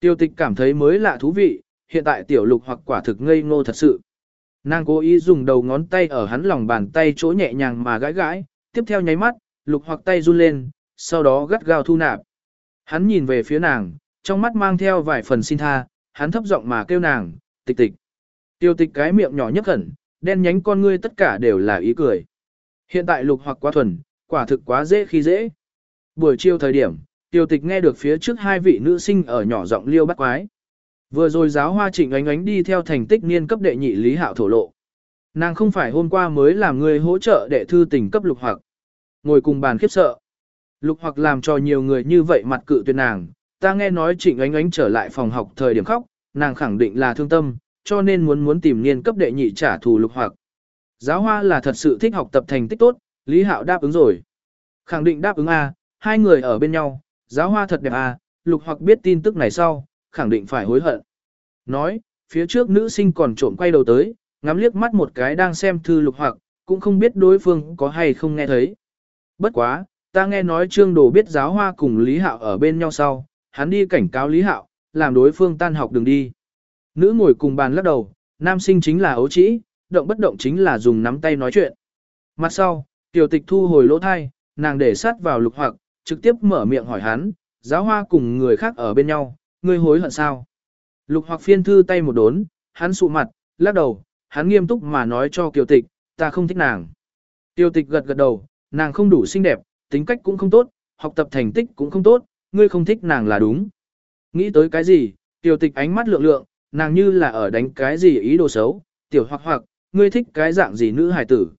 Tiêu tịch cảm thấy mới lạ thú vị, hiện tại tiểu lục hoặc quả thực ngây ngô thật sự. Nàng cố ý dùng đầu ngón tay ở hắn lòng bàn tay chỗ nhẹ nhàng mà gãi gãi, tiếp theo nháy mắt, lục hoặc tay run lên, sau đó gắt gao thu nạp. Hắn nhìn về phía nàng, trong mắt mang theo vài phần xin tha, hắn thấp giọng mà kêu nàng, tịch tịch. Tiêu tịch cái miệng nhỏ nhất khẩn, đen nhánh con ngươi tất cả đều là ý cười. Hiện tại lục hoặc quá thuần, quả thực quá dễ khi dễ. Buổi chiều thời điểm, tiêu tịch nghe được phía trước hai vị nữ sinh ở nhỏ giọng liêu bắt quái. Vừa rồi giáo hoa trịnh ánh ánh đi theo thành tích niên cấp đệ nhị lý hạo thổ lộ. Nàng không phải hôm qua mới làm người hỗ trợ đệ thư tình cấp lục hoặc. Ngồi cùng bàn khiếp sợ. Lục hoặc làm cho nhiều người như vậy mặt cự tuyệt nàng. Ta nghe nói trịnh ánh ánh trở lại phòng học thời điểm khóc, nàng khẳng định là thương tâm, cho nên muốn muốn tìm niên cấp đệ nhị trả thù lục hoặc. Giáo hoa là thật sự thích học tập thành tích tốt, Lý Hạo đáp ứng rồi. Khẳng định đáp ứng A, hai người ở bên nhau, giáo hoa thật đẹp à lục hoặc biết tin tức này sau, khẳng định phải hối hận. Nói, phía trước nữ sinh còn trộm quay đầu tới, ngắm liếc mắt một cái đang xem thư lục hoặc, cũng không biết đối phương có hay không nghe thấy. Bất quá, ta nghe nói trương đồ biết giáo hoa cùng Lý Hạo ở bên nhau sau, hắn đi cảnh cáo Lý Hạo, làm đối phương tan học đừng đi. Nữ ngồi cùng bàn lắc đầu, nam sinh chính là ấu trĩ, động bất động chính là dùng nắm tay nói chuyện. Mặt sau, tiểu tịch thu hồi lỗ thai, nàng để sát vào lục hoặc, trực tiếp mở miệng hỏi hắn, giáo hoa cùng người khác ở bên nhau, ngươi hối hận sao? Lục hoặc phiên thư tay một đốn, hắn sụ mặt, lắc đầu, hắn nghiêm túc mà nói cho kiều tịch, ta không thích nàng. Kiều tịch gật gật đầu, nàng không đủ xinh đẹp, tính cách cũng không tốt, học tập thành tích cũng không tốt, ngươi không thích nàng là đúng. Nghĩ tới cái gì, Kiều tịch ánh mắt lượng lượng, nàng như là ở đánh cái gì ý đồ xấu, tiểu hoặc hoặc, ngươi thích cái dạng gì nữ hài tử.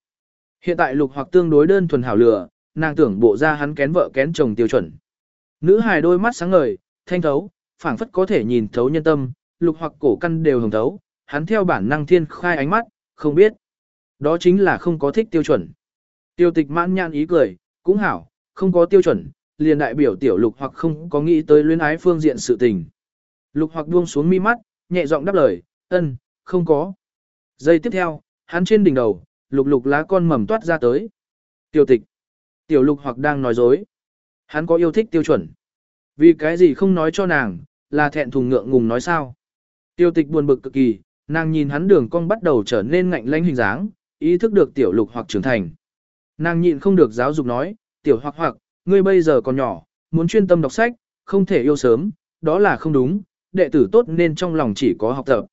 Hiện tại lục hoặc tương đối đơn thuần hảo lửa, nàng tưởng bộ ra hắn kén vợ kén chồng tiêu chuẩn. Nữ hài đôi mắt sáng ngời, thanh thấu, phảng phất có thể nhìn thấu nhân tâm, lục hoặc cổ căn đều hồng thấu, hắn theo bản năng thiên khai ánh mắt, không biết. Đó chính là không có thích tiêu chuẩn. Tiêu tịch mãn nhãn ý cười, cũng hảo, không có tiêu chuẩn, liền đại biểu tiểu lục hoặc không có nghĩ tới luyến ái phương diện sự tình. Lục hoặc buông xuống mi mắt, nhẹ giọng đáp lời, ân, không có. Giây tiếp theo, hắn trên đỉnh đầu, lục lục lá con mầm toát ra tới. Tiêu tịch. Tiểu lục hoặc đang nói dối. Hắn có yêu thích tiêu chuẩn. Vì cái gì không nói cho nàng, là thẹn thùng ngượng ngùng nói sao. Tiêu tịch buồn bực cực kỳ, nàng nhìn hắn đường cong bắt đầu trở nên ngạnh lãnh hình dáng, ý thức được tiểu lục hoặc trưởng thành. Nàng nhịn không được giáo dục nói, tiểu hoặc hoặc, ngươi bây giờ còn nhỏ, muốn chuyên tâm đọc sách, không thể yêu sớm, đó là không đúng, đệ tử tốt nên trong lòng chỉ có học tập.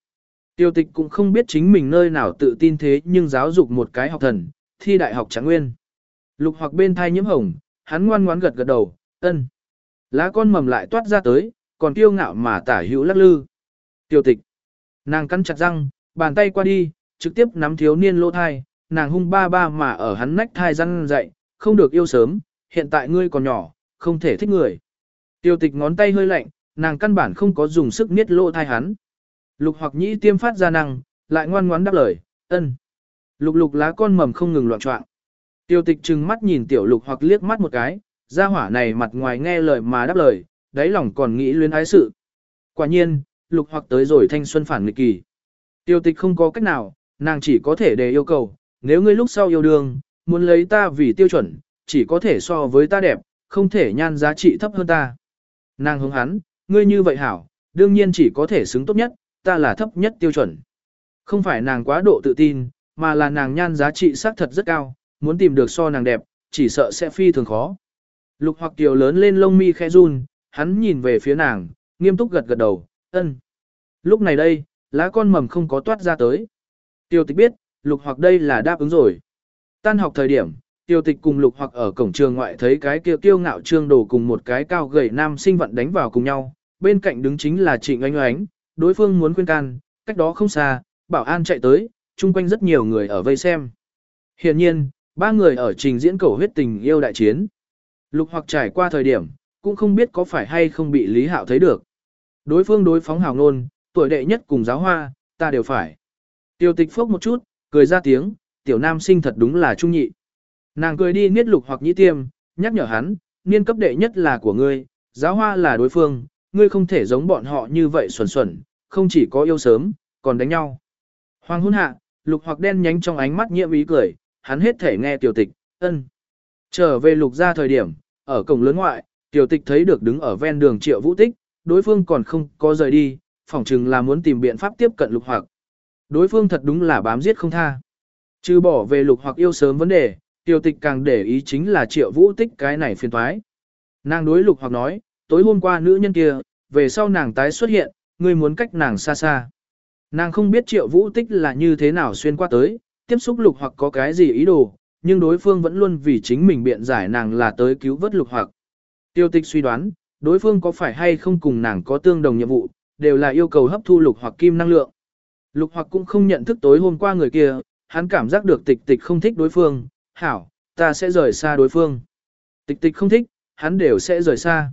Tiêu tịch cũng không biết chính mình nơi nào tự tin thế nhưng giáo dục một cái học thần, thi đại học trạng nguyên. Lục hoặc bên thai nhiễm hồng, hắn ngoan ngoãn gật gật đầu, ân. Lá con mầm lại toát ra tới, còn kiêu ngạo mà tả hữu lắc lư. Tiêu tịch. Nàng cắn chặt răng, bàn tay qua đi, trực tiếp nắm thiếu niên lỗ thai, nàng hung ba ba mà ở hắn nách thai răng dậy, không được yêu sớm, hiện tại ngươi còn nhỏ, không thể thích người. Tiêu tịch ngón tay hơi lạnh, nàng căn bản không có dùng sức niết lỗ thai hắn. Lục hoặc nhĩ tiêm phát ra năng, lại ngoan ngoãn đáp lời, ân. Lục lục lá con mầm không ngừng loạn trọng. Tiêu tịch trừng mắt nhìn tiểu lục hoặc liếc mắt một cái, gia hỏa này mặt ngoài nghe lời mà đáp lời, đáy lòng còn nghĩ luyến ái sự. Quả nhiên, lục hoặc tới rồi thanh xuân phản nghịch kỳ. Tiêu tịch không có cách nào, nàng chỉ có thể đề yêu cầu, nếu ngươi lúc sau yêu đương, muốn lấy ta vì tiêu chuẩn, chỉ có thể so với ta đẹp, không thể nhan giá trị thấp hơn ta. Nàng hướng hắn, ngươi như vậy hảo, đương nhiên chỉ có thể xứng tốt nhất, ta là thấp nhất tiêu chuẩn. Không phải nàng quá độ tự tin, mà là nàng nhan giá trị xác thật rất cao, muốn tìm được so nàng đẹp, chỉ sợ sẽ phi thường khó. Lục hoặc tiểu lớn lên lông mi khẽ run, hắn nhìn về phía nàng, nghiêm túc gật gật đầu, ân. Lúc này đây, lá con mầm không có toát ra tới. Tiêu tịch biết, lục hoặc đây là đáp ứng rồi. Tan học thời điểm, tiêu tịch cùng lục hoặc ở cổng trường ngoại thấy cái kia kiêu ngạo trương đồ cùng một cái cao gầy nam sinh vận đánh vào cùng nhau, bên cạnh đứng chính là trịnh oanh oánh, đối phương muốn khuyên can, cách đó không xa, bảo an chạy tới, chung quanh rất nhiều người ở vây xem. Hiện nhiên, ba người ở trình diễn cầu huyết tình yêu đại chiến. Lục hoặc trải qua thời điểm, cũng không biết có phải hay không bị Lý Hạo thấy được. Đối phương đối phóng hào ngôn, tuổi đệ nhất cùng giáo hoa, ta đều phải. Tiêu tịch phốc một chút, cười ra tiếng, tiểu nam sinh thật đúng là trung nhị. Nàng cười đi niết lục hoặc nhĩ tiêm, nhắc nhở hắn, niên cấp đệ nhất là của ngươi, giáo hoa là đối phương, ngươi không thể giống bọn họ như vậy xuẩn xuẩn, không chỉ có yêu sớm, còn đánh nhau. Hoàng hôn hạ, lục hoặc đen nhánh trong ánh mắt nhiễm ý cười, hắn hết thể nghe tiểu tịch, ân. Trở về lục ra thời điểm, ở cổng lớn ngoại, tiểu tịch thấy được đứng ở ven đường triệu vũ tích, đối phương còn không có rời đi, phỏng chừng là muốn tìm biện pháp tiếp cận lục hoặc. Đối phương thật đúng là bám giết không tha. Trừ bỏ về lục hoặc yêu sớm vấn đề, tiểu tịch càng để ý chính là triệu vũ tích cái này phiền thoái. Nàng đối lục hoặc nói, tối hôm qua nữ nhân kia, về sau nàng tái xuất hiện, ngươi muốn cách nàng xa xa. Nàng không biết triệu vũ tích là như thế nào xuyên qua tới, tiếp xúc lục hoặc có cái gì ý đồ, nhưng đối phương vẫn luôn vì chính mình biện giải nàng là tới cứu vớt lục hoặc. Tiêu tịch suy đoán, đối phương có phải hay không cùng nàng có tương đồng nhiệm vụ, đều là yêu cầu hấp thu lục hoặc kim năng lượng. Lục hoặc cũng không nhận thức tối hôm qua người kia, hắn cảm giác được tịch tịch không thích đối phương, hảo, ta sẽ rời xa đối phương. Tịch tịch không thích, hắn đều sẽ rời xa.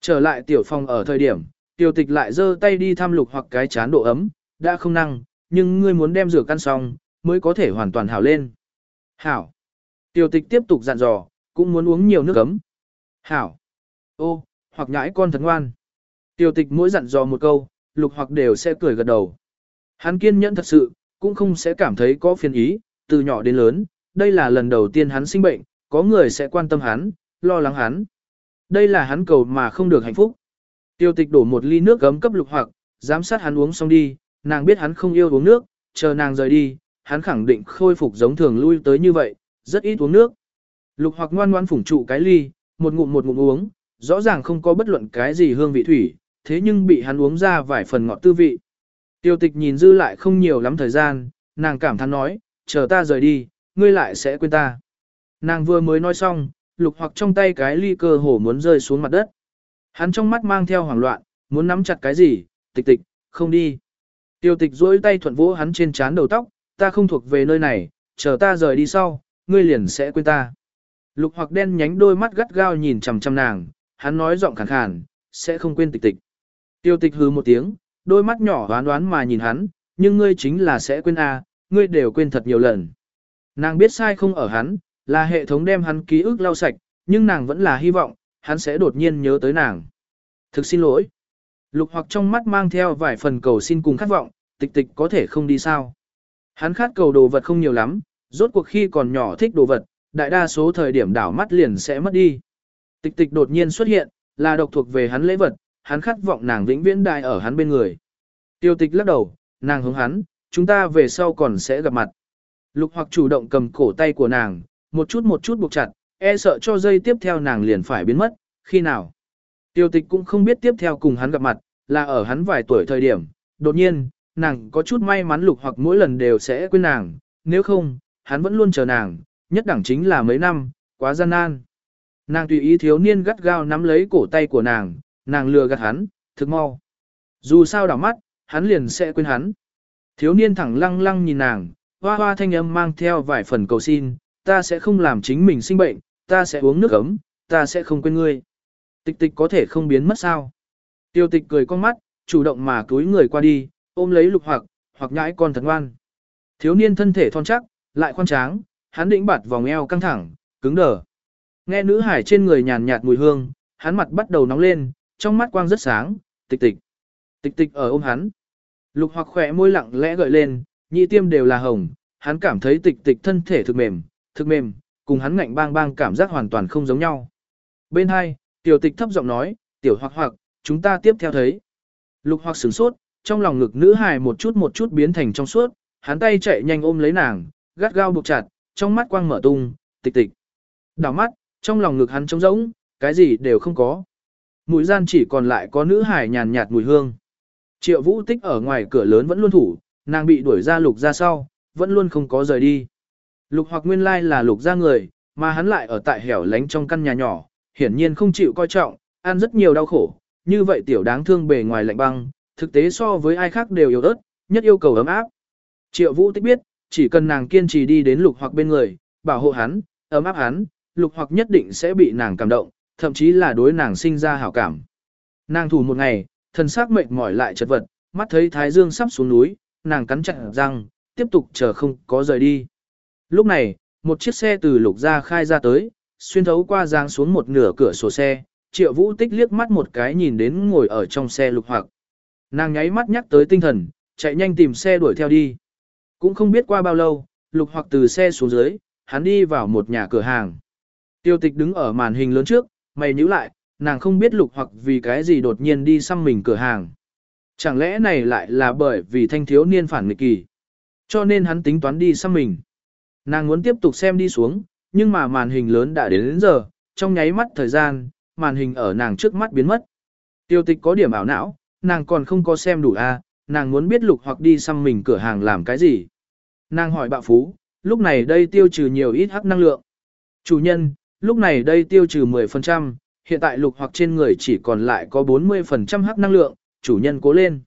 Trở lại tiểu phòng ở thời điểm, tiểu tịch lại giơ tay đi thăm lục hoặc cái chán độ ấm, đã không năng, nhưng ngươi muốn đem rửa căn xong, mới có thể hoàn toàn hảo lên. Hảo. Tiểu tịch tiếp tục dặn dò, cũng muốn uống nhiều nước ấm. Hảo. Ô, hoặc nhãi con thật ngoan. Tiểu tịch mỗi dặn dò một câu, lục hoặc đều sẽ cười gật đầu. Hắn kiên nhẫn thật sự, cũng không sẽ cảm thấy có phiền ý, từ nhỏ đến lớn, đây là lần đầu tiên hắn sinh bệnh, có người sẽ quan tâm hắn, lo lắng hắn. Đây là hắn cầu mà không được hạnh phúc. Tiêu tịch đổ một ly nước gấm cấp lục hoặc, giám sát hắn uống xong đi, nàng biết hắn không yêu uống nước, chờ nàng rời đi, hắn khẳng định khôi phục giống thường lui tới như vậy, rất ít uống nước. Lục hoặc ngoan ngoan phủng trụ cái ly, một ngụm một ngụm uống, rõ ràng không có bất luận cái gì hương vị thủy, thế nhưng bị hắn uống ra vài phần ngọt tư vị. Tiêu tịch nhìn dư lại không nhiều lắm thời gian, nàng cảm thán nói, chờ ta rời đi, ngươi lại sẽ quên ta. Nàng vừa mới nói xong, lục hoặc trong tay cái ly cơ hồ muốn rơi xuống mặt đất. Hắn trong mắt mang theo hoảng loạn, muốn nắm chặt cái gì, tịch tịch, không đi. Tiêu tịch duỗi tay thuận vỗ hắn trên trán đầu tóc, ta không thuộc về nơi này, chờ ta rời đi sau, ngươi liền sẽ quên ta. Lục hoặc đen nhánh đôi mắt gắt gao nhìn chằm chằm nàng, hắn nói giọng khàn khàn, sẽ không quên tịch tịch. Tiêu tịch hứ một tiếng, đôi mắt nhỏ đoán đoán mà nhìn hắn, nhưng ngươi chính là sẽ quên a, ngươi đều quên thật nhiều lần. Nàng biết sai không ở hắn, là hệ thống đem hắn ký ức lau sạch, nhưng nàng vẫn là hy vọng, hắn sẽ đột nhiên nhớ tới nàng. Thực xin lỗi. Lục hoặc trong mắt mang theo vài phần cầu xin cùng khát vọng, tịch tịch có thể không đi sao. Hắn khát cầu đồ vật không nhiều lắm, rốt cuộc khi còn nhỏ thích đồ vật, đại đa số thời điểm đảo mắt liền sẽ mất đi. Tịch tịch đột nhiên xuất hiện, là độc thuộc về hắn lễ vật, hắn khát vọng nàng vĩnh viễn đại ở hắn bên người. Tiêu tịch lắc đầu, nàng hướng hắn, chúng ta về sau còn sẽ gặp mặt. Lục hoặc chủ động cầm cổ tay của nàng, một chút một chút buộc chặt, e sợ cho dây tiếp theo nàng liền phải biến mất, khi nào. Tiêu tịch cũng không biết tiếp theo cùng hắn gặp mặt, là ở hắn vài tuổi thời điểm, đột nhiên, nàng có chút may mắn lục hoặc mỗi lần đều sẽ quên nàng, nếu không, hắn vẫn luôn chờ nàng, nhất đẳng chính là mấy năm, quá gian nan. Nàng tùy ý thiếu niên gắt gao nắm lấy cổ tay của nàng, nàng lừa gạt hắn, thực mau. Dù sao đảo mắt, hắn liền sẽ quên hắn. Thiếu niên thẳng lăng lăng nhìn nàng, hoa hoa thanh âm mang theo vài phần cầu xin, ta sẽ không làm chính mình sinh bệnh, ta sẽ uống nước ấm, ta sẽ không quên ngươi. Tịch tịch có thể không biến mất sao. Tiêu tịch cười con mắt, chủ động mà cúi người qua đi, ôm lấy lục hoặc, hoặc nhãi con thật ngoan. Thiếu niên thân thể thon chắc, lại khoan tráng, hắn đĩnh bạt vòng eo căng thẳng, cứng đờ. Nghe nữ hải trên người nhàn nhạt mùi hương, hắn mặt bắt đầu nóng lên, trong mắt quang rất sáng, tịch tịch. Tịch tịch ở ôm hắn. Lục hoặc khỏe môi lặng lẽ gợi lên, nhị tiêm đều là hồng, hắn cảm thấy tịch tịch thân thể thực mềm, thực mềm, cùng hắn ngạnh bang bang cảm giác hoàn toàn không giống nhau. Bên hai, tiểu tịch thấp giọng nói, tiểu hoặc hoặc, chúng ta tiếp theo thấy. Lục hoặc sửng sốt, trong lòng ngực nữ hài một chút một chút biến thành trong suốt, hắn tay chạy nhanh ôm lấy nàng, gắt gao buộc chặt, trong mắt quang mở tung, tịch tịch. Đảo mắt, trong lòng ngực hắn trống rỗng, cái gì đều không có. Mũi gian chỉ còn lại có nữ hài nhàn nhạt mùi hương. Triệu vũ tích ở ngoài cửa lớn vẫn luôn thủ, nàng bị đuổi ra lục ra sau, vẫn luôn không có rời đi. Lục hoặc nguyên lai là lục ra người, mà hắn lại ở tại hẻo lánh trong căn nhà nhỏ, hiển nhiên không chịu coi trọng, ăn rất nhiều đau khổ, như vậy tiểu đáng thương bề ngoài lạnh băng, thực tế so với ai khác đều yếu ớt, nhất yêu cầu ấm áp. Triệu Vũ Tích biết, chỉ cần nàng kiên trì đi đến lục hoặc bên người, bảo hộ hắn, ấm áp hắn, lục hoặc nhất định sẽ bị nàng cảm động, thậm chí là đối nàng sinh ra hảo cảm. Nàng thủ một ngày, thân xác mệt mỏi lại chật vật, mắt thấy thái dương sắp xuống núi, nàng cắn chặt răng, tiếp tục chờ không có rời đi. Lúc này, một chiếc xe từ lục gia khai ra tới, xuyên thấu qua giang xuống một nửa cửa sổ xe, triệu vũ tích liếc mắt một cái nhìn đến ngồi ở trong xe lục hoặc. Nàng nháy mắt nhắc tới tinh thần, chạy nhanh tìm xe đuổi theo đi. Cũng không biết qua bao lâu, lục hoặc từ xe xuống dưới, hắn đi vào một nhà cửa hàng. Tiêu tịch đứng ở màn hình lớn trước, mày nhíu lại, nàng không biết lục hoặc vì cái gì đột nhiên đi xăm mình cửa hàng. Chẳng lẽ này lại là bởi vì thanh thiếu niên phản nghịch kỳ. Cho nên hắn tính toán đi xăm mình. Nàng muốn tiếp tục xem đi xuống, nhưng mà màn hình lớn đã đến, đến giờ, trong nháy mắt thời gian, màn hình ở nàng trước mắt biến mất. Tiêu tịch có điểm ảo não, nàng còn không có xem đủ a, à, nàng muốn biết lục hoặc đi xăm mình cửa hàng làm cái gì. Nàng hỏi bạo phú, lúc này đây tiêu trừ nhiều ít hắc năng lượng. Chủ nhân, lúc này đây tiêu trừ 10%, hiện tại lục hoặc trên người chỉ còn lại có 40% hắc năng lượng, chủ nhân cố lên.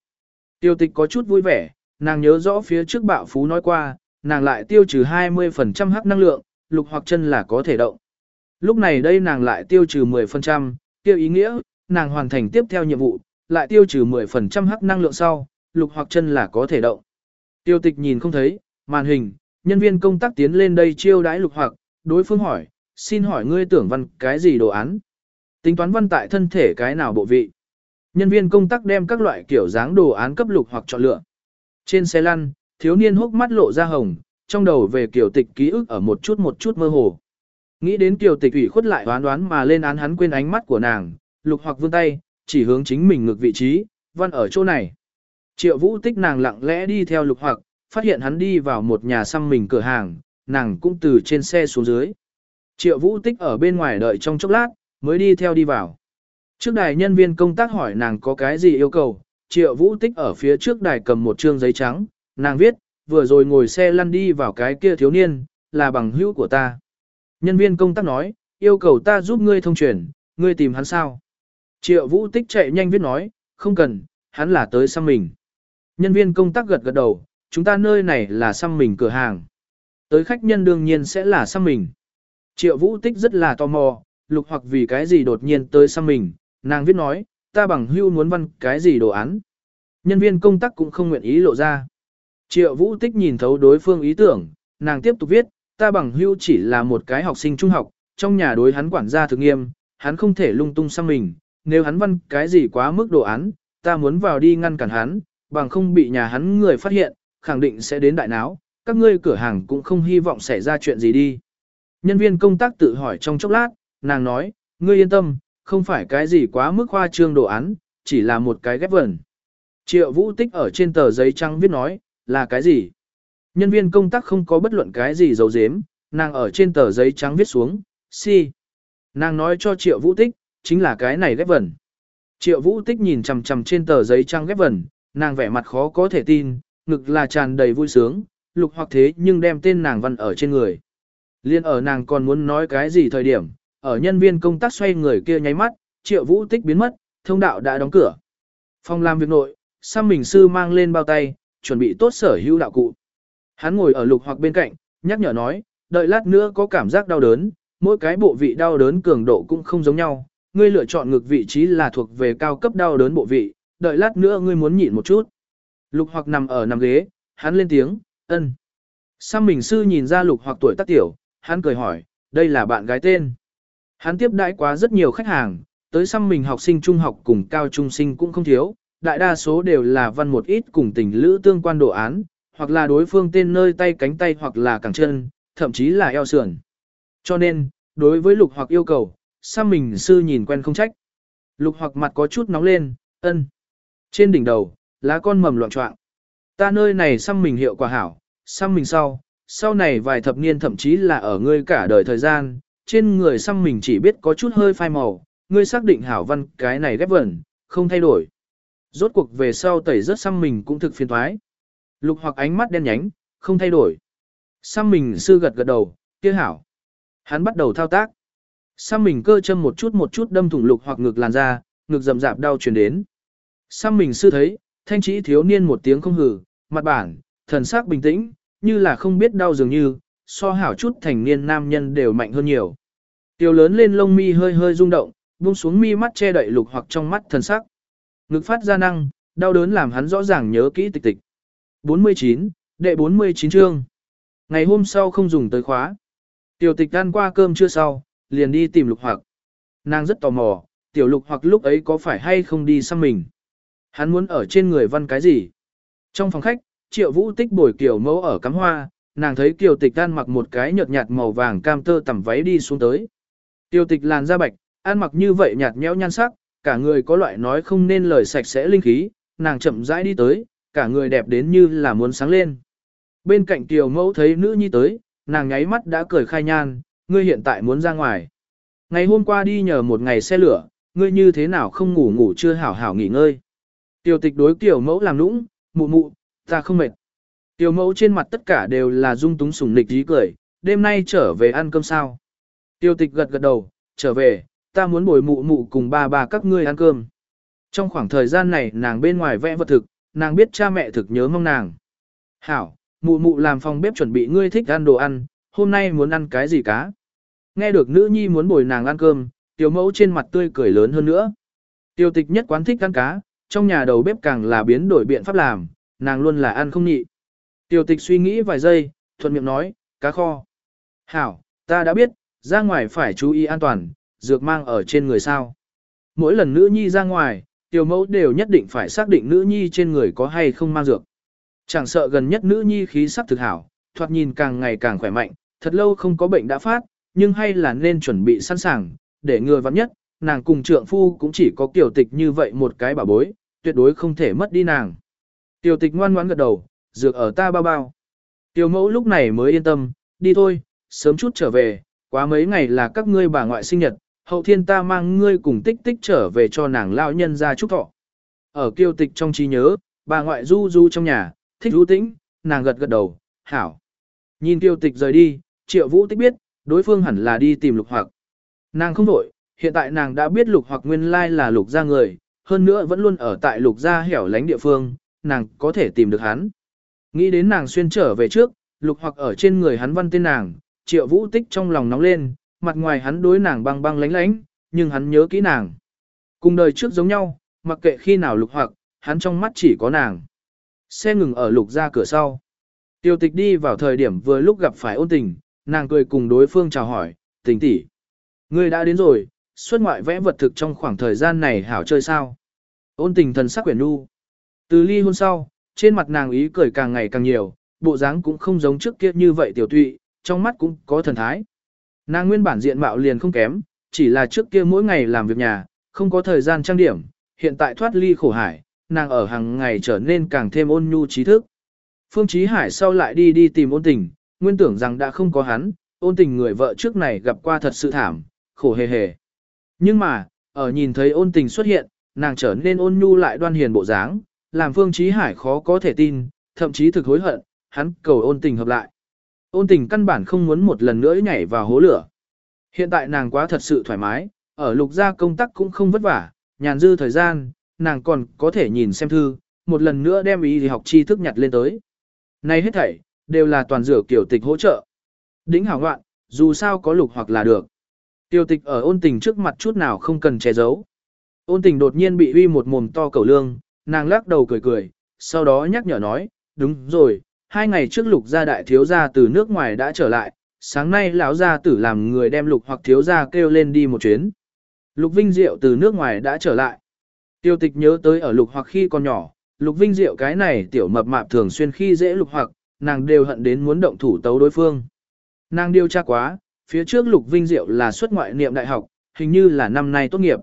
Tiêu tịch có chút vui vẻ, nàng nhớ rõ phía trước bạo phú nói qua, nàng lại tiêu trừ 20% hắc năng lượng, lục hoặc chân là có thể động. Lúc này đây nàng lại tiêu trừ 10%, tiêu ý nghĩa, nàng hoàn thành tiếp theo nhiệm vụ, lại tiêu trừ 10% hắc năng lượng sau, lục hoặc chân là có thể động. Tiêu tịch nhìn không thấy, màn hình, nhân viên công tác tiến lên đây chiêu đãi lục hoặc, đối phương hỏi, xin hỏi ngươi tưởng văn cái gì đồ án? Tính toán văn tại thân thể cái nào bộ vị? Nhân viên công tác đem các loại kiểu dáng đồ án cấp lục hoặc chọn lựa. Trên xe lăn, thiếu niên hốc mắt lộ ra hồng, trong đầu về kiểu tịch ký ức ở một chút một chút mơ hồ. Nghĩ đến kiểu tịch ủy khuất lại đoán đoán mà lên án hắn quên ánh mắt của nàng, lục hoặc vươn tay, chỉ hướng chính mình ngược vị trí, văn ở chỗ này. Triệu vũ tích nàng lặng lẽ đi theo lục hoặc, phát hiện hắn đi vào một nhà xăm mình cửa hàng, nàng cũng từ trên xe xuống dưới. Triệu vũ tích ở bên ngoài đợi trong chốc lát, mới đi theo đi vào. Trước đài nhân viên công tác hỏi nàng có cái gì yêu cầu, triệu vũ tích ở phía trước đài cầm một trương giấy trắng, nàng viết, vừa rồi ngồi xe lăn đi vào cái kia thiếu niên, là bằng hữu của ta. Nhân viên công tác nói, yêu cầu ta giúp ngươi thông truyền, ngươi tìm hắn sao. Triệu vũ tích chạy nhanh viết nói, không cần, hắn là tới xăm mình. Nhân viên công tác gật gật đầu, chúng ta nơi này là xăm mình cửa hàng. Tới khách nhân đương nhiên sẽ là xăm mình. Triệu vũ tích rất là tò mò, lục hoặc vì cái gì đột nhiên tới xăm mình, nàng viết nói, ta bằng hưu muốn văn cái gì đồ án. Nhân viên công tác cũng không nguyện ý lộ ra. Triệu vũ tích nhìn thấu đối phương ý tưởng, nàng tiếp tục viết, ta bằng hưu chỉ là một cái học sinh trung học, trong nhà đối hắn quản gia thực nghiêm, hắn không thể lung tung xăm mình, nếu hắn văn cái gì quá mức đồ án, ta muốn vào đi ngăn cản hắn, bằng không bị nhà hắn người phát hiện, khẳng định sẽ đến đại náo, các ngươi cửa hàng cũng không hy vọng xảy ra chuyện gì đi. Nhân viên công tác tự hỏi trong chốc lát, nàng nói, ngươi yên tâm, không phải cái gì quá mức khoa trương đồ án, chỉ là một cái ghép vẩn. Triệu vũ tích ở trên tờ giấy trắng viết nói, là cái gì? Nhân viên công tác không có bất luận cái gì giấu giếm, nàng ở trên tờ giấy trắng viết xuống, si. Nàng nói cho triệu vũ tích, chính là cái này ghép vẩn. Triệu vũ tích nhìn chằm chằm trên tờ giấy trang ghép vẩn, nàng vẻ mặt khó có thể tin, ngực là tràn đầy vui sướng, lục hoặc thế nhưng đem tên nàng văn ở trên người. Liên ở nàng còn muốn nói cái gì thời điểm, ở nhân viên công tác xoay người kia nháy mắt, triệu vũ tích biến mất, thông đạo đã đóng cửa. Phòng làm việc nội, Sam Mình Sư mang lên bao tay, chuẩn bị tốt sở hữu đạo cụ. Hắn ngồi ở lục hoặc bên cạnh, nhắc nhở nói, đợi lát nữa có cảm giác đau đớn, mỗi cái bộ vị đau đớn cường độ cũng không giống nhau, ngươi lựa chọn ngược vị trí là thuộc về cao cấp đau đớn bộ vị, đợi lát nữa ngươi muốn nhịn một chút. Lục hoặc nằm ở nằm ghế, hắn lên tiếng, ân. Sam Mình Sư nhìn ra lục hoặc tuổi tác tiểu, hắn cười hỏi, đây là bạn gái tên. Hắn tiếp đãi quá rất nhiều khách hàng, tới xăm mình học sinh trung học cùng cao trung sinh cũng không thiếu, đại đa số đều là văn một ít cùng tình lữ tương quan đồ án, hoặc là đối phương tên nơi tay cánh tay hoặc là cẳng chân, thậm chí là eo sườn. Cho nên, đối với lục hoặc yêu cầu, xăm mình sư nhìn quen không trách. Lục hoặc mặt có chút nóng lên, ân. Trên đỉnh đầu, lá con mầm loạn trọng. Ta nơi này xăm mình hiệu quả hảo, xăm mình sau, sau này vài thập niên thậm chí là ở ngươi cả đời thời gian, trên người xăm mình chỉ biết có chút hơi phai màu, ngươi xác định hảo văn cái này ghép vẩn, không thay đổi. Rốt cuộc về sau tẩy rất xăm mình cũng thực phiền thoái. Lục hoặc ánh mắt đen nhánh, không thay đổi. Xăm mình sư gật gật đầu, kia hảo. Hắn bắt đầu thao tác. Xăm mình cơ châm một chút một chút đâm thủng lục hoặc ngực làn ra, ngực rầm rạp đau truyền đến. Xăm mình sư thấy, thanh trí thiếu niên một tiếng không hử, mặt bản, thần sắc bình tĩnh, như là không biết đau dường như, so hảo chút thành niên nam nhân đều mạnh hơn nhiều. Tiểu lớn lên lông mi hơi hơi rung động, buông xuống mi mắt che đậy lục hoặc trong mắt thần sắc. Ngực phát ra năng, đau đớn làm hắn rõ ràng nhớ kỹ tịch tịch. 49, đệ 49 chương. Ngày hôm sau không dùng tới khóa. Tiểu tịch ăn qua cơm chưa sau, liền đi tìm lục hoặc. Nàng rất tò mò, tiểu lục hoặc lúc ấy có phải hay không đi xăm mình. Hắn muốn ở trên người văn cái gì. Trong phòng khách, triệu vũ tích bồi kiểu mẫu ở cắm hoa, nàng thấy kiều tịch ăn mặc một cái nhợt nhạt màu vàng cam tơ tằm váy đi xuống tới. Tiêu tịch làn da bạch, ăn mặc như vậy nhạt nhẽo nhan sắc, cả người có loại nói không nên lời sạch sẽ linh khí, nàng chậm rãi đi tới, cả người đẹp đến như là muốn sáng lên. Bên cạnh tiểu mẫu thấy nữ nhi tới, nàng nháy mắt đã cười khai nhan, ngươi hiện tại muốn ra ngoài. Ngày hôm qua đi nhờ một ngày xe lửa, ngươi như thế nào không ngủ ngủ chưa hảo hảo nghỉ ngơi. Tiểu tịch đối tiểu mẫu làm nũng, mụ mụ, ta không mệt. Tiểu mẫu trên mặt tất cả đều là dung túng sủng nịch dí cười, đêm nay trở về ăn cơm sao. Tiểu tịch gật gật đầu, trở về, ta muốn bồi mụ mụ cùng ba ba các ngươi ăn cơm. Trong khoảng thời gian này nàng bên ngoài vẽ vật thực, nàng biết cha mẹ thực nhớ mong nàng. Hảo, mụ mụ làm phòng bếp chuẩn bị ngươi thích ăn đồ ăn, hôm nay muốn ăn cái gì cá. Nghe được nữ nhi muốn bồi nàng ăn cơm, tiểu mẫu trên mặt tươi cười lớn hơn nữa. Tiêu tịch nhất quán thích ăn cá, trong nhà đầu bếp càng là biến đổi biện pháp làm, nàng luôn là ăn không nhị. Tiêu tịch suy nghĩ vài giây, thuận miệng nói, cá kho. Hảo, ta đã biết, ra ngoài phải chú ý an toàn, dược mang ở trên người sao. Mỗi lần nữ nhi ra ngoài, tiểu mẫu đều nhất định phải xác định nữ nhi trên người có hay không mang dược. Chẳng sợ gần nhất nữ nhi khí sắc thực hảo, thoạt nhìn càng ngày càng khỏe mạnh, thật lâu không có bệnh đã phát, nhưng hay là nên chuẩn bị sẵn sàng, để ngừa vắng nhất, nàng cùng trượng phu cũng chỉ có tiểu tịch như vậy một cái bảo bối, tuyệt đối không thể mất đi nàng. Tiểu tịch ngoan ngoãn gật đầu, dược ở ta bao bao. Tiểu mẫu lúc này mới yên tâm, đi thôi, sớm chút trở về, quá mấy ngày là các ngươi bà ngoại sinh nhật, hậu thiên ta mang ngươi cùng tích tích trở về cho nàng lão nhân ra chúc thọ. Ở kiêu tịch trong trí nhớ, bà ngoại du du trong nhà, thích du tĩnh, nàng gật gật đầu, hảo. Nhìn kiêu tịch rời đi, triệu vũ tích biết, đối phương hẳn là đi tìm lục hoặc. Nàng không đổi, hiện tại nàng đã biết lục hoặc nguyên lai là lục gia người, hơn nữa vẫn luôn ở tại lục gia hẻo lánh địa phương, nàng có thể tìm được hắn. Nghĩ đến nàng xuyên trở về trước, lục hoặc ở trên người hắn văn tên nàng, triệu vũ tích trong lòng nóng lên, mặt ngoài hắn đối nàng băng băng lánh lánh, nhưng hắn nhớ kỹ nàng. Cùng đời trước giống nhau, mặc kệ khi nào lục hoặc, hắn trong mắt chỉ có nàng. Xe ngừng ở lục ra cửa sau. Tiêu tịch đi vào thời điểm vừa lúc gặp phải ôn tình, nàng cười cùng đối phương chào hỏi, tình tỷ. Ngươi đã đến rồi, xuất ngoại vẽ vật thực trong khoảng thời gian này hảo chơi sao. Ôn tình thần sắc quyển nu. Từ ly hôn sau, trên mặt nàng ý cười càng ngày càng nhiều, bộ dáng cũng không giống trước kia như vậy tiểu tụy, trong mắt cũng có thần thái. Nàng nguyên bản diện mạo liền không kém, chỉ là trước kia mỗi ngày làm việc nhà, không có thời gian trang điểm, hiện tại thoát ly khổ hải, nàng ở hàng ngày trở nên càng thêm ôn nhu trí thức. Phương Chí Hải sau lại đi đi tìm ôn tình, nguyên tưởng rằng đã không có hắn, ôn tình người vợ trước này gặp qua thật sự thảm, khổ hề hề. Nhưng mà, ở nhìn thấy ôn tình xuất hiện, nàng trở nên ôn nhu lại đoan hiền bộ dáng, làm Phương trí Hải khó có thể tin, thậm chí thực hối hận, hắn cầu ôn tình hợp lại. Ôn tình căn bản không muốn một lần nữa nhảy vào hố lửa. Hiện tại nàng quá thật sự thoải mái, ở lục gia công tác cũng không vất vả, nhàn dư thời gian, nàng còn có thể nhìn xem thư, một lần nữa đem ý thì học tri thức nhặt lên tới. Này hết thảy, đều là toàn rửa kiểu tịch hỗ trợ. Đính hảo ngoạn, dù sao có lục hoặc là được. Tiêu tịch ở ôn tình trước mặt chút nào không cần che giấu. Ôn tình đột nhiên bị uy một mồm to cầu lương, nàng lắc đầu cười cười, sau đó nhắc nhở nói, đúng rồi, hai ngày trước lục gia đại thiếu gia từ nước ngoài đã trở lại, sáng nay lão gia tử làm người đem lục hoặc thiếu gia kêu lên đi một chuyến. Lục Vinh Diệu từ nước ngoài đã trở lại. Tiêu tịch nhớ tới ở lục hoặc khi còn nhỏ, lục Vinh Diệu cái này tiểu mập mạp thường xuyên khi dễ lục hoặc, nàng đều hận đến muốn động thủ tấu đối phương. Nàng điều tra quá, phía trước lục Vinh Diệu là xuất ngoại niệm đại học, hình như là năm nay tốt nghiệp.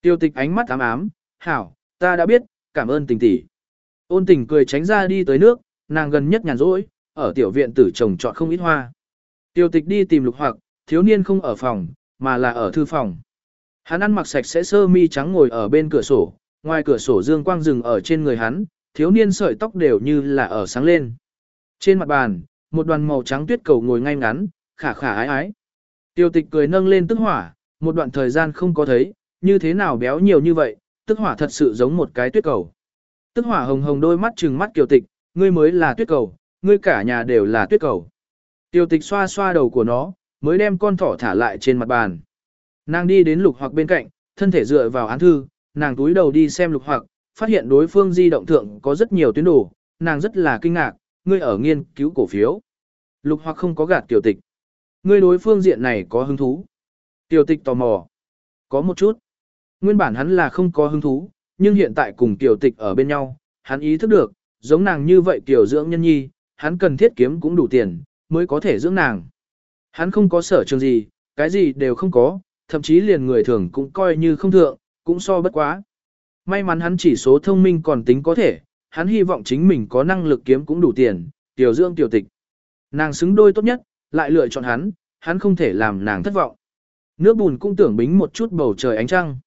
Tiêu tịch ánh mắt ám ám, hảo, ta đã biết, cảm ơn tình tỷ. Ôn tình cười tránh ra đi tới nước, nàng gần nhất nhàn rỗi, ở tiểu viện tử trồng trọt không ít hoa. Tiêu tịch đi tìm lục hoặc, thiếu niên không ở phòng, mà là ở thư phòng. Hắn ăn mặc sạch sẽ sơ mi trắng ngồi ở bên cửa sổ, ngoài cửa sổ dương quang rừng ở trên người hắn, thiếu niên sợi tóc đều như là ở sáng lên. Trên mặt bàn, một đoàn màu trắng tuyết cầu ngồi ngay ngắn, khả khả ái ái. Tiêu tịch cười nâng lên tức hỏa, một đoạn thời gian không có thấy, như thế nào béo nhiều như vậy, tức hỏa thật sự giống một cái tuyết cầu. Tức hỏa hồng hồng đôi mắt trừng mắt kiều tịch, ngươi mới là tuyết cầu, ngươi cả nhà đều là tuyết cầu. Tiêu tịch xoa xoa đầu của nó, mới đem con thỏ thả lại trên mặt bàn. Nàng đi đến lục hoặc bên cạnh, thân thể dựa vào án thư, nàng túi đầu đi xem lục hoặc, phát hiện đối phương di động thượng có rất nhiều tuyến đồ, nàng rất là kinh ngạc, ngươi ở nghiên cứu cổ phiếu. Lục hoặc không có gạt tiểu tịch. Ngươi đối phương diện này có hứng thú. Tiểu tịch tò mò. Có một chút. Nguyên bản hắn là không có hứng thú, nhưng hiện tại cùng tiểu tịch ở bên nhau, hắn ý thức được, giống nàng như vậy tiểu dưỡng nhân nhi, hắn cần thiết kiếm cũng đủ tiền, mới có thể dưỡng nàng. Hắn không có sở trường gì, cái gì đều không có, thậm chí liền người thường cũng coi như không thượng, cũng so bất quá. May mắn hắn chỉ số thông minh còn tính có thể, hắn hy vọng chính mình có năng lực kiếm cũng đủ tiền, tiểu dương tiểu tịch. Nàng xứng đôi tốt nhất, lại lựa chọn hắn, hắn không thể làm nàng thất vọng. Nước bùn cũng tưởng bính một chút bầu trời ánh trăng.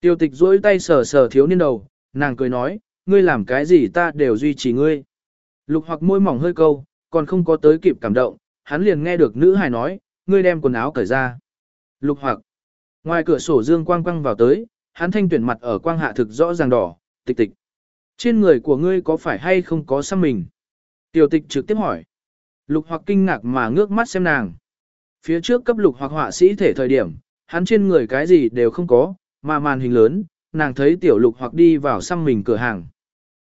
Tiểu tịch duỗi tay sờ sờ thiếu niên đầu, nàng cười nói, ngươi làm cái gì ta đều duy trì ngươi. Lục hoặc môi mỏng hơi câu, còn không có tới kịp cảm động, hắn liền nghe được nữ hài nói, ngươi đem quần áo cởi ra. Lục hoặc, ngoài cửa sổ dương quang quang vào tới, hắn thanh tuyển mặt ở quang hạ thực rõ ràng đỏ, tịch tịch. Trên người của ngươi có phải hay không có xăm mình? Tiểu tịch trực tiếp hỏi. Lục hoặc kinh ngạc mà ngước mắt xem nàng. Phía trước cấp lục hoặc họa sĩ thể thời điểm, hắn trên người cái gì đều không có, mà màn hình lớn, nàng thấy tiểu lục hoặc đi vào xăm mình cửa hàng.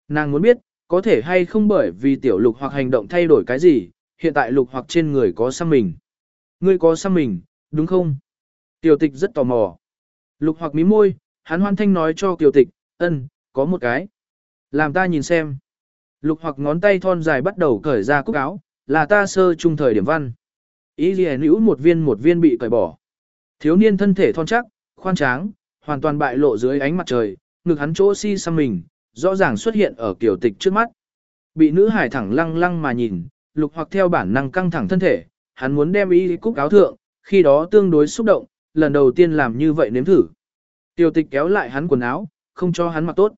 Nàng muốn biết, có thể hay không bởi vì tiểu lục hoặc hành động thay đổi cái gì, hiện tại lục hoặc trên người có xăm mình. Ngươi có xăm mình, đúng không? Tiểu tịch rất tò mò. Lục hoặc mí môi, hắn hoan thanh nói cho tiểu tịch, ân, có một cái. Làm ta nhìn xem. Lục hoặc ngón tay thon dài bắt đầu cởi ra cúc áo, là ta sơ trung thời điểm văn. Ý ghi nữ một viên một viên bị cởi bỏ. Thiếu niên thân thể thon chắc, khoan tráng, hoàn toàn bại lộ dưới ánh mặt trời, ngực hắn chỗ si xăm mình, rõ ràng xuất hiện ở kiểu tịch trước mắt. Bị nữ hải thẳng lăng lăng mà nhìn, lục hoặc theo bản năng căng thẳng thân thể, hắn muốn đem ý cúc áo thượng, khi đó tương đối xúc động, lần đầu tiên làm như vậy nếm thử. Tiểu tịch kéo lại hắn quần áo, không cho hắn mặc tốt.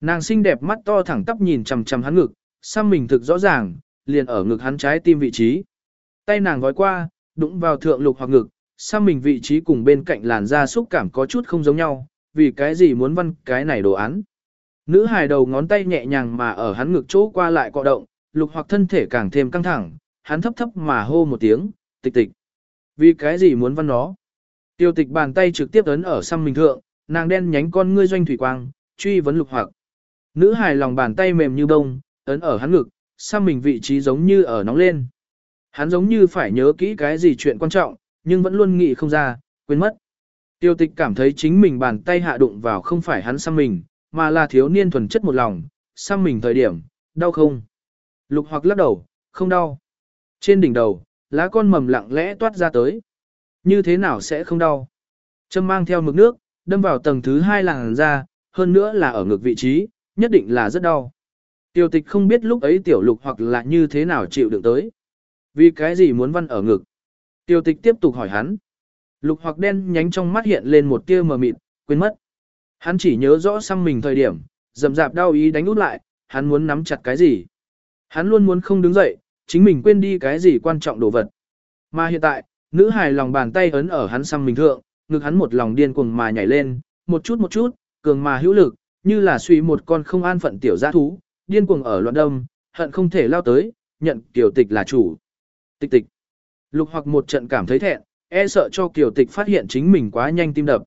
Nàng xinh đẹp mắt to thẳng tắp nhìn chằm chằm hắn ngực, xăm mình thực rõ ràng, liền ở ngực hắn trái tim vị trí. Tay nàng gói qua, đụng vào thượng lục hoặc ngực, xăm mình vị trí cùng bên cạnh làn da xúc cảm có chút không giống nhau, vì cái gì muốn văn cái này đồ án. Nữ hài đầu ngón tay nhẹ nhàng mà ở hắn ngực chỗ qua lại cọ động, lục hoặc thân thể càng thêm căng thẳng, hắn thấp thấp mà hô một tiếng, tịch tịch. Vì cái gì muốn văn nó? Tiêu tịch bàn tay trực tiếp ấn ở xăm mình thượng, nàng đen nhánh con ngươi doanh thủy quang, truy vấn lục hoặc. Nữ hài lòng bàn tay mềm như bông, ấn ở hắn ngực, xăm mình vị trí giống như ở nóng lên. Hắn giống như phải nhớ kỹ cái gì chuyện quan trọng, nhưng vẫn luôn nghĩ không ra, quên mất. Tiêu tịch cảm thấy chính mình bàn tay hạ đụng vào không phải hắn xăm mình, mà là thiếu niên thuần chất một lòng, xăm mình thời điểm, đau không? Lục hoặc lắc đầu, không đau. Trên đỉnh đầu, lá con mầm lặng lẽ toát ra tới. Như thế nào sẽ không đau? Châm mang theo mực nước, đâm vào tầng thứ hai làng ra, hơn nữa là ở ngực vị trí, nhất định là rất đau. Tiêu tịch không biết lúc ấy tiểu lục hoặc là như thế nào chịu đựng tới. Vì cái gì muốn văn ở ngực? Tiêu tịch tiếp tục hỏi hắn. Lục hoặc đen nhánh trong mắt hiện lên một tia mờ mịt, quên mất. Hắn chỉ nhớ rõ xăm mình thời điểm, dầm dạp đau ý đánh út lại, hắn muốn nắm chặt cái gì. Hắn luôn muốn không đứng dậy, chính mình quên đi cái gì quan trọng đồ vật. Mà hiện tại, nữ hài lòng bàn tay ấn ở hắn xăm mình thượng, ngực hắn một lòng điên cuồng mà nhảy lên, một chút một chút, cường mà hữu lực, như là suy một con không an phận tiểu giã thú, điên cuồng ở loạn đông, hận không thể lao tới, nhận tiểu tịch là chủ. Tịch tịch. Lục hoặc một trận cảm thấy thẹn, e sợ cho tiểu tịch phát hiện chính mình quá nhanh tim đập.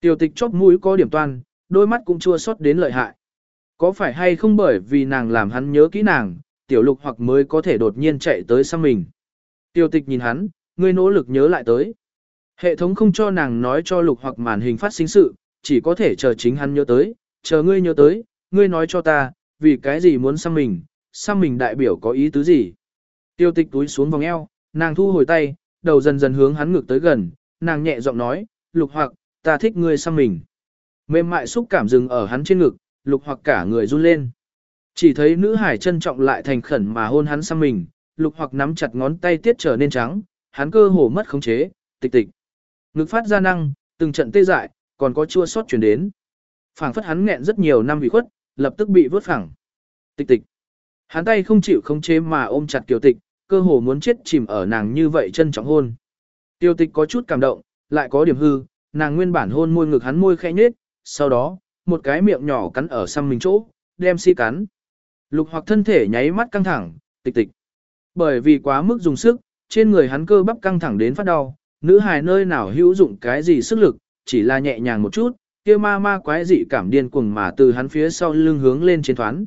Tiểu tịch chóp mũi có điểm toan, đôi mắt cũng chua xót đến lợi hại. Có phải hay không bởi vì nàng làm hắn nhớ kỹ nàng, tiểu lục hoặc mới có thể đột nhiên chạy tới sang mình. Tiểu tịch nhìn hắn, ngươi nỗ lực nhớ lại tới. Hệ thống không cho nàng nói cho lục hoặc màn hình phát sinh sự, chỉ có thể chờ chính hắn nhớ tới, chờ ngươi nhớ tới, ngươi nói cho ta, vì cái gì muốn xăm mình, xăm mình đại biểu có ý tứ gì. Tiêu tịch túi xuống vòng eo, nàng thu hồi tay, đầu dần dần hướng hắn ngược tới gần, nàng nhẹ giọng nói, lục hoặc, ta thích ngươi xăm mình. Mềm mại xúc cảm dừng ở hắn trên ngực, lục hoặc cả người run lên. Chỉ thấy nữ hải trân trọng lại thành khẩn mà hôn hắn xăm mình, lục hoặc nắm chặt ngón tay tiết trở nên trắng, hắn cơ hồ mất khống chế, tịch tịch. Ngực phát ra năng, từng trận tê dại, còn có chua sót chuyển đến phảng phất hắn nghẹn rất nhiều năm bị khuất, lập tức bị vớt phẳng. Tịch tịch. Hắn tay không chịu khống chế mà ôm chặt kiều tịch, cơ hồ muốn chết chìm ở nàng như vậy trân trọng hôn. Tiêu tịch có chút cảm động, lại có điểm hư, nàng nguyên bản hôn môi ngực hắn môi khẽ nhếch, sau đó, một cái miệng nhỏ cắn ở xăm mình chỗ, đem si cắn. Lục hoặc thân thể nháy mắt căng thẳng, tịch tịch. Bởi vì quá mức dùng sức, trên người hắn cơ bắp căng thẳng đến phát đau, nữ hài nơi nào hữu dụng cái gì sức lực, chỉ là nhẹ nhàng một chút, kia ma ma quái dị cảm điên cuồng mà từ hắn phía sau lưng hướng lên trên thoán.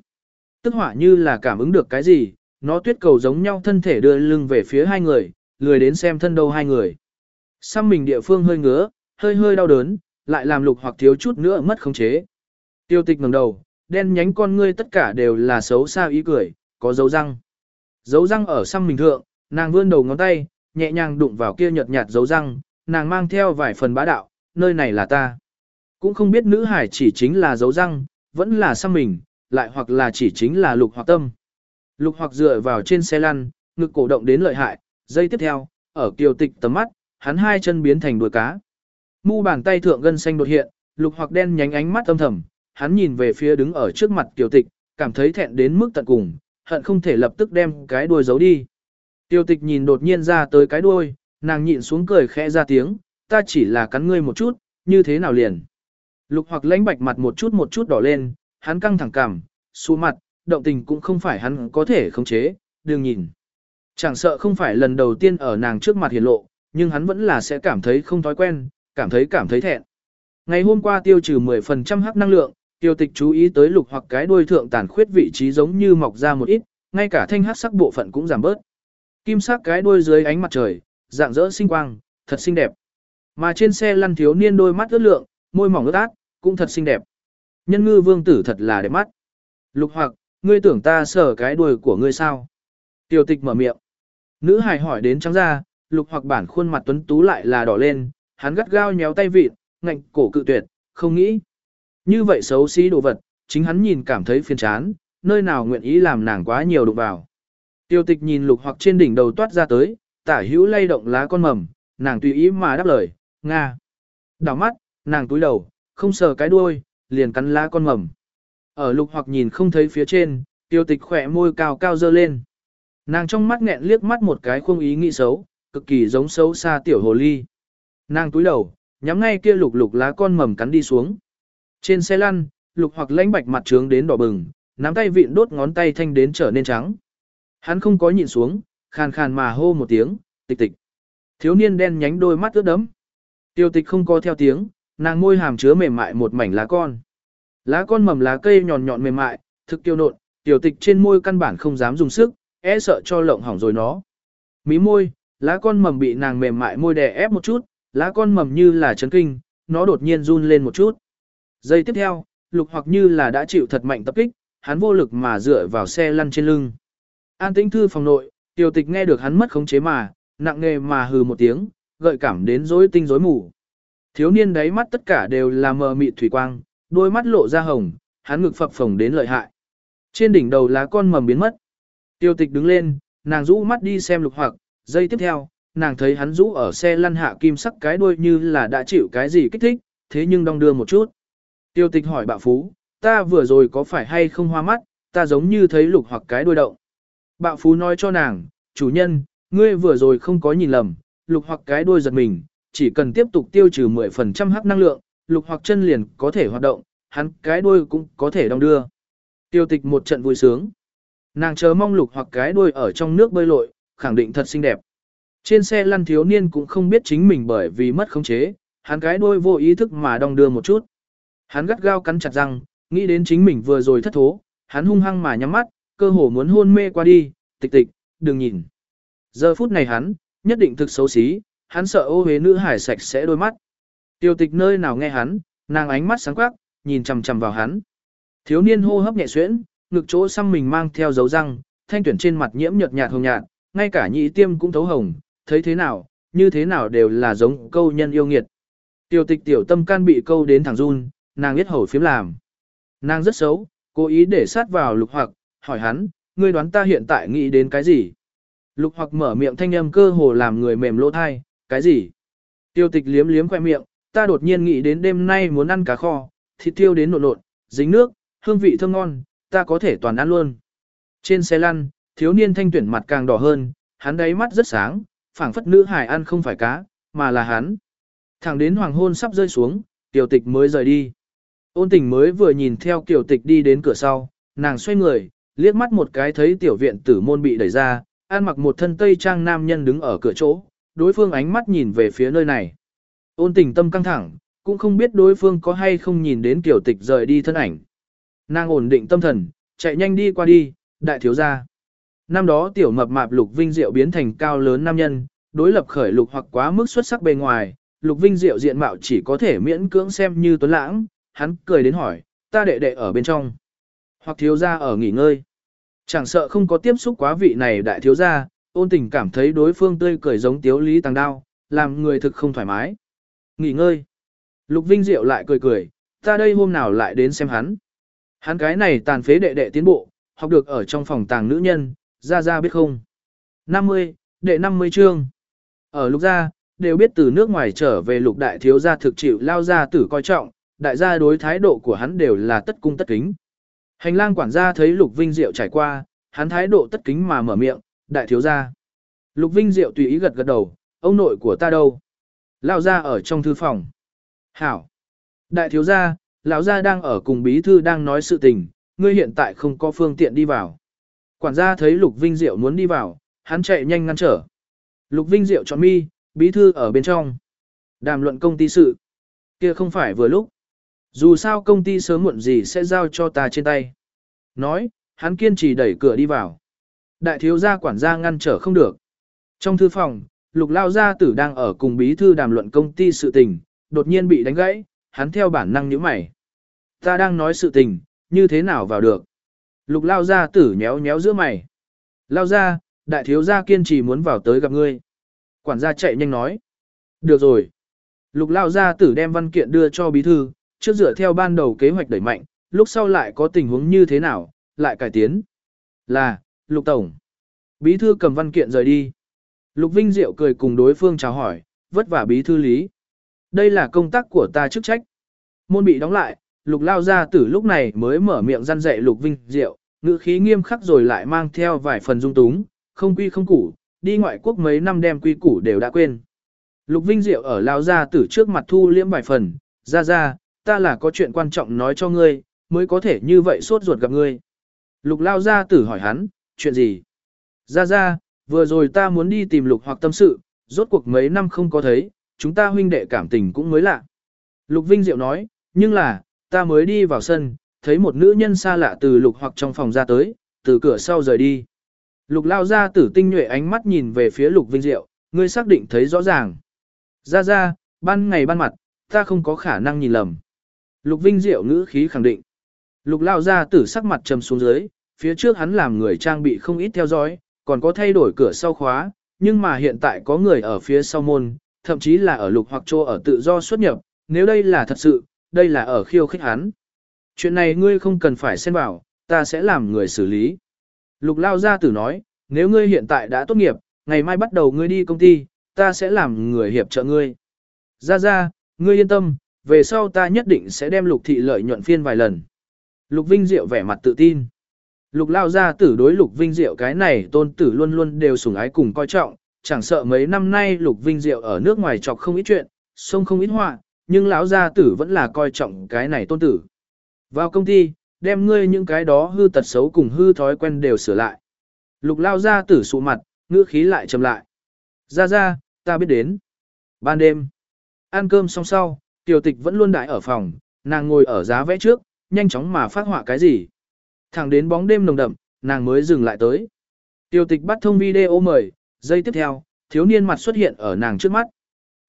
Tức hỏa như là cảm ứng được cái gì, nó tuyết cầu giống nhau thân thể đưa lưng về phía hai người, lười đến xem thân đâu hai người. Xăm mình địa phương hơi ngứa, hơi hơi đau đớn, lại làm lục hoặc thiếu chút nữa mất khống chế. Tiêu tịch ngẩng đầu, đen nhánh con ngươi tất cả đều là xấu xa ý cười, có dấu răng. Dấu răng ở xăm mình thượng, nàng vươn đầu ngón tay, nhẹ nhàng đụng vào kia nhợt nhạt dấu răng, nàng mang theo vài phần bá đạo, nơi này là ta. Cũng không biết nữ hải chỉ chính là dấu răng, vẫn là xăm mình, lại hoặc là chỉ chính là lục hoặc tâm. Lục hoặc dựa vào trên xe lăn, ngực cổ động đến lợi hại, dây tiếp theo, ở kiều tịch tầm mắt, hắn hai chân biến thành đuôi cá. Mu bàn tay thượng gân xanh đột hiện, lục hoặc đen nhánh ánh mắt âm thầm, hắn nhìn về phía đứng ở trước mặt kiều tịch, cảm thấy thẹn đến mức tận cùng, hận không thể lập tức đem cái đuôi giấu đi. Tiêu tịch nhìn đột nhiên ra tới cái đuôi, nàng nhịn xuống cười khẽ ra tiếng, ta chỉ là cắn ngươi một chút, như thế nào liền. Lục hoặc lãnh bạch mặt một chút một chút đỏ lên, hắn căng thẳng cảm, xu mặt, động tình cũng không phải hắn có thể khống chế, đừng nhìn. Chẳng sợ không phải lần đầu tiên ở nàng trước mặt hiển lộ, nhưng hắn vẫn là sẽ cảm thấy không thói quen, cảm thấy cảm thấy thẹn. Ngày hôm qua tiêu trừ 10% hắc năng lượng, tiêu tịch chú ý tới lục hoặc cái đuôi thượng tàn khuyết vị trí giống như mọc ra một ít, ngay cả thanh hắc sắc bộ phận cũng giảm bớt. Kim sắc cái đuôi dưới ánh mặt trời, dạng dỡ sinh quang, thật xinh đẹp. Mà trên xe lăn thiếu niên đôi mắt ướt lượng, môi mỏng ướt át, cũng thật xinh đẹp. Nhân ngư vương tử thật là đẹp mắt. Lục hoặc, ngươi tưởng ta sờ cái đuôi của ngươi sao? Tiểu tịch mở miệng. Nữ hài hỏi đến trắng ra, lục hoặc bản khuôn mặt tuấn tú lại là đỏ lên, hắn gắt gao nhéo tay vịt, ngạnh cổ cự tuyệt, không nghĩ. Như vậy xấu xí đồ vật, chính hắn nhìn cảm thấy phiền chán, nơi nào nguyện ý làm nàng quá nhiều đụng vào. Tiêu tịch nhìn lục hoặc trên đỉnh đầu toát ra tới, tả hữu lay động lá con mầm, nàng tùy ý mà đáp lời, Nga. Đảo mắt, nàng túi đầu, không sờ cái đuôi, liền cắn lá con mầm. Ở lục hoặc nhìn không thấy phía trên, tiêu tịch khỏe môi cao cao dơ lên. Nàng trong mắt nghẹn liếc mắt một cái không ý nghĩ xấu, cực kỳ giống xấu xa tiểu hồ ly. Nàng túi đầu, nhắm ngay kia lục lục lá con mầm cắn đi xuống. Trên xe lăn, lục hoặc lãnh bạch mặt trướng đến đỏ bừng, nắm tay vịn đốt ngón tay thanh đến trở nên trắng. Hắn không có nhìn xuống, khàn khàn mà hô một tiếng, tịch tịch. Thiếu niên đen nhánh đôi mắt ướt đấm. Tiêu tịch không có theo tiếng, nàng môi hàm chứa mềm mại một mảnh lá con. Lá con mầm lá cây nhọn nhọn mềm mại, thực tiêu nộn, tiểu tịch trên môi căn bản không dám dùng sức, e sợ cho lộng hỏng rồi nó. Mí môi, lá con mầm bị nàng mềm mại môi đè ép một chút, lá con mầm như là chấn kinh, nó đột nhiên run lên một chút. Giây tiếp theo, lục hoặc như là đã chịu thật mạnh tập kích, hắn vô lực mà dựa vào xe lăn trên lưng. An tĩnh thư phòng nội, tiểu tịch nghe được hắn mất khống chế mà, nặng nề mà hừ một tiếng, gợi cảm đến rối tinh rối mù. Thiếu niên đáy mắt tất cả đều là mờ mịt thủy quang, đôi mắt lộ ra hồng, hắn ngực phập phồng đến lợi hại. Trên đỉnh đầu lá con mầm biến mất. Tiêu tịch đứng lên, nàng rũ mắt đi xem lục hoặc, giây tiếp theo, nàng thấy hắn rũ ở xe lăn hạ kim sắc cái đuôi như là đã chịu cái gì kích thích, thế nhưng đong đưa một chút. Tiêu tịch hỏi bạo phú, ta vừa rồi có phải hay không hoa mắt, ta giống như thấy lục hoặc cái đuôi động. Bạo phú nói cho nàng, chủ nhân, ngươi vừa rồi không có nhìn lầm, lục hoặc cái đuôi giật mình, chỉ cần tiếp tục tiêu trừ 10% hắc năng lượng, lục hoặc chân liền có thể hoạt động, hắn cái đuôi cũng có thể đong đưa. Tiêu tịch một trận vui sướng. Nàng chờ mong lục hoặc cái đuôi ở trong nước bơi lội, khẳng định thật xinh đẹp. Trên xe lăn thiếu niên cũng không biết chính mình bởi vì mất khống chế, hắn cái đuôi vô ý thức mà đong đưa một chút. Hắn gắt gao cắn chặt răng, nghĩ đến chính mình vừa rồi thất thố, hắn hung hăng mà nhắm mắt, cơ hồ muốn hôn mê qua đi, tịch tịch, đừng nhìn. Giờ phút này hắn, nhất định thực xấu xí, hắn sợ ô huế nữ hải sạch sẽ đôi mắt. Tiêu tịch nơi nào nghe hắn, nàng ánh mắt sáng quắc, nhìn chằm chằm vào hắn. Thiếu niên hô hấp nhẹ xuyễn, ngực chỗ xăm mình mang theo dấu răng, thanh tuyển trên mặt nhiễm nhợt nhạt hồng nhạt, ngay cả nhị tiêm cũng thấu hồng, thấy thế nào, như thế nào đều là giống câu nhân yêu nghiệt. Tiêu tịch tiểu tâm can bị câu đến thẳng run, nàng biết hầu phiếm làm. Nàng rất xấu, cố ý để sát vào lục hoặc, hỏi hắn, ngươi đoán ta hiện tại nghĩ đến cái gì? Lục hoặc mở miệng thanh âm cơ hồ làm người mềm lỗ thai, cái gì? Tiêu tịch liếm liếm khoe miệng, ta đột nhiên nghĩ đến đêm nay muốn ăn cá kho, thịt tiêu đến nộn nộn, dính nước, hương vị thơm ngon, ta có thể toàn ăn luôn. Trên xe lăn, thiếu niên thanh tuyển mặt càng đỏ hơn, hắn đáy mắt rất sáng, phảng phất nữ hải ăn không phải cá, mà là hắn. Thẳng đến hoàng hôn sắp rơi xuống, tiểu tịch mới rời đi. Ôn tình mới vừa nhìn theo tiểu tịch đi đến cửa sau, nàng xoay người, liếc mắt một cái thấy tiểu viện tử môn bị đẩy ra, ăn mặc một thân tây trang nam nhân đứng ở cửa chỗ, đối phương ánh mắt nhìn về phía nơi này. Ôn tình tâm căng thẳng, cũng không biết đối phương có hay không nhìn đến tiểu tịch rời đi thân ảnh. Nàng ổn định tâm thần, chạy nhanh đi qua đi, đại thiếu gia. Năm đó tiểu mập mạp Lục Vinh Diệu biến thành cao lớn nam nhân, đối lập khởi lục hoặc quá mức xuất sắc bề ngoài, Lục Vinh Diệu diện mạo chỉ có thể miễn cưỡng xem như tuấn lãng, hắn cười đến hỏi, ta đệ đệ ở bên trong, hoặc thiếu gia ở nghỉ ngơi. Chẳng sợ không có tiếp xúc quá vị này đại thiếu gia, ôn tình cảm thấy đối phương tươi cười giống tiếu lý tăng đao, làm người thực không thoải mái. Nghỉ ngơi. Lục Vinh Diệu lại cười cười, ta đây hôm nào lại đến xem hắn. Hắn cái này tàn phế đệ đệ tiến bộ, học được ở trong phòng tàng nữ nhân, ra ra biết không. 50, đệ 50 chương. Ở lục gia, đều biết từ nước ngoài trở về lục đại thiếu gia thực chịu lao gia tử coi trọng, đại gia đối thái độ của hắn đều là tất cung tất kính. Hành lang quản gia thấy lục vinh diệu trải qua, hắn thái độ tất kính mà mở miệng, đại thiếu gia. Lục vinh diệu tùy ý gật gật đầu, ông nội của ta đâu? lão gia ở trong thư phòng. Hảo. Đại thiếu gia, lão gia đang ở cùng bí thư đang nói sự tình, ngươi hiện tại không có phương tiện đi vào. Quản gia thấy Lục Vinh Diệu muốn đi vào, hắn chạy nhanh ngăn trở. Lục Vinh Diệu chọn mi, bí thư ở bên trong. Đàm luận công ty sự. kia không phải vừa lúc. Dù sao công ty sớm muộn gì sẽ giao cho ta trên tay. Nói, hắn kiên trì đẩy cửa đi vào. Đại thiếu gia quản gia ngăn trở không được. Trong thư phòng, lục lao gia tử đang ở cùng bí thư đàm luận công ty sự tình, đột nhiên bị đánh gãy, hắn theo bản năng nhíu mày. Ta đang nói sự tình, như thế nào vào được? Lục lao gia tử nhéo nhéo giữa mày. Lao gia, đại thiếu gia kiên trì muốn vào tới gặp ngươi. Quản gia chạy nhanh nói. Được rồi. Lục lao gia tử đem văn kiện đưa cho bí thư, trước dựa theo ban đầu kế hoạch đẩy mạnh, lúc sau lại có tình huống như thế nào, lại cải tiến. Là, Lục Tổng. Bí thư cầm văn kiện rời đi. Lục Vinh Diệu cười cùng đối phương chào hỏi, vất vả bí thư lý. Đây là công tác của ta chức trách. Môn bị đóng lại, Lục lao gia tử lúc này mới mở miệng răn dạy Lục Vinh Diệu, ngữ khí nghiêm khắc rồi lại mang theo vài phần dung túng, không quy không củ, đi ngoại quốc mấy năm đem quy củ đều đã quên. Lục Vinh Diệu ở lao gia tử trước mặt thu liễm vài phần, ra ra, ta là có chuyện quan trọng nói cho ngươi, mới có thể như vậy sốt ruột gặp ngươi. Lục lao gia tử hỏi hắn, chuyện gì? Ra ra, vừa rồi ta muốn đi tìm lục hoặc tâm sự, rốt cuộc mấy năm không có thấy, chúng ta huynh đệ cảm tình cũng mới lạ. Lục Vinh Diệu nói, nhưng là, ta mới đi vào sân, thấy một nữ nhân xa lạ từ lục hoặc trong phòng ra tới, từ cửa sau rời đi. Lục lao ra tử tinh nhuệ ánh mắt nhìn về phía lục vinh diệu, ngươi xác định thấy rõ ràng. Ra ra, ban ngày ban mặt, ta không có khả năng nhìn lầm. Lục vinh diệu ngữ khí khẳng định. Lục lao ra tử sắc mặt trầm xuống dưới, phía trước hắn làm người trang bị không ít theo dõi, còn có thay đổi cửa sau khóa, nhưng mà hiện tại có người ở phía sau môn, thậm chí là ở lục hoặc trô ở tự do xuất nhập, nếu đây là thật sự, đây là ở khiêu khích hắn. Chuyện này ngươi không cần phải xen vào, ta sẽ làm người xử lý. Lục lao gia tử nói, nếu ngươi hiện tại đã tốt nghiệp, ngày mai bắt đầu ngươi đi công ty, ta sẽ làm người hiệp trợ ngươi. Ra ra, ngươi yên tâm, về sau ta nhất định sẽ đem lục thị lợi nhuận phiên vài lần. Lục Vinh Diệu vẻ mặt tự tin. Lục lao gia tử đối Lục Vinh Diệu cái này tôn tử luôn luôn đều sủng ái cùng coi trọng, chẳng sợ mấy năm nay Lục Vinh Diệu ở nước ngoài chọc không ít chuyện, sông không ít họa, nhưng lão gia tử vẫn là coi trọng cái này tôn tử. Vào công ty, đem ngươi những cái đó hư tật xấu cùng hư thói quen đều sửa lại. Lục lao gia tử sụ mặt, ngữ khí lại trầm lại. Ra ra, ta biết đến. Ban đêm, ăn cơm xong sau, tiểu tịch vẫn luôn đại ở phòng, nàng ngồi ở giá vẽ trước, nhanh chóng mà phát họa cái gì. Thẳng đến bóng đêm nồng đậm, nàng mới dừng lại tới. Tiêu tịch bắt thông video mời, giây tiếp theo, thiếu niên mặt xuất hiện ở nàng trước mắt.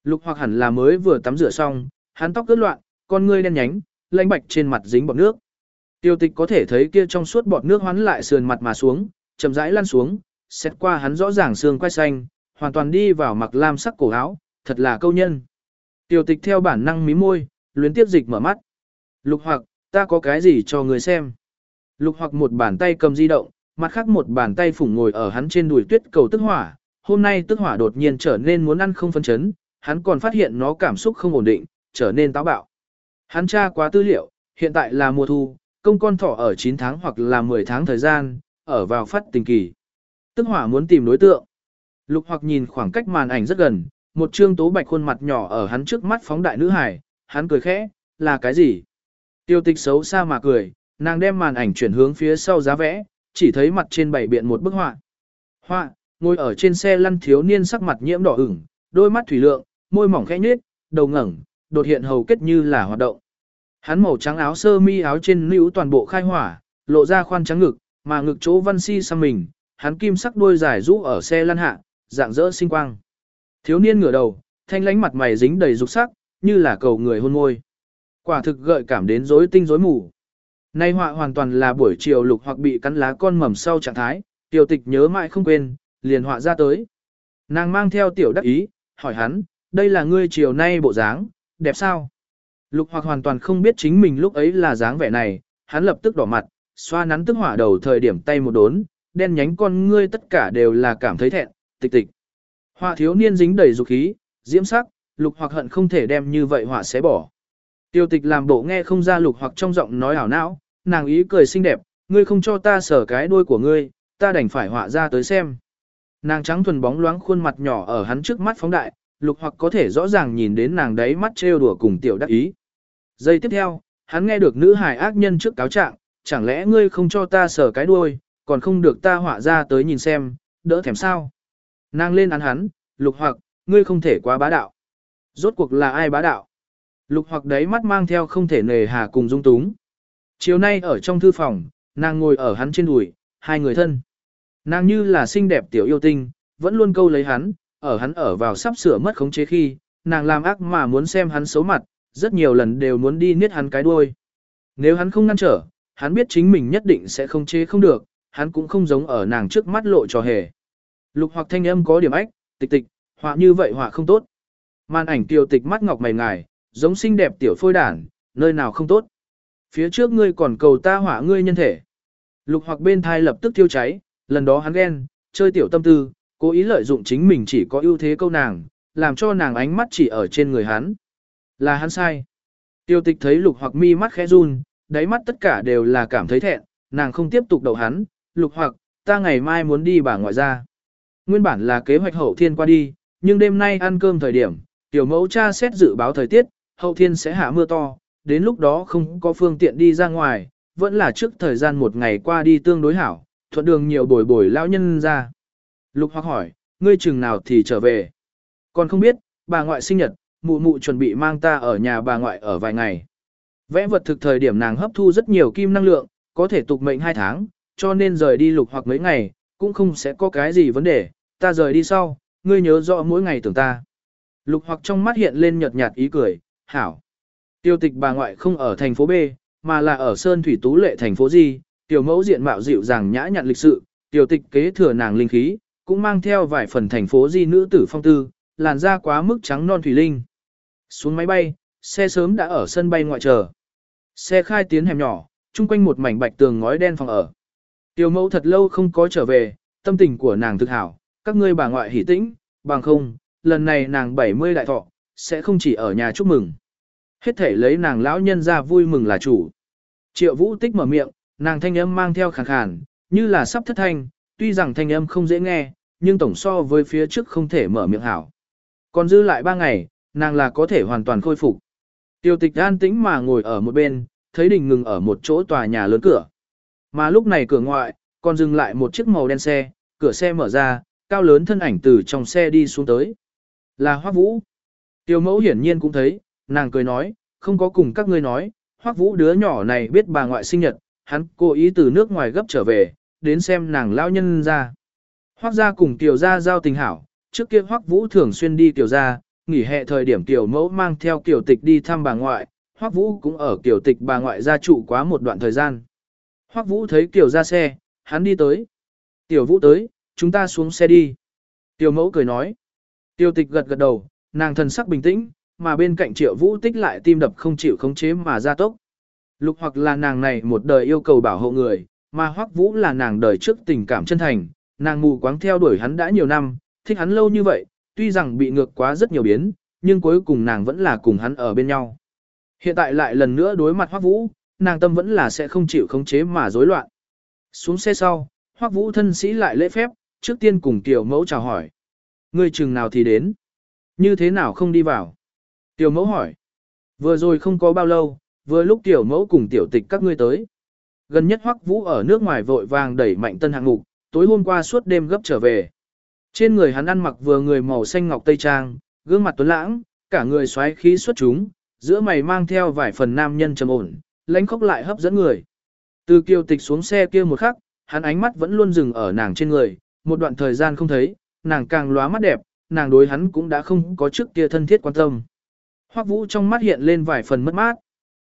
Lục hoặc hẳn là mới vừa tắm rửa xong, hắn tóc ướt loạn, con ngươi đen nhánh, lãnh bạch trên mặt dính bọt nước. Tiêu tịch có thể thấy kia trong suốt bọt nước hoán lại sườn mặt mà xuống, chậm rãi lăn xuống, xét qua hắn rõ ràng xương quai xanh, hoàn toàn đi vào mặc lam sắc cổ áo, thật là câu nhân. Tiêu tịch theo bản năng mí môi, luyến tiếp dịch mở mắt. Lục hoặc, ta có cái gì cho người xem. Lục hoặc một bàn tay cầm di động, mặt khác một bàn tay phủng ngồi ở hắn trên đùi tuyết cầu tức hỏa. Hôm nay tức hỏa đột nhiên trở nên muốn ăn không phân chấn, hắn còn phát hiện nó cảm xúc không ổn định, trở nên táo bạo. Hắn tra quá tư liệu, hiện tại là mùa thu, công con thỏ ở 9 tháng hoặc là 10 tháng thời gian, ở vào phát tình kỳ. Tức hỏa muốn tìm đối tượng. Lục hoặc nhìn khoảng cách màn ảnh rất gần, một trương tố bạch khuôn mặt nhỏ ở hắn trước mắt phóng đại nữ hải, hắn cười khẽ, là cái gì? Tiêu tịch xấu xa mà cười, nàng đem màn ảnh chuyển hướng phía sau giá vẽ, chỉ thấy mặt trên bảy biện một bức họa. Họa, ngồi ở trên xe lăn thiếu niên sắc mặt nhiễm đỏ ửng, đôi mắt thủy lượng, môi mỏng khẽ nhếch, đầu ngẩng, đột hiện hầu kết như là hoạt động. Hắn màu trắng áo sơ mi áo trên lưu toàn bộ khai hỏa, lộ ra khoan trắng ngực, mà ngực chỗ văn si sang mình, hắn kim sắc đuôi dài rũ ở xe lăn hạ, dạng dỡ sinh quang. Thiếu niên ngửa đầu, thanh lánh mặt mày dính đầy dục sắc, như là cầu người hôn môi. Quả thực gợi cảm đến rối tinh rối mù. Nay họa hoàn toàn là buổi chiều lục hoặc bị cắn lá con mầm sau trạng thái, tiểu tịch nhớ mãi không quên, liền họa ra tới. Nàng mang theo tiểu đắc ý, hỏi hắn, đây là ngươi chiều nay bộ dáng, đẹp sao? Lục hoặc hoàn toàn không biết chính mình lúc ấy là dáng vẻ này, hắn lập tức đỏ mặt, xoa nắn tức hỏa đầu thời điểm tay một đốn, đen nhánh con ngươi tất cả đều là cảm thấy thẹn, tịch tịch. Họa thiếu niên dính đầy dục khí, diễm sắc, lục hoặc hận không thể đem như vậy họa xé bỏ. Tiêu tịch làm bộ nghe không ra lục hoặc trong giọng nói ảo não, nàng ý cười xinh đẹp, ngươi không cho ta sở cái đuôi của ngươi, ta đành phải họa ra tới xem. Nàng trắng thuần bóng loáng khuôn mặt nhỏ ở hắn trước mắt phóng đại, lục hoặc có thể rõ ràng nhìn đến nàng đấy mắt trêu đùa cùng tiểu đắc ý. Giây tiếp theo, hắn nghe được nữ hài ác nhân trước cáo trạng, chẳng lẽ ngươi không cho ta sở cái đuôi, còn không được ta họa ra tới nhìn xem, đỡ thèm sao. Nàng lên án hắn, lục hoặc, ngươi không thể quá bá đạo. Rốt cuộc là ai bá đạo? Lục hoặc đấy mắt mang theo không thể nề hà cùng dung túng. Chiều nay ở trong thư phòng, nàng ngồi ở hắn trên đùi, hai người thân. Nàng như là xinh đẹp tiểu yêu tinh, vẫn luôn câu lấy hắn, ở hắn ở vào sắp sửa mất khống chế khi, nàng làm ác mà muốn xem hắn xấu mặt, rất nhiều lần đều muốn đi niết hắn cái đuôi. Nếu hắn không ngăn trở, hắn biết chính mình nhất định sẽ không chế không được, hắn cũng không giống ở nàng trước mắt lộ trò hề. Lục hoặc thanh âm có điểm ách, tịch tịch, họa như vậy họa không tốt. Màn ảnh tiêu tịch mắt ngọc mày ngài, giống xinh đẹp tiểu phôi đản, nơi nào không tốt. Phía trước ngươi còn cầu ta hỏa ngươi nhân thể. Lục hoặc bên thai lập tức thiêu cháy, lần đó hắn ghen, chơi tiểu tâm tư, cố ý lợi dụng chính mình chỉ có ưu thế câu nàng, làm cho nàng ánh mắt chỉ ở trên người hắn. Là hắn sai. Tiêu tịch thấy lục hoặc mi mắt khẽ run, đáy mắt tất cả đều là cảm thấy thẹn, nàng không tiếp tục đầu hắn, lục hoặc, ta ngày mai muốn đi bà ngoại ra. Nguyên bản là kế hoạch hậu thiên qua đi, nhưng đêm nay ăn cơm thời điểm, tiểu mẫu cha xét dự báo thời tiết, hậu thiên sẽ hạ mưa to, đến lúc đó không có phương tiện đi ra ngoài, vẫn là trước thời gian một ngày qua đi tương đối hảo, thuận đường nhiều bồi bồi lão nhân ra. Lục hoặc hỏi, ngươi chừng nào thì trở về. Còn không biết, bà ngoại sinh nhật, mụ mụ chuẩn bị mang ta ở nhà bà ngoại ở vài ngày. Vẽ vật thực thời điểm nàng hấp thu rất nhiều kim năng lượng, có thể tục mệnh 2 tháng, cho nên rời đi lục hoặc mấy ngày, cũng không sẽ có cái gì vấn đề, ta rời đi sau, ngươi nhớ rõ mỗi ngày tưởng ta. Lục hoặc trong mắt hiện lên nhợt nhạt ý cười, hảo. Tiêu tịch bà ngoại không ở thành phố B, mà là ở Sơn Thủy Tú Lệ thành phố Di, tiểu mẫu diện mạo dịu dàng nhã nhặn lịch sự, tiểu tịch kế thừa nàng linh khí, cũng mang theo vài phần thành phố Di nữ tử phong tư, làn da quá mức trắng non thủy linh. Xuống máy bay, xe sớm đã ở sân bay ngoại chờ. Xe khai tiến hẻm nhỏ, chung quanh một mảnh bạch tường ngói đen phòng ở. Tiểu mẫu thật lâu không có trở về, tâm tình của nàng thực hảo, các ngươi bà ngoại hỉ tĩnh, bằng không, lần này nàng 70 đại thọ, sẽ không chỉ ở nhà chúc mừng. Hết thể lấy nàng lão nhân ra vui mừng là chủ. Triệu vũ tích mở miệng, nàng thanh âm mang theo khàn khàn, như là sắp thất thanh, tuy rằng thanh âm không dễ nghe, nhưng tổng so với phía trước không thể mở miệng hảo. Còn dư lại ba ngày, nàng là có thể hoàn toàn khôi phục. Tiêu tịch an tĩnh mà ngồi ở một bên, thấy đình ngừng ở một chỗ tòa nhà lớn cửa. Mà lúc này cửa ngoại, còn dừng lại một chiếc màu đen xe, cửa xe mở ra, cao lớn thân ảnh từ trong xe đi xuống tới. Là Hoắc Vũ. Tiêu mẫu hiển nhiên cũng thấy, nàng cười nói, không có cùng các ngươi nói, Hoắc Vũ đứa nhỏ này biết bà ngoại sinh nhật, hắn cố ý từ nước ngoài gấp trở về, đến xem nàng lão nhân ra. Hoắc gia cùng Tiểu gia giao tình hảo, trước kia Hoắc Vũ thường xuyên đi Tiểu gia, nghỉ hè thời điểm Tiểu mẫu mang theo Tiểu tịch đi thăm bà ngoại, Hoắc Vũ cũng ở Tiểu tịch bà ngoại gia trụ quá một đoạn thời gian. Hoắc Vũ thấy Tiểu gia xe, hắn đi tới. Tiểu Vũ tới, chúng ta xuống xe đi. Tiểu mẫu cười nói. Tiểu tịch gật gật đầu, nàng thần sắc bình tĩnh, mà bên cạnh triệu vũ tích lại tim đập không chịu khống chế mà ra tốc. Lục hoặc là nàng này một đời yêu cầu bảo hộ người, mà hoắc vũ là nàng đời trước tình cảm chân thành, nàng mù quáng theo đuổi hắn đã nhiều năm, thích hắn lâu như vậy, tuy rằng bị ngược quá rất nhiều biến, nhưng cuối cùng nàng vẫn là cùng hắn ở bên nhau. Hiện tại lại lần nữa đối mặt hoắc vũ, nàng tâm vẫn là sẽ không chịu khống chế mà rối loạn. Xuống xe sau, hoắc vũ thân sĩ lại lễ phép, trước tiên cùng tiểu mẫu chào hỏi. Người chừng nào thì đến? Như thế nào không đi vào? Tiểu mẫu hỏi. Vừa rồi không có bao lâu, vừa lúc tiểu mẫu cùng tiểu tịch các ngươi tới. Gần nhất hoắc vũ ở nước ngoài vội vàng đẩy mạnh tân hạng mục, tối hôm qua suốt đêm gấp trở về. Trên người hắn ăn mặc vừa người màu xanh ngọc tây trang, gương mặt tuấn lãng, cả người xoáy khí xuất chúng, giữa mày mang theo vài phần nam nhân trầm ổn, lãnh khốc lại hấp dẫn người. Từ kiều tịch xuống xe kia một khắc, hắn ánh mắt vẫn luôn dừng ở nàng trên người, một đoạn thời gian không thấy, nàng càng lóa mắt đẹp, nàng đối hắn cũng đã không có trước kia thân thiết quan tâm. Hoắc Vũ trong mắt hiện lên vài phần mất mát.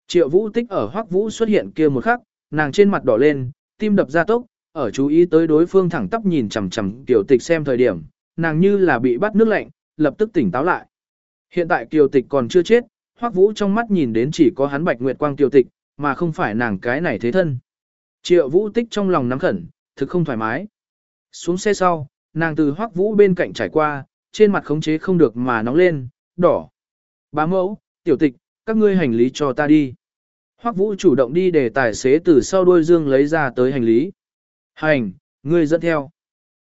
Triệu Vũ Tích ở Hoắc Vũ xuất hiện kia một khắc, nàng trên mặt đỏ lên, tim đập ra tốc, ở chú ý tới đối phương thẳng tắp nhìn chằm chằm kiều tịch xem thời điểm, nàng như là bị bắt nước lạnh, lập tức tỉnh táo lại. Hiện tại Kiều Tịch còn chưa chết, Hoắc Vũ trong mắt nhìn đến chỉ có hắn Bạch Nguyệt Quang Kiều Tịch, mà không phải nàng cái này thế thân. Triệu Vũ Tích trong lòng nắm khẩn, thực không thoải mái. Xuống xe sau, nàng từ Hoắc Vũ bên cạnh trải qua, trên mặt khống chế không được mà nóng lên, đỏ. Bá mẫu, tiểu tịch, các ngươi hành lý cho ta đi. Hoắc Vũ chủ động đi để tài xế từ sau đôi dương lấy ra tới hành lý. Hành, ngươi dẫn theo.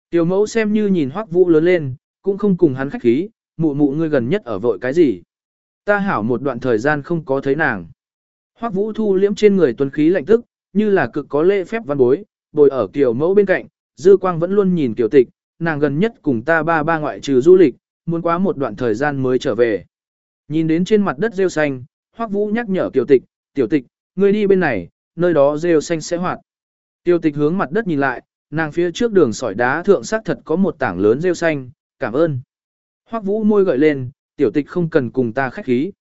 Tiểu mẫu xem như nhìn Hoắc Vũ lớn lên, cũng không cùng hắn khách khí, mụ mụ ngươi gần nhất ở vội cái gì. Ta hảo một đoạn thời gian không có thấy nàng. Hoắc Vũ thu liễm trên người tuấn khí lạnh tức, như là cực có lễ phép văn bối, bồi ở tiểu Mẫu bên cạnh, Dư Quang vẫn luôn nhìn tiểu Tịch, nàng gần nhất cùng ta ba ba ngoại trừ du lịch, muốn quá một đoạn thời gian mới trở về. Nhìn đến trên mặt đất rêu xanh, Hoắc Vũ nhắc nhở Tiểu Tịch, "Tiểu Tịch, ngươi đi bên này, nơi đó rêu xanh sẽ hoạt." Tiểu Tịch hướng mặt đất nhìn lại, nàng phía trước đường sỏi đá thượng xác thật có một tảng lớn rêu xanh, "Cảm ơn." Hoắc Vũ môi gợi lên, "Tiểu Tịch không cần cùng ta khách khí."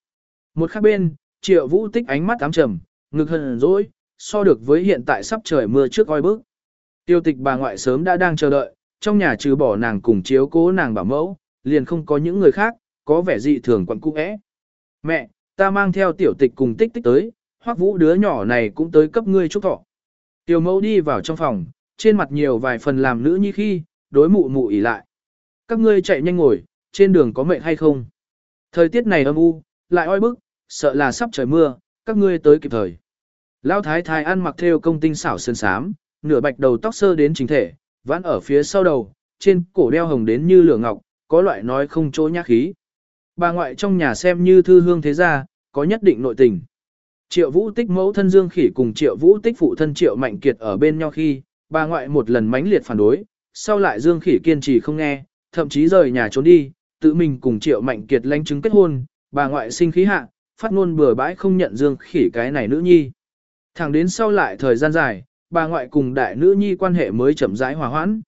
Một khác bên, Triệu Vũ Tích ánh mắt ám trầm, ngực hờn dỗi, so được với hiện tại sắp trời mưa trước oi bức. Tiêu tịch bà ngoại sớm đã đang chờ đợi, trong nhà trừ bỏ nàng cùng chiếu cố nàng bảo mẫu, liền không có những người khác, có vẻ dị thường quặn cung ẽ. Mẹ, ta mang theo tiểu tịch cùng tích tích tới, hoắc vũ đứa nhỏ này cũng tới cấp ngươi chúc thọ. Tiểu mẫu đi vào trong phòng, trên mặt nhiều vài phần làm nữ như khi, đối mụ mụ ỉ lại. Các ngươi chạy nhanh ngồi, trên đường có mệt hay không? Thời tiết này âm u, lại oi bức, sợ là sắp trời mưa, các ngươi tới kịp thời. Lão thái thái ăn mặc theo công tinh xảo sơn sám, nửa bạch đầu tóc sơ đến chính thể, vãn ở phía sau đầu, trên cổ đeo hồng đến như lửa ngọc, có loại nói không chỗ nhã khí. Bà ngoại trong nhà xem như thư hương thế gia, có nhất định nội tình. Triệu vũ tích mẫu thân Dương Khỉ cùng triệu vũ tích phụ thân triệu mạnh kiệt ở bên nhau khi, bà ngoại một lần mãnh liệt phản đối, sau lại Dương Khỉ kiên trì không nghe, thậm chí rời nhà trốn đi, tự mình cùng triệu mạnh kiệt lãnh chứng kết hôn, bà ngoại sinh khí hạ, phát ngôn bừa bãi không nhận Dương Khỉ cái này nữ nhi. Thẳng đến sau lại thời gian dài, bà ngoại cùng đại nữ nhi quan hệ mới chậm rãi hòa hoãn.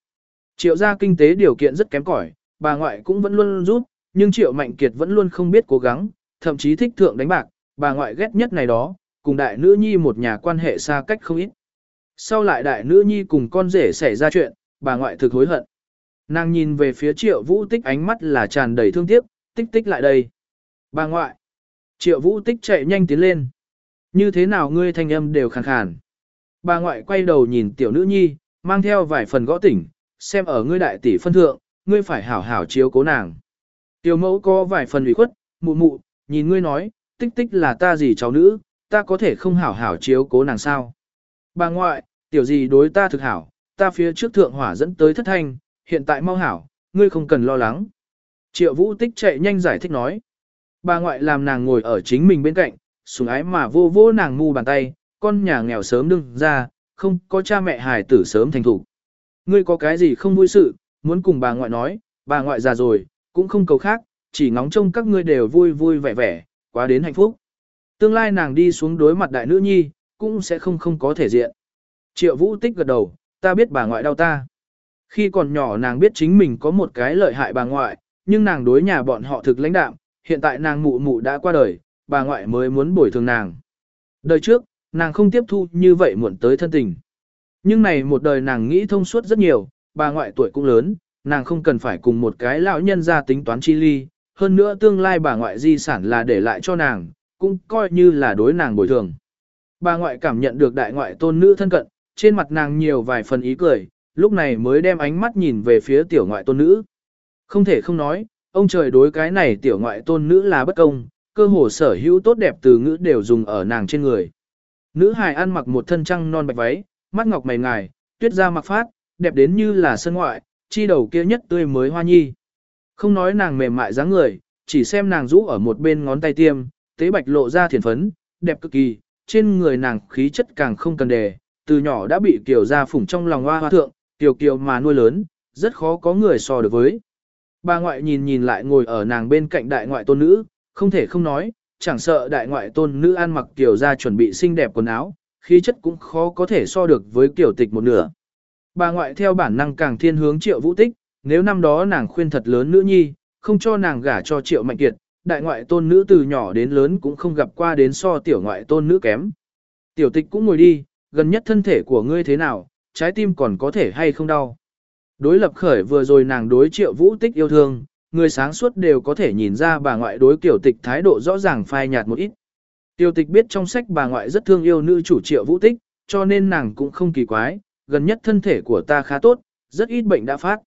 Triệu gia kinh tế điều kiện rất kém cỏi, bà ngoại cũng vẫn luôn giúp, nhưng Triệu Mạnh Kiệt vẫn luôn không biết cố gắng, thậm chí thích thượng đánh bạc, bà ngoại ghét nhất này đó, cùng đại nữ nhi một nhà quan hệ xa cách không ít. Sau lại đại nữ nhi cùng con rể xảy ra chuyện, bà ngoại thực hối hận. Nàng nhìn về phía Triệu Vũ Tích ánh mắt là tràn đầy thương tiếc, tích tích lại đây. Bà ngoại. Triệu Vũ Tích chạy nhanh tiến lên. Như thế nào ngươi thanh âm đều khàn khàn. Bà ngoại quay đầu nhìn tiểu nữ nhi, mang theo vài phần gõ tỉnh, xem ở ngươi đại tỷ phân thượng, ngươi phải hảo hảo chiếu cố nàng. Tiểu mẫu có vài phần ủy khuất, mụ mụ, nhìn ngươi nói, tích tích là ta gì cháu nữ, ta có thể không hảo hảo chiếu cố nàng sao. Bà ngoại, tiểu gì đối ta thực hảo, ta phía trước thượng hỏa dẫn tới thất thanh, hiện tại mau hảo, ngươi không cần lo lắng. Triệu vũ tích chạy nhanh giải thích nói. Bà ngoại làm nàng ngồi ở chính mình bên cạnh, sùng ái mà vô vô nàng mu bàn tay, con nhà nghèo sớm đừng ra, không có cha mẹ hài tử sớm thành thủ. Ngươi có cái gì không vui sự, muốn cùng bà ngoại nói, bà ngoại già rồi, cũng không cầu khác, chỉ ngóng trông các ngươi đều vui vui vẻ vẻ, quá đến hạnh phúc. Tương lai nàng đi xuống đối mặt đại nữ nhi, cũng sẽ không không có thể diện. Triệu vũ tích gật đầu, ta biết bà ngoại đau ta. Khi còn nhỏ nàng biết chính mình có một cái lợi hại bà ngoại, nhưng nàng đối nhà bọn họ thực lãnh đạm, hiện tại nàng mụ mụ đã qua đời, bà ngoại mới muốn bồi thường nàng. Đời trước, nàng không tiếp thu như vậy muộn tới thân tình. Nhưng này một đời nàng nghĩ thông suốt rất nhiều, bà ngoại tuổi cũng lớn, nàng không cần phải cùng một cái lão nhân ra tính toán chi ly, hơn nữa tương lai bà ngoại di sản là để lại cho nàng, cũng coi như là đối nàng bồi thường. Bà ngoại cảm nhận được đại ngoại tôn nữ thân cận, trên mặt nàng nhiều vài phần ý cười, lúc này mới đem ánh mắt nhìn về phía tiểu ngoại tôn nữ. Không thể không nói, ông trời đối cái này tiểu ngoại tôn nữ là bất công, cơ hồ sở hữu tốt đẹp từ ngữ đều dùng ở nàng trên người. Nữ hài ăn mặc một thân trăng non bạch váy, mắt ngọc mày ngài, tuyết da mặc phát, đẹp đến như là sân ngoại, chi đầu kia nhất tươi mới hoa nhi. Không nói nàng mềm mại dáng người, chỉ xem nàng rũ ở một bên ngón tay tiêm, tế bạch lộ ra thiền phấn, đẹp cực kỳ, trên người nàng khí chất càng không cần đề, từ nhỏ đã bị kiều ra phủng trong lòng hoa hoa thượng, kiều kiều mà nuôi lớn, rất khó có người so được với. Bà ngoại nhìn nhìn lại ngồi ở nàng bên cạnh đại ngoại tôn nữ, không thể không nói, chẳng sợ đại ngoại tôn nữ ăn mặc tiểu ra chuẩn bị xinh đẹp quần áo, khí chất cũng khó có thể so được với kiểu tịch một nửa. Bà ngoại theo bản năng càng thiên hướng triệu vũ tích, nếu năm đó nàng khuyên thật lớn nữ nhi, không cho nàng gả cho triệu mạnh kiệt, đại ngoại tôn nữ từ nhỏ đến lớn cũng không gặp qua đến so tiểu ngoại tôn nữ kém. Tiểu tịch cũng ngồi đi, gần nhất thân thể của ngươi thế nào, trái tim còn có thể hay không đau. Đối lập khởi vừa rồi nàng đối triệu vũ tích yêu thương, người sáng suốt đều có thể nhìn ra bà ngoại đối kiểu tịch thái độ rõ ràng phai nhạt một ít. Tiểu tịch biết trong sách bà ngoại rất thương yêu nữ chủ triệu vũ tích, cho nên nàng cũng không kỳ quái, gần nhất thân thể của ta khá tốt, rất ít bệnh đã phát.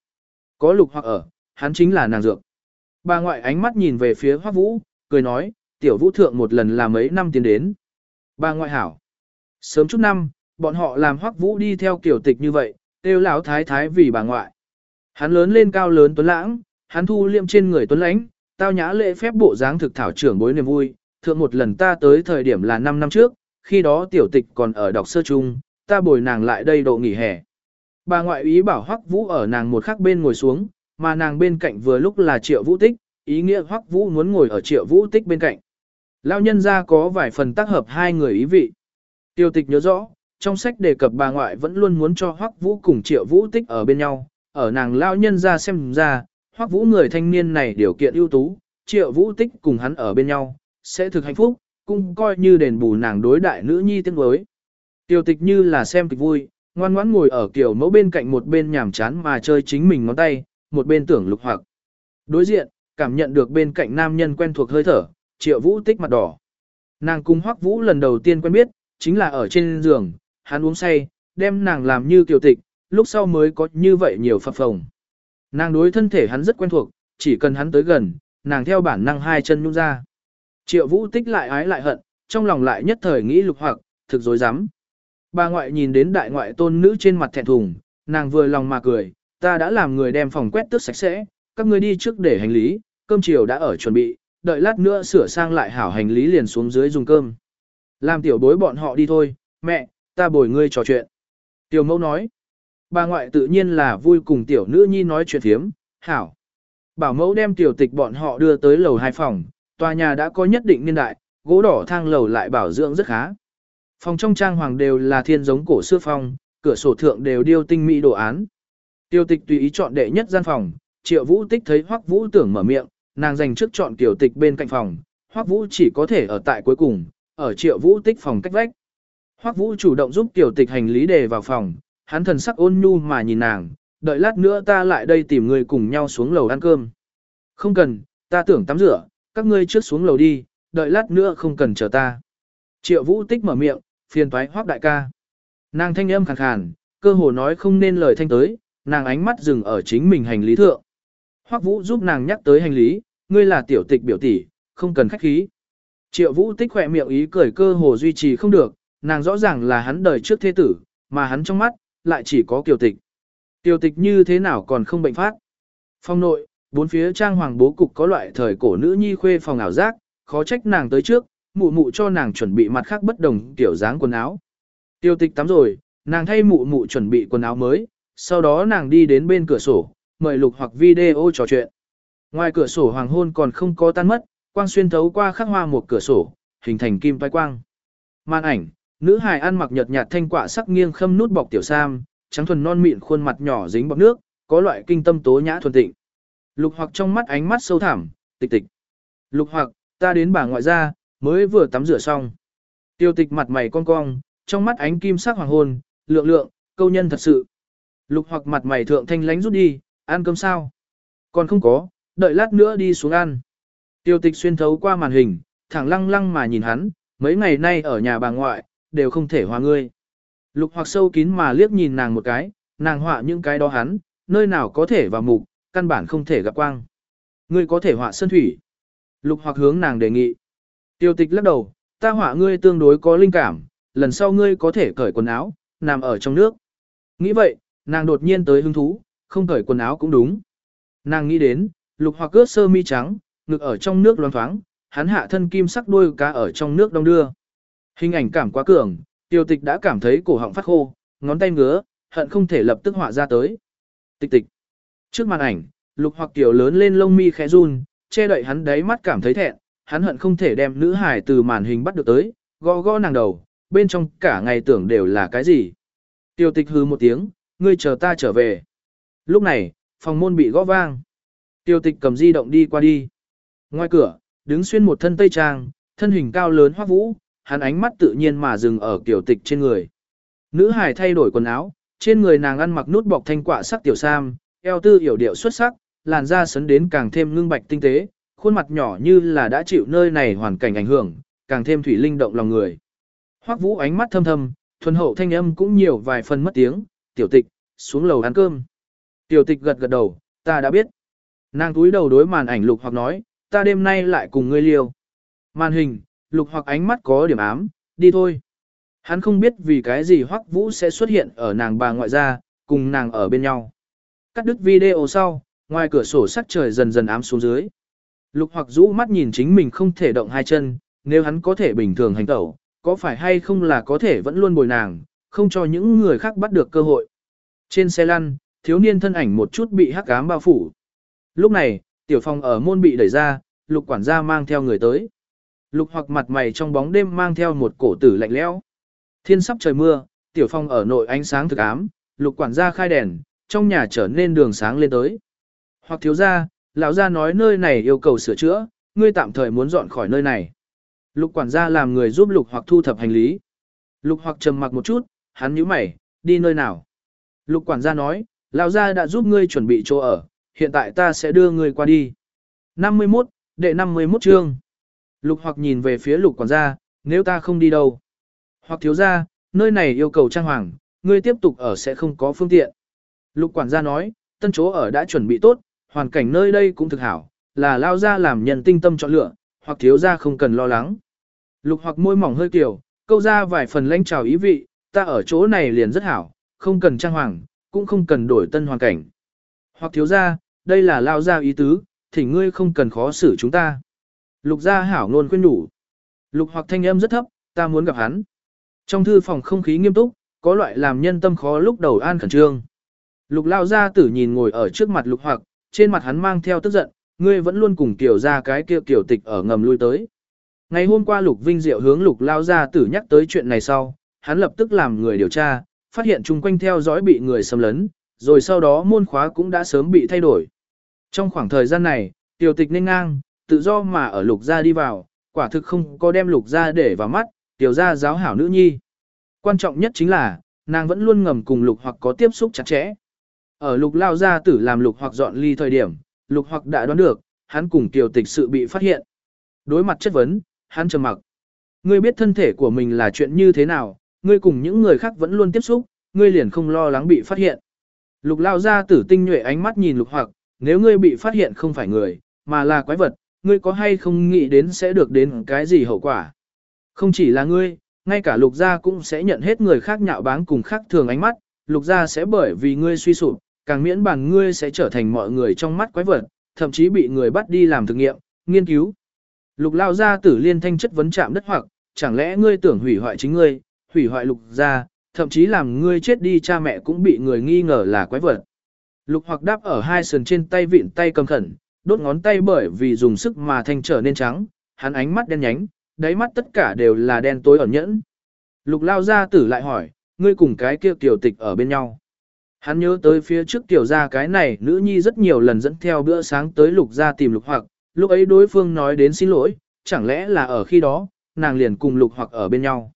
Có lục hoặc ở, hắn chính là nàng dược. Bà ngoại ánh mắt nhìn về phía hoác vũ, cười nói, tiểu vũ thượng một lần là mấy năm tiến đến. Bà ngoại hảo. Sớm chút năm, bọn họ làm hoác vũ đi theo kiểu tịch như vậy, tiêu lão thái thái vì bà ngoại. Hắn lớn lên cao lớn tuấn lãng, hắn thu liêm trên người tuấn lãnh, tao nhã lễ phép bộ dáng thực thảo trưởng bối niềm vui. Thượng một lần ta tới thời điểm là 5 năm trước, khi đó tiểu tịch còn ở đọc sơ trung, ta bồi nàng lại đây độ nghỉ hè. Bà ngoại ý bảo Hoắc Vũ ở nàng một khắc bên ngồi xuống, mà nàng bên cạnh vừa lúc là Triệu Vũ Tích, ý nghĩa Hoắc Vũ muốn ngồi ở Triệu Vũ Tích bên cạnh. Lão nhân gia có vài phần tác hợp hai người ý vị. Tiêu tịch nhớ rõ, trong sách đề cập bà ngoại vẫn luôn muốn cho Hoắc Vũ cùng Triệu Vũ Tích ở bên nhau, ở nàng lão nhân gia xem ra, Hoắc Vũ người thanh niên này điều kiện ưu tú, Triệu Vũ Tích cùng hắn ở bên nhau, sẽ thực hạnh phúc, cũng coi như đền bù nàng đối đại nữ nhi tiếng đối. Tiêu tịch như là xem kịch vui, ngoan ngoãn ngồi ở kiểu mẫu bên cạnh một bên nhàm chán mà chơi chính mình ngón tay, một bên tưởng lục hoặc. Đối diện, cảm nhận được bên cạnh nam nhân quen thuộc hơi thở, triệu vũ tích mặt đỏ. Nàng cùng hoắc vũ lần đầu tiên quen biết, chính là ở trên giường, hắn uống say, đem nàng làm như tiểu tịch, lúc sau mới có như vậy nhiều phập phồng. Nàng đối thân thể hắn rất quen thuộc, chỉ cần hắn tới gần, nàng theo bản năng hai chân nhung ra. Triệu vũ tích lại ái lại hận, trong lòng lại nhất thời nghĩ lục hoặc, thực dối rắm Bà ngoại nhìn đến đại ngoại tôn nữ trên mặt thẹn thùng, nàng vừa lòng mà cười, ta đã làm người đem phòng quét tước sạch sẽ, các ngươi đi trước để hành lý, cơm chiều đã ở chuẩn bị, đợi lát nữa sửa sang lại hảo hành lý liền xuống dưới dùng cơm. Làm tiểu bối bọn họ đi thôi, mẹ, ta bồi ngươi trò chuyện. Tiểu mẫu nói, bà ngoại tự nhiên là vui cùng tiểu nữ nhi nói chuyện thiếm, hảo. Bảo mẫu đem tiểu tịch bọn họ đưa tới lầu hai phòng, tòa nhà đã có nhất định niên đại, gỗ đỏ thang lầu lại bảo dưỡng rất khá. Phòng trong trang hoàng đều là thiên giống cổ xưa phong, cửa sổ thượng đều điêu tinh mỹ đồ án. Tiêu tịch tùy ý chọn đệ nhất gian phòng, triệu vũ tích thấy hoắc vũ tưởng mở miệng, nàng dành trước chọn tiểu tịch bên cạnh phòng, hoắc vũ chỉ có thể ở tại cuối cùng, ở triệu vũ tích phòng cách vách. Hoắc vũ chủ động giúp tiểu tịch hành lý đề vào phòng, hắn thần sắc ôn nhu mà nhìn nàng, đợi lát nữa ta lại đây tìm người cùng nhau xuống lầu ăn cơm. Không cần, ta tưởng tắm rửa, các ngươi trước xuống lầu đi, đợi lát nữa không cần chờ ta. Triệu vũ tích mở miệng, phiền toái hoác đại ca. Nàng thanh âm khàn khàn, cơ hồ nói không nên lời thanh tới, nàng ánh mắt dừng ở chính mình hành lý thượng. Hoắc Vũ giúp nàng nhắc tới hành lý, ngươi là tiểu tịch biểu tỷ, không cần khách khí. Triệu Vũ tích khỏe miệng ý cười cơ hồ duy trì không được, nàng rõ ràng là hắn đời trước thế tử, mà hắn trong mắt, lại chỉ có kiều tịch. Kiều tịch như thế nào còn không bệnh phát. Phong nội, bốn phía trang hoàng bố cục có loại thời cổ nữ nhi khuê phòng ảo giác, khó trách nàng tới trước, mụ mụ cho nàng chuẩn bị mặt khác bất đồng kiểu dáng quần áo. Tiêu tịch tắm rồi, nàng thay mụ mụ chuẩn bị quần áo mới, sau đó nàng đi đến bên cửa sổ, mời lục hoặc video trò chuyện. Ngoài cửa sổ hoàng hôn còn không có tan mất, quang xuyên thấu qua khắc hoa một cửa sổ, hình thành kim vai quang. Màn ảnh, nữ hài ăn mặc nhợt nhạt thanh quả sắc nghiêng khâm nút bọc tiểu sam, trắng thuần non mịn khuôn mặt nhỏ dính bọt nước, có loại kinh tâm tố nhã thuần tịnh. Lục hoặc trong mắt ánh mắt sâu thẳm, tịch tịch. Lục hoặc, ta đến bà ngoại gia, mới vừa tắm rửa xong. Tiêu tịch mặt mày cong cong, trong mắt ánh kim sắc hoàng hôn, lượng lượng, câu nhân thật sự. Lục hoặc mặt mày thượng thanh lánh rút đi, ăn cơm sao? Còn không có, đợi lát nữa đi xuống ăn. Tiêu tịch xuyên thấu qua màn hình, thẳng lăng lăng mà nhìn hắn, mấy ngày nay ở nhà bà ngoại, đều không thể hòa ngươi. Lục hoặc sâu kín mà liếc nhìn nàng một cái, nàng họa những cái đó hắn, nơi nào có thể vào mục, căn bản không thể gặp quang. Ngươi có thể họa sơn thủy. Lục hoặc hướng nàng đề nghị. Tiêu tịch lắc đầu, ta họa ngươi tương đối có linh cảm, lần sau ngươi có thể cởi quần áo, nằm ở trong nước. Nghĩ vậy, nàng đột nhiên tới hứng thú, không cởi quần áo cũng đúng. Nàng nghĩ đến, lục hoặc cướp sơ mi trắng, ngực ở trong nước loang thoáng, hắn hạ thân kim sắc đuôi cá ở trong nước đông đưa. Hình ảnh cảm quá cường, tiêu tịch đã cảm thấy cổ họng phát khô, ngón tay ngứa, hận không thể lập tức họa ra tới. Tịch tịch. Trước màn ảnh, lục hoặc tiểu lớn lên lông mi khẽ run, che đậy hắn đáy mắt cảm thấy thẹn, hắn hận không thể đem nữ hải từ màn hình bắt được tới, gõ gõ nàng đầu, bên trong cả ngày tưởng đều là cái gì. Tiêu tịch hư một tiếng, ngươi chờ ta trở về. Lúc này, phòng môn bị gõ vang. Tiêu tịch cầm di động đi qua đi. Ngoài cửa, đứng xuyên một thân tây trang, thân hình cao lớn hoác vũ, hắn ánh mắt tự nhiên mà dừng ở tiểu tịch trên người. Nữ hải thay đổi quần áo, trên người nàng ăn mặc nút bọc thanh quạ sắc tiểu sam, eo tư hiểu điệu xuất sắc, làn da sấn đến càng thêm ngưng bạch tinh tế, khuôn mặt nhỏ như là đã chịu nơi này hoàn cảnh ảnh hưởng, càng thêm thủy linh động lòng người. Hoắc Vũ ánh mắt thâm thâm, thuần hậu thanh âm cũng nhiều vài phần mất tiếng, "Tiểu Tịch, xuống lầu ăn cơm." Tiểu Tịch gật gật đầu, "Ta đã biết." Nàng túi đầu đối màn ảnh Lục Hoặc nói, "Ta đêm nay lại cùng ngươi liêu." Màn hình, Lục Hoặc ánh mắt có điểm ám, "Đi thôi." Hắn không biết vì cái gì Hoắc Vũ sẽ xuất hiện ở nàng bà ngoại gia, cùng nàng ở bên nhau. Cắt đứt video sau, ngoài cửa sổ sắc trời dần dần ám xuống dưới. Lục hoặc rũ mắt nhìn chính mình không thể động hai chân, nếu hắn có thể bình thường hành tẩu, có phải hay không là có thể vẫn luôn bồi nàng, không cho những người khác bắt được cơ hội. Trên xe lăn, thiếu niên thân ảnh một chút bị hắc ám bao phủ. Lúc này, tiểu phòng ở môn bị đẩy ra, lục quản gia mang theo người tới. Lục hoặc mặt mày trong bóng đêm mang theo một cổ tử lạnh lẽo. Thiên sắp trời mưa, tiểu phong ở nội ánh sáng thực ám, lục quản gia khai đèn, trong nhà trở nên đường sáng lên tới. Hoặc thiếu gia, lão gia nói nơi này yêu cầu sửa chữa, ngươi tạm thời muốn dọn khỏi nơi này. Lục quản gia làm người giúp lục hoặc thu thập hành lý. Lục hoặc trầm mặc một chút, hắn nhíu mày, đi nơi nào. Lục quản gia nói, lão gia đã giúp ngươi chuẩn bị chỗ ở, hiện tại ta sẽ đưa ngươi qua đi. 51, đệ 51 chương. Lục hoặc nhìn về phía lục quản gia, nếu ta không đi đâu. Hoặc thiếu gia, nơi này yêu cầu trang hoàng, ngươi tiếp tục ở sẽ không có phương tiện. Lục quản gia nói, tân chỗ ở đã chuẩn bị tốt, hoàn cảnh nơi đây cũng thực hảo, là lao ra làm nhân tinh tâm chọn lựa, hoặc thiếu gia không cần lo lắng. Lục hoặc môi mỏng hơi kiểu, câu ra vài phần lãnh trào ý vị, ta ở chỗ này liền rất hảo, không cần trang hoàng, cũng không cần đổi tân hoàn cảnh. Hoặc thiếu gia, đây là lao ra ý tứ, thì ngươi không cần khó xử chúng ta. Lục gia hảo luôn khuyên đủ. Lục hoặc thanh âm rất thấp, ta muốn gặp hắn. Trong thư phòng không khí nghiêm túc, có loại làm nhân tâm khó lúc đầu an khẩn trương. Lục lao gia tử nhìn ngồi ở trước mặt lục hoặc, trên mặt hắn mang theo tức giận, ngươi vẫn luôn cùng tiểu ra cái kia tiểu tịch ở ngầm lui tới. Ngày hôm qua lục vinh diệu hướng lục lao gia tử nhắc tới chuyện này sau, hắn lập tức làm người điều tra, phát hiện chung quanh theo dõi bị người xâm lấn, rồi sau đó môn khóa cũng đã sớm bị thay đổi. Trong khoảng thời gian này, tiểu tịch nên ngang, tự do mà ở lục gia đi vào, quả thực không có đem lục gia để vào mắt, tiểu gia giáo hảo nữ nhi. Quan trọng nhất chính là, nàng vẫn luôn ngầm cùng lục hoặc có tiếp xúc chặt chẽ. Ở lục lao gia tử làm lục hoặc dọn ly thời điểm, lục hoặc đã đoán được, hắn cùng tiểu tịch sự bị phát hiện. Đối mặt chất vấn, hắn trầm mặc. Ngươi biết thân thể của mình là chuyện như thế nào, ngươi cùng những người khác vẫn luôn tiếp xúc, ngươi liền không lo lắng bị phát hiện. Lục lao gia tử tinh nhuệ ánh mắt nhìn lục hoặc, nếu ngươi bị phát hiện không phải người, mà là quái vật, ngươi có hay không nghĩ đến sẽ được đến cái gì hậu quả. Không chỉ là ngươi, ngay cả lục gia cũng sẽ nhận hết người khác nhạo báng cùng khác thường ánh mắt, lục gia sẽ bởi vì ngươi suy sụp, càng miễn bàn ngươi sẽ trở thành mọi người trong mắt quái vật, thậm chí bị người bắt đi làm thực nghiệm, nghiên cứu. Lục lao gia tử liên thanh chất vấn chạm đất hoặc, chẳng lẽ ngươi tưởng hủy hoại chính ngươi, hủy hoại lục gia, thậm chí làm ngươi chết đi cha mẹ cũng bị người nghi ngờ là quái vật. Lục hoặc đáp ở hai sườn trên tay vịn tay cầm khẩn, đốt ngón tay bởi vì dùng sức mà thanh trở nên trắng, hắn ánh mắt đen nhánh, đáy mắt tất cả đều là đen tối ẩn nhẫn. Lục lao gia tử lại hỏi, ngươi cùng cái kia tiểu tịch ở bên nhau. Hắn nhớ tới phía trước tiểu gia cái này nữ nhi rất nhiều lần dẫn theo bữa sáng tới lục gia tìm lục hoặc, lúc ấy đối phương nói đến xin lỗi, chẳng lẽ là ở khi đó, nàng liền cùng lục hoặc ở bên nhau.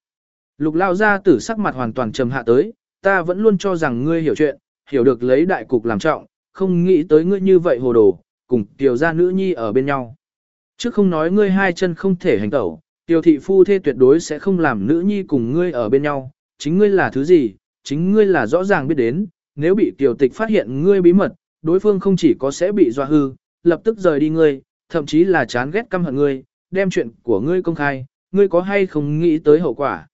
Lục lao gia tử sắc mặt hoàn toàn trầm hạ tới, ta vẫn luôn cho rằng ngươi hiểu chuyện, hiểu được lấy đại cục làm trọng, không nghĩ tới ngươi như vậy hồ đồ, cùng tiểu gia nữ nhi ở bên nhau. Trước không nói ngươi hai chân không thể hành tẩu, Tiểu thị phu thê tuyệt đối sẽ không làm nữ nhi cùng ngươi ở bên nhau, chính ngươi là thứ gì, chính ngươi là rõ ràng biết đến, nếu bị tiểu tịch phát hiện ngươi bí mật, đối phương không chỉ có sẽ bị dọa hư, lập tức rời đi ngươi, thậm chí là chán ghét căm hận ngươi, đem chuyện của ngươi công khai, ngươi có hay không nghĩ tới hậu quả.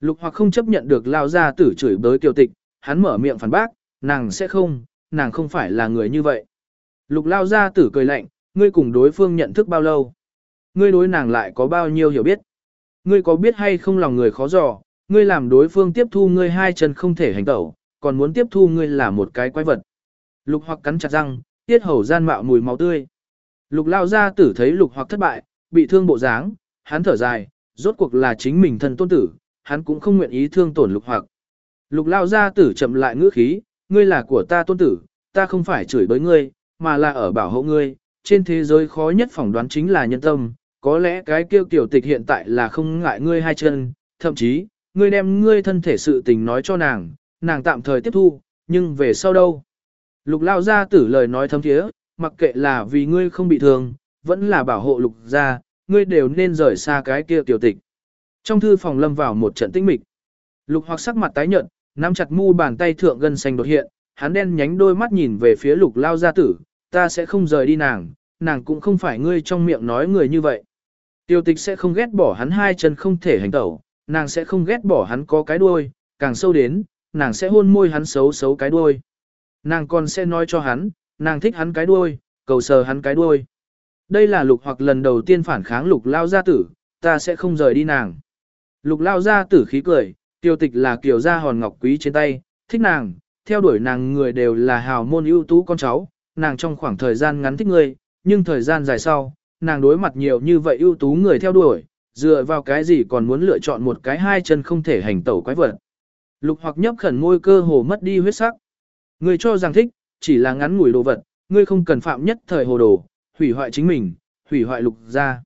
Lục hoặc không chấp nhận được lao ra tử chửi bới tiểu tịch, hắn mở miệng phản bác, nàng sẽ không, nàng không phải là người như vậy. Lục lao ra tử cười lạnh, ngươi cùng đối phương nhận thức bao lâu. Ngươi đối nàng lại có bao nhiêu hiểu biết? Ngươi có biết hay không lòng người khó dò, ngươi làm đối phương tiếp thu ngươi hai chân không thể hành tẩu, còn muốn tiếp thu ngươi là một cái quái vật. Lục hoặc cắn chặt răng, tiết hầu gian mạo mùi máu tươi. Lục lao ra tử thấy lục hoặc thất bại, bị thương bộ dáng, hắn thở dài, rốt cuộc là chính mình thân tôn tử, hắn cũng không nguyện ý thương tổn lục hoặc. Lục lao ra tử chậm lại ngữ khí, ngươi là của ta tôn tử, ta không phải chửi bới ngươi, mà là ở bảo hộ ngươi, trên thế giới khó nhất phỏng đoán chính là nhân tâm, có lẽ cái kêu tiểu tịch hiện tại là không ngại ngươi hai chân, thậm chí, ngươi đem ngươi thân thể sự tình nói cho nàng, nàng tạm thời tiếp thu, nhưng về sau đâu? Lục lao ra tử lời nói thấm thiế, mặc kệ là vì ngươi không bị thương, vẫn là bảo hộ lục gia, ngươi đều nên rời xa cái kia tiểu tịch. Trong thư phòng lâm vào một trận tĩnh mịch. Lục hoặc sắc mặt tái nhợt, nắm chặt mu bàn tay thượng gân xanh đột hiện, hắn đen nhánh đôi mắt nhìn về phía lục lao gia tử, ta sẽ không rời đi nàng, nàng cũng không phải ngươi trong miệng nói người như vậy. Tiêu tịch sẽ không ghét bỏ hắn hai chân không thể hành tẩu, nàng sẽ không ghét bỏ hắn có cái đuôi, càng sâu đến, nàng sẽ hôn môi hắn xấu xấu cái đuôi. Nàng còn sẽ nói cho hắn, nàng thích hắn cái đuôi, cầu sờ hắn cái đuôi. Đây là lục hoặc lần đầu tiên phản kháng lục lao gia tử, ta sẽ không rời đi nàng. Lục lao gia tử khí cười, tiêu tịch là kiểu gia hòn ngọc quý trên tay, thích nàng, theo đuổi nàng người đều là hào môn ưu tú con cháu, nàng trong khoảng thời gian ngắn thích ngươi, nhưng thời gian dài sau, nàng đối mặt nhiều như vậy ưu tú người theo đuổi, dựa vào cái gì còn muốn lựa chọn một cái hai chân không thể hành tẩu quái vật. Lục hoặc nhấp khẩn môi cơ hồ mất đi huyết sắc. Ngươi cho rằng thích, chỉ là ngắn ngủi đồ vật, ngươi không cần phạm nhất thời hồ đồ, hủy hoại chính mình, hủy hoại lục gia.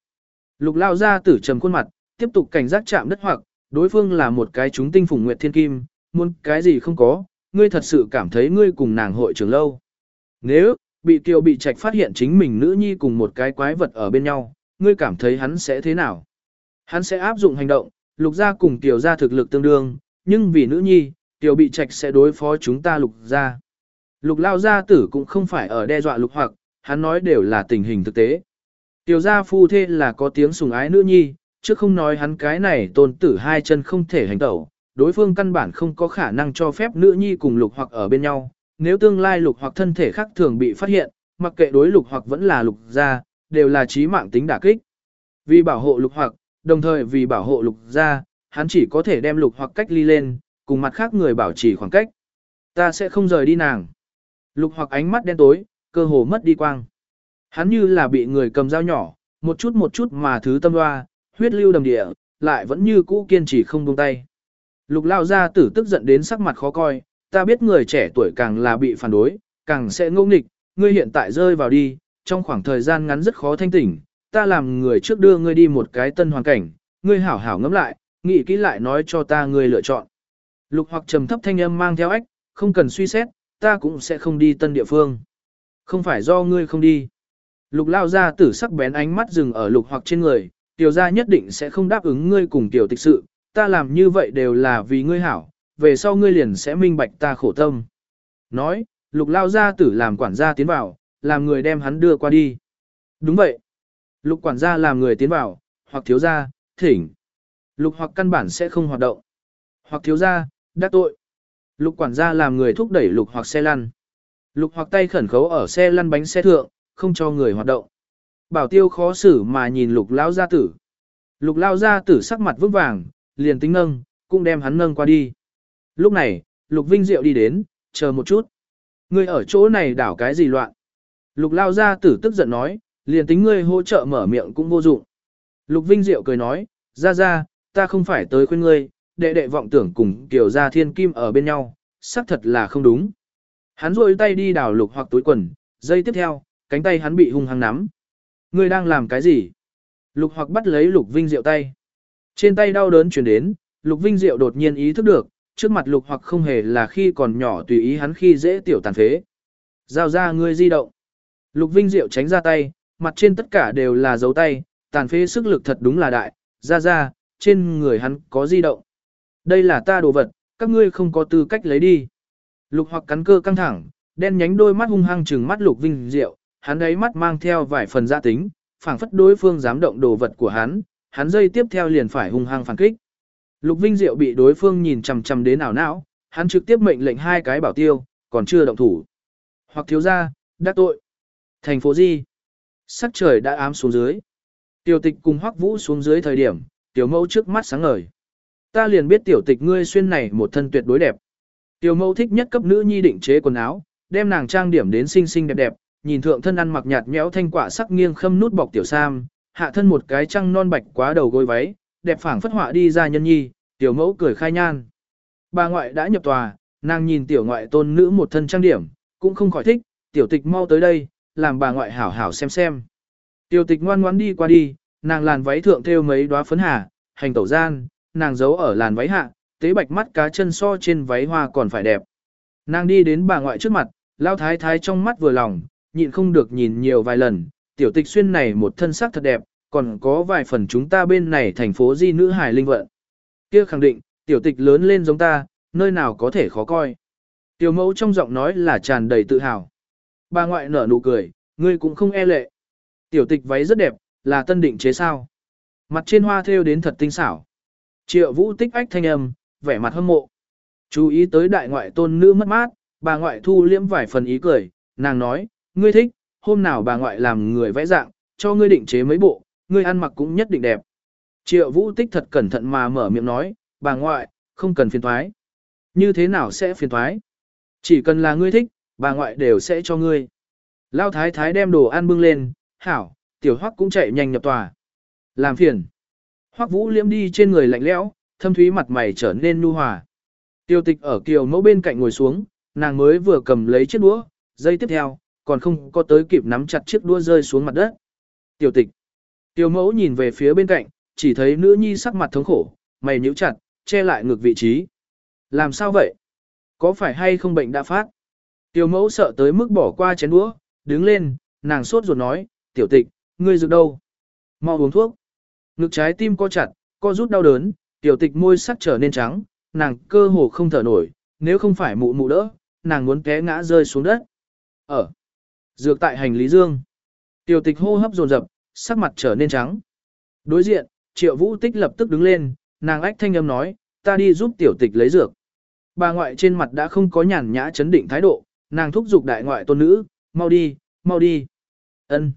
Lục lao ra tử trầm khuôn mặt, tiếp tục cảnh giác chạm đất hoặc, đối phương là một cái chúng tinh phùng nguyệt thiên kim, muốn cái gì không có, ngươi thật sự cảm thấy ngươi cùng nàng hội trưởng lâu. Nếu, bị kiều bị trạch phát hiện chính mình nữ nhi cùng một cái quái vật ở bên nhau, ngươi cảm thấy hắn sẽ thế nào? Hắn sẽ áp dụng hành động, lục gia cùng tiểu gia thực lực tương đương, nhưng vì nữ nhi, tiểu bị trạch sẽ đối phó chúng ta lục gia. Lục lao gia tử cũng không phải ở đe dọa lục hoặc, hắn nói đều là tình hình thực tế. Tiểu gia phu thê là có tiếng sùng ái nữ nhi, chứ không nói hắn cái này tôn tử hai chân không thể hành tẩu, đối phương căn bản không có khả năng cho phép nữ nhi cùng lục hoặc ở bên nhau. Nếu tương lai lục hoặc thân thể khác thường bị phát hiện, mặc kệ đối lục hoặc vẫn là lục gia, đều là chí mạng tính đả kích. Vì bảo hộ lục hoặc, đồng thời vì bảo hộ lục gia, hắn chỉ có thể đem lục hoặc cách ly lên, cùng mặt khác người bảo trì khoảng cách. Ta sẽ không rời đi nàng. Lục hoặc ánh mắt đen tối, cơ hồ mất đi quang. Hắn như là bị người cầm dao nhỏ, một chút một chút mà thứ tâm hoa, huyết lưu đầm địa, lại vẫn như cũ kiên trì không buông tay. Lục lao ra tử tức giận đến sắc mặt khó coi, ta biết người trẻ tuổi càng là bị phản đối, càng sẽ ngô nghịch, ngươi hiện tại rơi vào đi, trong khoảng thời gian ngắn rất khó thanh tỉnh, ta làm người trước đưa ngươi đi một cái tân hoàn cảnh, ngươi hảo hảo ngẫm lại, nghĩ kỹ lại nói cho ta ngươi lựa chọn. Lục hoặc trầm thấp thanh âm mang theo ách, không cần suy xét, ta cũng sẽ không đi tân địa phương. Không phải do ngươi không đi. Lục lao ra tử sắc bén ánh mắt dừng ở lục hoặc trên người, tiểu gia nhất định sẽ không đáp ứng ngươi cùng tiểu tịch sự, ta làm như vậy đều là vì ngươi hảo, về sau ngươi liền sẽ minh bạch ta khổ tâm. Nói, lục lao gia tử làm quản gia tiến vào, làm người đem hắn đưa qua đi. Đúng vậy. Lục quản gia làm người tiến vào, hoặc thiếu gia, thỉnh. Lục hoặc căn bản sẽ không hoạt động. Hoặc thiếu gia, đắc tội. Lục quản gia làm người thúc đẩy lục hoặc xe lăn. Lục hoặc tay khẩn khấu ở xe lăn bánh xe thượng, không cho người hoạt động. Bảo tiêu khó xử mà nhìn lục lao gia tử. Lục lao gia tử sắc mặt vững vàng, liền tính nâng, cũng đem hắn nâng qua đi. Lúc này, lục vinh diệu đi đến, chờ một chút. Ngươi ở chỗ này đảo cái gì loạn? Lục lao gia tử tức giận nói, liền tính ngươi hỗ trợ mở miệng cũng vô dụng. Lục vinh diệu cười nói, ra ra, ta không phải tới khuyên ngươi, đệ đệ vọng tưởng cùng kiểu gia thiên kim ở bên nhau, xác thật là không đúng. Hắn rôi tay đi đảo lục hoặc túi quần, giây tiếp theo, cánh tay hắn bị hung hăng nắm. Ngươi đang làm cái gì? Lục hoặc bắt lấy lục vinh diệu tay. Trên tay đau đớn chuyển đến, lục vinh diệu đột nhiên ý thức được, trước mặt lục hoặc không hề là khi còn nhỏ tùy ý hắn khi dễ tiểu tàn phế. Giao ra ngươi di động. Lục vinh diệu tránh ra tay, mặt trên tất cả đều là dấu tay, tàn phế sức lực thật đúng là đại, ra ra, trên người hắn có di động. Đây là ta đồ vật, các ngươi không có tư cách lấy đi. Lục hoặc cắn cơ căng thẳng, đen nhánh đôi mắt hung hăng trừng mắt lục vinh diệu, hắn ấy mắt mang theo vài phần gia tính, phảng phất đối phương dám động đồ vật của hắn, hắn dây tiếp theo liền phải hung hăng phản kích. Lục Vinh Diệu bị đối phương nhìn chằm chằm đến ảo não, hắn trực tiếp mệnh lệnh hai cái bảo tiêu, còn chưa động thủ. Hoặc thiếu gia, đắc tội. Thành phố Di. Sắc trời đã ám xuống dưới. Tiểu tịch cùng Hoắc Vũ xuống dưới thời điểm, tiểu mẫu trước mắt sáng ngời. Ta liền biết tiểu tịch ngươi xuyên này một thân tuyệt đối đẹp. Tiểu mẫu thích nhất cấp nữ nhi định chế quần áo, đem nàng trang điểm đến xinh xinh đẹp đẹp, nhìn thượng thân ăn mặc nhạt nhẽo thanh quả sắc nghiêng khâm nút bọc tiểu sam, hạ thân một cái trăng non bạch quá đầu gối váy, đẹp phảng phất họa đi ra nhân nhi, tiểu mẫu cười khai nhan. Bà ngoại đã nhập tòa, nàng nhìn tiểu ngoại tôn nữ một thân trang điểm, cũng không khỏi thích, tiểu tịch mau tới đây, làm bà ngoại hảo hảo xem xem. Tiểu tịch ngoan ngoãn đi qua đi, nàng làn váy thượng thêu mấy đóa phấn hà, hành tẩu gian, nàng giấu ở làn váy hạ, tế bạch mắt cá chân so trên váy hoa còn phải đẹp. Nàng đi đến bà ngoại trước mặt, lao thái thái trong mắt vừa lòng, nhịn không được nhìn nhiều vài lần, tiểu tịch xuyên này một thân sắc thật đẹp, còn có vài phần chúng ta bên này thành phố di nữ hài linh vận. Kia khẳng định, tiểu tịch lớn lên giống ta, nơi nào có thể khó coi. Tiểu mẫu trong giọng nói là tràn đầy tự hào. Bà ngoại nở nụ cười, ngươi cũng không e lệ. Tiểu tịch váy rất đẹp, là tân định chế sao. Mặt trên hoa thêu đến thật tinh xảo. Triệu vũ tích ách thanh âm, vẻ mặt hâm mộ. Chú ý tới đại ngoại tôn nữ mất mát, bà ngoại thu liễm vài phần ý cười, nàng nói, ngươi thích, hôm nào bà ngoại làm người vẽ dạng, cho ngươi định chế mấy bộ, ngươi ăn mặc cũng nhất định đẹp. Triệu vũ tích thật cẩn thận mà mở miệng nói, bà ngoại, không cần phiền thoái. Như thế nào sẽ phiền thoái? Chỉ cần là ngươi thích, bà ngoại đều sẽ cho ngươi. Lao thái thái đem đồ ăn bưng lên, hảo, tiểu hoắc cũng chạy nhanh nhập tòa. Làm phiền. Hoắc vũ liễm đi trên người lạnh lẽo, thâm thúy mặt mày trở nên nu hòa. Tiêu tịch ở kiều mẫu bên cạnh ngồi xuống, nàng mới vừa cầm lấy chiếc đũa, dây tiếp theo, còn không có tới kịp nắm chặt chiếc đũa rơi xuống mặt đất. Tiêu tịch. Tiêu mẫu nhìn về phía bên cạnh, chỉ thấy nữ nhi sắc mặt thống khổ, mày nhíu chặt, che lại ngược vị trí. Làm sao vậy? Có phải hay không bệnh đã phát? tiểu mẫu sợ tới mức bỏ qua chén đũa, đứng lên, nàng sốt ruột nói, tiểu tịch, ngươi dược đâu? Mau uống thuốc. Ngực trái tim co chặt, co rút đau đớn, tiểu tịch môi sắc trở nên trắng, nàng cơ hồ không thở nổi, nếu không phải mụ mụ đỡ, nàng muốn té ngã rơi xuống đất. Ở. Dược tại hành lý dương. Tiểu tịch hô hấp dồn dập, sắc mặt trở nên trắng. Đối diện, triệu vũ tích lập tức đứng lên, nàng ách thanh âm nói, ta đi giúp tiểu tịch lấy dược. Bà ngoại trên mặt đã không có nhàn nhã chấn định thái độ, nàng thúc giục đại ngoại tôn nữ, mau đi, mau đi. Ân.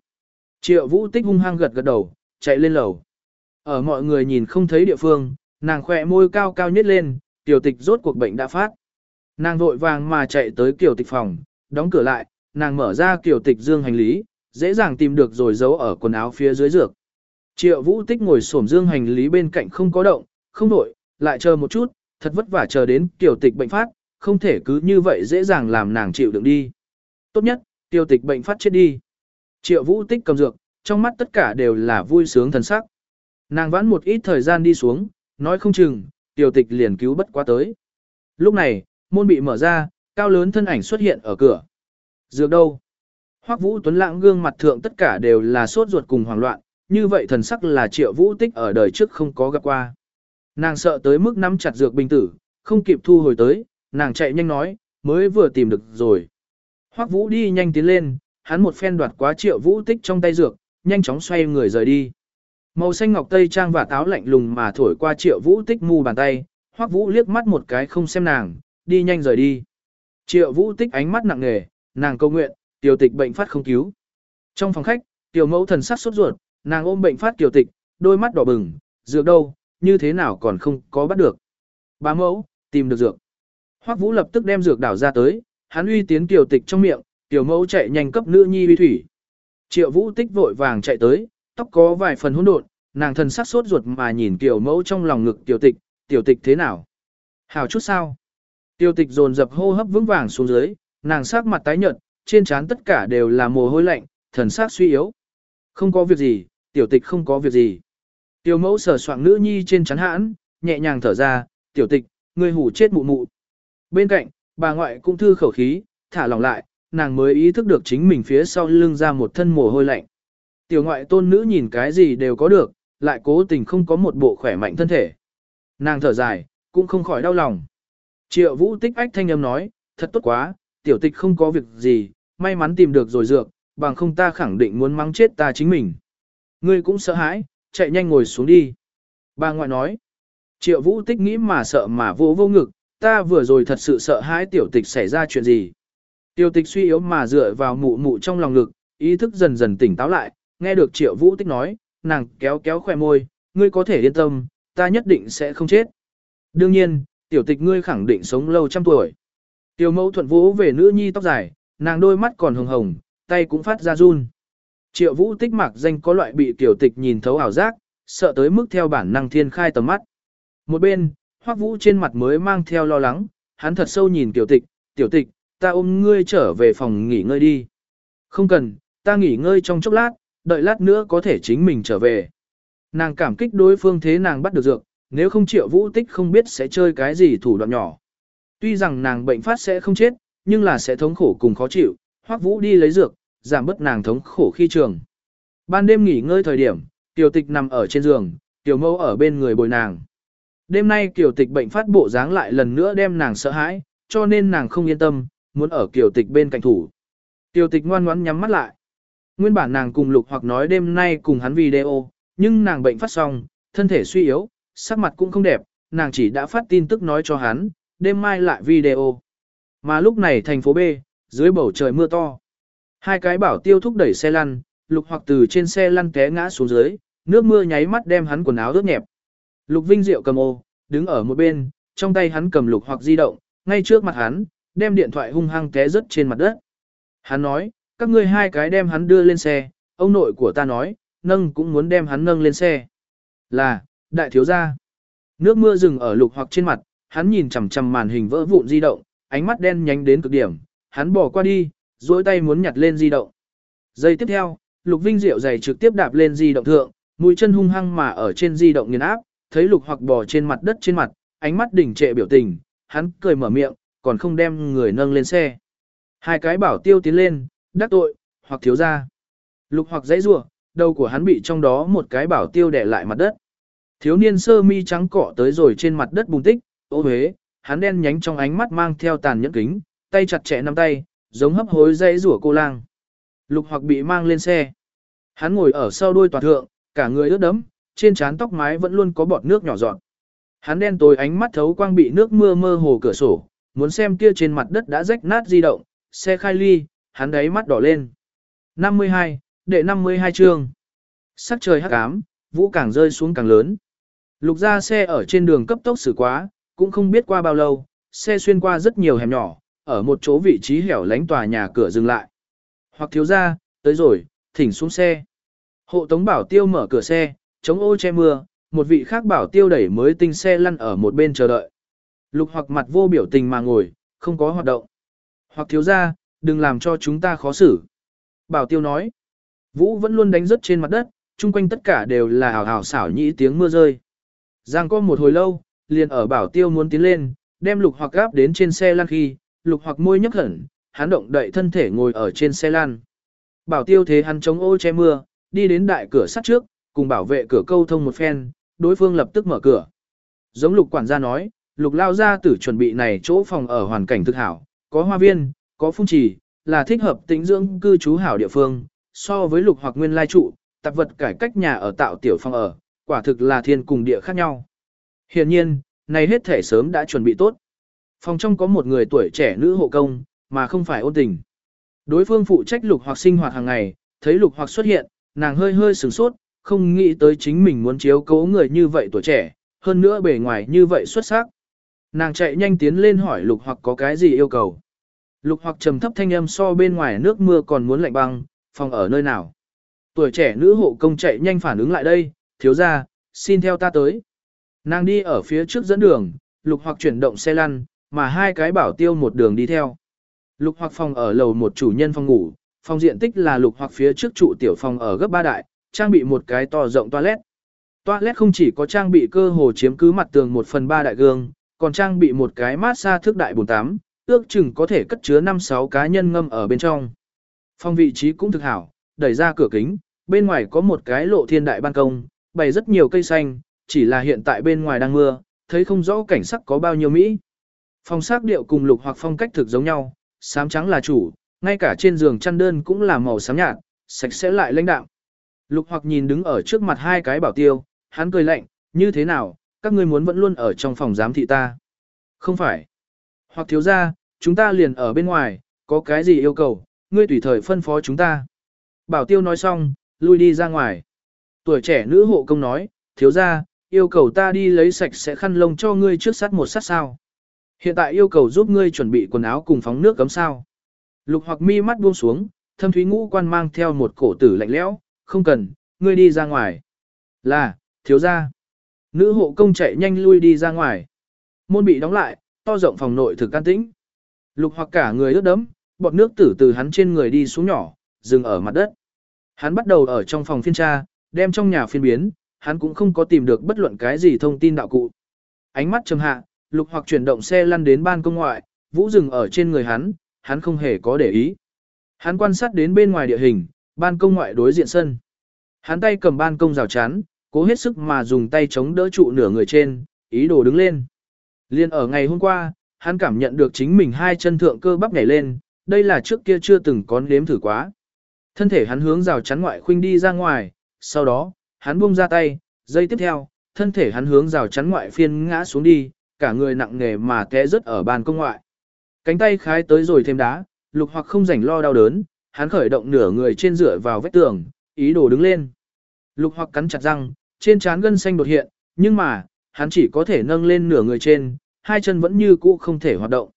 Triệu vũ tích hung hăng gật gật đầu, chạy lên lầu. Ở mọi người nhìn không thấy địa phương, nàng khỏe môi cao cao nhất lên, tiểu tịch rốt cuộc bệnh đã phát. Nàng vội vàng mà chạy tới kiểu tịch phòng, đóng cửa lại, nàng mở ra kiểu tịch dương hành lý, dễ dàng tìm được rồi giấu ở quần áo phía dưới dược. Triệu vũ tích ngồi xổm dương hành lý bên cạnh không có động, không đổi, lại chờ một chút, thật vất vả chờ đến tiểu tịch bệnh phát, không thể cứ như vậy dễ dàng làm nàng chịu đựng đi. Tốt nhất, tiểu tịch bệnh phát chết đi. Triệu vũ tích cầm dược, trong mắt tất cả đều là vui sướng thần sắc. Nàng vãn một ít thời gian đi xuống, nói không chừng, tiểu tịch liền cứu bất quá tới. Lúc này, môn bị mở ra, cao lớn thân ảnh xuất hiện ở cửa. Dược đâu? Hoắc Vũ Tuấn lãng gương mặt thượng tất cả đều là sốt ruột cùng hoảng loạn, như vậy thần sắc là triệu vũ tích ở đời trước không có gặp qua. Nàng sợ tới mức nắm chặt dược bình tử, không kịp thu hồi tới, nàng chạy nhanh nói, mới vừa tìm được rồi. Hoắc Vũ đi nhanh tiến lên, hắn một phen đoạt quá triệu vũ tích trong tay dược, nhanh chóng xoay người rời đi. Màu xanh ngọc tây trang và táo lạnh lùng mà thổi qua triệu vũ tích mu bàn tay, hoắc vũ liếc mắt một cái không xem nàng, đi nhanh rời đi. Triệu vũ tích ánh mắt nặng nề, nàng cầu nguyện, tiểu tịch bệnh phát không cứu. Trong phòng khách, tiểu mẫu thần sắc sốt ruột, nàng ôm bệnh phát kiều tịch, đôi mắt đỏ bừng, dược đâu, như thế nào còn không có bắt được. Bá mẫu, tìm được dược. Hoắc vũ lập tức đem dược đảo ra tới, hắn uy tiến kiều tịch trong miệng, tiểu mẫu chạy nhanh cấp nữ nhi uy thủy. Triệu vũ tích vội vàng chạy tới, tóc có vài phần hỗn độn, nàng thần sắc sốt ruột mà nhìn tiểu mẫu trong lòng ngực tiểu tịch, tiểu tịch thế nào? Hào chút sao? Tiểu tịch dồn dập hô hấp vững vàng xuống dưới, nàng sắc mặt tái nhợt, trên trán tất cả đều là mồ hôi lạnh, thần sắc suy yếu. Không có việc gì, tiểu tịch không có việc gì. Tiểu mẫu sờ soạng nữ nhi trên chắn hãn, nhẹ nhàng thở ra, tiểu tịch, ngươi hủ chết mụ mụ. Bên cạnh, bà ngoại cũng thư khẩu khí, thả lòng lại, nàng mới ý thức được chính mình phía sau lưng ra một thân mồ hôi lạnh. Tiểu ngoại tôn nữ nhìn cái gì đều có được, lại cố tình không có một bộ khỏe mạnh thân thể. Nàng thở dài, cũng không khỏi đau lòng. Triệu vũ tích ách thanh âm nói, thật tốt quá, tiểu tịch không có việc gì, may mắn tìm được rồi dược, bằng không ta khẳng định muốn mắng chết ta chính mình. Ngươi cũng sợ hãi, chạy nhanh ngồi xuống đi. Bà ngoại nói, triệu vũ tích nghĩ mà sợ mà vô vô ngực, ta vừa rồi thật sự sợ hãi tiểu tịch xảy ra chuyện gì. Tiểu tịch suy yếu mà dựa vào mụ mụ trong lòng ngực, ý thức dần dần tỉnh táo lại, nghe được triệu vũ tích nói, nàng kéo kéo khỏe môi, ngươi có thể yên tâm, ta nhất định sẽ không chết. Đương nhiên, tiểu tịch ngươi khẳng định sống lâu trăm tuổi. Tiểu mẫu thuận vũ về nữ nhi tóc dài, nàng đôi mắt còn hồng hồng, tay cũng phát ra run. Triệu vũ tích mặc danh có loại bị tiểu tịch nhìn thấu ảo giác, sợ tới mức theo bản năng thiên khai tầm mắt. Một bên, hoắc vũ trên mặt mới mang theo lo lắng, hắn thật sâu nhìn tiểu tịch, tiểu tịch, ta ôm ngươi trở về phòng nghỉ ngơi đi. Không cần, ta nghỉ ngơi trong chốc lát, đợi lát nữa có thể chính mình trở về. Nàng cảm kích đối phương thế nàng bắt được dược, nếu không triệu vũ tích không biết sẽ chơi cái gì thủ đoạn nhỏ. Tuy rằng nàng bệnh phát sẽ không chết, nhưng là sẽ thống khổ cùng khó chịu, hoắc vũ đi lấy dược, giảm bớt nàng thống khổ khi trường. Ban đêm nghỉ ngơi thời điểm, tiểu tịch nằm ở trên giường, tiểu mẫu ở bên người bồi nàng. Đêm nay tiểu tịch bệnh phát bộ dáng lại lần nữa đem nàng sợ hãi, cho nên nàng không yên tâm, muốn ở tiểu tịch bên cạnh thủ. Tiểu tịch ngoan ngoãn nhắm mắt lại. Nguyên bản nàng cùng lục hoặc nói đêm nay cùng hắn video, nhưng nàng bệnh phát xong, thân thể suy yếu, sắc mặt cũng không đẹp, nàng chỉ đã phát tin tức nói cho hắn, đêm mai lại video. Mà lúc này thành phố B, dưới bầu trời mưa to. Hai cái bảo tiêu thúc đẩy xe lăn, lục hoặc từ trên xe lăn té ngã xuống dưới, nước mưa nháy mắt đem hắn quần áo ướt nhẹp. Lục Vinh Diệu cầm ô, đứng ở một bên, trong tay hắn cầm lục hoặc di động, ngay trước mặt hắn, đem điện thoại hung hăng té rớt trên mặt đất. Hắn nói, các ngươi hai cái đem hắn đưa lên xe, ông nội của ta nói, nâng cũng muốn đem hắn nâng lên xe. Là, đại thiếu gia. Nước mưa dừng ở lục hoặc trên mặt, hắn nhìn chằm chằm màn hình vỡ vụn di động, ánh mắt đen nhánh đến cực điểm, hắn bỏ qua đi, duỗi tay muốn nhặt lên di động. Giây tiếp theo, Lục Vinh Diệu giày trực tiếp đạp lên di động thượng, mũi chân hung hăng mà ở trên di động nghiền áp, thấy Lục hoặc bò trên mặt đất trên mặt, ánh mắt đỉnh trệ biểu tình, hắn cười mở miệng, còn không đem người nâng lên xe. Hai cái bảo tiêu tiến lên, đắc tội, hoặc thiếu ra. Lục hoặc dãy rủa, đầu của hắn bị trong đó một cái bảo tiêu đè lại mặt đất. Thiếu niên sơ mi trắng cọ tới rồi trên mặt đất bùng tích, ô huế, hắn đen nhánh trong ánh mắt mang theo tàn nhẫn kính, tay chặt chẽ nắm tay, giống hấp hối dãy rủa cô lang. Lục hoặc bị mang lên xe. Hắn ngồi ở sau đuôi tòa thượng, cả người ướt đẫm, trên trán tóc mái vẫn luôn có bọt nước nhỏ giọt. Hắn đen tối ánh mắt thấu quang bị nước mưa mơ hồ cửa sổ, muốn xem kia trên mặt đất đã rách nát di động, xe khai ly, hắn đáy mắt đỏ lên. 52, đệ 52 chương. Sắc trời hắc ám, vũ càng rơi xuống càng lớn. Lục ra xe ở trên đường cấp tốc xử quá, cũng không biết qua bao lâu, xe xuyên qua rất nhiều hẻm nhỏ, ở một chỗ vị trí hẻo lánh tòa nhà cửa dừng lại. Hoặc thiếu ra, tới rồi, thỉnh xuống xe. Hộ tống bảo tiêu mở cửa xe, chống ô che mưa, một vị khác bảo tiêu đẩy mới tinh xe lăn ở một bên chờ đợi. Lục hoặc mặt vô biểu tình mà ngồi, không có hoạt động. Hoặc thiếu ra, đừng làm cho chúng ta khó xử. Bảo tiêu nói, Vũ vẫn luôn đánh rất trên mặt đất, chung quanh tất cả đều là hào hào xảo nhĩ tiếng mưa rơi. Giang có một hồi lâu, liền ở bảo tiêu muốn tiến lên, đem lục hoặc gáp đến trên xe lăn khi, lục hoặc môi nhấp hẳn, hắn động đậy thân thể ngồi ở trên xe lăn. Bảo tiêu thế hắn chống ô che mưa, đi đến đại cửa sắt trước, cùng bảo vệ cửa câu thông một phen, đối phương lập tức mở cửa. Giống lục quản gia nói, lục lao gia tử chuẩn bị này chỗ phòng ở hoàn cảnh thực hảo, có hoa viên, có phun trì, là thích hợp tính dưỡng cư trú hảo địa phương, so với lục hoặc nguyên lai trụ, tạp vật cải cách nhà ở tạo tiểu phòng ở, quả thực là thiên cùng địa khác nhau. Hiện nhiên, này hết thể sớm đã chuẩn bị tốt. Phòng trong có một người tuổi trẻ nữ hộ công, mà không phải ôn tình. Đối phương phụ trách lục hoặc sinh hoạt hàng ngày, thấy lục hoặc xuất hiện, nàng hơi hơi sửng sốt, không nghĩ tới chính mình muốn chiếu cố người như vậy tuổi trẻ, hơn nữa bề ngoài như vậy xuất sắc. Nàng chạy nhanh tiến lên hỏi lục hoặc có cái gì yêu cầu. Lục hoặc trầm thấp thanh âm so bên ngoài nước mưa còn muốn lạnh băng, phòng ở nơi nào. Tuổi trẻ nữ hộ công chạy nhanh phản ứng lại đây, thiếu ra, xin theo ta tới. Nàng đi ở phía trước dẫn đường, lục hoặc chuyển động xe lăn, mà hai cái bảo tiêu một đường đi theo. Lục hoặc phòng ở lầu một chủ nhân phòng ngủ, phòng diện tích là lục hoặc phía trước trụ tiểu phòng ở gấp ba đại, trang bị một cái to rộng toilet. Toilet không chỉ có trang bị cơ hồ chiếm cứ mặt tường một phần ba đại gương, còn trang bị một cái massage thước đại bồn tắm, ước chừng có thể cất chứa 5-6 cá nhân ngâm ở bên trong. Phòng vị trí cũng thực hảo, đẩy ra cửa kính, bên ngoài có một cái lộ thiên đại ban công, bày rất nhiều cây xanh, chỉ là hiện tại bên ngoài đang mưa, thấy không rõ cảnh sắc có bao nhiêu Mỹ. Phòng sắc điệu cùng lục hoặc phong cách thực giống nhau, xám trắng là chủ, ngay cả trên giường chăn đơn cũng là màu xám nhạt, sạch sẽ lại lãnh đạm. Lục hoặc nhìn đứng ở trước mặt hai cái bảo tiêu, hắn cười lạnh, như thế nào, các ngươi muốn vẫn luôn ở trong phòng giám thị ta. Không phải. Hoặc thiếu ra, chúng ta liền ở bên ngoài, có cái gì yêu cầu, ngươi tùy thời phân phó chúng ta. Bảo tiêu nói xong, lui đi ra ngoài. Tuổi trẻ nữ hộ công nói, thiếu ra, yêu cầu ta đi lấy sạch sẽ khăn lông cho ngươi trước sát một sát sao. Hiện tại yêu cầu giúp ngươi chuẩn bị quần áo cùng phóng nước cấm sao. Lục hoặc mi mắt buông xuống, thâm thúy ngũ quan mang theo một cổ tử lạnh lẽo, không cần, ngươi đi ra ngoài. Là, thiếu ra. Nữ hộ công chạy nhanh lui đi ra ngoài. Môn bị đóng lại, to rộng phòng nội thực can tĩnh. Lục hoặc cả người ướt đẫm, bọt nước tử từ hắn trên người đi xuống nhỏ, dừng ở mặt đất. Hắn bắt đầu ở trong phòng phiên tra, đem trong nhà phiên biến, hắn cũng không có tìm được bất luận cái gì thông tin đạo cụ. Ánh mắt trầm hạ, lục hoặc chuyển động xe lăn đến ban công ngoại, vũ dừng ở trên người hắn, hắn không hề có để ý. Hắn quan sát đến bên ngoài địa hình, ban công ngoại đối diện sân. Hắn tay cầm ban công rào chắn, cố hết sức mà dùng tay chống đỡ trụ nửa người trên, ý đồ đứng lên. Liên ở ngày hôm qua, hắn cảm nhận được chính mình hai chân thượng cơ bắp nhảy lên, đây là trước kia chưa từng có nếm thử quá. Thân thể hắn hướng rào chắn ngoại khuynh đi ra ngoài, sau đó, hắn buông ra tay, giây tiếp theo, thân thể hắn hướng rào chắn ngoại phiên ngã xuống đi, cả người nặng nề mà té rớt ở bàn công ngoại. Cánh tay khái tới rồi thêm đá, lục hoặc không rảnh lo đau đớn, hắn khởi động nửa người trên dựa vào vách tường, ý đồ đứng lên. Lục hoặc cắn chặt răng, trên trán gân xanh đột hiện, nhưng mà, hắn chỉ có thể nâng lên nửa người trên, hai chân vẫn như cũ không thể hoạt động.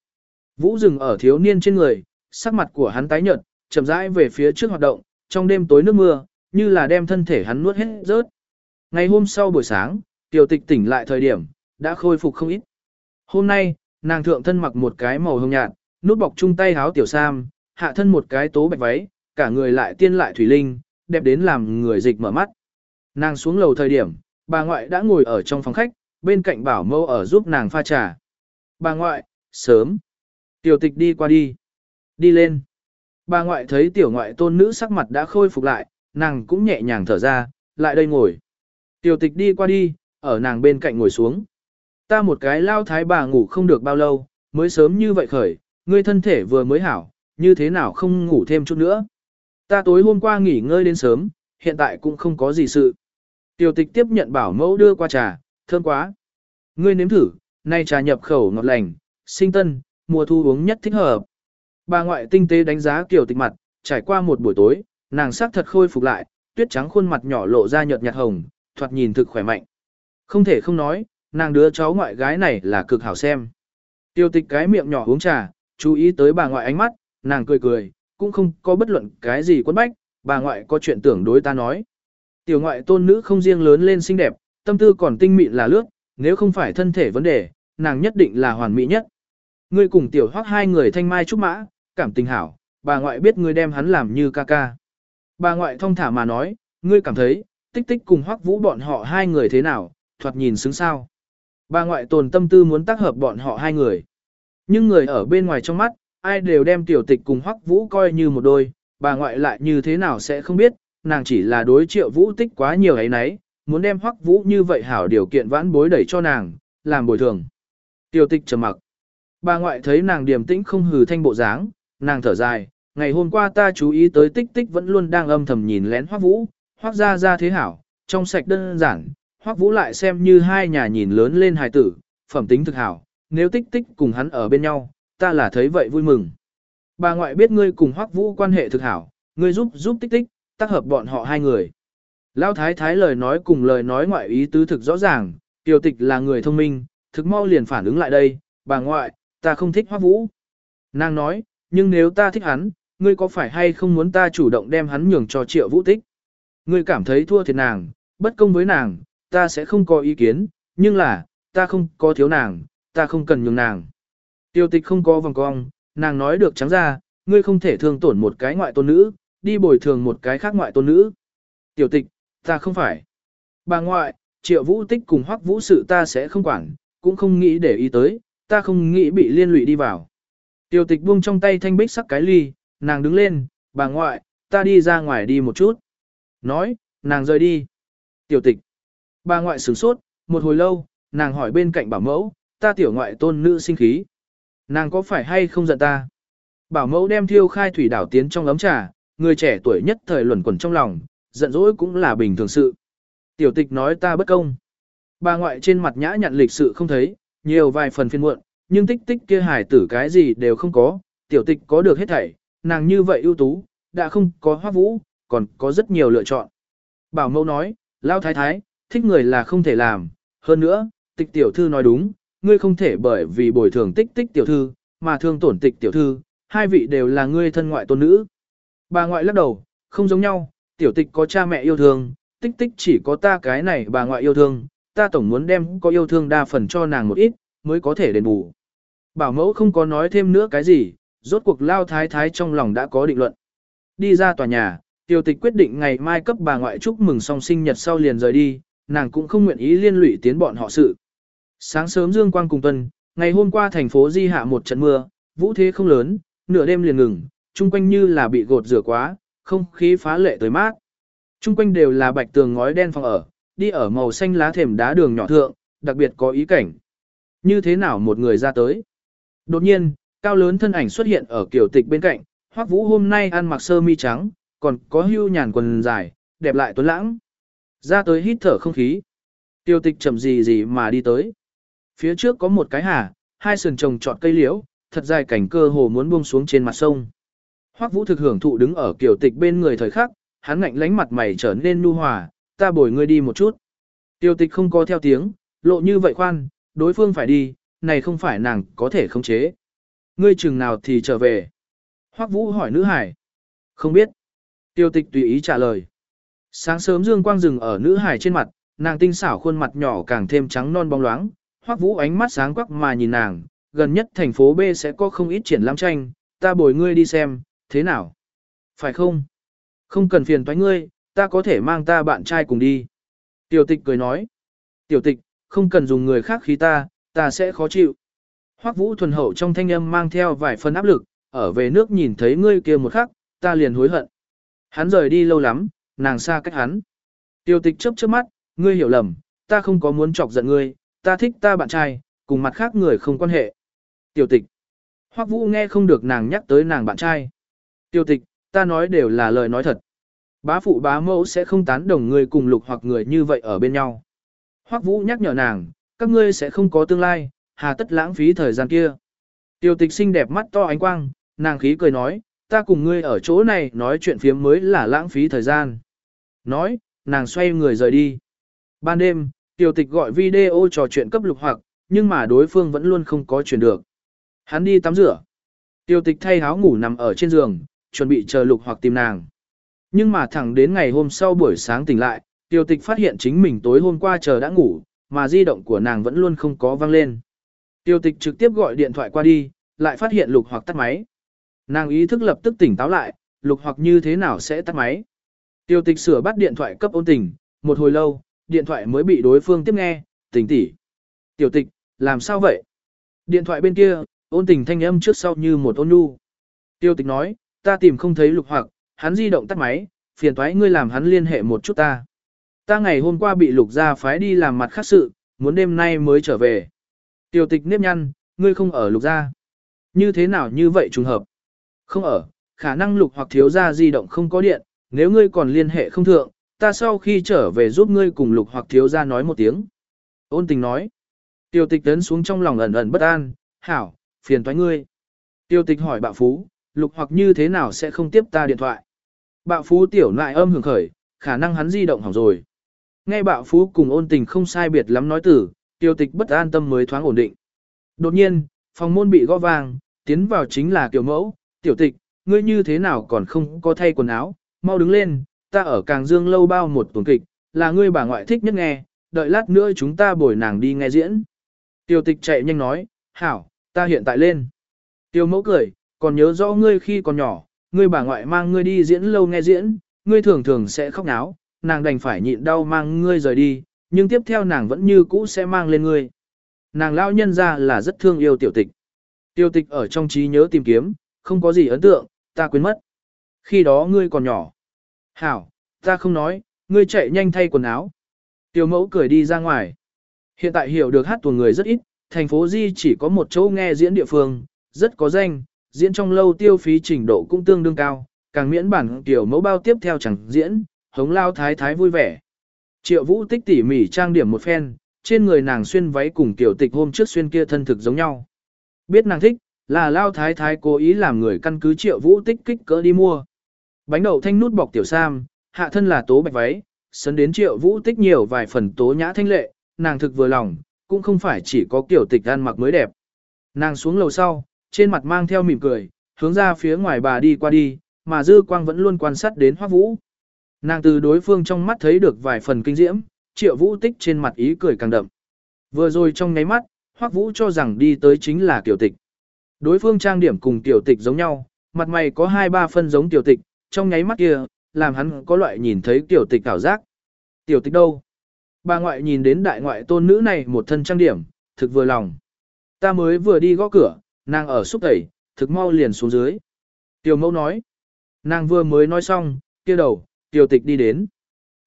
Vũ dừng ở thiếu niên trên người, sắc mặt của hắn tái nhợt, chậm rãi về phía trước hoạt động, trong đêm tối nước mưa, như là đem thân thể hắn nuốt hết rớt. Ngày hôm sau buổi sáng, tiểu tịch tỉnh lại thời điểm, đã khôi phục không ít. Hôm nay, nàng thượng thân mặc một cái màu hồng nhạt, nút bọc chung tay háo tiểu sam, hạ thân một cái tố bạch váy, cả người lại tiên lại thủy linh, đẹp đến làm người dịch mở mắt. Nàng xuống lầu thời điểm, bà ngoại đã ngồi ở trong phòng khách, bên cạnh bảo mâu ở giúp nàng pha trà. Bà ngoại, sớm. Tiểu tịch đi qua đi. Đi lên. Bà ngoại thấy tiểu ngoại tôn nữ sắc mặt đã khôi phục lại, nàng cũng nhẹ nhàng thở ra, lại đây ngồi. Tiểu tịch đi qua đi, ở nàng bên cạnh ngồi xuống. Ta một cái lao thái bà ngủ không được bao lâu, mới sớm như vậy khởi, ngươi thân thể vừa mới hảo, như thế nào không ngủ thêm chút nữa. Ta tối hôm qua nghỉ ngơi đến sớm, hiện tại cũng không có gì sự. Tiểu tịch tiếp nhận bảo mẫu đưa qua trà, thơm quá. Ngươi nếm thử, nay trà nhập khẩu ngọt lành, sinh tân, mùa thu uống nhất thích hợp. Bà ngoại tinh tế đánh giá kiểu tịch mặt, trải qua một buổi tối, nàng sắc thật khôi phục lại, tuyết trắng khuôn mặt nhỏ lộ ra nhợt nhạt hồng, thoạt nhìn thực khỏe mạnh. Không thể không nói, nàng đứa cháu ngoại gái này là cực hảo xem. Tiêu tịch cái miệng nhỏ uống trà, chú ý tới bà ngoại ánh mắt, nàng cười cười, cũng không có bất luận cái gì quấn bách, bà ngoại có chuyện tưởng đối ta nói. Tiểu ngoại tôn nữ không riêng lớn lên xinh đẹp, tâm tư còn tinh mịn là lướt, nếu không phải thân thể vấn đề, nàng nhất định là hoàn mỹ nhất. Ngươi cùng tiểu hoắc hai người thanh mai trúc mã, cảm tình hảo, bà ngoại biết ngươi đem hắn làm như ca ca. Bà ngoại thông thả mà nói, ngươi cảm thấy, tích tích cùng hoắc vũ bọn họ hai người thế nào, thoạt nhìn xứng sao. Bà ngoại tồn tâm tư muốn tác hợp bọn họ hai người. Nhưng người ở bên ngoài trong mắt, ai đều đem tiểu tịch cùng hoắc vũ coi như một đôi, bà ngoại lại như thế nào sẽ không biết, nàng chỉ là đối triệu vũ tích quá nhiều ấy nấy, muốn đem hoắc vũ như vậy hảo điều kiện vãn bối đẩy cho nàng, làm bồi thường. Tiểu tịch trầm mặc. Bà ngoại thấy nàng điềm tĩnh không hừ thanh bộ dáng, nàng thở dài, ngày hôm qua ta chú ý tới tích tích vẫn luôn đang âm thầm nhìn lén hoắc vũ, hoắc ra ra thế hảo, trong sạch đơn giản, hoắc vũ lại xem như hai nhà nhìn lớn lên hài tử, phẩm tính thực hảo, nếu tích tích cùng hắn ở bên nhau, ta là thấy vậy vui mừng. Bà ngoại biết ngươi cùng hoắc vũ quan hệ thực hảo, ngươi giúp giúp tích tích, tác hợp bọn họ hai người. Lão thái thái lời nói cùng lời nói ngoại ý tứ thực rõ ràng, tiểu tịch là người thông minh, thực mau liền phản ứng lại đây, bà ngoại, ta không thích hoắc vũ. Nàng nói, nhưng nếu ta thích hắn, ngươi có phải hay không muốn ta chủ động đem hắn nhường cho triệu vũ tích? Ngươi cảm thấy thua thiệt nàng, bất công với nàng, ta sẽ không có ý kiến, nhưng là, ta không có thiếu nàng, ta không cần nhường nàng. Tiêu tịch không có vòng cong, nàng nói được trắng ra, ngươi không thể thương tổn một cái ngoại tôn nữ, đi bồi thường một cái khác ngoại tôn nữ. Tiểu tịch, ta không phải. Bà ngoại, triệu vũ tích cùng hoắc vũ sự ta sẽ không quản, cũng không nghĩ để ý tới, ta không nghĩ bị liên lụy đi vào. Tiểu tịch buông trong tay thanh bích sắc cái ly, nàng đứng lên, bà ngoại, ta đi ra ngoài đi một chút. Nói, nàng rời đi. Tiểu tịch. Bà ngoại sửng sốt, một hồi lâu, nàng hỏi bên cạnh bảo mẫu, ta tiểu ngoại tôn nữ sinh khí. Nàng có phải hay không giận ta? Bảo mẫu đem thiêu khai thủy đảo tiến trong ấm trà, người trẻ tuổi nhất thời luẩn quẩn trong lòng, giận dỗi cũng là bình thường sự. Tiểu tịch nói ta bất công. Bà ngoại trên mặt nhã nhận lịch sự không thấy, nhiều vài phần phiên muộn, nhưng tích tích kia hài tử cái gì đều không có, tiểu tịch có được hết thảy, nàng như vậy ưu tú, đã không có hoa vũ, còn có rất nhiều lựa chọn. Bảo mẫu nói, lao thái thái, thích người là không thể làm, hơn nữa, tịch tiểu thư nói đúng, ngươi không thể bởi vì bồi thường tích tích tiểu thư, mà thương tổn tịch tiểu thư, hai vị đều là ngươi thân ngoại tôn nữ. Bà ngoại lắc đầu, không giống nhau, tiểu tịch có cha mẹ yêu thương, tích tích chỉ có ta cái này bà ngoại yêu thương, ta tổng muốn đem có yêu thương đa phần cho nàng một ít, mới có thể đền bù. Bảo mẫu không có nói thêm nữa cái gì, rốt cuộc lao thái thái trong lòng đã có định luận. Đi ra tòa nhà, tiểu tịch quyết định ngày mai cấp bà ngoại chúc mừng song sinh nhật sau liền rời đi, nàng cũng không nguyện ý liên lụy tiến bọn họ sự. Sáng sớm dương quang cùng tuần, ngày hôm qua thành phố Di hạ một trận mưa, vũ thế không lớn, nửa đêm liền ngừng, chung quanh như là bị gột rửa quá, không khí phá lệ tới mát. Chung quanh đều là bạch tường ngói đen phòng ở, đi ở màu xanh lá thềm đá đường nhỏ thượng, đặc biệt có ý cảnh. Như thế nào một người ra tới? Đột nhiên, cao lớn thân ảnh xuất hiện ở kiểu tịch bên cạnh, Hoắc Vũ hôm nay ăn mặc sơ mi trắng, còn có hưu nhàn quần dài, đẹp lại tuấn lãng. Ra tới hít thở không khí. Tiêu tịch chậm gì gì mà đi tới. Phía trước có một cái hà, hai sườn trồng trọt cây liễu, thật dài cảnh cơ hồ muốn buông xuống trên mặt sông. Hoắc Vũ thực hưởng thụ đứng ở kiểu tịch bên người thời khắc, hắn ngạnh lánh mặt mày trở nên nu hòa, ta bồi ngươi đi một chút. Tiêu tịch không có theo tiếng, lộ như vậy khoan, đối phương phải đi, này không phải nàng có thể khống chế. Ngươi chừng nào thì trở về. Hoắc Vũ hỏi nữ hải. Không biết. Tiêu tịch tùy ý trả lời. Sáng sớm dương quang rừng ở nữ hải trên mặt, nàng tinh xảo khuôn mặt nhỏ càng thêm trắng non bóng loáng. Hoắc Vũ ánh mắt sáng quắc mà nhìn nàng, gần nhất thành phố B sẽ có không ít triển lãm tranh, ta bồi ngươi đi xem, thế nào? Phải không? Không cần phiền toái ngươi, ta có thể mang ta bạn trai cùng đi. Tiểu tịch cười nói. Tiểu tịch, không cần dùng người khác khí ta, ta sẽ khó chịu. Hoắc Vũ thuần hậu trong thanh âm mang theo vài phần áp lực, ở về nước nhìn thấy ngươi kia một khắc, ta liền hối hận. Hắn rời đi lâu lắm, nàng xa cách hắn. Tiêu tịch chớp chớp mắt, ngươi hiểu lầm, ta không có muốn chọc giận ngươi, ta thích ta bạn trai, cùng mặt khác người không quan hệ. Tiêu tịch. Hoắc Vũ nghe không được nàng nhắc tới nàng bạn trai. Tiêu tịch, ta nói đều là lời nói thật. Bá phụ bá mẫu sẽ không tán đồng người cùng lục hoặc người như vậy ở bên nhau. Hoắc Vũ nhắc nhở nàng, các ngươi sẽ không có tương lai, hà tất lãng phí thời gian kia. Tiêu tịch xinh đẹp mắt to ánh quang, nàng khí cười nói, ta cùng ngươi ở chỗ này nói chuyện phiếm mới là lãng phí thời gian. Nói, nàng xoay người rời đi. Ban đêm, tiêu tịch gọi video trò chuyện cấp lục hoặc, nhưng mà đối phương vẫn luôn không có chuyển được. Hắn đi tắm rửa. Tiêu tịch thay áo ngủ nằm ở trên giường, chuẩn bị chờ lục hoặc tìm nàng. Nhưng mà thẳng đến ngày hôm sau buổi sáng tỉnh lại, tiêu tịch phát hiện chính mình tối hôm qua chờ đã ngủ, mà di động của nàng vẫn luôn không có vang lên. Tiêu tịch trực tiếp gọi điện thoại qua đi, lại phát hiện lục hoặc tắt máy. Nàng ý thức lập tức tỉnh táo lại, lục hoặc như thế nào sẽ tắt máy. Tiêu tịch sửa bắt điện thoại cấp ôn tình, một hồi lâu, điện thoại mới bị đối phương tiếp nghe, tỉnh tỉ. Tiểu tịch, làm sao vậy? Điện thoại bên kia, ôn tình thanh âm trước sau như một ôn nhu. Tiêu tịch nói, ta tìm không thấy lục hoặc, hắn di động tắt máy, phiền thoái ngươi làm hắn liên hệ một chút ta. Ta ngày hôm qua bị lục gia phái đi làm mặt khác sự, muốn đêm nay mới trở về. Tiểu tịch nếp nhăn, ngươi không ở lục gia. Như thế nào như vậy trùng hợp? Không ở, khả năng lục hoặc thiếu gia di động không có điện, nếu ngươi còn liên hệ không thượng, ta sau khi trở về giúp ngươi cùng lục hoặc thiếu gia nói một tiếng. Ôn tình nói. Tiêu tịch tấn xuống trong lòng ẩn ẩn bất an, hảo, phiền toái ngươi. Tiêu tịch hỏi bạo phú, lục hoặc như thế nào sẽ không tiếp ta điện thoại. Bạo phú tiểu lại âm hưởng khởi, khả năng hắn di động hỏng rồi. Nghe bạo phú cùng ôn tình không sai biệt lắm nói tử, tiêu tịch bất an tâm mới thoáng ổn định. Đột nhiên, phòng môn bị gõ vang, tiến vào chính là kiểu mẫu, tiểu tịch, ngươi như thế nào còn không có thay quần áo, mau đứng lên, ta ở Càng Dương lâu bao một tuần kịch, là ngươi bà ngoại thích nhất nghe, đợi lát nữa chúng ta bồi nàng đi nghe diễn. Tiêu tịch chạy nhanh nói, hảo, ta hiện tại lên. Tiêu mẫu cười, còn nhớ rõ ngươi khi còn nhỏ, ngươi bà ngoại mang ngươi đi diễn lâu nghe diễn, ngươi thường thường sẽ khóc náo, nàng đành phải nhịn đau mang ngươi rời đi, nhưng tiếp theo nàng vẫn như cũ sẽ mang lên ngươi. Nàng lao nhân ra là rất thương yêu tiểu tịch. Tiểu tịch ở trong trí nhớ tìm kiếm, không có gì ấn tượng, ta quên mất. Khi đó ngươi còn nhỏ. Hảo, ta không nói, ngươi chạy nhanh thay quần áo. Tiểu mẫu cười đi ra ngoài. Hiện tại hiểu được hát tuồng người rất ít, thành phố Di chỉ có một chỗ nghe diễn địa phương, rất có danh, diễn trong lâu tiêu phí trình độ cũng tương đương cao, càng miễn bản tiểu mẫu bao tiếp theo chẳng diễn, hống lao thái thái vui vẻ. Triệu vũ tích tỉ mỉ trang điểm một phen, trên người nàng xuyên váy cùng tiểu tịch hôm trước xuyên kia thân thực giống nhau. Biết nàng thích, là lao thái thái cố ý làm người căn cứ triệu vũ tích kích cỡ đi mua. Bánh đậu thanh nút bọc tiểu sam, hạ thân là tố bạch váy, sấn đến triệu vũ tích nhiều vài phần tố nhã thanh lệ, nàng thực vừa lòng, cũng không phải chỉ có kiểu tịch ăn mặc mới đẹp. Nàng xuống lầu sau, trên mặt mang theo mỉm cười, hướng ra phía ngoài bà đi qua đi, mà dư quang vẫn luôn quan sát đến hoác vũ. Nàng từ đối phương trong mắt thấy được vài phần kinh diễm, triệu vũ tích trên mặt ý cười càng đậm. Vừa rồi trong nháy mắt, hoác vũ cho rằng đi tới chính là tiểu tịch. Đối phương trang điểm cùng tiểu tịch giống nhau, mặt mày có hai ba phân giống tiểu tịch, trong nháy mắt kia, làm hắn có loại nhìn thấy tiểu tịch ảo giác. Tiểu tịch đâu? Bà ngoại nhìn đến đại ngoại tôn nữ này một thân trang điểm, thực vừa lòng. Ta mới vừa đi gõ cửa, nàng ở xúc tẩy, thực mau liền xuống dưới. Tiểu mẫu nói. Nàng vừa mới nói xong, kia đầu, tiểu tịch đi đến.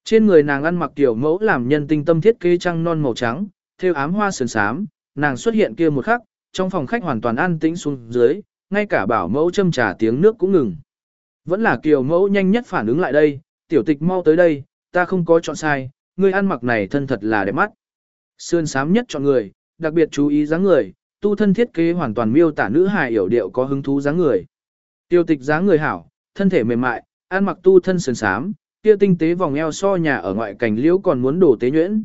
Trên người nàng ăn mặc tiểu mẫu làm nhân tinh tâm thiết kế trăng non màu trắng, theo ám hoa sườn sám, nàng xuất hiện kia một khắc, trong phòng khách hoàn toàn an tĩnh xuống dưới, ngay cả bảo mẫu châm trà tiếng nước cũng ngừng. Vẫn là kiều mẫu nhanh nhất phản ứng lại đây, tiểu tịch mau tới đây, ta không có chọn sai, người ăn mặc này thân thật là đẹp mắt. Sườn sám nhất chọn người, đặc biệt chú ý dáng người, tu thân thiết kế hoàn toàn miêu tả nữ hài hiểu điệu có hứng thú dáng người. tiểu tịch dáng người hảo, thân thể mềm mại, ăn mặc tu thân sườn sám, kia tinh tế vòng eo so nhà ở ngoại cảnh liễu còn muốn đổ tế nhuyễn.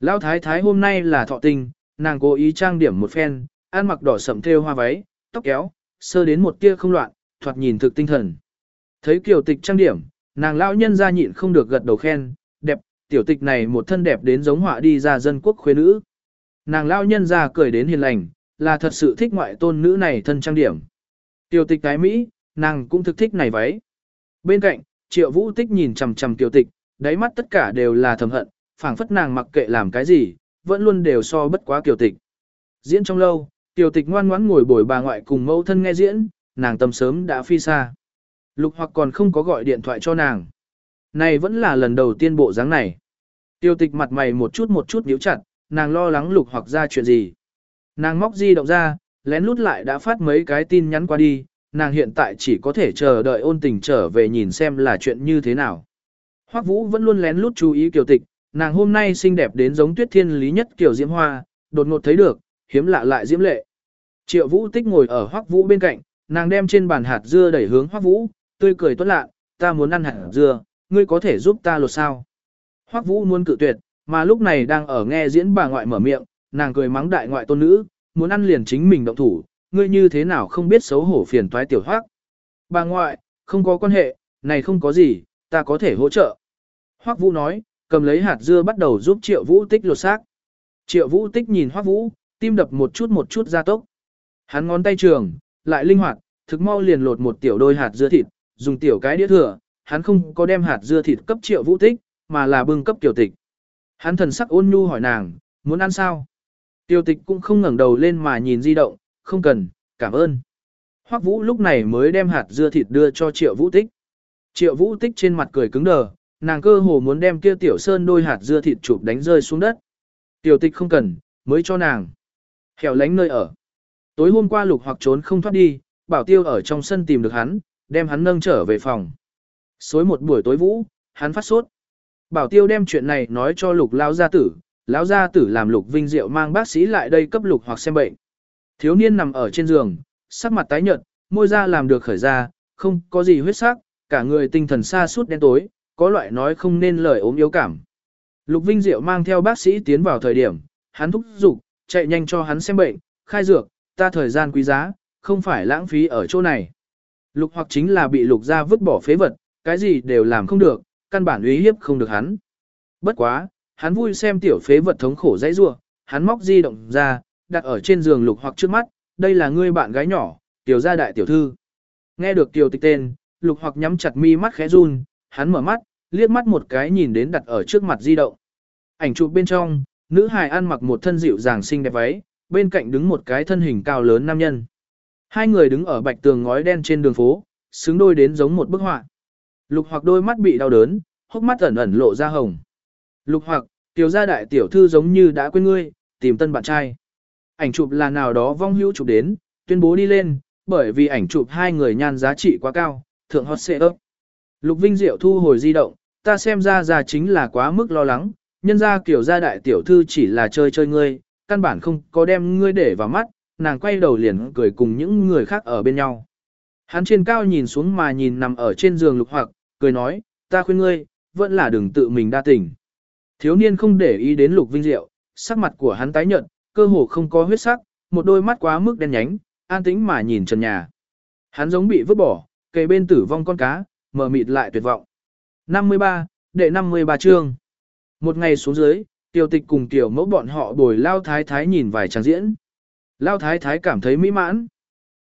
Lão thái thái hôm nay là thọ tinh, nàng cố ý trang điểm một phen, ăn mặc đỏ sậm thêu hoa váy, tóc kéo, sơ đến một tia không loạn, thoạt nhìn thực tinh thần. Thấy kiều tịch trang điểm, nàng lão nhân ra nhịn không được gật đầu khen, đẹp, tiểu tịch này một thân đẹp đến giống họa đi ra dân quốc khuê nữ. Nàng lão nhân ra cười đến hiền lành, là thật sự thích ngoại tôn nữ này thân trang điểm. Tiểu tịch cái Mỹ, nàng cũng thực thích này váy. Bên cạnh, triệu vũ tích nhìn chằm chằm tiểu tịch, đáy mắt tất cả đều là thầm hận, phảng phất nàng mặc kệ làm cái gì, vẫn luôn đều so bất quá tiểu tịch. Diễn trong lâu, tiểu tịch ngoan ngoãn ngồi bồi bà ngoại cùng mẫu thân nghe diễn, nàng tâm sớm đã phi xa. Lục hoặc còn không có gọi điện thoại cho nàng. Này vẫn là lần đầu tiên bộ dáng này. Tiêu tịch mặt mày một chút một chút nhíu chặt, nàng lo lắng lục hoặc ra chuyện gì. Nàng móc di động ra, lén lút lại đã phát mấy cái tin nhắn qua đi, nàng hiện tại chỉ có thể chờ đợi ôn tình trở về nhìn xem là chuyện như thế nào. Hoắc Vũ vẫn luôn lén lút chú ý Kiều Tịch, nàng hôm nay xinh đẹp đến giống tuyết thiên lý nhất Kiều Diễm Hoa, đột ngột thấy được, hiếm lạ lại diễm lệ. Triệu Vũ Tích ngồi ở Hoắc Vũ bên cạnh, nàng đem trên bàn hạt dưa đẩy hướng Hoắc Vũ, tươi cười tuấn lạ, ta muốn ăn hạt dưa, ngươi có thể giúp ta lột sao? Hoắc Vũ muốn cự tuyệt, mà lúc này đang ở nghe diễn bà ngoại mở miệng, nàng cười mắng đại ngoại tôn nữ, muốn ăn liền chính mình động thủ, ngươi như thế nào không biết xấu hổ phiền toái tiểu hoác. Bà ngoại, không có quan hệ, này không có gì, ta có thể hỗ trợ. Hoác Vũ nói, cầm lấy hạt dưa bắt đầu giúp Triệu Vũ Tích lột xác. Triệu Vũ Tích nhìn Hoác Vũ, tim đập một chút một chút ra tốc. Hắn ngón tay trường, lại linh hoạt, thực mau liền lột một tiểu đôi hạt dưa thịt, dùng tiểu cái đĩa thừa, hắn không có đem hạt dưa thịt cấp Triệu Vũ Tích, mà là bưng cấp tiểu tịch. Hắn thần sắc ôn nhu hỏi nàng, muốn ăn sao? Tiểu tịch cũng không ngẩng đầu lên mà nhìn di động, không cần, cảm ơn. Hoắc Vũ lúc này mới đem hạt dưa thịt đưa cho Triệu Vũ Tích. Triệu Vũ Tích trên mặt cười cứng đờ, nàng cơ hồ muốn đem kia tiểu sơn đôi hạt dưa thịt chụp đánh rơi xuống đất. Tiểu Tịch không cần, mới cho nàng. Hẻo lánh nơi ở. Tối hôm qua Lục Hoặc trốn không thoát đi, Bảo Tiêu ở trong sân tìm được hắn, đem hắn nâng trở về phòng. Xối một buổi tối vũ, hắn phát sốt. Bảo Tiêu đem chuyện này nói cho Lục lão gia tử, lão gia tử làm Lục Vinh Diệu mang bác sĩ lại đây cấp Lục Hoặc xem bệnh. Thiếu niên nằm ở trên giường, sắc mặt tái nhợt, môi da làm được khởi ra, không có gì huyết sắc, cả người tinh thần xa suốt đen tối, có loại nói không nên lời ốm yếu cảm. Lục Vinh Diệu mang theo bác sĩ tiến vào thời điểm, hắn thúc giục, chạy nhanh cho hắn xem bệnh, khai dược, ta thời gian quý giá, không phải lãng phí ở chỗ này. Lục hoặc chính là bị lục gia vứt bỏ phế vật, cái gì đều làm không được, căn bản uy hiếp không được hắn. Bất quá, hắn vui xem tiểu phế vật thống khổ dãy rua, hắn móc di động ra, đặt ở trên giường lục hoặc trước mắt, đây là ngươi bạn gái nhỏ, tiểu gia đại tiểu thư. Nghe được tiểu tịch tên, lục hoặc nhắm chặt mi mắt khẽ run, hắn mở mắt, liếc mắt một cái nhìn đến đặt ở trước mặt di động. Ảnh chụp bên trong, nữ hài ăn mặc một thân dịu dàng xinh đẹp váy, bên cạnh đứng một cái thân hình cao lớn nam nhân. Hai người đứng ở bạch tường ngói đen trên đường phố, xứng đôi đến giống một bức họa. Lục hoặc đôi mắt bị đau đớn, hốc mắt ẩn ẩn lộ ra hồng. Lục hoặc, tiểu gia đại tiểu thư giống như đã quên ngươi, tìm tân bạn trai. Ảnh chụp là nào đó vong hữu chụp đến, tuyên bố đi lên, bởi vì ảnh chụp hai người nhan giá trị quá cao, thượng hot xệ ấp. Lục Vinh Diệu thu hồi di động, ta xem ra ra chính là quá mức lo lắng, nhân ra kiểu gia đại tiểu thư chỉ là chơi chơi ngươi, căn bản không có đem ngươi để vào mắt, nàng quay đầu liền cười cùng những người khác ở bên nhau. Hắn trên cao nhìn xuống mà nhìn nằm ở trên giường lục hoặc, cười nói, ta khuyên ngươi, vẫn là đừng tự mình đa tình. Thiếu niên không để ý đến lục vinh diệu, sắc mặt của hắn tái nhợt, cơ hồ không có huyết sắc, một đôi mắt quá mức đen nhánh, an tĩnh mà nhìn trần nhà. Hắn giống bị vứt bỏ, kề bên tử vong con cá, mở mịt lại tuyệt vọng. 53, đệ 53 chương. Một ngày xuống dưới, tiểu tịch cùng tiểu mẫu bọn họ bồi lao thái thái nhìn vài trang diễn. Lao thái thái cảm thấy mỹ mãn.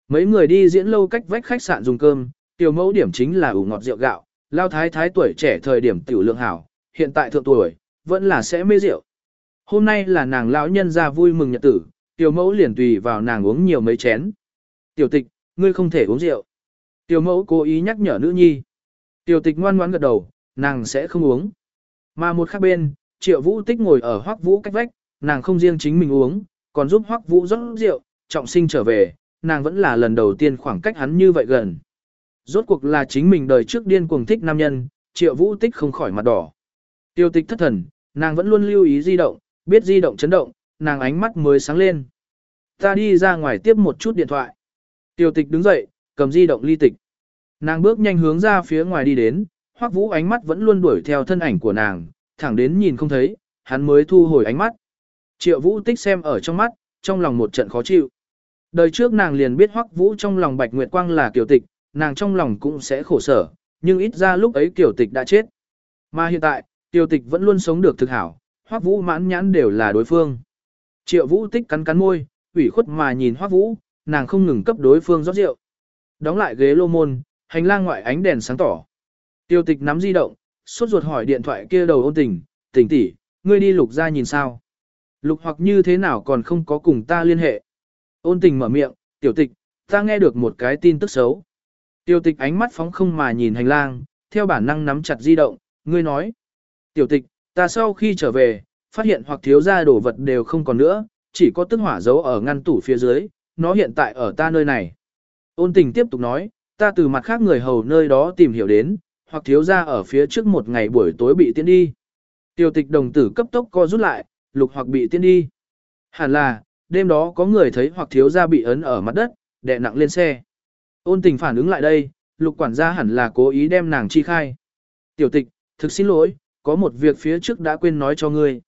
Mấy người đi diễn lâu cách vách khách sạn dùng cơm, tiểu mẫu điểm chính là ủ ngọt rượu gạo, lao thái thái tuổi trẻ thời điểm tiểu lượng hảo, hiện tại thượng tuổi, vẫn là sẽ mê rượu. Hôm nay là nàng lão nhân ra vui mừng nhật tử, tiểu mẫu liền tùy vào nàng uống nhiều mấy chén. Tiểu tịch, ngươi không thể uống rượu. Tiểu mẫu cố ý nhắc nhở nữ nhi. Tiểu tịch ngoan ngoãn gật đầu, nàng sẽ không uống. Mà một khác bên, triệu vũ tích ngồi ở hoắc vũ cách vách, nàng không riêng chính mình uống, còn giúp hoắc vũ rót rượu, trọng sinh trở về, nàng vẫn là lần đầu tiên khoảng cách hắn như vậy gần. Rốt cuộc là chính mình đời trước điên cuồng thích nam nhân, triệu vũ tích không khỏi mặt đỏ. Tiêu tịch thất thần, nàng vẫn luôn lưu ý di động, biết di động chấn động, nàng ánh mắt mới sáng lên. Ta đi ra ngoài tiếp một chút điện thoại. Tiêu tịch đứng dậy, cầm di động ly tịch. Nàng bước nhanh hướng ra phía ngoài đi đến, hoắc vũ ánh mắt vẫn luôn đuổi theo thân ảnh của nàng, thẳng đến nhìn không thấy, hắn mới thu hồi ánh mắt. Triệu vũ tích xem ở trong mắt, trong lòng một trận khó chịu. Đời trước nàng liền biết hoắc vũ trong lòng bạch nguyệt quang là kiều tịch, nàng trong lòng cũng sẽ khổ sở, nhưng ít ra lúc ấy kiều tịch đã chết. Mà hiện tại, kiều tịch vẫn luôn sống được thực hảo, hoắc vũ mãn nhãn đều là đối phương. Triệu vũ tích cắn cắn môi, ủy khuất mà nhìn hoắc vũ, nàng không ngừng cấp đối phương rót rượu. Đóng lại ghế lô môn, hành lang ngoại ánh đèn sáng tỏ. Tiêu tịch nắm di động, suốt ruột hỏi điện thoại kia đầu ôn tình, tỉnh tỷ, ngươi đi lục ra nhìn sao. Lục hoặc như thế nào còn không có cùng ta liên hệ. Ôn tình mở miệng, tiểu tịch, ta nghe được một cái tin tức xấu. Tiểu tịch ánh mắt phóng không mà nhìn hành lang, theo bản năng nắm chặt di động, ngươi nói. Tiểu tịch, ta sau khi trở về, phát hiện hoặc thiếu ra đồ vật đều không còn nữa, chỉ có tức hỏa dấu ở ngăn tủ phía dưới, nó hiện tại ở ta nơi này. Ôn tình tiếp tục nói, ta từ mặt khác người hầu nơi đó tìm hiểu đến, hoặc thiếu ra ở phía trước một ngày buổi tối bị tiến đi. Tiểu tịch đồng tử cấp tốc co rút lại, lục hoặc bị tiên đi. Hẳn là, đêm đó có người thấy hoặc thiếu gia bị ấn ở mặt đất, đè nặng lên xe. Ôn tình phản ứng lại đây, lục quản gia hẳn là cố ý đem nàng chi khai. Tiểu tịch, thực xin lỗi, có một việc phía trước đã quên nói cho ngươi.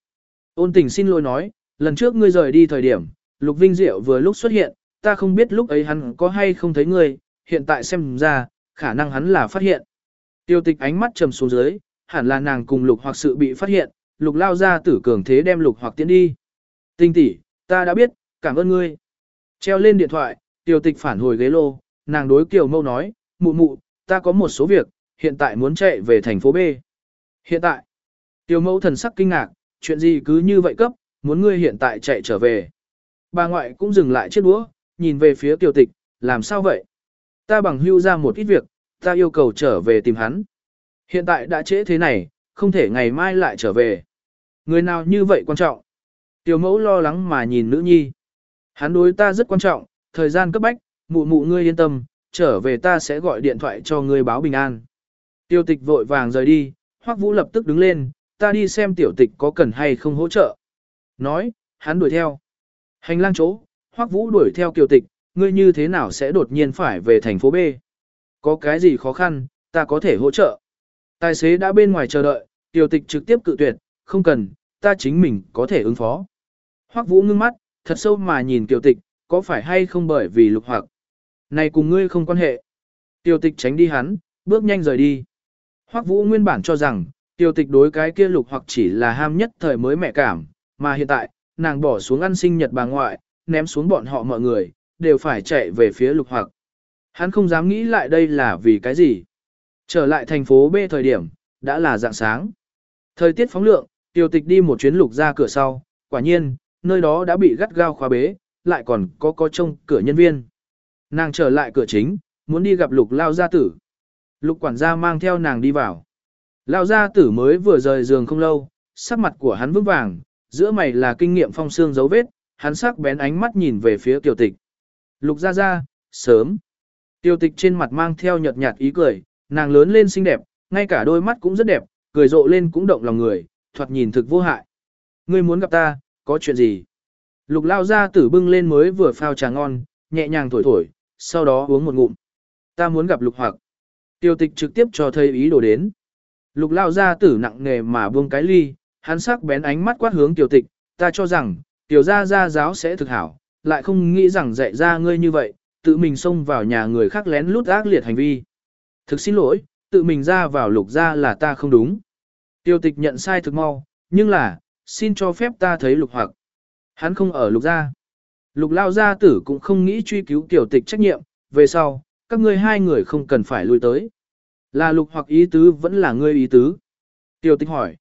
Ôn tình xin lỗi nói, lần trước ngươi rời đi thời điểm, lục vinh diệu vừa lúc xuất hiện, ta không biết lúc ấy hắn có hay không thấy ngươi, hiện tại xem ra, khả năng hắn là phát hiện. Tiêu tịch ánh mắt trầm xuống dưới, hẳn là nàng cùng lục hoặc sự bị phát hiện, lục lao ra tử cường thế đem lục hoặc tiến đi. Tinh tỷ, ta đã biết, cảm ơn ngươi. Treo lên điện thoại, tiêu tịch phản hồi ghế lô, nàng đối kiều mâu nói, mụ mụ, ta có một số việc, hiện tại muốn chạy về thành phố B. Hiện tại, tiêu mâu thần sắc kinh ngạc, chuyện gì cứ như vậy cấp, muốn ngươi hiện tại chạy trở về. Bà ngoại cũng dừng lại chiếc đũa, nhìn về phía tiêu tịch, làm sao vậy? Ta bằng hưu ra một ít việc, ta yêu cầu trở về tìm hắn. Hiện tại đã trễ thế này, không thể ngày mai lại trở về. Người nào như vậy quan trọng? Tiểu mẫu lo lắng mà nhìn nữ nhi. Hắn đối ta rất quan trọng, thời gian cấp bách, mụ mụ ngươi yên tâm, trở về ta sẽ gọi điện thoại cho ngươi báo bình an. Tiêu tịch vội vàng rời đi, hoắc vũ lập tức đứng lên, ta đi xem tiểu tịch có cần hay không hỗ trợ. Nói, hắn đuổi theo. Hành lang chỗ, hoắc vũ đuổi theo kiều tịch, ngươi như thế nào sẽ đột nhiên phải về thành phố B? Có cái gì khó khăn, ta có thể hỗ trợ. Tài xế đã bên ngoài chờ đợi, tiểu tịch trực tiếp cự tuyệt, không cần, ta chính mình có thể ứng phó. Hoắc Vũ ngưng mắt, thật sâu mà nhìn tiểu tịch, có phải hay không bởi vì lục hoặc. Này cùng ngươi không quan hệ. Tiểu tịch tránh đi hắn, bước nhanh rời đi. Hoắc Vũ nguyên bản cho rằng, tiểu tịch đối cái kia lục hoặc chỉ là ham nhất thời mới mẹ cảm, mà hiện tại, nàng bỏ xuống ăn sinh nhật bà ngoại, ném xuống bọn họ mọi người, đều phải chạy về phía lục hoặc. Hắn không dám nghĩ lại đây là vì cái gì. Trở lại thành phố B thời điểm, đã là dạng sáng. Thời tiết phóng lượng, tiểu tịch đi một chuyến lục ra cửa sau, quả nhiên, nơi đó đã bị gắt gao khóa bế, lại còn có có trông cửa nhân viên. Nàng trở lại cửa chính, muốn đi gặp lục lao gia tử. Lục quản gia mang theo nàng đi vào. Lao gia tử mới vừa rời giường không lâu, sắc mặt của hắn vững vàng, giữa mày là kinh nghiệm phong xương dấu vết, hắn sắc bén ánh mắt nhìn về phía tiểu tịch. Lục gia gia, sớm. Tiểu tịch trên mặt mang theo nhợt nhạt ý cười, nàng lớn lên xinh đẹp, ngay cả đôi mắt cũng rất đẹp, cười rộ lên cũng động lòng người, thoạt nhìn thực vô hại. Ngươi muốn gặp ta, có chuyện gì? Lục lao ra tử bưng lên mới vừa phao trà ngon, nhẹ nhàng thổi thổi, sau đó uống một ngụm. Ta muốn gặp lục hoặc. Tiêu tịch trực tiếp cho thầy ý đồ đến. Lục lao ra tử nặng nề mà buông cái ly, hắn sắc bén ánh mắt quát hướng tiểu tịch, ta cho rằng, tiểu gia gia giáo sẽ thực hảo, lại không nghĩ rằng dạy ra ngươi như vậy, tự mình xông vào nhà người khác lén lút ác liệt hành vi. Thực xin lỗi, tự mình ra vào lục ra là ta không đúng. Tiêu tịch nhận sai thực mau, nhưng là, xin cho phép ta thấy lục hoặc. Hắn không ở lục gia. Lục lao gia tử cũng không nghĩ truy cứu tiểu tịch trách nhiệm, về sau, các ngươi hai người không cần phải lui tới. Là lục hoặc ý tứ vẫn là ngươi ý tứ. Tiểu tịch hỏi.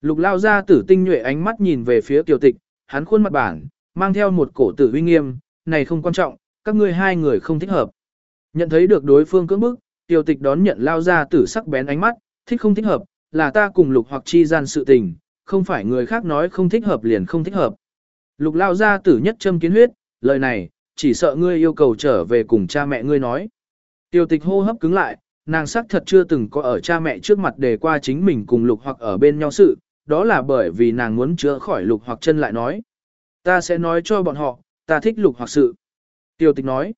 Lục lao gia tử tinh nhuệ ánh mắt nhìn về phía tiểu tịch, hắn khuôn mặt bản, mang theo một cổ tử uy nghiêm, này không quan trọng, các ngươi hai người không thích hợp. Nhận thấy được đối phương cưỡng bức, tiểu tịch đón nhận lao ra tử sắc bén ánh mắt, thích không thích hợp, là ta cùng lục hoặc chi gian sự tình, không phải người khác nói không thích hợp liền không thích hợp. Lục lao ra tử nhất châm kiến huyết, lời này, chỉ sợ ngươi yêu cầu trở về cùng cha mẹ ngươi nói. Tiểu tịch hô hấp cứng lại, nàng sắc thật chưa từng có ở cha mẹ trước mặt để qua chính mình cùng lục hoặc ở bên nhau sự, đó là bởi vì nàng muốn chữa khỏi lục hoặc chân lại nói. Ta sẽ nói cho bọn họ, ta thích lục hoặc sự. Tiểu tịch nói,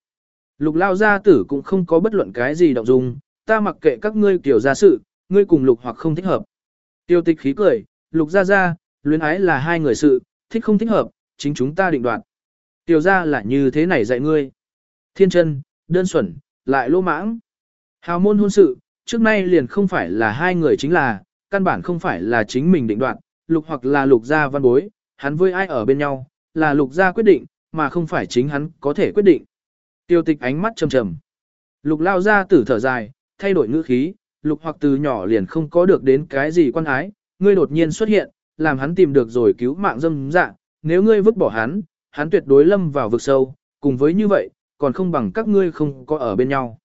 lục lao gia tử cũng không có bất luận cái gì động dung, ta mặc kệ các ngươi tiểu gia sự, ngươi cùng lục hoặc không thích hợp. Tiêu tịch khí cười, lục gia gia, luyến ái là hai người sự, thích không thích hợp, chính chúng ta định đoạt. Tiểu gia là như thế này dạy ngươi. Thiên chân, đơn xuẩn, lại lô mãng. Hào môn hôn sự, trước nay liền không phải là hai người chính là, căn bản không phải là chính mình định đoạt, lục hoặc là lục gia văn bối, hắn với ai ở bên nhau, là lục gia quyết định, mà không phải chính hắn có thể quyết định. Tiêu tịch ánh mắt trầm trầm. Lục lao ra tử thở dài, thay đổi ngữ khí, lục hoặc từ nhỏ liền không có được đến cái gì quan ái, ngươi đột nhiên xuất hiện, làm hắn tìm được rồi cứu mạng dâm dạ, nếu ngươi vứt bỏ hắn, hắn tuyệt đối lâm vào vực sâu, cùng với như vậy, còn không bằng các ngươi không có ở bên nhau.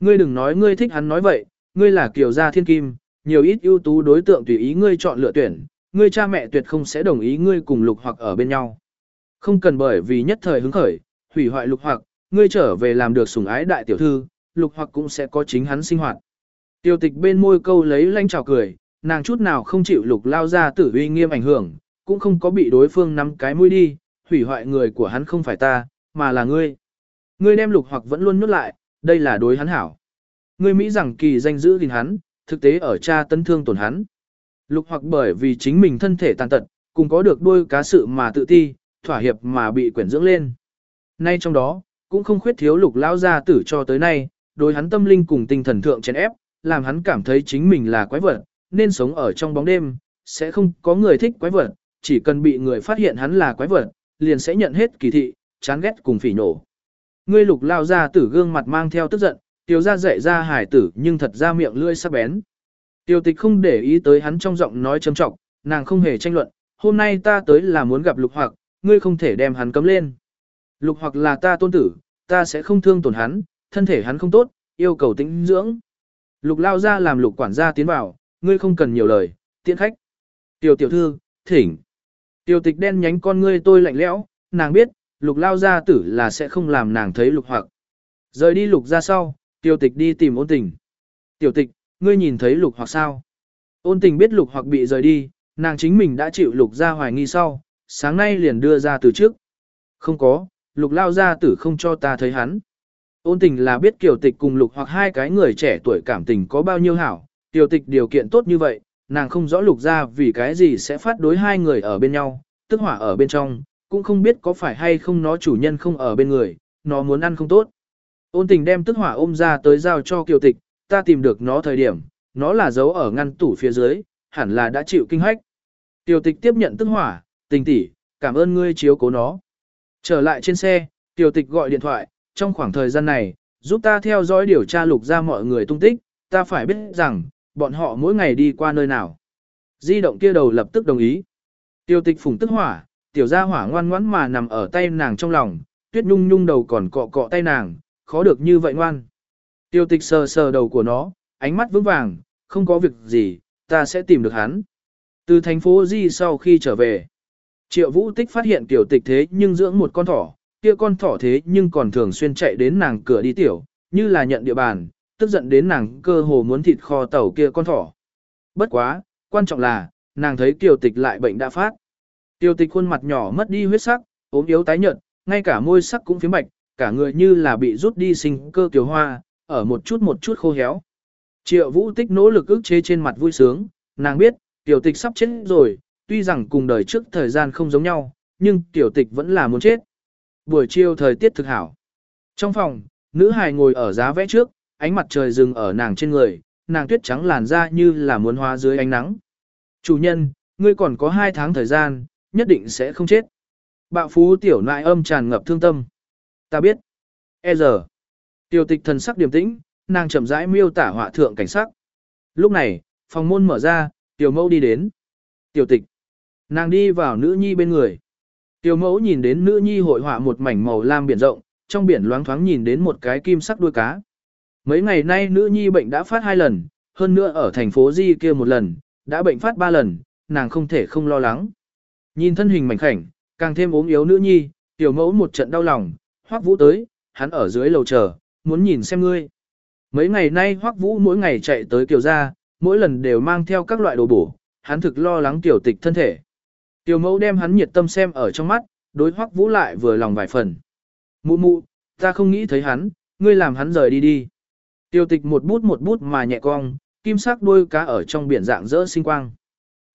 Ngươi đừng nói ngươi thích hắn nói vậy, ngươi là kiều gia thiên kim, nhiều ít ưu tú đối tượng tùy ý ngươi chọn lựa tuyển, ngươi cha mẹ tuyệt không sẽ đồng ý ngươi cùng lục hoặc ở bên nhau. Không cần bởi vì nhất thời hứng khởi, hủy hoại lục hoặc, ngươi trở về làm được sủng ái đại tiểu thư, lục hoặc cũng sẽ có chính hắn sinh hoạt. Tiêu tịch bên môi câu lấy lanh trào cười, nàng chút nào không chịu lục lao ra tử uy nghiêm ảnh hưởng, cũng không có bị đối phương nắm cái mũi đi, hủy hoại người của hắn không phải ta, mà là ngươi. Ngươi đem lục hoặc vẫn luôn nuốt lại, đây là đối hắn hảo. Ngươi Mỹ rằng kỳ danh giữ gìn hắn, thực tế ở cha tấn thương tổn hắn. Lục hoặc bởi vì chính mình thân thể tàn tật, cùng có được đôi cá sự mà tự ti, thỏa hiệp mà bị quyển dưỡng lên. Nay trong đó, cũng không khuyết thiếu lục lao gia tử cho tới nay, đối hắn tâm linh cùng tinh thần thượng chèn ép, làm hắn cảm thấy chính mình là quái vật, nên sống ở trong bóng đêm, sẽ không có người thích quái vật, chỉ cần bị người phát hiện hắn là quái vật, liền sẽ nhận hết kỳ thị, chán ghét cùng phỉ nổ. Ngươi lục lao gia tử gương mặt mang theo tức giận, tiêu ra dạy ra hải tử nhưng thật ra miệng lưỡi sắc bén. Tiêu tịch không để ý tới hắn trong giọng nói trầm trọng, nàng không hề tranh luận, hôm nay ta tới là muốn gặp lục hoặc, ngươi không thể đem hắn cấm lên. Lục hoặc là ta tôn tử, ta sẽ không thương tổn hắn, thân thể hắn không tốt, yêu cầu tĩnh dưỡng. Lục lao ra làm lục quản gia tiến vào, ngươi không cần nhiều lời, tiện khách. Tiểu tiểu thư, thỉnh. Tiểu tịch đen nhánh con ngươi tôi lạnh lẽo, nàng biết, lục lao gia tử là sẽ không làm nàng thấy lục hoặc. Rời đi lục ra sau, tiểu tịch đi tìm ôn tình. Tiểu tịch, ngươi nhìn thấy lục hoặc sao? Ôn tình biết lục hoặc bị rời đi, nàng chính mình đã chịu lục ra hoài nghi sau, sáng nay liền đưa ra từ trước. Không có, lục lao gia tử không cho ta thấy hắn. Ôn tình là biết kiểu tịch cùng lục hoặc hai cái người trẻ tuổi cảm tình có bao nhiêu hảo, tiểu tịch điều kiện tốt như vậy, nàng không rõ lục ra vì cái gì sẽ phát đối hai người ở bên nhau, tức hỏa ở bên trong, cũng không biết có phải hay không nó chủ nhân không ở bên người, nó muốn ăn không tốt. Ôn tình đem tức hỏa ôm ra tới giao cho kiều tịch, ta tìm được nó thời điểm, nó là giấu ở ngăn tủ phía dưới, hẳn là đã chịu kinh hách. Kiều tịch tiếp nhận tức hỏa, tình tỷ, cảm ơn ngươi chiếu cố nó. Trở lại trên xe, tiểu tịch gọi điện thoại, trong khoảng thời gian này, giúp ta theo dõi điều tra lục ra mọi người tung tích, ta phải biết rằng, bọn họ mỗi ngày đi qua nơi nào. Di động kia đầu lập tức đồng ý. Tiêu tịch phủng tức hỏa, tiểu gia hỏa ngoan ngoãn mà nằm ở tay nàng trong lòng, tuyết nhung nhung đầu còn cọ cọ tay nàng, khó được như vậy ngoan. Tiêu tịch sờ sờ đầu của nó, ánh mắt vững vàng, không có việc gì, ta sẽ tìm được hắn. Từ thành phố Di sau khi trở về, triệu vũ tích phát hiện tiểu tịch thế nhưng dưỡng một con thỏ, kia con thỏ thế nhưng còn thường xuyên chạy đến nàng cửa đi tiểu, như là nhận địa bàn, tức giận đến nàng cơ hồ muốn thịt kho tàu kia con thỏ. Bất quá, quan trọng là, nàng thấy tiểu tịch lại bệnh đã phát. Tiểu tịch khuôn mặt nhỏ mất đi huyết sắc, ốm yếu tái nhợt, ngay cả môi sắc cũng phiếm bạch, cả người như là bị rút đi sinh cơ tiểu hoa, ở một chút một chút khô héo. Triệu vũ tích nỗ lực ức chế trên mặt vui sướng, nàng biết, tiểu tịch sắp chết rồi, tuy rằng cùng đời trước thời gian không giống nhau, nhưng tiểu tịch vẫn là muốn chết. Buổi chiều thời tiết thực hảo. Trong phòng, nữ hài ngồi ở giá vẽ trước, ánh mặt trời dừng ở nàng trên người, nàng tuyết trắng làn da như là muốn hóa dưới ánh nắng. Chủ nhân, ngươi còn có hai tháng thời gian, nhất định sẽ không chết. Bạo phú tiểu nại âm tràn ngập thương tâm. Ta biết. E giờ. Tiểu tịch thần sắc điềm tĩnh, nàng chậm rãi miêu tả họa thượng cảnh sắc. Lúc này, phòng môn mở ra, tiểu mẫu đi đến. Tiểu tịch. Nàng đi vào nữ nhi bên người. Tiểu mẫu nhìn đến nữ nhi hội họa một mảnh màu lam biển rộng, trong biển loáng thoáng nhìn đến một cái kim sắc đuôi cá. Mấy ngày nay nữ nhi bệnh đã phát hai lần, hơn nữa ở thành phố Di kia một lần, đã bệnh phát ba lần, nàng không thể không lo lắng. Nhìn thân hình mảnh khảnh, càng thêm ốm yếu nữ nhi, tiểu mẫu một trận đau lòng, hoắc vũ tới, hắn ở dưới lầu chờ, muốn nhìn xem ngươi. Mấy ngày nay hoắc vũ mỗi ngày chạy tới kiều gia, mỗi lần đều mang theo các loại đồ bổ, hắn thực lo lắng tiểu tịch thân thể. Tiểu mẫu đem hắn nhiệt tâm xem ở trong mắt, đối hoắc vũ lại vừa lòng vài phần. Mụ mụ, ta không nghĩ thấy hắn, ngươi làm hắn rời đi đi. Tiêu tịch một bút một bút mà nhẹ cong, kim sắc đuôi cá ở trong biển dạng rỡ sinh quang.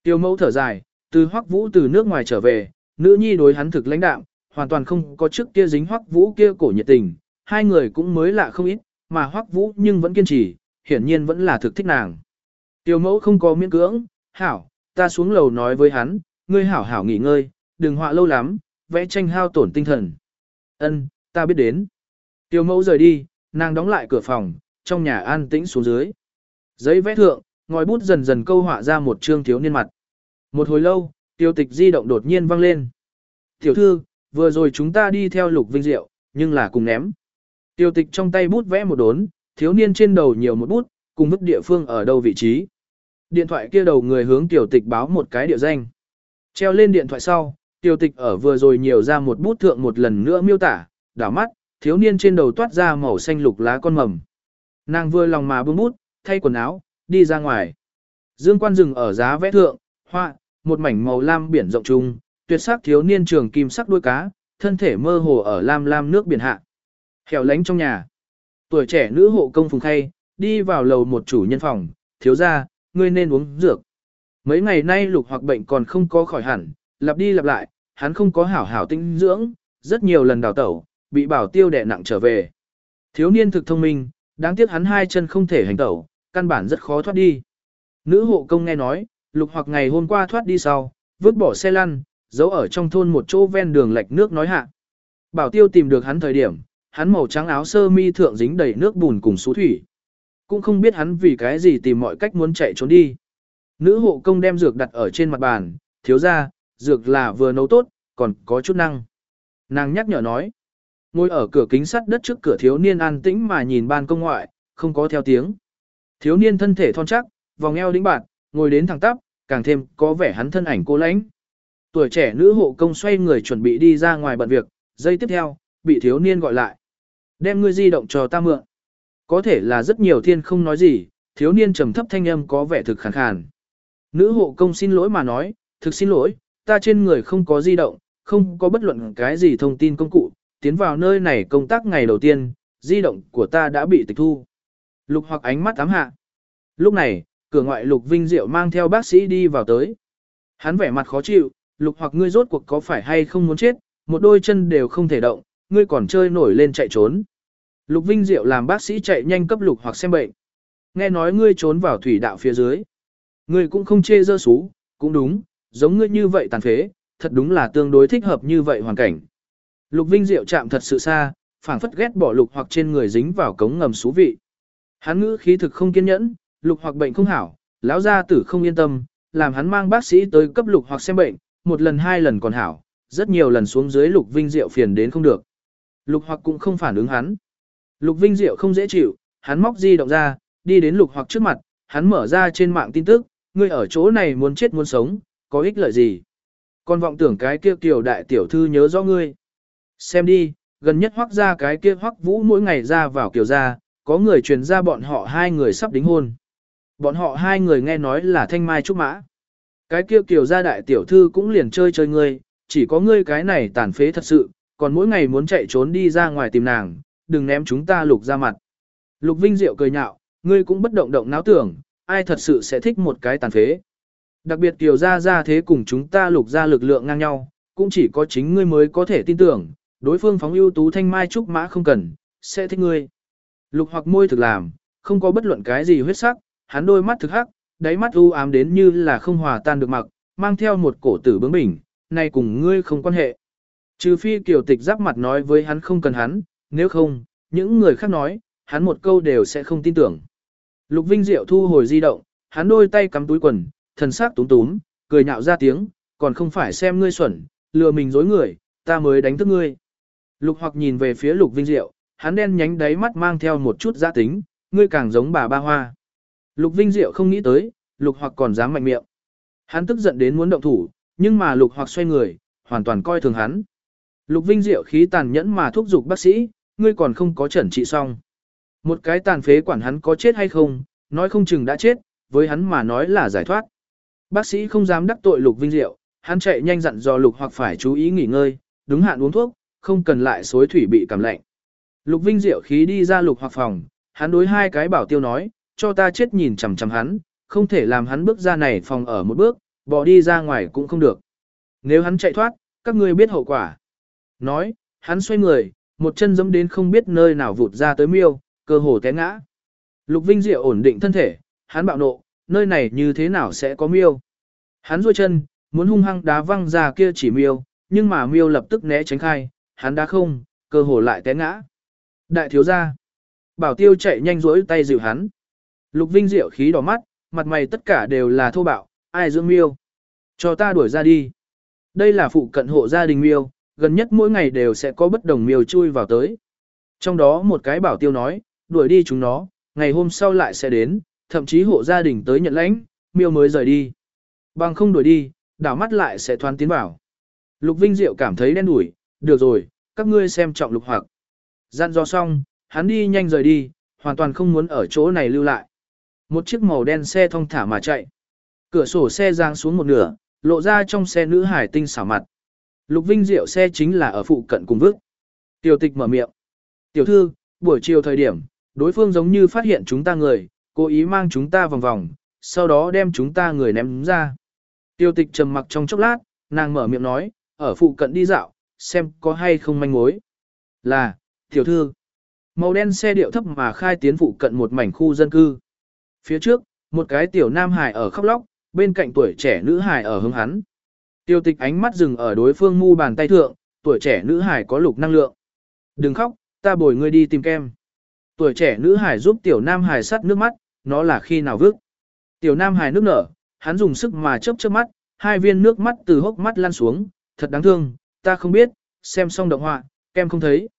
Tiêu mẫu thở dài, từ hoắc vũ từ nước ngoài trở về, nữ nhi đối hắn thực lãnh đạm, hoàn toàn không có trước kia dính hoắc vũ kia cổ nhiệt tình, hai người cũng mới lạ không ít, mà hoắc vũ nhưng vẫn kiên trì, hiển nhiên vẫn là thực thích nàng. Tiêu mẫu không có miễn cưỡng, hảo, ta xuống lầu nói với hắn, ngươi hảo hảo nghỉ ngơi, đừng họa lâu lắm, vẽ tranh hao tổn tinh thần. Ân, ta biết đến. Tiêu mẫu rời đi, nàng đóng lại cửa phòng, trong nhà an tĩnh xuống dưới. Giấy vẽ thượng, ngòi bút dần dần câu họa ra một trương thiếu niên mặt. Một hồi lâu, tiêu tịch di động đột nhiên vang lên. Tiểu thư, vừa rồi chúng ta đi theo lục vinh diệu, nhưng là cùng ném. Tiêu tịch trong tay bút vẽ một đốn, thiếu niên trên đầu nhiều một bút, cùng vứt địa phương ở đâu vị trí. Điện thoại kia đầu người hướng tiểu tịch báo một cái địa danh. Treo lên điện thoại sau, tiểu tịch ở vừa rồi nhiều ra một bút thượng một lần nữa miêu tả, đảo mắt, thiếu niên trên đầu toát ra màu xanh lục lá con mầm. Nàng vừa lòng mà bưng bút, thay quần áo, đi ra ngoài. Dương quan rừng ở giá vẽ thượng, hoa, một mảnh màu lam biển rộng trung, tuyệt sắc thiếu niên trường kim sắc đuôi cá, thân thể mơ hồ ở lam lam nước biển hạ. Hẻo lánh trong nhà. Tuổi trẻ nữ hộ công phùng khay, đi vào lầu một chủ nhân phòng, thiếu ra, ngươi nên uống dược. Mấy ngày nay lục hoặc bệnh còn không có khỏi hẳn, lặp đi lặp lại, hắn không có hảo hảo tinh dưỡng, rất nhiều lần đào tẩu, bị bảo tiêu đè nặng trở về. Thiếu niên thực thông minh, đáng tiếc hắn hai chân không thể hành tẩu, căn bản rất khó thoát đi. Nữ hộ công nghe nói, lục hoặc ngày hôm qua thoát đi sau, vứt bỏ xe lăn, giấu ở trong thôn một chỗ ven đường lạch nước nói hạ. Bảo tiêu tìm được hắn thời điểm, hắn màu trắng áo sơ mi thượng dính đầy nước bùn cùng số thủy. Cũng không biết hắn vì cái gì tìm mọi cách muốn chạy trốn đi. Nữ hộ công đem dược đặt ở trên mặt bàn, thiếu ra, dược là vừa nấu tốt, còn có chút năng. Nàng nhắc nhở nói. Ngồi ở cửa kính sắt đất trước cửa thiếu niên an tĩnh mà nhìn ban công ngoại, không có theo tiếng. Thiếu niên thân thể thon chắc, vòng eo đĩnh bạt, ngồi đến thẳng tắp, càng thêm có vẻ hắn thân ảnh cô lãnh. Tuổi trẻ nữ hộ công xoay người chuẩn bị đi ra ngoài bận việc, giây tiếp theo, bị thiếu niên gọi lại. Đem ngươi di động cho ta mượn. Có thể là rất nhiều thiên không nói gì, thiếu niên trầm thấp thanh âm có vẻ thực khàn khàn. Nữ hộ công xin lỗi mà nói, thực xin lỗi, ta trên người không có di động, không có bất luận cái gì thông tin công cụ, tiến vào nơi này công tác ngày đầu tiên, di động của ta đã bị tịch thu. Lục hoặc ánh mắt ám hạ. Lúc này, cửa ngoại Lục Vinh Diệu mang theo bác sĩ đi vào tới. Hắn vẻ mặt khó chịu, Lục hoặc ngươi rốt cuộc có phải hay không muốn chết, một đôi chân đều không thể động, ngươi còn chơi nổi lên chạy trốn. Lục Vinh Diệu làm bác sĩ chạy nhanh cấp Lục hoặc xem bệnh. Nghe nói ngươi trốn vào thủy đạo phía dưới. Ngươi cũng không chê dơ xú, cũng đúng, giống ngươi như vậy tàn phế, thật đúng là tương đối thích hợp như vậy hoàn cảnh. Lục Vinh Diệu chạm thật sự xa, phảng phất ghét bỏ lục hoặc trên người dính vào cống ngầm xú vị. Hắn ngữ khí thực không kiên nhẫn, lục hoặc bệnh không hảo, lão gia tử không yên tâm, làm hắn mang bác sĩ tới cấp lục hoặc xem bệnh, một lần hai lần còn hảo, rất nhiều lần xuống dưới lục vinh diệu phiền đến không được. Lục hoặc cũng không phản ứng hắn. Lục vinh diệu không dễ chịu, hắn móc di động ra, đi đến lục hoặc trước mặt, hắn mở ra trên mạng tin tức, ngươi ở chỗ này muốn chết muốn sống, có ích lợi gì. Còn vọng tưởng cái kia tiểu đại tiểu thư nhớ rõ ngươi. Xem đi, gần nhất hoắc ra cái kia hoắc vũ mỗi ngày ra vào kiểu ra, có người truyền ra bọn họ hai người sắp đính hôn. Bọn họ hai người nghe nói là thanh mai trúc mã. Cái kia kiểu ra đại tiểu thư cũng liền chơi chơi ngươi, chỉ có ngươi cái này tàn phế thật sự, còn mỗi ngày muốn chạy trốn đi ra ngoài tìm nàng, đừng ném chúng ta lục ra mặt. Lục Vinh Diệu cười nhạo, ngươi cũng bất động động náo tưởng, ai thật sự sẽ thích một cái tàn phế. Đặc biệt tiểu ra ra thế cùng chúng ta lục ra lực lượng ngang nhau, cũng chỉ có chính ngươi mới có thể tin tưởng, đối phương phóng ưu tú thanh mai trúc mã không cần, sẽ thích ngươi. Lục hoặc môi thực làm, không có bất luận cái gì huyết sắc, hắn đôi mắt thực hắc, đáy mắt u ám đến như là không hòa tan được mặc, mang theo một cổ tử bướng bỉnh, này cùng ngươi không quan hệ. Trừ phi kiều tịch giáp mặt nói với hắn không cần hắn, nếu không, những người khác nói, hắn một câu đều sẽ không tin tưởng. Lục Vinh Diệu thu hồi di động, hắn đôi tay cắm túi quần, thần sắc túm túm, cười nhạo ra tiếng, còn không phải xem ngươi xuẩn, lừa mình dối người, ta mới đánh thức ngươi. Lục hoặc nhìn về phía lục vinh diệu, hắn đen nhánh đáy mắt mang theo một chút giá tính, ngươi càng giống bà ba hoa. Lục Vinh Diệu không nghĩ tới, Lục hoặc còn dám mạnh miệng. Hắn tức giận đến muốn động thủ, nhưng mà Lục hoặc xoay người, hoàn toàn coi thường hắn. Lục Vinh Diệu khí tàn nhẫn mà thúc giục bác sĩ, ngươi còn không có chẩn trị xong. Một cái tàn phế quản hắn có chết hay không, nói không chừng đã chết, với hắn mà nói là giải thoát. Bác sĩ không dám đắc tội Lục Vinh Diệu, hắn chạy nhanh dặn dò Lục hoặc phải chú ý nghỉ ngơi, đúng hạn uống thuốc, không cần lại xối thủy bị cảm lạnh. Lục Vinh Diệu khí đi ra Lục hoặc phòng, hắn đối hai cái bảo tiêu nói, cho ta chết nhìn chằm chằm hắn, không thể làm hắn bước ra này phòng ở một bước, bỏ đi ra ngoài cũng không được. Nếu hắn chạy thoát, các ngươi biết hậu quả. Nói, hắn xoay người, một chân dẫm đến không biết nơi nào vụt ra tới miêu, cơ hồ té ngã. Lục Vinh Diệu ổn định thân thể, hắn bạo nộ, nơi này như thế nào sẽ có miêu. Hắn duỗi chân, muốn hung hăng đá văng ra kia chỉ miêu, nhưng mà miêu lập tức né tránh khai, hắn đã không, cơ hồ lại té ngã. Đại thiếu gia. Bảo tiêu chạy nhanh duỗi tay dịu hắn. Lục Vinh Diệu khí đỏ mắt, mặt mày tất cả đều là thô bạo, ai dưỡng miêu. Cho ta đuổi ra đi. Đây là phụ cận hộ gia đình miêu, gần nhất mỗi ngày đều sẽ có bất đồng miêu chui vào tới. Trong đó một cái bảo tiêu nói, đuổi đi chúng nó, ngày hôm sau lại sẽ đến, thậm chí hộ gia đình tới nhận lãnh, miêu mới rời đi. Bằng không đuổi đi, đảo mắt lại sẽ thoán tiến vào. Lục Vinh Diệu cảm thấy đen đủi, được rồi, các ngươi xem trọng lục hoặc. Dặn dò xong, hắn đi nhanh rời đi, hoàn toàn không muốn ở chỗ này lưu lại. Một chiếc màu đen xe thong thả mà chạy. Cửa sổ xe giang xuống một nửa, lộ ra trong xe nữ hải tinh xảo mặt. Lục Vinh Diệu xe chính là ở phụ cận cùng vước. Tiểu tịch mở miệng. Tiểu thư, buổi chiều thời điểm, đối phương giống như phát hiện chúng ta người, cố ý mang chúng ta vòng vòng, sau đó đem chúng ta người ném ra. Tiêu tịch trầm mặc trong chốc lát, nàng mở miệng nói, ở phụ cận đi dạo, xem có hay không manh mối. Là, tiểu thư. Màu đen xe điệu thấp mà khai tiến phụ cận một mảnh khu dân cư. Phía trước, một cái tiểu nam hải ở khóc lóc, bên cạnh tuổi trẻ nữ hải ở hướng hắn. Tiêu tịch ánh mắt dừng ở đối phương mu bàn tay thượng, tuổi trẻ nữ hải có lục năng lượng. Đừng khóc, ta bồi ngươi đi tìm kem. Tuổi trẻ nữ hải giúp tiểu nam hải sắt nước mắt, nó là khi nào vứt. Tiểu nam hải nước nở, hắn dùng sức mà chớp chớp mắt, hai viên nước mắt từ hốc mắt lăn xuống, thật đáng thương, ta không biết, xem xong động họa, kem không thấy.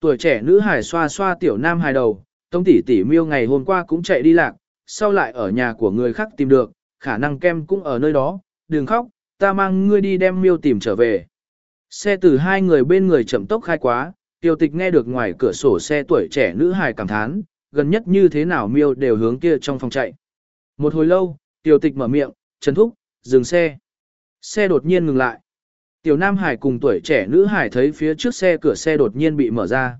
Tuổi trẻ nữ hải xoa xoa tiểu nam hải đầu, tông tỷ tỷ miêu ngày hôm qua cũng chạy đi lạc, sau lại ở nhà của người khác tìm được, khả năng kem cũng ở nơi đó, đừng khóc, ta mang ngươi đi đem miêu tìm trở về. Xe từ hai người bên người chậm tốc khai quá, tiểu tịch nghe được ngoài cửa sổ xe tuổi trẻ nữ hài cảm thán, gần nhất như thế nào miêu đều hướng kia trong phòng chạy. Một hồi lâu, tiểu tịch mở miệng, Trần Thúc, dừng xe. Xe đột nhiên ngừng lại. Tiểu Nam Hải cùng tuổi trẻ nữ Hải thấy phía trước xe cửa xe đột nhiên bị mở ra.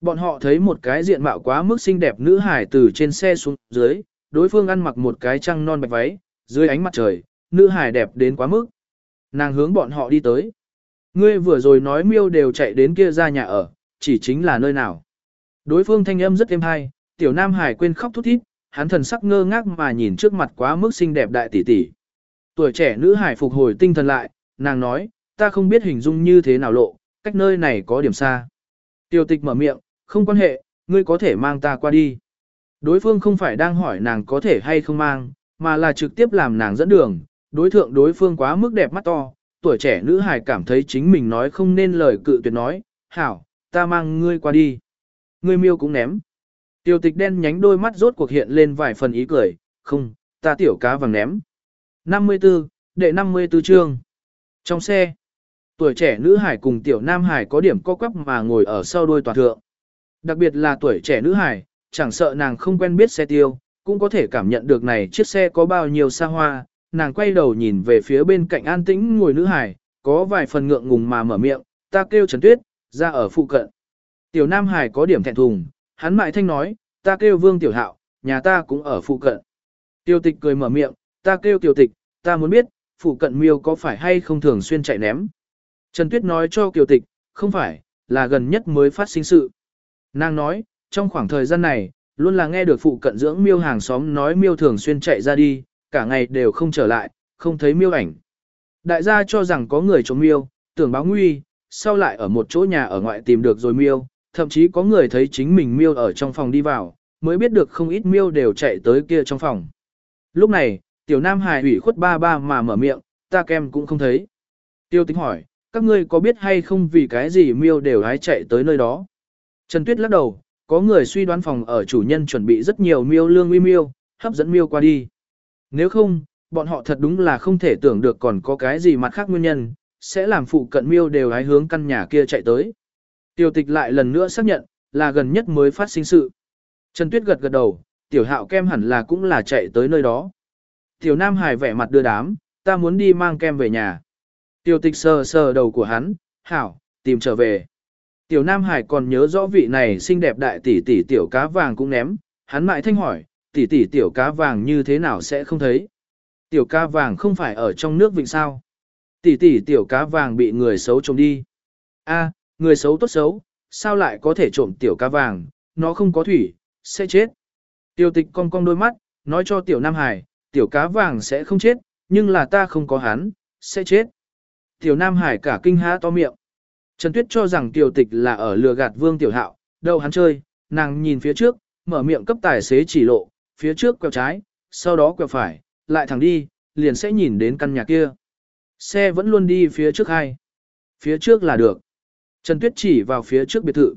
Bọn họ thấy một cái diện mạo quá mức xinh đẹp nữ Hải từ trên xe xuống dưới, đối phương ăn mặc một cái trăng non bạch váy, dưới ánh mặt trời, nữ Hải đẹp đến quá mức. Nàng hướng bọn họ đi tới. Ngươi vừa rồi nói miêu đều chạy đến kia ra nhà ở, chỉ chính là nơi nào. Đối phương thanh âm rất êm hay, tiểu Nam Hải quên khóc thút thít, hắn thần sắc ngơ ngác mà nhìn trước mặt quá mức xinh đẹp đại tỷ tỷ. Tuổi trẻ nữ Hải phục hồi tinh thần lại, nàng nói, ta không biết hình dung như thế nào lộ, cách nơi này có điểm xa. Tiểu tịch mở miệng, không quan hệ, ngươi có thể mang ta qua đi. Đối phương không phải đang hỏi nàng có thể hay không mang, mà là trực tiếp làm nàng dẫn đường, đối thượng đối phương quá mức đẹp mắt to, tuổi trẻ nữ hài cảm thấy chính mình nói không nên lời cự tuyệt nói, hảo, ta mang ngươi qua đi. Ngươi miêu cũng ném. tiểu tịch đen nhánh đôi mắt rốt cuộc hiện lên vài phần ý cười, không, ta tiểu cá vàng ném. 54, đệ 54 chương. Trong xe, Tuổi trẻ nữ hải cùng tiểu nam hải có điểm co quắp mà ngồi ở sau đôi toàn thượng. Đặc biệt là tuổi trẻ nữ hải, chẳng sợ nàng không quen biết xe tiêu, cũng có thể cảm nhận được này chiếc xe có bao nhiêu xa hoa. Nàng quay đầu nhìn về phía bên cạnh an tĩnh ngồi nữ hải, có vài phần ngượng ngùng mà mở miệng, ta kêu Trần Tuyết, ra ở phụ cận. Tiểu Nam Hải có điểm thẹn thùng, hắn mại thanh nói, ta kêu Vương Tiểu Hạo, nhà ta cũng ở phụ cận. Tiêu tịch cười mở miệng, ta kêu Tiểu tịch, ta muốn biết, phụ cận miêu có phải hay không thường xuyên chạy ném. Trần Tuyết nói cho Kiều Tịch, không phải, là gần nhất mới phát sinh sự. Nàng nói, trong khoảng thời gian này, luôn là nghe được phụ cận dưỡng miêu hàng xóm nói miêu thường xuyên chạy ra đi, cả ngày đều không trở lại, không thấy miêu ảnh. Đại gia cho rằng có người trộm miêu, tưởng báo nguy, sau lại ở một chỗ nhà ở ngoại tìm được rồi miêu, thậm chí có người thấy chính mình miêu ở trong phòng đi vào, mới biết được không ít miêu đều chạy tới kia trong phòng. Lúc này, tiểu nam hài ủy khuất ba ba mà mở miệng, ta kem cũng không thấy. Tiêu tính hỏi, các ngươi có biết hay không vì cái gì miêu đều hái chạy tới nơi đó. Trần Tuyết lắc đầu, có người suy đoán phòng ở chủ nhân chuẩn bị rất nhiều miêu lương uy miêu, hấp dẫn miêu qua đi. Nếu không, bọn họ thật đúng là không thể tưởng được còn có cái gì mặt khác nguyên nhân, sẽ làm phụ cận miêu đều hái hướng căn nhà kia chạy tới. Tiểu tịch lại lần nữa xác nhận, là gần nhất mới phát sinh sự. Trần Tuyết gật gật đầu, tiểu hạo kem hẳn là cũng là chạy tới nơi đó. Tiểu Nam Hải vẻ mặt đưa đám, ta muốn đi mang kem về nhà. Tiểu tịch sờ sờ đầu của hắn, hảo, tìm trở về. Tiểu Nam Hải còn nhớ rõ vị này xinh đẹp đại tỷ tỷ tiểu cá vàng cũng ném, hắn mại thanh hỏi, tỷ tỷ tiểu cá vàng như thế nào sẽ không thấy. Tiểu cá vàng không phải ở trong nước vịnh sao. Tỷ tỷ tiểu cá vàng bị người xấu trộm đi. A, người xấu tốt xấu, sao lại có thể trộm tiểu cá vàng, nó không có thủy, sẽ chết. Tiểu tịch cong cong đôi mắt, nói cho tiểu Nam Hải, tiểu cá vàng sẽ không chết, nhưng là ta không có hắn, sẽ chết. Tiểu Nam Hải cả kinh há to miệng. Trần Tuyết cho rằng tiểu tịch là ở lừa gạt vương tiểu hạo, đâu hắn chơi, nàng nhìn phía trước, mở miệng cấp tài xế chỉ lộ, phía trước quẹo trái, sau đó quẹo phải, lại thẳng đi, liền sẽ nhìn đến căn nhà kia. Xe vẫn luôn đi phía trước hai. Phía trước là được. Trần Tuyết chỉ vào phía trước biệt thự.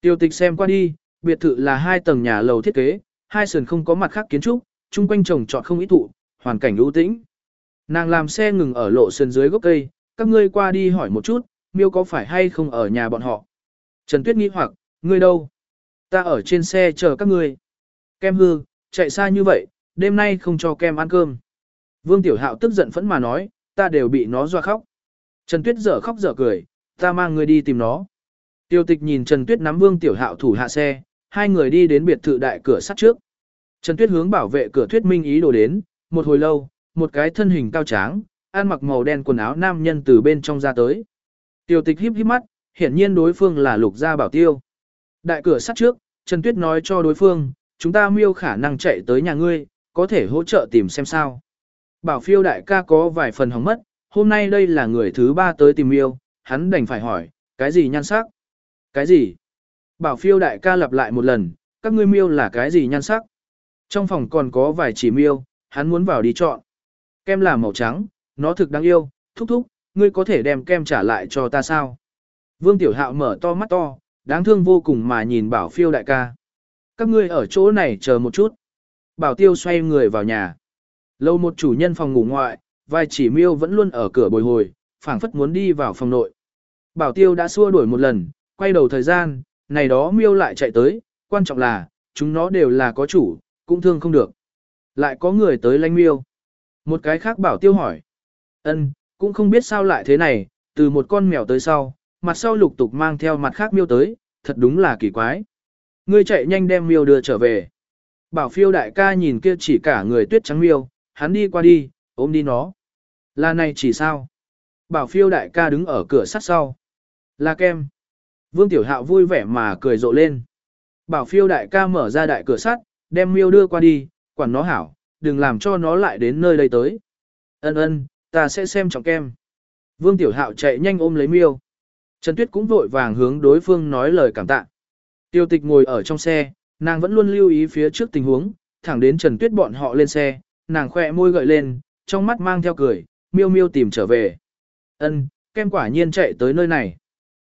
Tiêu tịch xem qua đi, biệt thự là hai tầng nhà lầu thiết kế, hai sườn không có mặt khác kiến trúc, chung quanh trồng trọt không ít thụ, hoàn cảnh ưu tĩnh. Nàng làm xe ngừng ở lộ sườn dưới gốc cây, các ngươi qua đi hỏi một chút, miêu có phải hay không ở nhà bọn họ. Trần Tuyết nghĩ hoặc, ngươi đâu? Ta ở trên xe chờ các ngươi. Kem hư, chạy xa như vậy, đêm nay không cho kem ăn cơm. Vương Tiểu Hạo tức giận phẫn mà nói, ta đều bị nó doa khóc. Trần Tuyết dở khóc dở cười, ta mang ngươi đi tìm nó. Tiêu tịch nhìn Trần Tuyết nắm Vương Tiểu Hạo thủ hạ xe, hai người đi đến biệt thự đại cửa sắt trước. Trần Tuyết hướng bảo vệ cửa thuyết minh ý đồ đến, một hồi lâu, một cái thân hình cao tráng, ăn mặc màu đen quần áo nam nhân từ bên trong ra tới. Tiêu tịch híp híp mắt, hiển nhiên đối phương là lục gia bảo tiêu. Đại cửa sắt trước, Trần Tuyết nói cho đối phương, chúng ta miêu khả năng chạy tới nhà ngươi, có thể hỗ trợ tìm xem sao. Bảo phiêu đại ca có vài phần hóng mất, hôm nay đây là người thứ ba tới tìm miêu, hắn đành phải hỏi, cái gì nhan sắc? Cái gì? Bảo phiêu đại ca lặp lại một lần, các ngươi miêu là cái gì nhan sắc? Trong phòng còn có vài chỉ miêu, hắn muốn vào đi chọn. Kem là màu trắng, nó thực đáng yêu, thúc thúc, ngươi có thể đem kem trả lại cho ta sao? Vương Tiểu Hạo mở to mắt to, đáng thương vô cùng mà nhìn bảo phiêu đại ca. Các ngươi ở chỗ này chờ một chút. Bảo tiêu xoay người vào nhà. Lâu một chủ nhân phòng ngủ ngoại, vài chỉ miêu vẫn luôn ở cửa bồi hồi, phảng phất muốn đi vào phòng nội. Bảo tiêu đã xua đuổi một lần, quay đầu thời gian, này đó miêu lại chạy tới, quan trọng là, chúng nó đều là có chủ, cũng thương không được. Lại có người tới lanh miêu. Một cái khác bảo tiêu hỏi. ân cũng không biết sao lại thế này, từ một con mèo tới sau, mặt sau lục tục mang theo mặt khác miêu tới, thật đúng là kỳ quái. Ngươi chạy nhanh đem miêu đưa trở về. Bảo phiêu đại ca nhìn kia chỉ cả người tuyết trắng miêu, hắn đi qua đi, ôm đi nó. Là này chỉ sao? Bảo phiêu đại ca đứng ở cửa sắt sau. Là kem. Vương Tiểu Hạo vui vẻ mà cười rộ lên. Bảo phiêu đại ca mở ra đại cửa sắt, đem miêu đưa qua đi, quản nó hảo, đừng làm cho nó lại đến nơi đây tới. Ân ân, ta sẽ xem trọng kem. Vương Tiểu Hạo chạy nhanh ôm lấy miêu. Trần Tuyết cũng vội vàng hướng đối phương nói lời cảm tạ. Tiêu tịch ngồi ở trong xe, nàng vẫn luôn lưu ý phía trước tình huống, thẳng đến Trần Tuyết bọn họ lên xe, nàng khỏe môi gợi lên, trong mắt mang theo cười, miêu miêu tìm trở về. Ân, kem quả nhiên chạy tới nơi này.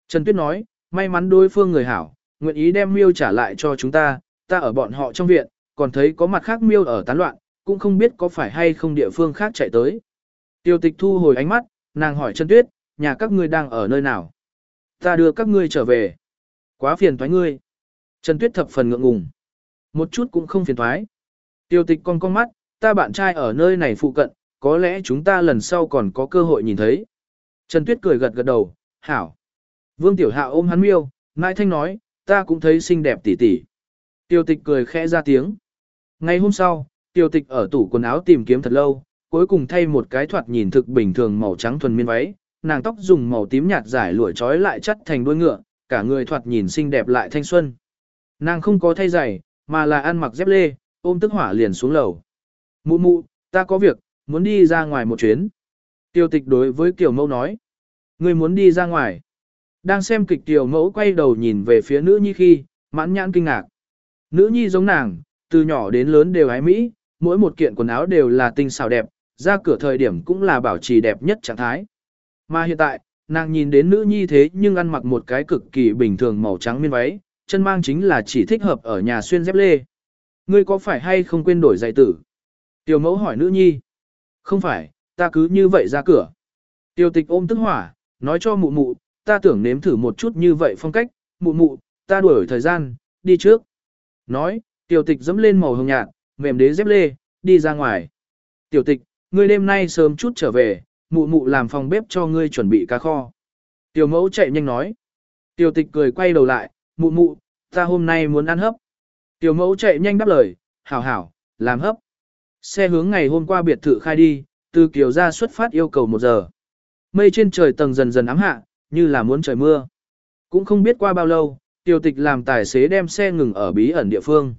Trần Tuyết nói, may mắn đối phương người hảo, nguyện ý đem miêu trả lại cho chúng ta, ta ở bọn họ trong viện, còn thấy có mặt khác miêu ở tán loạn, cũng không biết có phải hay không địa phương khác chạy tới. Tiêu tịch thu hồi ánh mắt, nàng hỏi Trần Tuyết, nhà các ngươi đang ở nơi nào? Ta đưa các ngươi trở về. Quá phiền toái ngươi. Trần Tuyết thập phần ngượng ngùng. Một chút cũng không phiền toái. Tiêu tịch con con mắt, ta bạn trai ở nơi này phụ cận, có lẽ chúng ta lần sau còn có cơ hội nhìn thấy. Trần Tuyết cười gật gật đầu, hảo. Vương Tiểu Hạ ôm hắn miêu, Mai Thanh nói, ta cũng thấy xinh đẹp tỉ tỉ. Tiêu tịch cười khẽ ra tiếng. Ngày hôm sau, tiêu tịch ở tủ quần áo tìm kiếm thật lâu, cuối cùng thay một cái thoạt nhìn thực bình thường màu trắng thuần miên váy, nàng tóc dùng màu tím nhạt giải lụa trói lại chất thành đuôi ngựa, cả người thoạt nhìn xinh đẹp lại thanh xuân. Nàng không có thay giày, mà là ăn mặc dép lê, ôm tức hỏa liền xuống lầu. Mụ mụ, ta có việc, muốn đi ra ngoài một chuyến. Tiêu tịch đối với Kiều Mẫu nói. Người muốn đi ra ngoài. Đang xem kịch Kiều Mẫu quay đầu nhìn về phía nữ nhi khi, mãn nhãn kinh ngạc. Nữ nhi giống nàng, từ nhỏ đến lớn đều hái Mỹ, mỗi một kiện quần áo đều là tinh xảo đẹp, ra cửa thời điểm cũng là bảo trì đẹp nhất trạng thái. Mà hiện tại, nàng nhìn đến nữ nhi thế nhưng ăn mặc một cái cực kỳ bình thường màu trắng miên váy, chân mang chính là chỉ thích hợp ở nhà xuyên dép lê. Ngươi có phải hay không quên đổi giày tử? Tiểu mẫu hỏi nữ nhi. Không phải, ta cứ như vậy ra cửa. Tiểu tịch ôm tức hỏa, nói cho mụ mụ, ta tưởng nếm thử một chút như vậy phong cách, mụ mụ, ta đuổi thời gian, đi trước. Nói, tiểu tịch dẫm lên màu hồng nhạt, mềm đế dép lê, đi ra ngoài. Tiểu tịch, ngươi đêm nay sớm chút trở về, mụ mụ làm phòng bếp cho ngươi chuẩn bị cá kho. Tiểu mẫu chạy nhanh nói. Tiểu tịch cười quay đầu lại, mụ mụ, ta hôm nay muốn ăn hấp. Tiểu mẫu chạy nhanh đáp lời, hảo hảo, làm hấp. Xe hướng ngày hôm qua biệt thự khai đi, từ kiều ra xuất phát yêu cầu một giờ. Mây trên trời tầng dần dần ám hạ, như là muốn trời mưa. Cũng không biết qua bao lâu, tiểu tịch làm tài xế đem xe ngừng ở bí ẩn địa phương.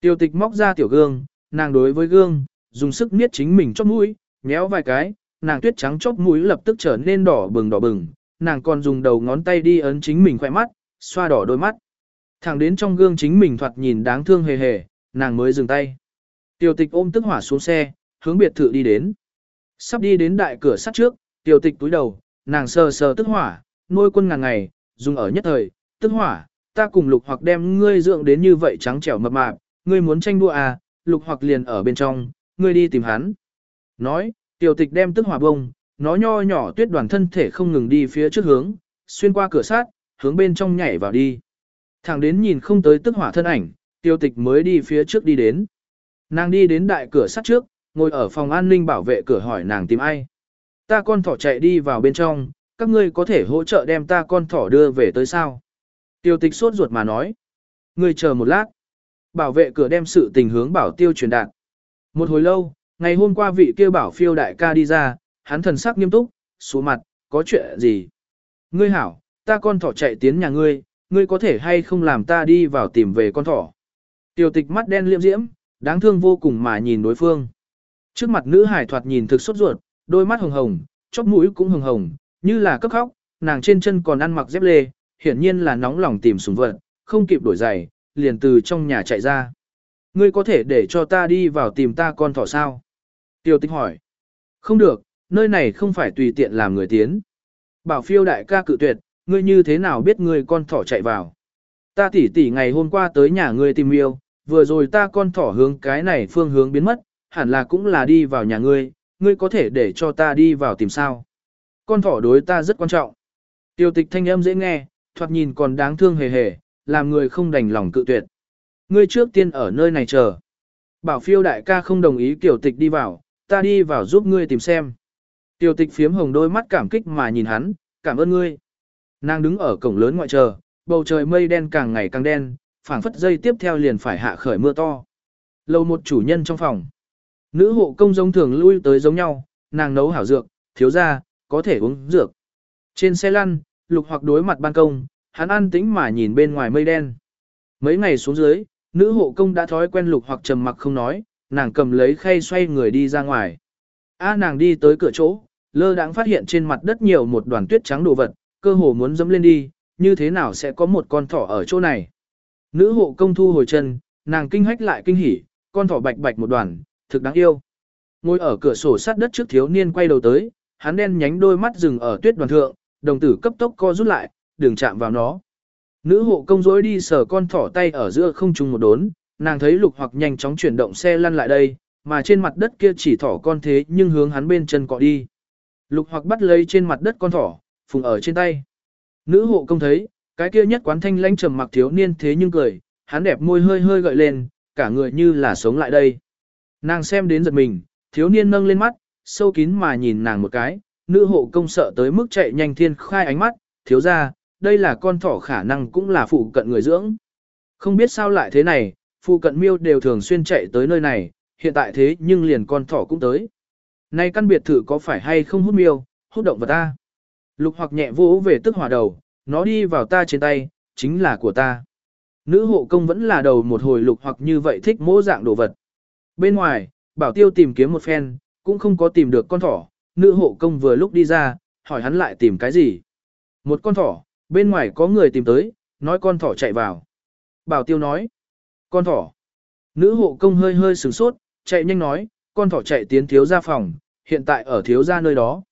Tiểu tịch móc ra tiểu gương, nàng đối với gương, dùng sức niết chính mình chóp mũi, nhéo vài cái, nàng tuyết trắng chóp mũi lập tức trở nên đỏ bừng đỏ bừng, nàng còn dùng đầu ngón tay đi ấn chính mình khỏe mắt, xoa đỏ đôi mắt. Thẳng đến trong gương chính mình thoạt nhìn đáng thương hề hề, nàng mới dừng tay. Tiểu tịch ôm tức hỏa xuống xe, hướng biệt thự đi đến. Sắp đi đến đại cửa sắt trước, tiểu tịch túi đầu, nàng sờ sờ tức hỏa, nuôi quân ngàn ngày, dùng ở nhất thời, tức hỏa, ta cùng lục hoặc đem ngươi dưỡng đến như vậy trắng trẻo mập mạp, ngươi muốn tranh đua à, lục hoặc liền ở bên trong, ngươi đi tìm hắn. Nói, tiểu tịch đem tức hỏa bông, nó nho nhỏ tuyết đoàn thân thể không ngừng đi phía trước hướng, xuyên qua cửa sát, hướng bên trong nhảy vào đi. Thẳng đến nhìn không tới tức hỏa thân ảnh, tiêu tịch mới đi phía trước đi đến. Nàng đi đến đại cửa sắt trước, ngồi ở phòng an ninh bảo vệ cửa hỏi nàng tìm ai. Ta con thỏ chạy đi vào bên trong, các ngươi có thể hỗ trợ đem ta con thỏ đưa về tới sao? Tiêu tịch sốt ruột mà nói. Ngươi chờ một lát. Bảo vệ cửa đem sự tình hướng bảo tiêu truyền đạt. Một hồi lâu, ngày hôm qua vị kia bảo phiêu đại ca đi ra, hắn thần sắc nghiêm túc, xuống mặt, có chuyện gì? Ngươi hảo, ta con thỏ chạy tiến nhà ngươi, ngươi có thể hay không làm ta đi vào tìm về con thỏ. Tiểu tịch mắt đen liêm diễm, đáng thương vô cùng mà nhìn đối phương. Trước mặt nữ hải thoạt nhìn thực sốt ruột, đôi mắt hồng hồng, chóp mũi cũng hồng hồng, như là cấp khóc, nàng trên chân còn ăn mặc dép lê, hiển nhiên là nóng lòng tìm sủng vật, không kịp đổi giày, liền từ trong nhà chạy ra. Ngươi có thể để cho ta đi vào tìm ta con thỏ sao? Tiêu tịch hỏi. Không được, nơi này không phải tùy tiện làm người tiến. Bảo phiêu đại ca cự tuyệt, ngươi như thế nào biết ngươi con thỏ chạy vào. Ta tỉ tỉ ngày hôm qua tới nhà ngươi tìm yêu, vừa rồi ta con thỏ hướng cái này phương hướng biến mất, hẳn là cũng là đi vào nhà ngươi, ngươi có thể để cho ta đi vào tìm sao. Con thỏ đối ta rất quan trọng. Tiêu tịch thanh âm dễ nghe, thoạt nhìn còn đáng thương hề hề, làm người không đành lòng cự tuyệt. Ngươi trước tiên ở nơi này chờ. Bảo phiêu đại ca không đồng ý tiểu tịch đi vào, ta đi vào giúp ngươi tìm xem. Tiểu tịch phiếm hồng đôi mắt cảm kích mà nhìn hắn, cảm ơn ngươi. Nàng đứng ở cổng lớn ngoại chờ, bầu trời mây đen càng ngày càng đen, phảng phất dây tiếp theo liền phải hạ khởi mưa to. Lâu một chủ nhân trong phòng. Nữ hộ công giống thường lui tới giống nhau, nàng nấu hảo dược, thiếu ra, có thể uống dược. Trên xe lăn, lục hoặc đối mặt ban công, hắn ăn tĩnh mà nhìn bên ngoài mây đen. Mấy ngày xuống dưới, nữ hộ công đã thói quen lục hoặc trầm mặc không nói, nàng cầm lấy khay xoay người đi ra ngoài. A nàng đi tới cửa chỗ, lơ đãng phát hiện trên mặt đất nhiều một đoàn tuyết trắng đồ vật, cơ hồ muốn dẫm lên đi, như thế nào sẽ có một con thỏ ở chỗ này. Nữ hộ công thu hồi chân, nàng kinh hách lại kinh hỉ, con thỏ bạch bạch một đoàn, thực đáng yêu. Ngồi ở cửa sổ sát đất trước thiếu niên quay đầu tới, hắn đen nhánh đôi mắt dừng ở tuyết đoàn thượng, đồng tử cấp tốc co rút lại, đừng chạm vào nó. Nữ hộ công dối đi sờ con thỏ tay ở giữa không trung một đốn, nàng thấy lục hoặc nhanh chóng chuyển động xe lăn lại đây, mà trên mặt đất kia chỉ thỏ con thế nhưng hướng hắn bên chân cọ đi. Lục hoặc bắt lấy trên mặt đất con thỏ, phùng ở trên tay. Nữ hộ công thấy, cái kia nhất quán thanh lãnh trầm mặc thiếu niên thế nhưng cười, hắn đẹp môi hơi hơi gợi lên, cả người như là sống lại đây. Nàng xem đến giật mình, thiếu niên nâng lên mắt, sâu kín mà nhìn nàng một cái, nữ hộ công sợ tới mức chạy nhanh thiên khai ánh mắt, thiếu ra, đây là con thỏ khả năng cũng là phụ cận người dưỡng. Không biết sao lại thế này, phụ cận miêu đều thường xuyên chạy tới nơi này, hiện tại thế nhưng liền con thỏ cũng tới. Nay căn biệt thự có phải hay không hút miêu, hút động vật ta? Lục hoặc nhẹ vỗ về tức hỏa đầu, nó đi vào ta trên tay, chính là của ta. Nữ hộ công vẫn là đầu một hồi lục hoặc như vậy thích mỗi dạng đồ vật. Bên ngoài, bảo tiêu tìm kiếm một phen, cũng không có tìm được con thỏ, nữ hộ công vừa lúc đi ra, hỏi hắn lại tìm cái gì. Một con thỏ, bên ngoài có người tìm tới, nói con thỏ chạy vào. Bảo tiêu nói, con thỏ. Nữ hộ công hơi hơi sửng sốt, chạy nhanh nói, con thỏ chạy tiến thiếu gia phòng, hiện tại ở thiếu gia nơi đó.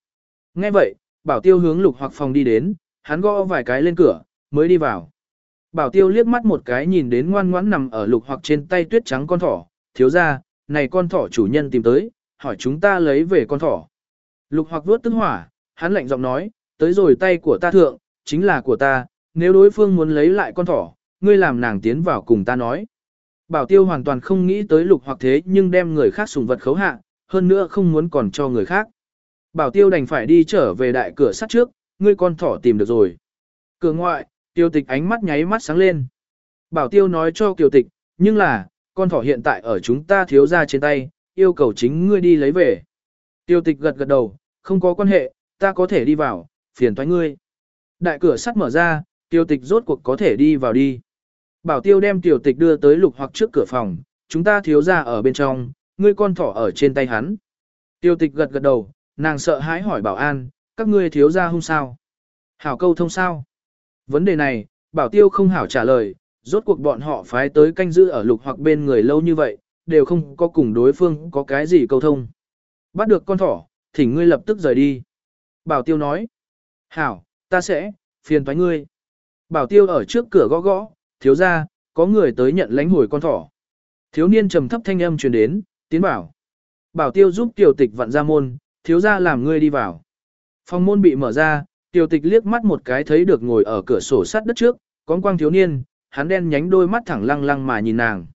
Nghe vậy, bảo tiêu hướng lục hoặc phòng đi đến, hắn gõ vài cái lên cửa, mới đi vào. Bảo tiêu liếc mắt một cái nhìn đến ngoan ngoãn nằm ở lục hoặc trên tay tuyết trắng con thỏ, thiếu ra, này con thỏ chủ nhân tìm tới, hỏi chúng ta lấy về con thỏ. Lục hoặc vuốt tức hỏa, hắn lạnh giọng nói, tới rồi tay của ta thượng, chính là của ta, nếu đối phương muốn lấy lại con thỏ, ngươi làm nàng tiến vào cùng ta nói. Bảo tiêu hoàn toàn không nghĩ tới lục hoặc thế nhưng đem người khác sùng vật khấu hạ, hơn nữa không muốn còn cho người khác. Bảo tiêu đành phải đi trở về đại cửa sắt trước, ngươi con thỏ tìm được rồi. Cửa ngoại, tiêu tịch ánh mắt nháy mắt sáng lên. Bảo tiêu nói cho kiều tịch, nhưng là, con thỏ hiện tại ở chúng ta thiếu ra trên tay, yêu cầu chính ngươi đi lấy về. Tiêu tịch gật gật đầu, không có quan hệ, ta có thể đi vào, phiền toái ngươi. Đại cửa sắt mở ra, tiêu tịch rốt cuộc có thể đi vào đi. Bảo tiêu đem tiểu tịch đưa tới lục hoặc trước cửa phòng, chúng ta thiếu ra ở bên trong, ngươi con thỏ ở trên tay hắn. Tiêu tịch gật gật đầu, nàng sợ hãi hỏi bảo an, các ngươi thiếu ra hung sao? Hảo câu thông sao? Vấn đề này, bảo tiêu không hảo trả lời, rốt cuộc bọn họ phái tới canh giữ ở lục hoặc bên người lâu như vậy, đều không có cùng đối phương có cái gì câu thông. Bắt được con thỏ, thỉnh ngươi lập tức rời đi. Bảo tiêu nói, hảo, ta sẽ, phiền thoái ngươi. Bảo tiêu ở trước cửa gõ gõ, thiếu ra, có người tới nhận lãnh hồi con thỏ. Thiếu niên trầm thấp thanh âm truyền đến, tiến bảo. Bảo tiêu giúp tiểu tịch vặn ra môn, thiếu ra làm ngươi đi vào. Phòng môn bị mở ra, tiểu tịch liếc mắt một cái thấy được ngồi ở cửa sổ sắt đất trước, con quang thiếu niên, hắn đen nhánh đôi mắt thẳng lăng lăng mà nhìn nàng.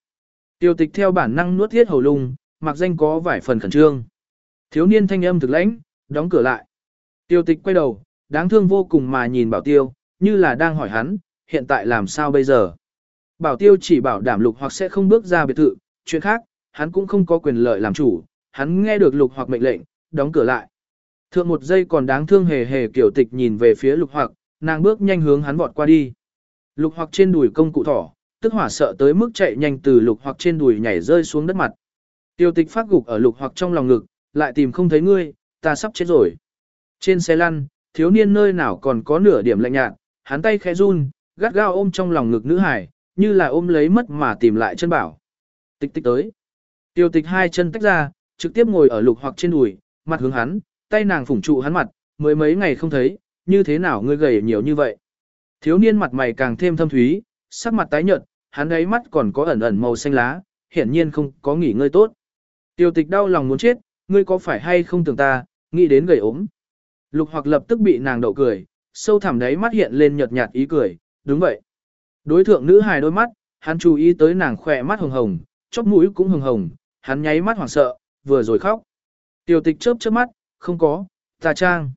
Tiểu tịch theo bản năng nuốt thiết hầu lung, mặc danh có vài phần khẩn trương. Thiếu niên thanh âm thực lãnh, đóng cửa lại. Tiêu tịch quay đầu, đáng thương vô cùng mà nhìn bảo tiêu, như là đang hỏi hắn, hiện tại làm sao bây giờ? Bảo tiêu chỉ bảo đảm lục hoặc sẽ không bước ra biệt thự, chuyện khác, hắn cũng không có quyền lợi làm chủ, hắn nghe được lục hoặc mệnh lệnh, đóng cửa lại. Thượng một giây còn đáng thương hề hề kiểu tịch nhìn về phía lục hoặc, nàng bước nhanh hướng hắn vọt qua đi. Lục hoặc trên đùi công cụ thỏ, tức hỏa sợ tới mức chạy nhanh từ lục hoặc trên đùi nhảy rơi xuống đất mặt. Tiêu tịch phát gục ở lục hoặc trong lòng ngực, lại tìm không thấy ngươi, ta sắp chết rồi. Trên xe lăn, thiếu niên nơi nào còn có nửa điểm lạnh nhạt, hắn tay khẽ run, gắt gao ôm trong lòng ngực nữ hải, như là ôm lấy mất mà tìm lại chân bảo. Tịch tịch tới. Tiêu tịch hai chân tách ra, trực tiếp ngồi ở lục hoặc trên đùi, mặt hướng hắn, tay nàng phủng trụ hắn mặt, mới mấy ngày không thấy, như thế nào ngươi gầy nhiều như vậy. Thiếu niên mặt mày càng thêm thâm thúy, sắc mặt tái nhợt, hắn ấy mắt còn có ẩn ẩn màu xanh lá, hiển nhiên không có nghỉ ngơi tốt. Tiêu tịch đau lòng muốn chết, ngươi có phải hay không tưởng ta, nghĩ đến gầy ốm. Lục hoặc lập tức bị nàng đậu cười, sâu thẳm đáy mắt hiện lên nhợt nhạt ý cười, đúng vậy. Đối thượng nữ hài đôi mắt, hắn chú ý tới nàng khỏe mắt hồng hồng, chóp mũi cũng hồng hồng, hắn nháy mắt hoảng sợ, vừa rồi khóc. Tiểu tịch chớp chớp mắt, không có, ta trang.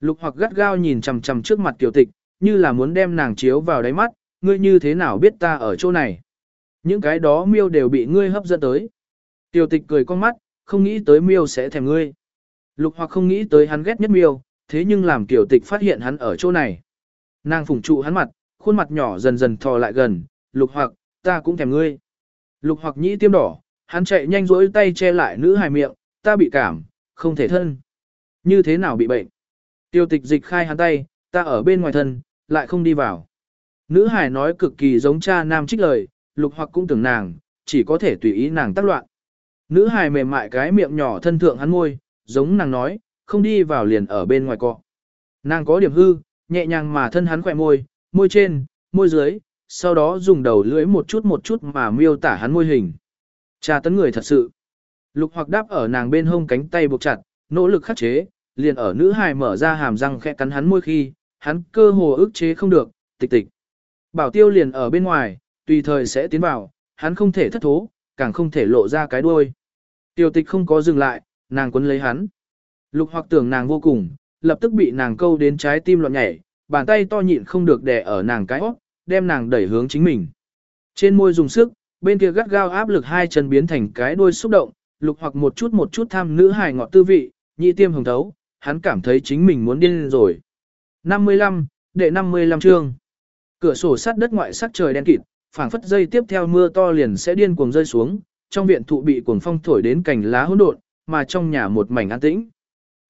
Lục hoặc gắt gao nhìn chằm chằm trước mặt tiểu tịch, như là muốn đem nàng chiếu vào đáy mắt, ngươi như thế nào biết ta ở chỗ này. Những cái đó miêu đều bị ngươi hấp dẫn tới. Tiểu tịch cười con mắt, không nghĩ tới miêu sẽ thèm ngươi. Lục hoặc không nghĩ tới hắn ghét nhất miêu, thế nhưng làm tiểu tịch phát hiện hắn ở chỗ này. Nàng phủng trụ hắn mặt, khuôn mặt nhỏ dần dần thò lại gần, lục hoặc, ta cũng thèm ngươi. Lục hoặc nhĩ tiêm đỏ, hắn chạy nhanh rỗi tay che lại nữ hài miệng, ta bị cảm, không thể thân. Như thế nào bị bệnh? Tiêu tịch dịch khai hắn tay, ta ở bên ngoài thân, lại không đi vào. Nữ Hải nói cực kỳ giống cha nam trích lời, lục hoặc cũng tưởng nàng, chỉ có thể tùy ý nàng tác loạn. Nữ Hải mềm mại cái miệng nhỏ thân thượng hắn môi, giống nàng nói, không đi vào liền ở bên ngoài cọ. Nàng có điểm hư, nhẹ nhàng mà thân hắn khỏe môi, môi trên, môi dưới, sau đó dùng đầu lưỡi một chút một chút mà miêu tả hắn môi hình. Cha tấn người thật sự. Lục hoặc đáp ở nàng bên hông cánh tay buộc chặt, nỗ lực khắc chế, liền ở nữ hài mở ra hàm răng khẽ cắn hắn môi khi, hắn cơ hồ ức chế không được, tịch tịch. Bảo tiêu liền ở bên ngoài, tùy thời sẽ tiến vào, hắn không thể thất thố, càng không thể lộ ra cái đuôi. Tiêu tịch không có dừng lại, nàng quấn lấy hắn. Lục hoặc tưởng nàng vô cùng, lập tức bị nàng câu đến trái tim loạn nhảy, bàn tay to nhịn không được đè ở nàng cái óc, đem nàng đẩy hướng chính mình. Trên môi dùng sức, bên kia gắt gao áp lực hai chân biến thành cái đuôi xúc động, lục hoặc một chút một chút tham nữ hài ngọt tư vị, nhị tiêm hồng thấu, hắn cảm thấy chính mình muốn điên rồi. 55, đệ 55 chương. Cửa sổ sắt đất ngoại sắc trời đen kịt, phảng phất dây tiếp theo mưa to liền sẽ điên cuồng rơi xuống, trong viện thụ bị cuồng phong thổi đến cành lá hỗn độn, mà trong nhà một mảnh an tĩnh.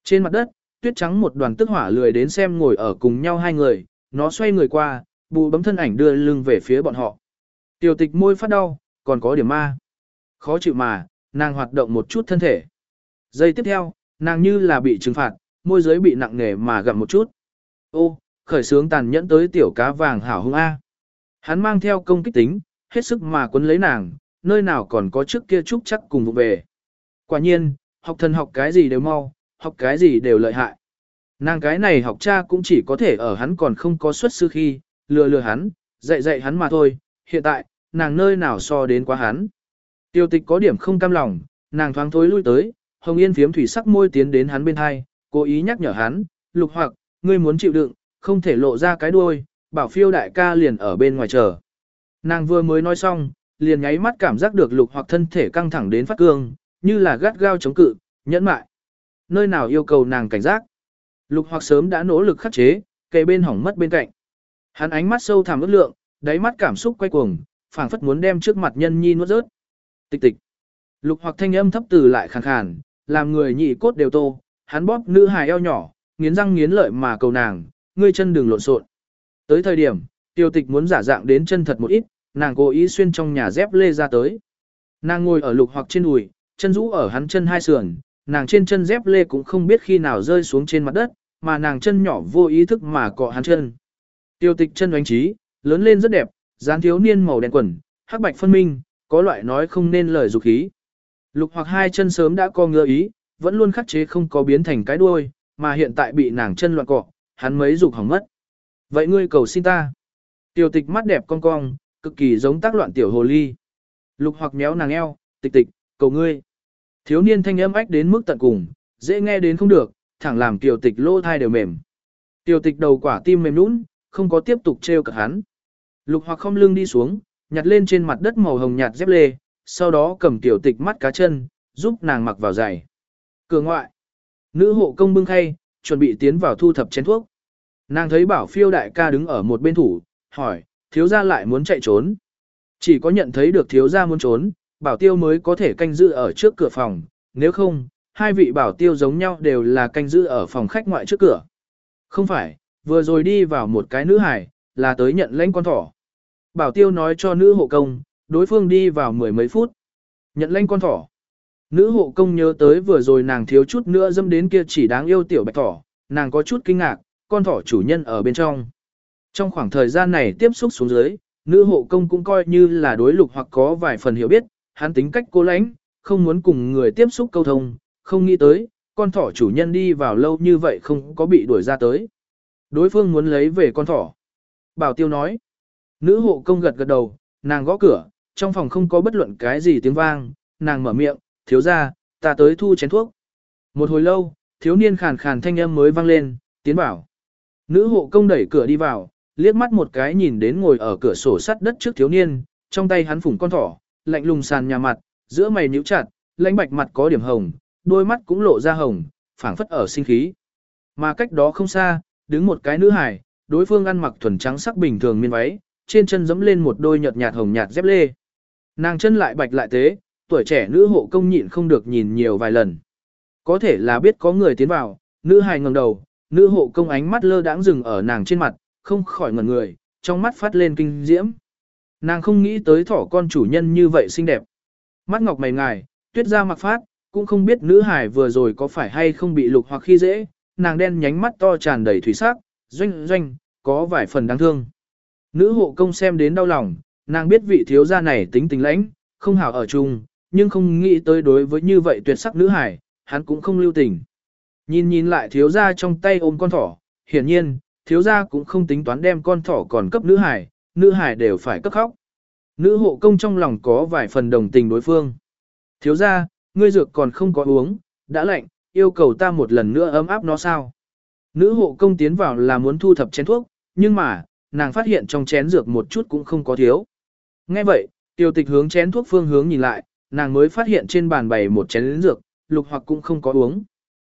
Trên mặt đất, tuyết trắng một đoàn tức hỏa lười đến xem ngồi ở cùng nhau hai người, nó xoay người qua, bù bấm thân ảnh đưa lưng về phía bọn họ. Tiểu tịch môi phát đau, còn có điểm ma. Khó chịu mà, nàng hoạt động một chút thân thể. Giây tiếp theo, nàng như là bị trừng phạt, môi giới bị nặng nề mà gặm một chút. Ô, khởi sướng tàn nhẫn tới tiểu cá vàng hảo hung A. Hắn mang theo công kích tính, hết sức mà quấn lấy nàng, nơi nào còn có trước kia trúc chắc cùng vụ về. Quả nhiên, học thần học cái gì đều mau, học cái gì đều lợi hại. Nàng cái này học cha cũng chỉ có thể ở hắn còn không có xuất sư khi, lừa lừa hắn, dạy dạy hắn mà thôi, hiện tại, nàng nơi nào so đến quá hắn. Tiêu tịch có điểm không cam lòng, nàng thoáng thối lui tới, hồng yên phiếm thủy sắc môi tiến đến hắn bên hai, cố ý nhắc nhở hắn, lục hoặc, ngươi muốn chịu đựng, không thể lộ ra cái đuôi, bảo phiêu đại ca liền ở bên ngoài chờ. Nàng vừa mới nói xong, liền nháy mắt cảm giác được lục hoặc thân thể căng thẳng đến phát cương, như là gắt gao chống cự, nhẫn mại. Nơi nào yêu cầu nàng cảnh giác. Lục hoặc sớm đã nỗ lực khắc chế, kề bên hỏng mất bên cạnh. Hắn ánh mắt sâu thẳm ước lượng, đáy mắt cảm xúc quay cuồng, phảng phất muốn đem trước mặt nhân nhi nuốt rớt. Tịch tịch. Lục hoặc thanh âm thấp từ lại khàn khàn, làm người nhị cốt đều tô, hắn bóp nữ hài eo nhỏ, nghiến răng nghiến lợi mà cầu nàng, ngươi chân đừng lộn xộn. Tới thời điểm, tiêu tịch muốn giả dạng đến chân thật một ít, nàng cố ý xuyên trong nhà dép lê ra tới. Nàng ngồi ở lục hoặc trên đùi, chân rũ ở hắn chân hai sườn, nàng trên chân dép lê cũng không biết khi nào rơi xuống trên mặt đất, mà nàng chân nhỏ vô ý thức mà cọ hắn chân. Tiêu tịch chân oánh trí, lớn lên rất đẹp, dáng thiếu niên màu đen quần, hắc bạch phân minh, có loại nói không nên lời dục khí. Lục hoặc hai chân sớm đã co ngứa ý, vẫn luôn khắc chế không có biến thành cái đuôi, mà hiện tại bị nàng chân loạn cọ, hắn mấy dục hỏng mất. Vậy ngươi cầu xin ta. Tiểu tịch mắt đẹp cong cong, cực kỳ giống tác loạn tiểu hồ ly. Lục hoặc méo nàng eo, tịch tịch, cầu ngươi. Thiếu niên thanh âm ách đến mức tận cùng, dễ nghe đến không được, thẳng làm tiểu tịch lô thai đều mềm. Tiểu tịch đầu quả tim mềm nũng, không có tiếp tục treo cả hắn. Lục hoặc không lưng đi xuống, nhặt lên trên mặt đất màu hồng nhạt dép lê, sau đó cầm tiểu tịch mắt cá chân, giúp nàng mặc vào giày. Cửa ngoại. Nữ hộ công bưng khay, chuẩn bị tiến vào thu thập chén thuốc. Nàng thấy bảo phiêu đại ca đứng ở một bên thủ, hỏi, thiếu gia lại muốn chạy trốn. Chỉ có nhận thấy được thiếu gia muốn trốn, bảo tiêu mới có thể canh giữ ở trước cửa phòng, nếu không, hai vị bảo tiêu giống nhau đều là canh giữ ở phòng khách ngoại trước cửa. Không phải, vừa rồi đi vào một cái nữ hải, là tới nhận lãnh con thỏ. Bảo tiêu nói cho nữ hộ công, đối phương đi vào mười mấy phút. Nhận lãnh con thỏ. Nữ hộ công nhớ tới vừa rồi nàng thiếu chút nữa dâm đến kia chỉ đáng yêu tiểu bạch thỏ, nàng có chút kinh ngạc, con thỏ chủ nhân ở bên trong. Trong khoảng thời gian này tiếp xúc xuống dưới, nữ hộ công cũng coi như là đối lục hoặc có vài phần hiểu biết, hắn tính cách cố lãnh, không muốn cùng người tiếp xúc câu thông, không nghĩ tới, con thỏ chủ nhân đi vào lâu như vậy không có bị đuổi ra tới. Đối phương muốn lấy về con thỏ. Bảo tiêu nói, nữ hộ công gật gật đầu, nàng gõ cửa, trong phòng không có bất luận cái gì tiếng vang, nàng mở miệng, thiếu ra, ta tới thu chén thuốc. Một hồi lâu, thiếu niên khàn khàn thanh âm mới vang lên, tiến bảo. Nữ hộ công đẩy cửa đi vào, liếc mắt một cái nhìn đến ngồi ở cửa sổ sắt đất trước thiếu niên, trong tay hắn phủng con thỏ, lạnh lùng sàn nhà mặt, giữa mày nhíu chặt, lãnh bạch mặt có điểm hồng, đôi mắt cũng lộ ra hồng, phảng phất ở sinh khí. Mà cách đó không xa, đứng một cái nữ hải, đối phương ăn mặc thuần trắng sắc bình thường miên váy, trên chân giẫm lên một đôi nhợt nhạt hồng nhạt dép lê. Nàng chân lại bạch lại tế, tuổi trẻ nữ hộ công nhịn không được nhìn nhiều vài lần. Có thể là biết có người tiến vào, nữ hài ngẩng đầu, nữ hộ công ánh mắt lơ đãng dừng ở nàng trên mặt, không khỏi ngẩn người, trong mắt phát lên kinh diễm. Nàng không nghĩ tới thỏ con chủ nhân như vậy xinh đẹp. Mắt ngọc mày ngài, tuyết ra mặc phát, cũng không biết nữ hài vừa rồi có phải hay không bị lục hoặc khi dễ, nàng đen nhánh mắt to tràn đầy thủy sắc, doanh doanh, có vài phần đáng thương. Nữ hộ công xem đến đau lòng, nàng biết vị thiếu gia này tính tình lãnh, không hảo ở chung, nhưng không nghĩ tới đối với như vậy tuyệt sắc nữ hải, hắn cũng không lưu tình. Nhìn nhìn lại thiếu gia trong tay ôm con thỏ, hiển nhiên, thiếu gia cũng không tính toán đem con thỏ còn cấp nữ hải, nữ hải đều phải cấp khóc. Nữ hộ công trong lòng có vài phần đồng tình đối phương. Thiếu gia, ngươi dược còn không có uống, đã lạnh, yêu cầu ta một lần nữa ấm áp nó sao. Nữ hộ công tiến vào là muốn thu thập chén thuốc, nhưng mà, nàng phát hiện trong chén dược một chút cũng không có thiếu. Nghe vậy, tiêu tịch hướng chén thuốc phương hướng nhìn lại, nàng mới phát hiện trên bàn bày một chén dược, lục hoặc cũng không có uống.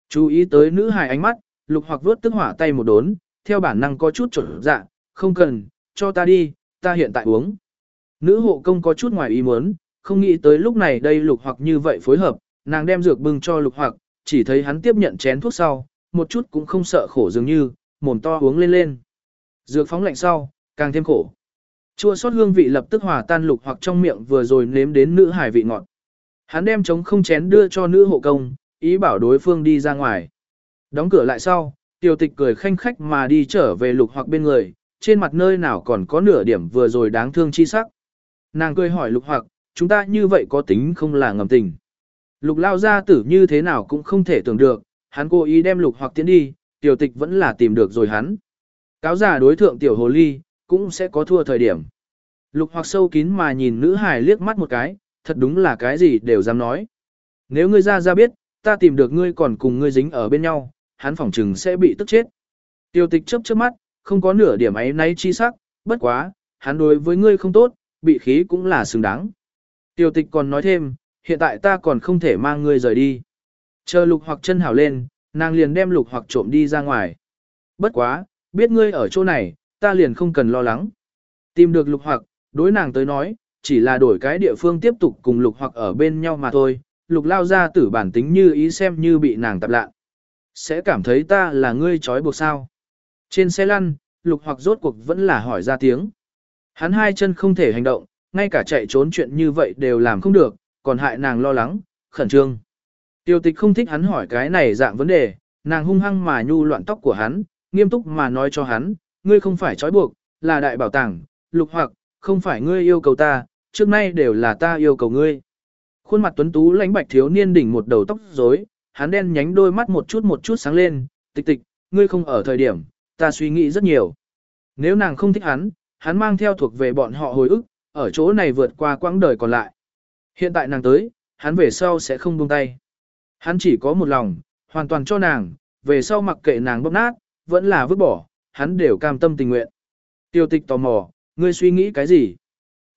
Chú ý tới nữ hài ánh mắt, lục hoặc vớt tức hỏa tay một đốn, theo bản năng có chút chuẩn dạ, không cần, cho ta đi, ta hiện tại uống. Nữ hộ công có chút ngoài ý muốn, không nghĩ tới lúc này đây lục hoặc như vậy phối hợp, nàng đem dược bưng cho lục hoặc, chỉ thấy hắn tiếp nhận chén thuốc sau, một chút cũng không sợ khổ dường như, mồm to uống lên lên. Dược phóng lạnh sau, càng thêm khổ. Chua sót hương vị lập tức hòa tan lục hoặc trong miệng vừa rồi nếm đến nữ hải vị ngọt. Hắn đem trống không chén đưa cho nữ hộ công, ý bảo đối phương đi ra ngoài. Đóng cửa lại sau, tiểu tịch cười khanh khách mà đi trở về lục hoặc bên người, trên mặt nơi nào còn có nửa điểm vừa rồi đáng thương chi sắc. Nàng cười hỏi lục hoặc, chúng ta như vậy có tính không là ngầm tình. Lục lao gia tử như thế nào cũng không thể tưởng được, hắn cố ý đem lục hoặc tiến đi, tiểu tịch vẫn là tìm được rồi hắn. Cáo giả đối thượng tiểu hồ ly, cũng sẽ có thua thời điểm. Lục hoặc sâu kín mà nhìn nữ hài liếc mắt một cái, thật đúng là cái gì đều dám nói. Nếu ngươi ra ra biết, ta tìm được ngươi còn cùng ngươi dính ở bên nhau, hắn phỏng chừng sẽ bị tức chết. Tiêu tịch chớp chớp mắt, không có nửa điểm ấy nay chi sắc, bất quá, hắn đối với ngươi không tốt, bị khí cũng là xứng đáng. Tiêu tịch còn nói thêm, hiện tại ta còn không thể mang ngươi rời đi. Chờ lục hoặc chân hảo lên, nàng liền đem lục hoặc trộm đi ra ngoài. Bất quá, biết ngươi ở chỗ này, ta liền không cần lo lắng. Tìm được lục hoặc, đối nàng tới nói, chỉ là đổi cái địa phương tiếp tục cùng lục hoặc ở bên nhau mà thôi, lục lao ra tử bản tính như ý xem như bị nàng tập lạ. Sẽ cảm thấy ta là ngươi trói buộc sao. Trên xe lăn, lục hoặc rốt cuộc vẫn là hỏi ra tiếng. Hắn hai chân không thể hành động, ngay cả chạy trốn chuyện như vậy đều làm không được, còn hại nàng lo lắng, khẩn trương. Tiêu tịch không thích hắn hỏi cái này dạng vấn đề, nàng hung hăng mà nhu loạn tóc của hắn, nghiêm túc mà nói cho hắn, ngươi không phải trói buộc, là đại bảo tàng, lục hoặc, không phải ngươi yêu cầu ta, trước nay đều là ta yêu cầu ngươi. Khuôn mặt tuấn tú lãnh bạch thiếu niên đỉnh một đầu tóc rối, hắn đen nhánh đôi mắt một chút một chút sáng lên, tịch tịch, ngươi không ở thời điểm, ta suy nghĩ rất nhiều. Nếu nàng không thích hắn, hắn mang theo thuộc về bọn họ hồi ức, ở chỗ này vượt qua quãng đời còn lại. Hiện tại nàng tới, hắn về sau sẽ không buông tay. Hắn chỉ có một lòng, hoàn toàn cho nàng, về sau mặc kệ nàng bóp nát, vẫn là vứt bỏ, hắn đều cam tâm tình nguyện. Tiêu tịch tò mò, ngươi suy nghĩ cái gì?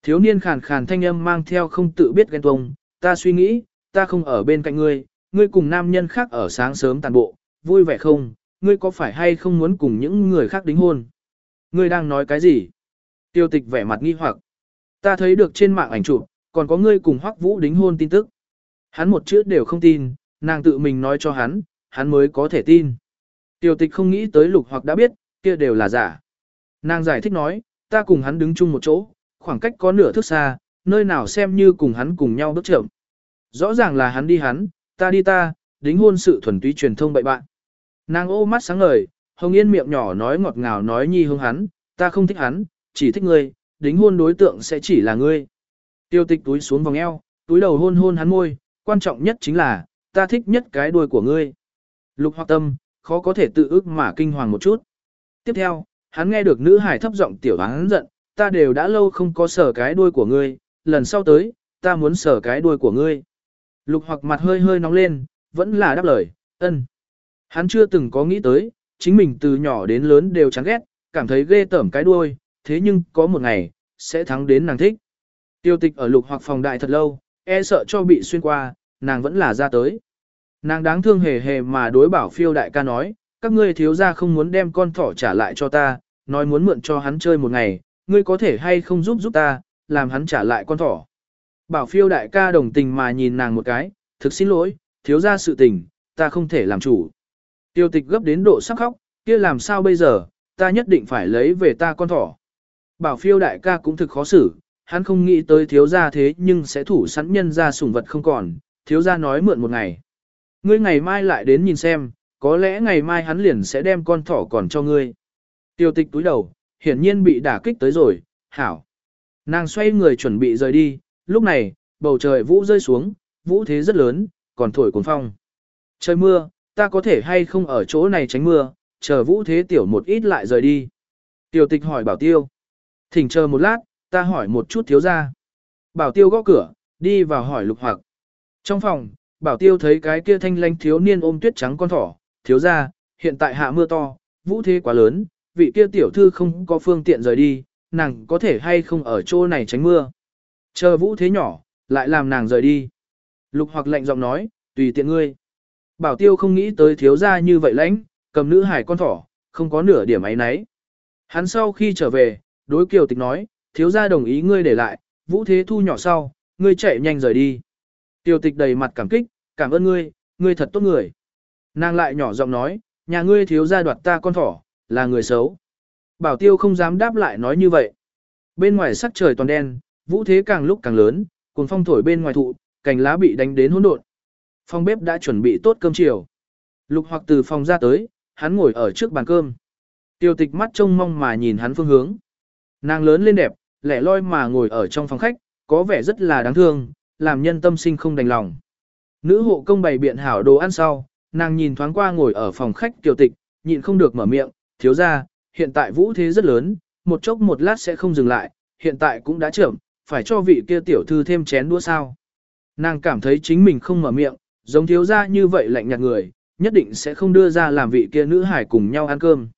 Thiếu niên khàn khàn thanh âm mang theo không tự biết ghen tuông, ta suy nghĩ, ta không ở bên cạnh ngươi, ngươi cùng nam nhân khác ở sáng sớm tàn bộ, vui vẻ không, ngươi có phải hay không muốn cùng những người khác đính hôn? Ngươi đang nói cái gì? Tiêu tịch vẻ mặt nghi hoặc. Ta thấy được trên mạng ảnh chụp, còn có ngươi cùng hoắc vũ đính hôn tin tức. Hắn một chữ đều không tin, nàng tự mình nói cho hắn, hắn mới có thể tin. Tiêu tịch không nghĩ tới lục hoặc đã biết, kia đều là giả. Nàng giải thích nói, ta cùng hắn đứng chung một chỗ, khoảng cách có nửa thước xa, nơi nào xem như cùng hắn cùng nhau bước chậm. Rõ ràng là hắn đi hắn, ta đi ta, đính hôn sự thuần túy truyền thông bậy bạn. Nàng ô mắt sáng ngời, Hồng Yên miệng nhỏ nói ngọt ngào nói nhi hương hắn, ta không thích hắn, chỉ thích ngươi, đính hôn đối tượng sẽ chỉ là ngươi. Tiêu tịch túi xuống vòng eo, túi đầu hôn hôn hắn môi, quan trọng nhất chính là, ta thích nhất cái đuôi của ngươi. Lục hoặc tâm, khó có thể tự ước mà kinh hoàng một chút. Tiếp theo, hắn nghe được nữ hải thấp giọng tiểu hắn giận, ta đều đã lâu không có sở cái đuôi của ngươi, lần sau tới, ta muốn sở cái đuôi của ngươi. Lục hoặc mặt hơi hơi nóng lên, vẫn là đáp lời, ân. Hắn chưa từng có nghĩ tới, chính mình từ nhỏ đến lớn đều chán ghét, cảm thấy ghê tởm cái đuôi, thế nhưng có một ngày, sẽ thắng đến nàng thích. Tiêu tịch ở lục hoặc phòng đại thật lâu, e sợ cho bị xuyên qua, nàng vẫn là ra tới. Nàng đáng thương hề hề mà đối bảo phiêu đại ca nói, các ngươi thiếu gia không muốn đem con thỏ trả lại cho ta, nói muốn mượn cho hắn chơi một ngày, ngươi có thể hay không giúp giúp ta, làm hắn trả lại con thỏ. Bảo phiêu đại ca đồng tình mà nhìn nàng một cái, thực xin lỗi, thiếu gia sự tình, ta không thể làm chủ. Tiêu tịch gấp đến độ sắc khóc, kia làm sao bây giờ, ta nhất định phải lấy về ta con thỏ. Bảo phiêu đại ca cũng thực khó xử, hắn không nghĩ tới thiếu gia thế nhưng sẽ thủ sẵn nhân ra sủng vật không còn, thiếu gia nói mượn một ngày. Ngươi ngày mai lại đến nhìn xem, có lẽ ngày mai hắn liền sẽ đem con thỏ còn cho ngươi. Tiêu tịch túi đầu, hiển nhiên bị đả kích tới rồi, hảo. Nàng xoay người chuẩn bị rời đi, lúc này, bầu trời vũ rơi xuống, vũ thế rất lớn, còn thổi cuốn phong. Trời mưa, ta có thể hay không ở chỗ này tránh mưa, chờ vũ thế tiểu một ít lại rời đi. Tiêu tịch hỏi bảo tiêu. Thỉnh chờ một lát, ta hỏi một chút thiếu ra. Bảo tiêu gõ cửa, đi vào hỏi lục hoặc. Trong phòng, bảo tiêu thấy cái kia thanh lanh thiếu niên ôm tuyết trắng con thỏ, thiếu ra, hiện tại hạ mưa to, vũ thế quá lớn, vị kia tiểu thư không có phương tiện rời đi, nàng có thể hay không ở chỗ này tránh mưa. Chờ vũ thế nhỏ, lại làm nàng rời đi. Lục hoặc lạnh giọng nói, tùy tiện ngươi. Bảo tiêu không nghĩ tới thiếu gia như vậy lãnh, cầm nữ hải con thỏ, không có nửa điểm ấy nấy. Hắn sau khi trở về, đối kiều tịch nói, thiếu gia đồng ý ngươi để lại, vũ thế thu nhỏ sau, ngươi chạy nhanh rời đi. Tiểu tịch đầy mặt cảm kích, cảm ơn ngươi, ngươi thật tốt người. Nàng lại nhỏ giọng nói, nhà ngươi thiếu gia đoạt ta con thỏ, là người xấu. Bảo tiêu không dám đáp lại nói như vậy. Bên ngoài sắc trời toàn đen, vũ thế càng lúc càng lớn, cuồng phong thổi bên ngoài thụ, cành lá bị đánh đến hỗn độn. Phòng bếp đã chuẩn bị tốt cơm chiều. Lục hoặc từ phòng ra tới, hắn ngồi ở trước bàn cơm. Tiêu tịch mắt trông mong mà nhìn hắn phương hướng. Nàng lớn lên đẹp, lẻ loi mà ngồi ở trong phòng khách, có vẻ rất là đáng thương, làm nhân tâm sinh không đành lòng. Nữ hộ công bày biện hảo đồ ăn sau, nàng nhìn thoáng qua ngồi ở phòng khách tiểu tịch, nhịn không được mở miệng, thiếu ra, hiện tại vũ thế rất lớn, một chốc một lát sẽ không dừng lại, hiện tại cũng đã chậm, phải cho vị kia tiểu thư thêm chén đũa sao. Nàng cảm thấy chính mình không mở miệng, giống thiếu ra như vậy lạnh nhạt người, nhất định sẽ không đưa ra làm vị kia nữ hải cùng nhau ăn cơm.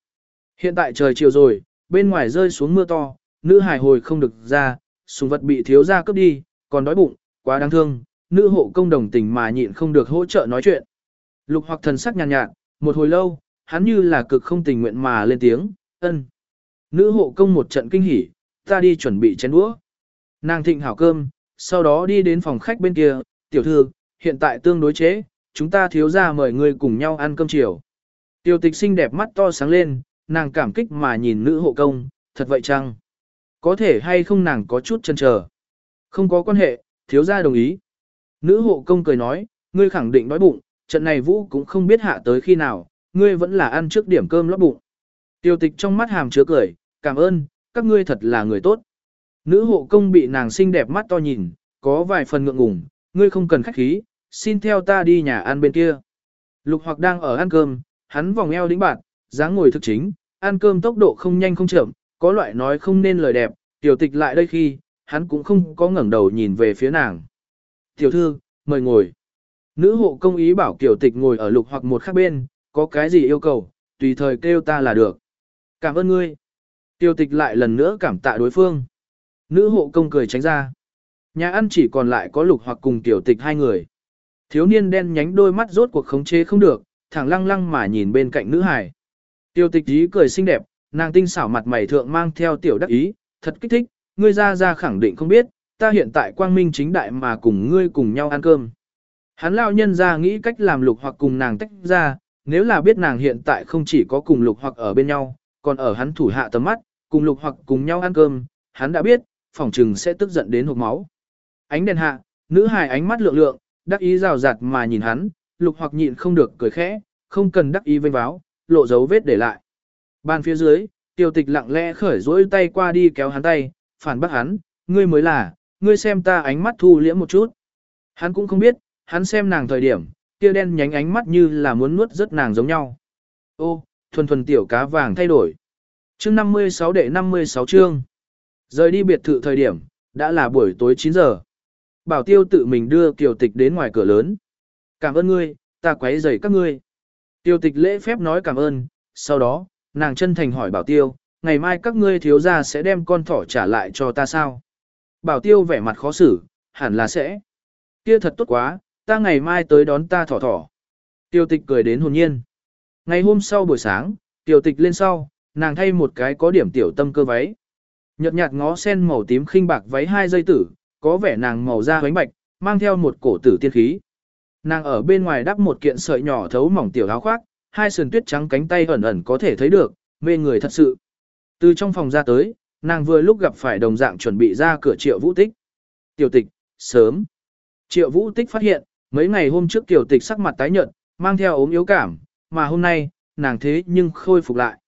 Hiện tại trời chiều rồi, bên ngoài rơi xuống mưa to, nữ hải hồi không được ra, sùng vật bị thiếu ra cướp đi, còn đói bụng, quá đáng thương, nữ hộ công đồng tình mà nhịn không được hỗ trợ nói chuyện. Lục hoặc thần sắc nhàn nhạt, nhạt, một hồi lâu, hắn như là cực không tình nguyện mà lên tiếng, ân. Nữ hộ công một trận kinh hỉ, ta đi chuẩn bị chén đũa. Nàng thịnh hảo cơm, sau đó đi đến phòng khách bên kia, tiểu thư, hiện tại tương đối chế, chúng ta thiếu ra mời người cùng nhau ăn cơm chiều. Tiểu tịch xinh đẹp mắt to sáng lên, nàng cảm kích mà nhìn nữ hộ công, thật vậy chăng? Có thể hay không nàng có chút chân chờ. Không có quan hệ, thiếu gia đồng ý. Nữ hộ công cười nói, ngươi khẳng định đói bụng, trận này vũ cũng không biết hạ tới khi nào, ngươi vẫn là ăn trước điểm cơm lót bụng. Tiêu tịch trong mắt hàm chứa cười, cảm ơn, các ngươi thật là người tốt. Nữ hộ công bị nàng xinh đẹp mắt to nhìn, có vài phần ngượng ngùng, ngươi không cần khách khí, xin theo ta đi nhà ăn bên kia. Lục hoặc đang ở ăn cơm, hắn vòng eo đĩnh bạn, dáng ngồi thực chính, ăn cơm tốc độ không nhanh không chậm, có loại nói không nên lời đẹp, tiểu tịch lại đây khi, hắn cũng không có ngẩng đầu nhìn về phía nàng. Tiểu thư, mời ngồi. Nữ hộ công ý bảo tiểu tịch ngồi ở lục hoặc một khác bên, có cái gì yêu cầu, tùy thời kêu ta là được. Cảm ơn ngươi. Tiểu tịch lại lần nữa cảm tạ đối phương. Nữ hộ công cười tránh ra. Nhà ăn chỉ còn lại có lục hoặc cùng tiểu tịch hai người. Thiếu niên đen nhánh đôi mắt rốt cuộc khống chế không được, thẳng lăng lăng mà nhìn bên cạnh nữ hải. Tiểu tịch ý cười xinh đẹp, nàng tinh xảo mặt mày thượng mang theo tiểu đắc ý, thật kích thích, ngươi ra ra khẳng định không biết, ta hiện tại quang minh chính đại mà cùng ngươi cùng nhau ăn cơm. Hắn lao nhân ra nghĩ cách làm lục hoặc cùng nàng tách ra, nếu là biết nàng hiện tại không chỉ có cùng lục hoặc ở bên nhau, còn ở hắn thủ hạ tầm mắt, cùng lục hoặc cùng nhau ăn cơm, hắn đã biết, phỏng trừng sẽ tức giận đến hộp máu. Ánh đèn hạ, nữ hài ánh mắt lượng lượng, đắc ý rào rạt mà nhìn hắn, lục hoặc nhịn không được cười khẽ, không cần đắc ý vênh váo, lộ dấu vết để lại. Bàn phía dưới, tiêu tịch lặng lẽ khởi rỗi tay qua đi kéo hắn tay, phản bác hắn, ngươi mới là, ngươi xem ta ánh mắt thu liễm một chút. Hắn cũng không biết, hắn xem nàng thời điểm, kia đen nhánh ánh mắt như là muốn nuốt rất nàng giống nhau. Ô, thuần thuần tiểu cá vàng thay đổi. Chương 56 đệ 56 chương. Rời đi biệt thự thời điểm, đã là buổi tối 9 giờ. Bảo tiêu tự mình đưa kiều tịch đến ngoài cửa lớn. Cảm ơn ngươi, ta quấy rầy các ngươi. Tiêu tịch lễ phép nói cảm ơn, sau đó, nàng chân thành hỏi bảo tiêu, ngày mai các ngươi thiếu gia sẽ đem con thỏ trả lại cho ta sao? Bảo tiêu vẻ mặt khó xử, hẳn là sẽ. Kia thật tốt quá, ta ngày mai tới đón ta thỏ thỏ. Tiêu tịch cười đến hồn nhiên. Ngày hôm sau buổi sáng, tiêu tịch lên sau, nàng thay một cái có điểm tiểu tâm cơ váy. Nhật nhạt ngó sen màu tím khinh bạc váy hai dây tử, có vẻ nàng màu da bánh bạch, mang theo một cổ tử tiên khí. Nàng ở bên ngoài đắp một kiện sợi nhỏ thấu mỏng tiểu áo khoác, hai sườn tuyết trắng cánh tay ẩn ẩn có thể thấy được, mê người thật sự. Từ trong phòng ra tới, nàng vừa lúc gặp phải đồng dạng chuẩn bị ra cửa triệu vũ tích. Tiểu tịch, sớm. Triệu vũ tích phát hiện, mấy ngày hôm trước tiểu tịch sắc mặt tái nhợt, mang theo ốm yếu cảm, mà hôm nay, nàng thế nhưng khôi phục lại.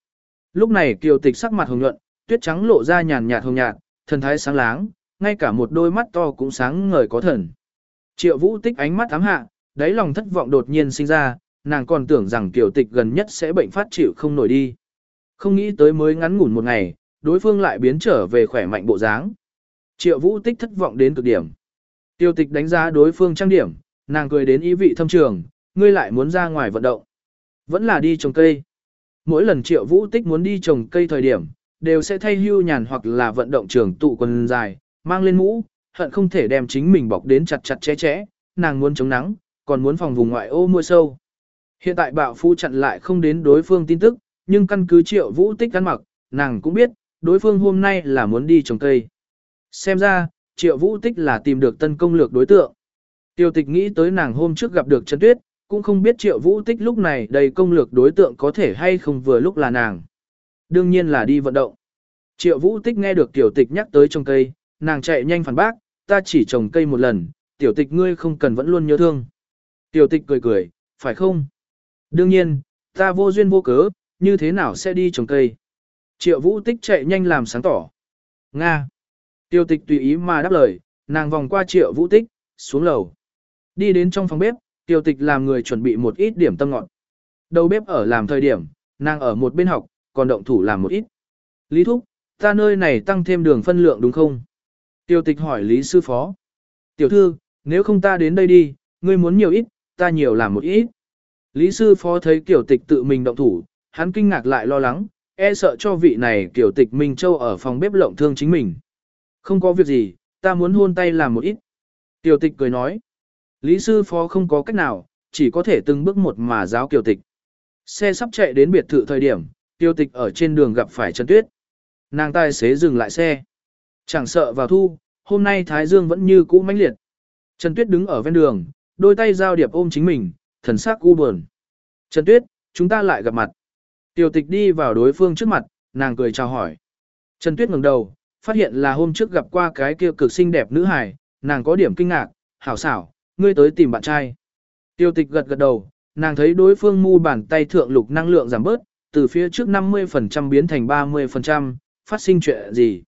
Lúc này tiểu tịch sắc mặt hồng nhuận, tuyết trắng lộ ra nhàn nhạt hồng nhạt, thần thái sáng láng, ngay cả một đôi mắt to cũng sáng ngời có thần. Triệu vũ tích ánh mắt ám hạ, đáy lòng thất vọng đột nhiên sinh ra, nàng còn tưởng rằng tiểu tịch gần nhất sẽ bệnh phát chịu không nổi đi. Không nghĩ tới mới ngắn ngủn một ngày, đối phương lại biến trở về khỏe mạnh bộ dáng. Triệu vũ tích thất vọng đến cực điểm. Tiêu tịch đánh giá đối phương trang điểm, nàng cười đến ý vị thâm trường, ngươi lại muốn ra ngoài vận động. Vẫn là đi trồng cây. Mỗi lần triệu vũ tích muốn đi trồng cây thời điểm, đều sẽ thay hưu nhàn hoặc là vận động trường tụ quần dài, mang lên mũ, hận không thể đem chính mình bọc đến chặt chặt chẽ chẽ, nàng muốn chống nắng, còn muốn phòng vùng ngoại ô mưa sâu. Hiện tại bạo phu chặn lại không đến đối phương tin tức, nhưng căn cứ triệu vũ tích ăn mặc, nàng cũng biết, đối phương hôm nay là muốn đi trồng cây. Xem ra, triệu vũ tích là tìm được tân công lược đối tượng. Tiêu tịch nghĩ tới nàng hôm trước gặp được Trần Tuyết, cũng không biết triệu vũ tích lúc này đầy công lược đối tượng có thể hay không vừa lúc là nàng. Đương nhiên là đi vận động. Triệu vũ tích nghe được tiểu tịch nhắc tới trồng cây, nàng chạy nhanh phản bác, ta chỉ trồng cây một lần, tiểu tịch ngươi không cần vẫn luôn nhớ thương. Tiểu tịch cười cười, phải không? Đương nhiên, ta vô duyên vô cớ, như thế nào sẽ đi trồng cây? Triệu vũ tích chạy nhanh làm sáng tỏ. Nga. Tiêu tịch tùy ý mà đáp lời, nàng vòng qua triệu vũ tích, xuống lầu. Đi đến trong phòng bếp, tiêu tịch làm người chuẩn bị một ít điểm tâm ngọt. Đầu bếp ở làm thời điểm, nàng ở một bên học, còn động thủ làm một ít. Lý Thúc, ta nơi này tăng thêm đường phân lượng đúng không? Tiêu tịch hỏi Lý Sư Phó. Tiểu thư, nếu không ta đến đây đi, ngươi muốn nhiều ít, ta nhiều làm một ít. Lý Sư Phó thấy tiểu tịch tự mình động thủ, hắn kinh ngạc lại lo lắng, e sợ cho vị này kiểu tịch Minh Châu ở phòng bếp lộng thương chính mình. Không có việc gì, ta muốn hôn tay làm một ít. Tiểu tịch cười nói. Lý Sư Phó không có cách nào, chỉ có thể từng bước một mà giáo kiểu tịch. Xe sắp chạy đến biệt thự thời điểm, tiểu tịch ở trên đường gặp phải Trần Tuyết. Nàng tài xế dừng lại xe. Chẳng sợ vào thu, hôm nay Thái Dương vẫn như cũ mãnh liệt. Trần Tuyết đứng ở ven đường, đôi tay giao điệp ôm chính mình, thần sắc u buồn. Trần Tuyết, chúng ta lại gặp mặt. Tiêu tịch đi vào đối phương trước mặt, nàng cười chào hỏi. Trần Tuyết ngẩng đầu, phát hiện là hôm trước gặp qua cái kia cực xinh đẹp nữ hài, nàng có điểm kinh ngạc, hảo xảo, ngươi tới tìm bạn trai. Tiêu tịch gật gật đầu, nàng thấy đối phương mu bàn tay thượng lục năng lượng giảm bớt, từ phía trước 50% biến thành 30%, phát sinh chuyện gì.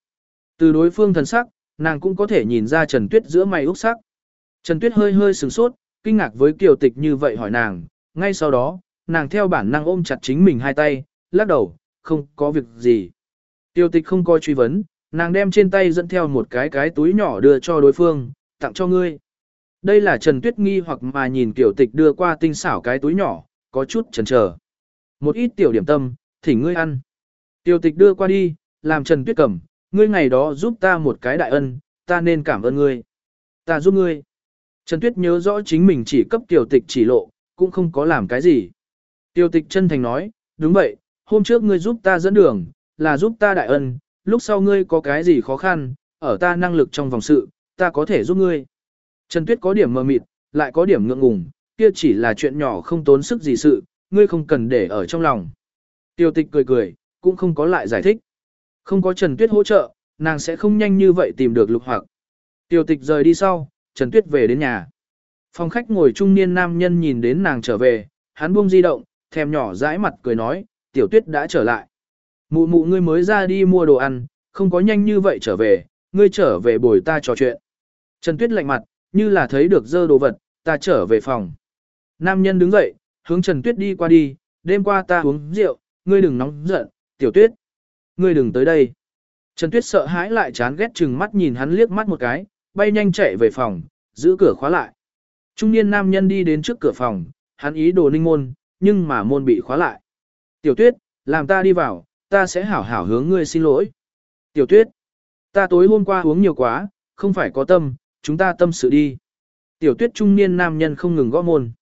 Từ đối phương thần sắc, nàng cũng có thể nhìn ra Trần Tuyết giữa mày úc sắc. Trần Tuyết hơi hơi sửng sốt, kinh ngạc với kiều tịch như vậy hỏi nàng, ngay sau đó, nàng theo bản năng ôm chặt chính mình hai tay, lắc đầu, không có việc gì. Tiêu tịch không coi truy vấn, nàng đem trên tay dẫn theo một cái cái túi nhỏ đưa cho đối phương, tặng cho ngươi. Đây là Trần Tuyết nghi hoặc mà nhìn tiểu tịch đưa qua tinh xảo cái túi nhỏ, có chút chần chờ. Một ít tiểu điểm tâm, thỉnh ngươi ăn. Tiểu tịch đưa qua đi, làm Trần Tuyết cầm, ngươi ngày đó giúp ta một cái đại ân, ta nên cảm ơn ngươi. Ta giúp ngươi. Trần Tuyết nhớ rõ chính mình chỉ cấp tiểu tịch chỉ lộ, cũng không có làm cái gì. Tiêu tịch chân thành nói, đúng vậy, hôm trước ngươi giúp ta dẫn đường, là giúp ta đại ân, lúc sau ngươi có cái gì khó khăn, ở ta năng lực trong vòng sự, ta có thể giúp ngươi. Trần Tuyết có điểm mờ mịt, lại có điểm ngượng ngùng, kia chỉ là chuyện nhỏ không tốn sức gì sự, ngươi không cần để ở trong lòng. Tiêu tịch cười cười, cũng không có lại giải thích. Không có Trần Tuyết hỗ trợ, nàng sẽ không nhanh như vậy tìm được lục hoặc. Tiêu tịch rời đi sau, Trần Tuyết về đến nhà. Phòng khách ngồi trung niên nam nhân nhìn đến nàng trở về, hắn buông di động, thèm nhỏ dãi mặt cười nói, tiểu tuyết đã trở lại. Mụ mụ ngươi mới ra đi mua đồ ăn, không có nhanh như vậy trở về, ngươi trở về bồi ta trò chuyện. Trần Tuyết lạnh mặt, như là thấy được dơ đồ vật, ta trở về phòng. Nam nhân đứng dậy, hướng Trần Tuyết đi qua đi, đêm qua ta uống rượu, ngươi đừng nóng giận, tiểu tuyết. Ngươi đừng tới đây. Trần Tuyết sợ hãi lại chán ghét chừng mắt nhìn hắn liếc mắt một cái, bay nhanh chạy về phòng, giữ cửa khóa lại. Trung niên nam nhân đi đến trước cửa phòng, hắn ý đồ ninh môn, nhưng mà môn bị khóa lại. Tiểu tuyết, làm ta đi vào, ta sẽ hảo hảo hướng ngươi xin lỗi. Tiểu tuyết, ta tối hôm qua uống nhiều quá, không phải có tâm, chúng ta tâm sự đi. Tiểu tuyết trung niên nam nhân không ngừng gõ môn.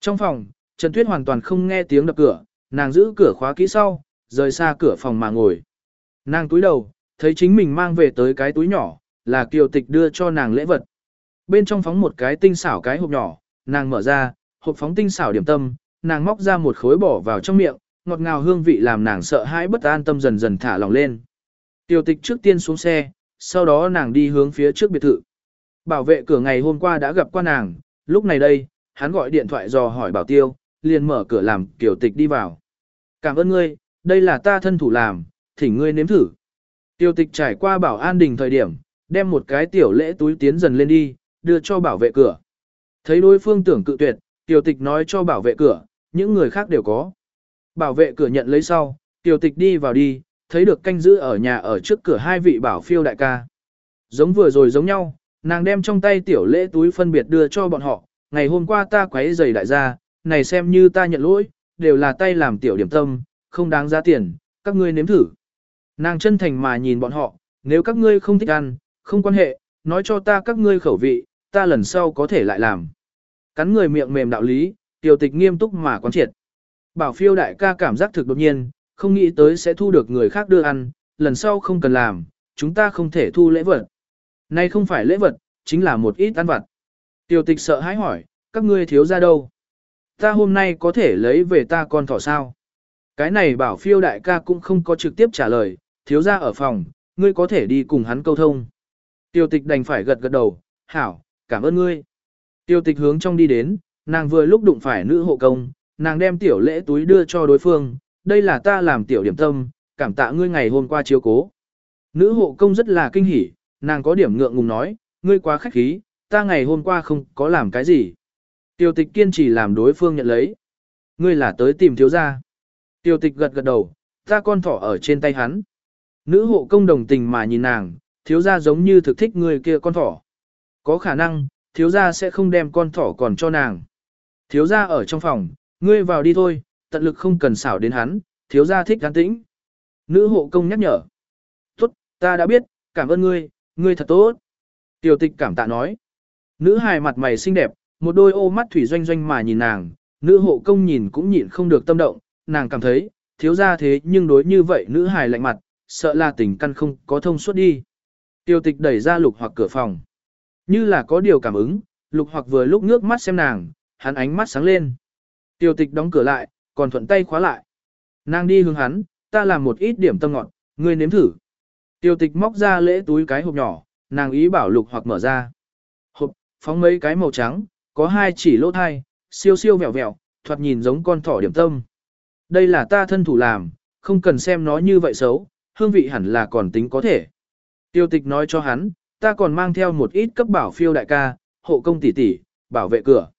Trong phòng, Trần Tuyết hoàn toàn không nghe tiếng đập cửa, nàng giữ cửa khóa kỹ sau, rời xa cửa phòng mà ngồi. Nàng túi đầu, thấy chính mình mang về tới cái túi nhỏ, là kiều tịch đưa cho nàng lễ vật. Bên trong phóng một cái tinh xảo cái hộp nhỏ, nàng mở ra, hộp phóng tinh xảo điểm tâm, nàng móc ra một khối bỏ vào trong miệng, ngọt ngào hương vị làm nàng sợ hãi bất an tâm dần dần thả lòng lên. Tiêu tịch trước tiên xuống xe, sau đó nàng đi hướng phía trước biệt thự. Bảo vệ cửa ngày hôm qua đã gặp qua nàng, lúc này đây, hắn gọi điện thoại dò hỏi bảo tiêu, liền mở cửa làm kiểu tịch đi vào. Cảm ơn ngươi, đây là ta thân thủ làm, thỉnh ngươi nếm thử. Tiêu tịch trải qua bảo an đình thời điểm, đem một cái tiểu lễ túi tiến dần lên đi, đưa cho bảo vệ cửa. Thấy đối phương tưởng cự tuyệt, tiêu tịch nói cho bảo vệ cửa, những người khác đều có. Bảo vệ cửa nhận lấy sau, tiêu tịch đi vào đi, thấy được canh giữ ở nhà ở trước cửa hai vị bảo phiêu đại ca. Giống vừa rồi giống nhau, Nàng đem trong tay tiểu lễ túi phân biệt đưa cho bọn họ, ngày hôm qua ta quấy giày đại gia, này xem như ta nhận lỗi, đều là tay làm tiểu điểm tâm, không đáng giá tiền, các ngươi nếm thử. Nàng chân thành mà nhìn bọn họ, nếu các ngươi không thích ăn, không quan hệ, nói cho ta các ngươi khẩu vị, ta lần sau có thể lại làm. Cắn người miệng mềm đạo lý, tiểu tịch nghiêm túc mà quán triệt. Bảo phiêu đại ca cảm giác thực đột nhiên, không nghĩ tới sẽ thu được người khác đưa ăn, lần sau không cần làm, chúng ta không thể thu lễ vật. Nay không phải lễ vật, chính là một ít ăn vặt. Tiểu tịch sợ hãi hỏi, các ngươi thiếu ra đâu? Ta hôm nay có thể lấy về ta con thỏ sao? Cái này bảo phiêu đại ca cũng không có trực tiếp trả lời, thiếu ra ở phòng, ngươi có thể đi cùng hắn câu thông. Tiêu tịch đành phải gật gật đầu, hảo, cảm ơn ngươi. Tiêu tịch hướng trong đi đến, nàng vừa lúc đụng phải nữ hộ công, nàng đem tiểu lễ túi đưa cho đối phương, đây là ta làm tiểu điểm tâm, cảm tạ ngươi ngày hôm qua chiếu cố. Nữ hộ công rất là kinh hỉ, nàng có điểm ngượng ngùng nói, ngươi quá khách khí, ta ngày hôm qua không có làm cái gì. Tiêu tịch kiên trì làm đối phương nhận lấy. Ngươi là tới tìm thiếu gia. Tiêu tịch gật gật đầu, ta con thỏ ở trên tay hắn. Nữ hộ công đồng tình mà nhìn nàng, thiếu gia giống như thực thích người kia con thỏ. Có khả năng, thiếu gia sẽ không đem con thỏ còn cho nàng. Thiếu gia ở trong phòng, ngươi vào đi thôi, tận lực không cần xảo đến hắn, thiếu gia thích gán tĩnh. Nữ hộ công nhắc nhở. Tốt, ta đã biết, cảm ơn ngươi, ngươi thật tốt. Tiểu tịch cảm tạ nói. Nữ hài mặt mày xinh đẹp, một đôi ô mắt thủy doanh doanh mà nhìn nàng, nữ hộ công nhìn cũng nhịn không được tâm động, nàng cảm thấy, thiếu gia thế nhưng đối như vậy nữ hài lạnh mặt, sợ là tình căn không có thông suốt đi. Tiêu tịch đẩy ra lục hoặc cửa phòng. Như là có điều cảm ứng, lục hoặc vừa lúc ngước mắt xem nàng, hắn ánh mắt sáng lên. Tiêu tịch đóng cửa lại, còn thuận tay khóa lại. Nàng đi hướng hắn, ta làm một ít điểm tâm ngọt, ngươi nếm thử. Tiêu tịch móc ra lễ túi cái hộp nhỏ, nàng ý bảo lục hoặc mở ra. Hộp, phóng mấy cái màu trắng, có hai chỉ lỗ thai, siêu siêu vẹo vẹo, thoạt nhìn giống con thỏ điểm tâm. Đây là ta thân thủ làm, không cần xem nó như vậy xấu, hương vị hẳn là còn tính có thể. Tiêu tịch nói cho hắn, ta còn mang theo một ít cấp bảo phiêu đại ca, hộ công tỷ tỷ, bảo vệ cửa.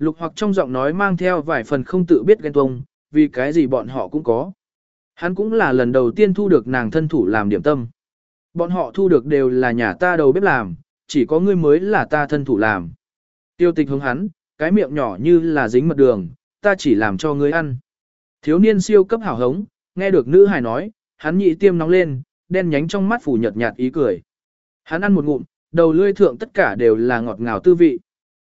Lục hoặc trong giọng nói mang theo vài phần không tự biết ghen tuông, vì cái gì bọn họ cũng có. Hắn cũng là lần đầu tiên thu được nàng thân thủ làm điểm tâm. Bọn họ thu được đều là nhà ta đầu bếp làm, chỉ có ngươi mới là ta thân thủ làm. Tiêu tịch hướng hắn, cái miệng nhỏ như là dính mật đường, ta chỉ làm cho ngươi ăn. Thiếu niên siêu cấp hảo hống, nghe được nữ hài nói, hắn nhị tiêm nóng lên, đen nhánh trong mắt phủ nhợt nhạt ý cười. Hắn ăn một ngụm, đầu lươi thượng tất cả đều là ngọt ngào tư vị.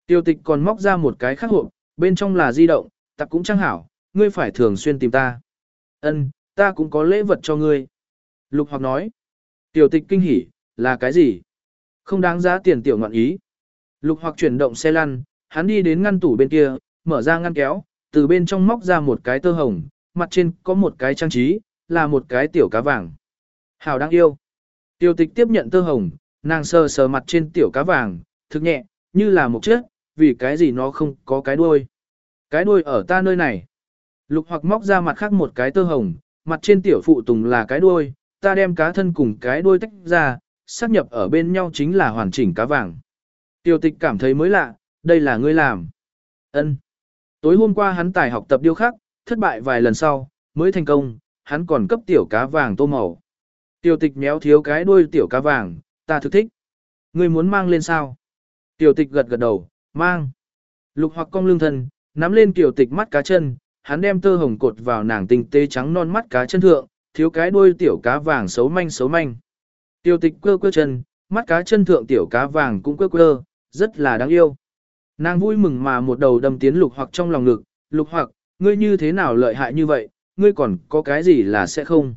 Tiêu tịch còn móc ra một cái khắc hộp, bên trong là di động, tặc cũng trang hảo, ngươi phải thường xuyên tìm ta. Ân, ta cũng có lễ vật cho ngươi. Lục hoặc nói. Tiểu tịch kinh hỉ, là cái gì? Không đáng giá tiền tiểu ngọn ý. Lục hoặc chuyển động xe lăn, hắn đi đến ngăn tủ bên kia, mở ra ngăn kéo, từ bên trong móc ra một cái tơ hồng, mặt trên có một cái trang trí, là một cái tiểu cá vàng. Hảo đáng yêu. Tiểu tịch tiếp nhận tơ hồng, nàng sờ sờ mặt trên tiểu cá vàng, thực nhẹ, như là một chiếc, vì cái gì nó không có cái đuôi. Cái đuôi ở ta nơi này. Lục hoặc móc ra mặt khác một cái tơ hồng, mặt trên tiểu phụ tùng là cái đuôi, ta đem cá thân cùng cái đuôi tách ra, xác nhập ở bên nhau chính là hoàn chỉnh cá vàng. Tiểu tịch cảm thấy mới lạ, đây là ngươi làm. Ân. Tối hôm qua hắn tài học tập điêu khắc, thất bại vài lần sau, mới thành công, hắn còn cấp tiểu cá vàng tô màu. Tiểu tịch méo thiếu cái đuôi tiểu cá vàng, ta thực thích. Ngươi muốn mang lên sao? Tiểu tịch gật gật đầu, mang. Lục hoặc cong lương thân, nắm lên kiểu tịch mắt cá chân, hắn đem tơ hồng cột vào nàng tinh tế trắng non mắt cá chân thượng, thiếu cái đuôi tiểu cá vàng xấu manh xấu manh. Tiểu tịch quơ quơ chân, mắt cá chân thượng tiểu cá vàng cũng quơ quơ, rất là đáng yêu. Nàng vui mừng mà một đầu đâm tiến lục hoặc trong lòng ngực, lục hoặc, ngươi như thế nào lợi hại như vậy, ngươi còn có cái gì là sẽ không.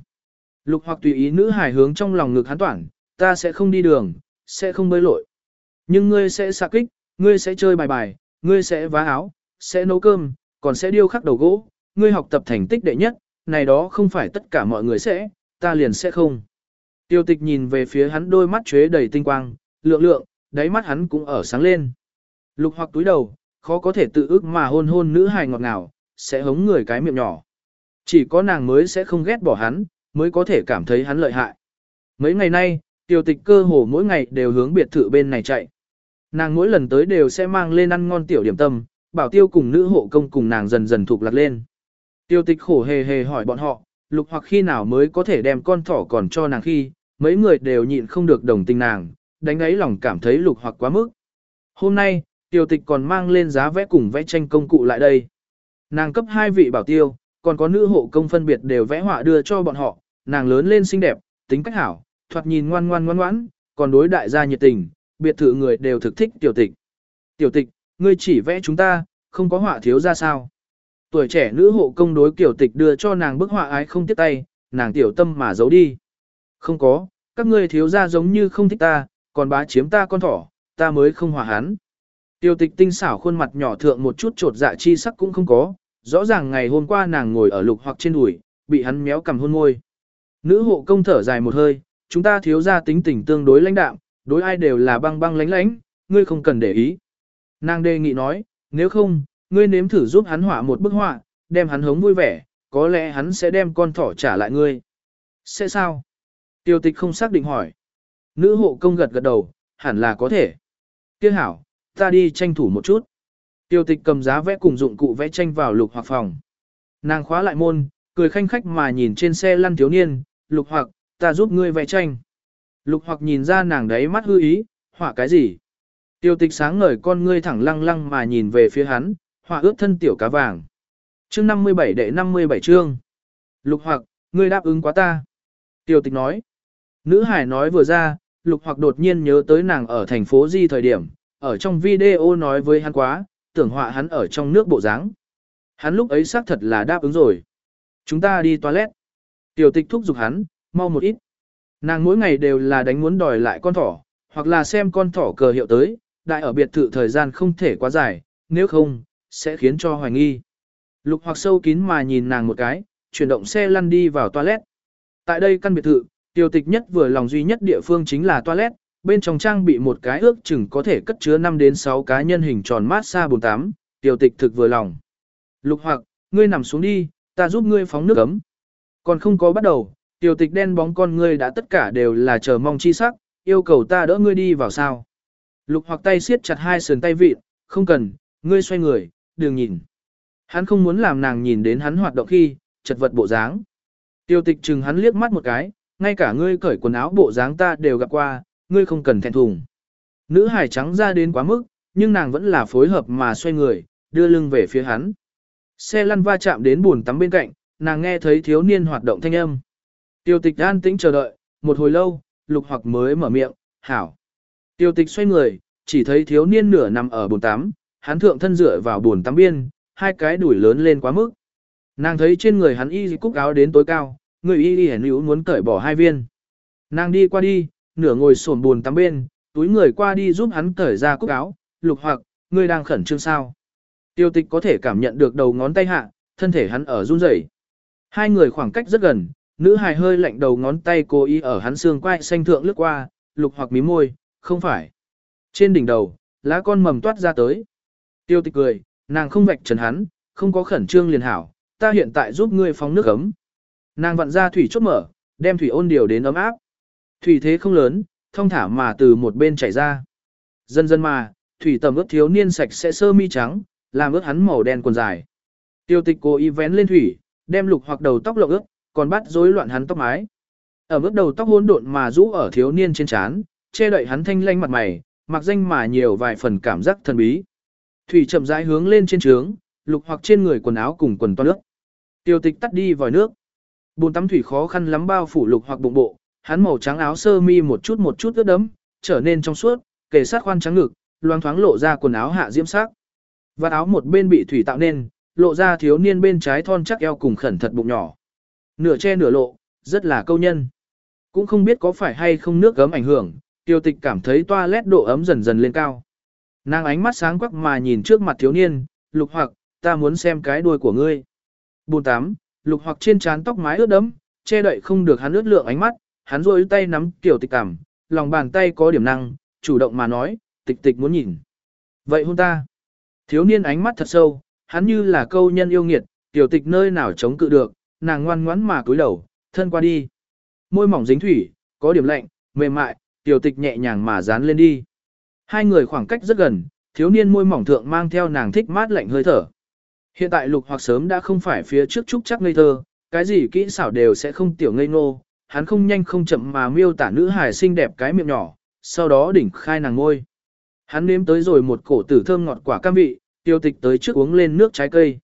Lục hoặc tùy ý nữ hài hướng trong lòng ngực hắn toản, ta sẽ không đi đường, sẽ không bơi lội. Nhưng ngươi sẽ xạ kích, ngươi sẽ chơi bài bài, ngươi sẽ vá áo, sẽ nấu cơm, còn sẽ điêu khắc đầu gỗ, ngươi học tập thành tích đệ nhất, này đó không phải tất cả mọi người sẽ, ta liền sẽ không. Tiêu tịch nhìn về phía hắn đôi mắt chế đầy tinh quang, lượng lượng, đáy mắt hắn cũng ở sáng lên. Lục hoặc túi đầu, khó có thể tự ước mà hôn hôn nữ hài ngọt ngào, sẽ hống người cái miệng nhỏ. Chỉ có nàng mới sẽ không ghét bỏ hắn, mới có thể cảm thấy hắn lợi hại. Mấy ngày nay, tiêu tịch cơ hồ mỗi ngày đều hướng biệt thự bên này chạy. Nàng mỗi lần tới đều sẽ mang lên ăn ngon tiểu điểm tâm, bảo tiêu cùng nữ hộ công cùng nàng dần dần thuộc lạc lên. Tiêu tịch khổ hề hề hỏi bọn họ, lục hoặc khi nào mới có thể đem con thỏ còn cho nàng khi, mấy người đều nhịn không được đồng tình nàng, đánh ấy lòng cảm thấy lục hoặc quá mức. Hôm nay, tiêu tịch còn mang lên giá vẽ cùng vẽ tranh công cụ lại đây. Nàng cấp hai vị bảo tiêu, còn có nữ hộ công phân biệt đều vẽ họa đưa cho bọn họ, nàng lớn lên xinh đẹp, tính cách hảo, thoạt nhìn ngoan ngoan ngoan ngoãn, còn đối đại gia nhiệt tình, biệt thự người đều thực thích tiểu tịch. Tiểu tịch, ngươi chỉ vẽ chúng ta, không có họa thiếu ra sao. Tuổi trẻ nữ hộ công đối kiểu tịch đưa cho nàng bức họa ái không tiếc tay, nàng tiểu tâm mà giấu đi. Không có, các ngươi thiếu ra giống như không thích ta, còn bá chiếm ta con thỏ, ta mới không hòa hắn. tiểu tịch tinh xảo khuôn mặt nhỏ thượng một chút trột dạ chi sắc cũng không có, rõ ràng ngày hôm qua nàng ngồi ở lục hoặc trên đùi, bị hắn méo cầm hôn môi. Nữ hộ công thở dài một hơi, chúng ta thiếu ra tính tình tương đối lãnh đạm, đối ai đều là băng băng lánh lánh, ngươi không cần để ý. Nàng đề nghị nói, nếu không, ngươi nếm thử giúp hắn họa một bức họa, đem hắn hống vui vẻ, có lẽ hắn sẽ đem con thỏ trả lại ngươi. Sẽ sao? Tiêu tịch không xác định hỏi. Nữ hộ công gật gật đầu, hẳn là có thể. Tiếc hảo, ta đi tranh thủ một chút. Tiêu tịch cầm giá vẽ cùng dụng cụ vẽ tranh vào lục hoặc phòng. Nàng khóa lại môn, cười khanh khách mà nhìn trên xe lăn thiếu niên, lục hoặc, ta giúp ngươi vẽ tranh. Lục hoặc nhìn ra nàng đấy mắt hư ý, họa cái gì? Tiêu tịch sáng ngời con ngươi thẳng lăng lăng mà nhìn về phía hắn, họa ướt thân tiểu cá vàng. Chương 57 đệ 57 chương. Lục hoặc, ngươi đáp ứng quá ta. Tiêu tịch nói. Nữ hải nói vừa ra, lục hoặc đột nhiên nhớ tới nàng ở thành phố Di thời điểm, ở trong video nói với hắn quá, tưởng họa hắn ở trong nước bộ dáng. Hắn lúc ấy xác thật là đáp ứng rồi. Chúng ta đi toilet. Tiểu tịch thúc giục hắn, mau một ít. Nàng mỗi ngày đều là đánh muốn đòi lại con thỏ, hoặc là xem con thỏ cờ hiệu tới, đại ở biệt thự thời gian không thể quá dài, nếu không, sẽ khiến cho hoài nghi. Lục hoặc sâu kín mà nhìn nàng một cái, chuyển động xe lăn đi vào toilet. Tại đây căn biệt thự, tiêu tịch nhất vừa lòng duy nhất địa phương chính là toilet, bên trong trang bị một cái ước chừng có thể cất chứa 5 đến 6 cá nhân hình tròn mát xa 48, tiêu tịch thực vừa lòng. Lục hoặc, ngươi nằm xuống đi, ta giúp ngươi phóng nước ấm. Còn không có bắt đầu, tiểu tịch đen bóng con ngươi đã tất cả đều là chờ mong chi sắc, yêu cầu ta đỡ ngươi đi vào sao. Lục hoặc tay siết chặt hai sườn tay vịt, không cần, ngươi xoay người, đừng nhìn. Hắn không muốn làm nàng nhìn đến hắn hoạt động khi, chật vật bộ dáng. Tiêu tịch chừng hắn liếc mắt một cái, ngay cả ngươi cởi quần áo bộ dáng ta đều gặp qua, ngươi không cần thẹn thùng. Nữ hải trắng ra đến quá mức, nhưng nàng vẫn là phối hợp mà xoay người, đưa lưng về phía hắn. Xe lăn va chạm đến buồn tắm bên cạnh, nàng nghe thấy thiếu niên hoạt động thanh âm. Tiêu tịch an tĩnh chờ đợi, một hồi lâu, lục hoặc mới mở miệng, hảo. Tiêu tịch xoay người, chỉ thấy thiếu niên nửa nằm ở bồn tắm, hắn thượng thân dựa vào bồn tắm biên, hai cái đuổi lớn lên quá mức. Nàng thấy trên người hắn y cúc áo đến tối cao, người y y hẻn hữu muốn cởi bỏ hai viên. Nàng đi qua đi, nửa ngồi sồn bồn tắm bên, túi người qua đi giúp hắn cởi ra cúc áo, lục hoặc, ngươi đang khẩn trương sao. Tiêu tịch có thể cảm nhận được đầu ngón tay hạ, thân thể hắn ở run rẩy. Hai người khoảng cách rất gần, nữ hài hơi lạnh đầu ngón tay cố ý ở hắn xương quai xanh thượng lướt qua, lục hoặc mí môi, không phải. Trên đỉnh đầu, lá con mầm toát ra tới. Tiêu tịch cười, nàng không vạch trần hắn, không có khẩn trương liền hảo, ta hiện tại giúp ngươi phóng nước ấm. Nàng vặn ra thủy chốt mở, đem thủy ôn điều đến ấm áp. Thủy thế không lớn, thông thả mà từ một bên chảy ra. Dần dần mà, thủy tầm ướt thiếu niên sạch sẽ sơ mi trắng, làm ướt hắn màu đen quần dài. Tiêu tịch cố ý vén lên thủy, đem lục hoặc đầu tóc lộng ướt, còn bắt rối loạn hắn tóc mái. Ở bước đầu tóc hỗn độn mà rũ ở thiếu niên trên trán, che đậy hắn thanh lanh mặt mày, mặc danh mà nhiều vài phần cảm giác thần bí. Thủy chậm rãi hướng lên trên trướng, lục hoặc trên người quần áo cùng quần to nước. Tiêu tịch tắt đi vòi nước. Bồn tắm thủy khó khăn lắm bao phủ lục hoặc bụng bộ, hắn màu trắng áo sơ mi một chút một chút ướt đẫm, trở nên trong suốt, kề sát khoan trắng ngực, loang thoáng lộ ra quần áo hạ diễm sắc. Và áo một bên bị thủy tạo nên, lộ ra thiếu niên bên trái thon chắc eo cùng khẩn thật bụng nhỏ. Nửa che nửa lộ, rất là câu nhân. Cũng không biết có phải hay không nước gấm ảnh hưởng, tiêu tịch cảm thấy toilet độ ấm dần dần lên cao. Nàng ánh mắt sáng quắc mà nhìn trước mặt thiếu niên, lục hoặc, ta muốn xem cái đuôi của ngươi. Bùn tám, lục hoặc trên trán tóc mái ướt đẫm, che đậy không được hắn ướt lượng ánh mắt, hắn rôi tay nắm tiểu tịch cảm, lòng bàn tay có điểm năng, chủ động mà nói, tịch tịch muốn nhìn. Vậy hôn ta. Thiếu niên ánh mắt thật sâu, hắn như là câu nhân yêu nghiệt, tiểu tịch nơi nào chống cự được, nàng ngoan ngoãn mà cúi đầu, thân qua đi. Môi mỏng dính thủy, có điểm lạnh, mềm mại, tiểu tịch nhẹ nhàng mà dán lên đi. Hai người khoảng cách rất gần, thiếu niên môi mỏng thượng mang theo nàng thích mát lạnh hơi thở. Hiện tại lục hoặc sớm đã không phải phía trước trúc chắc ngây thơ, cái gì kỹ xảo đều sẽ không tiểu ngây ngô, hắn không nhanh không chậm mà miêu tả nữ hài xinh đẹp cái miệng nhỏ, sau đó đỉnh khai nàng ngôi. Hắn nếm tới rồi một cổ tử thơm ngọt quả cam vị, tiêu tịch tới trước uống lên nước trái cây.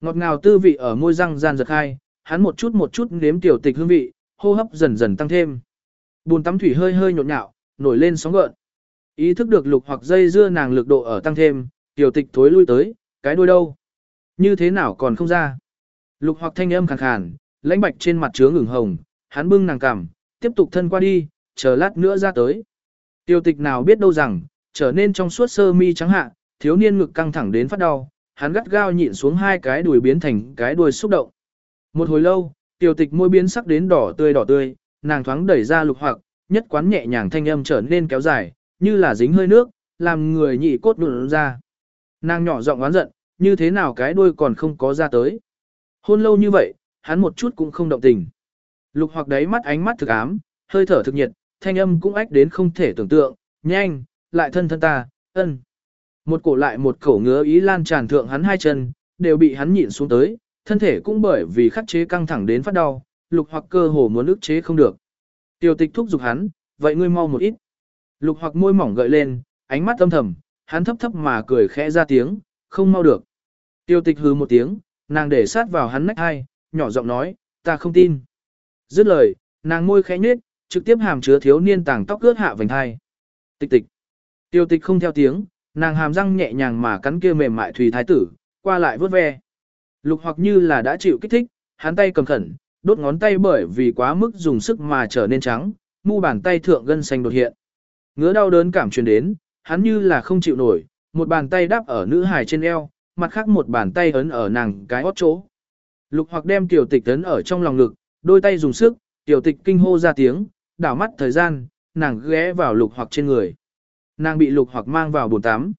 Ngọt ngào tư vị ở môi răng gian giật khai, hắn một chút một chút nếm tiểu tịch hương vị, hô hấp dần dần tăng thêm. Bùn tắm thủy hơi hơi nhộn nhạo, nổi lên sóng gợn. Ý thức được lục hoặc dây dưa nàng lực độ ở tăng thêm, tiểu tịch thối lui tới, cái đuôi đâu? Như thế nào còn không ra? Lục hoặc thanh âm khàn khàn, lãnh bạch trên mặt chứa ngừng hồng, hắn bưng nàng cằm, tiếp tục thân qua đi, chờ lát nữa ra tới. tiểu tịch nào biết đâu rằng, trở nên trong suốt sơ mi trắng hạ, thiếu niên ngực căng thẳng đến phát đau, hắn gắt gao nhịn xuống hai cái đùi biến thành cái đuôi xúc động. Một hồi lâu, tiểu tịch môi biến sắc đến đỏ tươi đỏ tươi, nàng thoáng đẩy ra lục hoặc, nhất quán nhẹ nhàng thanh âm trở nên kéo dài, như là dính hơi nước, làm người nhị cốt đụn ra. Nàng nhỏ giọng oán giận, như thế nào cái đuôi còn không có ra tới. Hôn lâu như vậy, hắn một chút cũng không động tình. Lục hoặc đấy mắt ánh mắt thực ám, hơi thở thực nhiệt, thanh âm cũng ách đến không thể tưởng tượng, nhanh, lại thân thân ta, ân. Một cổ lại một cổ ngứa ý lan tràn thượng hắn hai chân, đều bị hắn nhịn xuống tới, thân thể cũng bởi vì khắc chế căng thẳng đến phát đau, lục hoặc cơ hồ muốn ức chế không được. Tiêu tịch thúc giục hắn, vậy ngươi mau một ít. Lục hoặc môi mỏng gợi lên, ánh mắt âm thầm, hắn thấp thấp mà cười khẽ ra tiếng, không mau được. Tiêu tịch hứ một tiếng, nàng để sát vào hắn nách hai, nhỏ giọng nói, ta không tin. Dứt lời, nàng môi khẽ nhếch, trực tiếp hàm chứa thiếu niên tàng tóc ướt hạ vành hai. Tịch tịch. Tiêu tịch không theo tiếng, nàng hàm răng nhẹ nhàng mà cắn kia mềm mại thùy thái tử, qua lại vớt ve. Lục hoặc như là đã chịu kích thích, hắn tay cầm khẩn, đốt ngón tay bởi vì quá mức dùng sức mà trở nên trắng, mu bàn tay thượng gân xanh đột hiện. Ngứa đau đớn cảm truyền đến, hắn như là không chịu nổi, một bàn tay đắp ở nữ hài trên eo, mặt khác một bàn tay ấn ở nàng cái hót chỗ. Lục hoặc đem tiểu tịch ấn ở trong lòng ngực, đôi tay dùng sức, tiểu tịch kinh hô ra tiếng, đảo mắt thời gian, nàng ghé vào lục hoặc trên người. Nàng bị lục hoặc mang vào bồn tắm.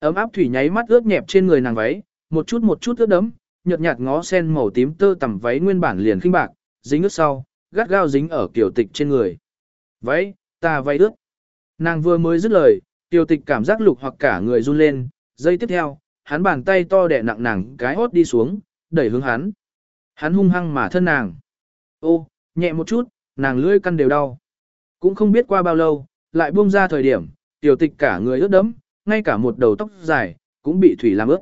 Ấm áp thủy nháy mắt ướt nhẹp trên người nàng váy, một chút một chút ướt đấm, nhợt nhạt ngó sen màu tím tơ tằm váy nguyên bản liền khinh bạc, dính ướt sau, gắt gao dính ở kiểu tịch trên người. Váy, ta váy ướt. Nàng vừa mới dứt lời, tiểu tịch cảm giác lục hoặc cả người run lên, giây tiếp theo, hắn bàn tay to đè nặng nàng cái hốt đi xuống, đẩy hướng hắn. Hắn hung hăng mà thân nàng. Ô, nhẹ một chút, nàng lưỡi căn đều đau. Cũng không biết qua bao lâu, lại buông ra thời điểm, tiểu tịch cả người ướt đẫm, ngay cả một đầu tóc dài, cũng bị thủy làm ướt.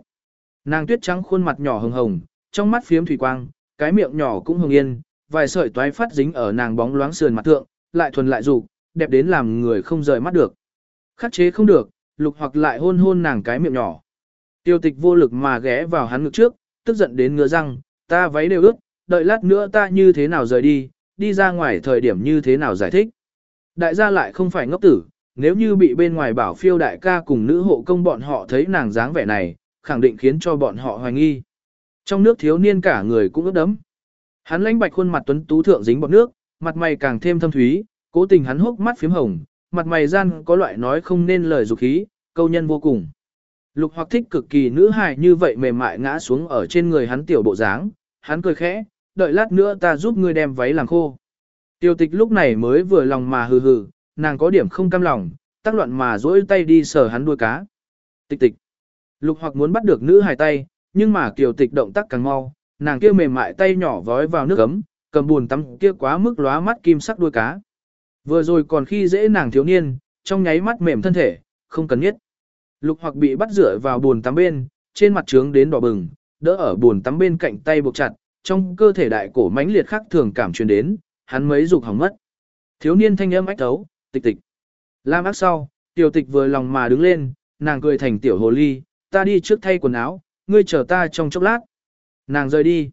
Nàng tuyết trắng khuôn mặt nhỏ hồng hồng, trong mắt phiếm thủy quang, cái miệng nhỏ cũng hồng yên, vài sợi toái phát dính ở nàng bóng loáng sườn mặt thượng, lại thuần lại dục, đẹp đến làm người không rời mắt được. Khắc chế không được, lục hoặc lại hôn hôn nàng cái miệng nhỏ. Tiêu tịch vô lực mà ghé vào hắn ngực trước, tức giận đến ngứa răng, ta váy đều ướt, đợi lát nữa ta như thế nào rời đi, đi ra ngoài thời điểm như thế nào giải thích. Đại gia lại không phải ngốc tử, nếu như bị bên ngoài bảo phiêu đại ca cùng nữ hộ công bọn họ thấy nàng dáng vẻ này, khẳng định khiến cho bọn họ hoài nghi. Trong nước thiếu niên cả người cũng ướt đấm. Hắn lãnh bạch khuôn mặt tuấn tú thượng dính bọt nước, mặt mày càng thêm thâm thúy, cố tình hắn hốc mắt phím hồng, mặt mày gian có loại nói không nên lời dục khí, câu nhân vô cùng. Lục hoặc thích cực kỳ nữ hài như vậy mềm mại ngã xuống ở trên người hắn tiểu bộ dáng, hắn cười khẽ, đợi lát nữa ta giúp ngươi đem váy làm khô. Tiêu tịch lúc này mới vừa lòng mà hừ hừ, nàng có điểm không cam lòng, tác loạn mà duỗi tay đi sờ hắn đuôi cá. Tịch tịch. Lục hoặc muốn bắt được nữ hài tay, nhưng mà kiều tịch động tác càng mau, nàng kia mềm mại tay nhỏ vói vào nước ấm, cầm buồn tắm kia quá mức lóa mắt kim sắc đuôi cá. Vừa rồi còn khi dễ nàng thiếu niên, trong nháy mắt mềm thân thể, không cần nhất. Lục hoặc bị bắt rửa vào buồn tắm bên, trên mặt trướng đến đỏ bừng, đỡ ở buồn tắm bên cạnh tay buộc chặt, trong cơ thể đại cổ mãnh liệt khác thường cảm truyền đến, hắn mấy dục hỏng mất. Thiếu niên thanh âm ách thấu, tịch tịch. Lam ác sau, tiểu tịch vừa lòng mà đứng lên, nàng cười thành tiểu hồ ly, ta đi trước thay quần áo, ngươi chờ ta trong chốc lát. Nàng rời đi.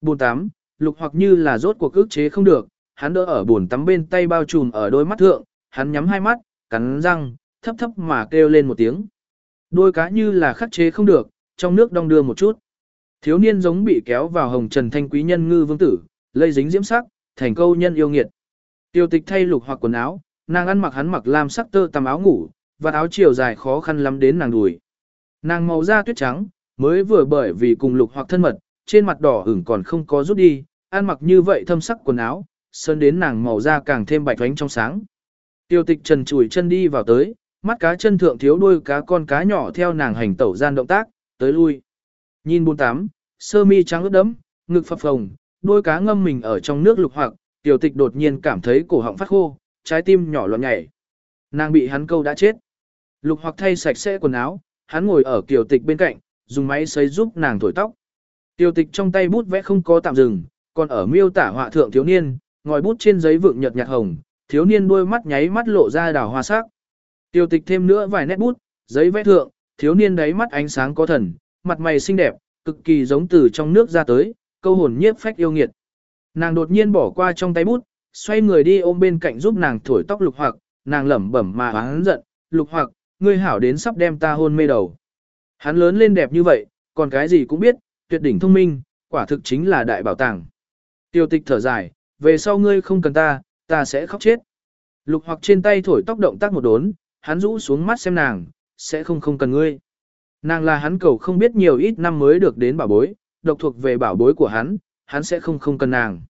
Buồn tắm, lục hoặc như là rốt cuộc ức chế không được, hắn đỡ ở buồn tắm bên tay bao trùm ở đôi mắt thượng, hắn nhắm hai mắt, cắn răng, thấp thấp mà kêu lên một tiếng. Đôi cá như là khắc chế không được, trong nước đong đưa một chút. Thiếu niên giống bị kéo vào hồng trần thanh quý nhân ngư vương tử, lây dính diễm sắc, thành câu nhân yêu nghiệt. Tiêu tịch thay lục hoặc quần áo, nàng ăn mặc hắn mặc lam sắc tơ tằm áo ngủ, và áo chiều dài khó khăn lắm đến nàng đùi. Nàng màu da tuyết trắng, mới vừa bởi vì cùng lục hoặc thân mật, trên mặt đỏ ửng còn không có rút đi, ăn mặc như vậy thâm sắc quần áo, sơn đến nàng màu da càng thêm bạch ánh trong sáng. Tiêu tịch trần chùi chân đi vào tới, mắt cá chân thượng thiếu đuôi cá con cá nhỏ theo nàng hành tẩu gian động tác, tới lui. Nhìn bốn tám, sơ mi trắng ướt đẫm, ngực phập phồng, đuôi cá ngâm mình ở trong nước lục hoặc, tiểu tịch đột nhiên cảm thấy cổ họng phát khô, trái tim nhỏ loạn nhảy. Nàng bị hắn câu đã chết. Lục hoặc thay sạch sẽ quần áo, hắn ngồi ở kiều tịch bên cạnh, dùng máy sấy giúp nàng thổi tóc. Tiêu tịch trong tay bút vẽ không có tạm dừng, còn ở miêu tả họa thượng thiếu niên, ngòi bút trên giấy vượng nhợt nhạt hồng, thiếu niên đôi mắt nháy mắt lộ ra đào hoa sắc. Tiêu tịch thêm nữa vài nét bút, giấy vẽ thượng, thiếu niên đáy mắt ánh sáng có thần, mặt mày xinh đẹp, cực kỳ giống từ trong nước ra tới, câu hồn nhiếp phách yêu nghiệt. Nàng đột nhiên bỏ qua trong tay bút, xoay người đi ôm bên cạnh giúp nàng thổi tóc lục hoặc, nàng lẩm bẩm mà hắn giận, lục hoặc, ngươi hảo đến sắp đem ta hôn mê đầu. Hắn lớn lên đẹp như vậy, còn cái gì cũng biết, tuyệt đỉnh thông minh, quả thực chính là đại bảo tàng. Tiêu tịch thở dài, về sau ngươi không cần ta, ta sẽ khóc chết. Lục hoặc trên tay thổi tóc động tác một đốn, hắn rũ xuống mắt xem nàng, sẽ không không cần ngươi. Nàng là hắn cầu không biết nhiều ít năm mới được đến bảo bối, độc thuộc về bảo bối của hắn, hắn sẽ không không cần nàng.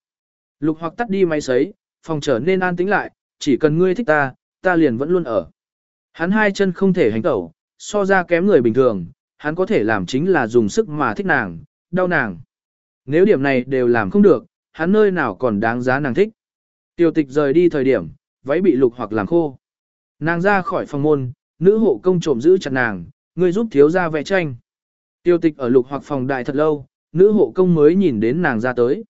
Lục hoặc tắt đi máy sấy, phòng trở nên an tĩnh lại, chỉ cần ngươi thích ta, ta liền vẫn luôn ở. Hắn hai chân không thể hành tẩu, so ra kém người bình thường, hắn có thể làm chính là dùng sức mà thích nàng, đau nàng. Nếu điểm này đều làm không được, hắn nơi nào còn đáng giá nàng thích. Tiêu tịch rời đi thời điểm, váy bị lục hoặc làm khô. Nàng ra khỏi phòng môn, nữ hộ công trộm giữ chặt nàng, người giúp thiếu ra vẽ tranh. Tiêu tịch ở lục hoặc phòng đại thật lâu, nữ hộ công mới nhìn đến nàng ra tới.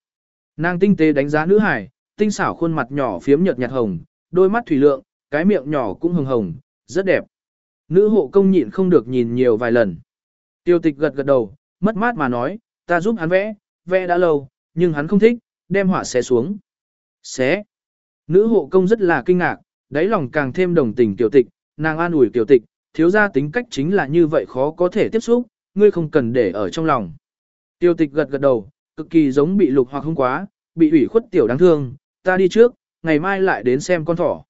Nàng tinh tế đánh giá nữ hải, tinh xảo khuôn mặt nhỏ phiếm nhợt nhạt hồng, đôi mắt thủy lượng, cái miệng nhỏ cũng hồng hồng, rất đẹp. Nữ hộ công nhịn không được nhìn nhiều vài lần. Tiêu tịch gật gật đầu, mất mát mà nói, ta giúp hắn vẽ, vẽ đã lâu, nhưng hắn không thích, đem họa xé xuống. Xé. Nữ hộ công rất là kinh ngạc, đáy lòng càng thêm đồng tình tiểu tịch, nàng an ủi tiểu tịch, thiếu ra tính cách chính là như vậy khó có thể tiếp xúc, ngươi không cần để ở trong lòng. Tiêu tịch gật gật đầu, cực kỳ giống bị lục hoặc không quá, bị ủy khuất tiểu đáng thương, ta đi trước, ngày mai lại đến xem con thỏ.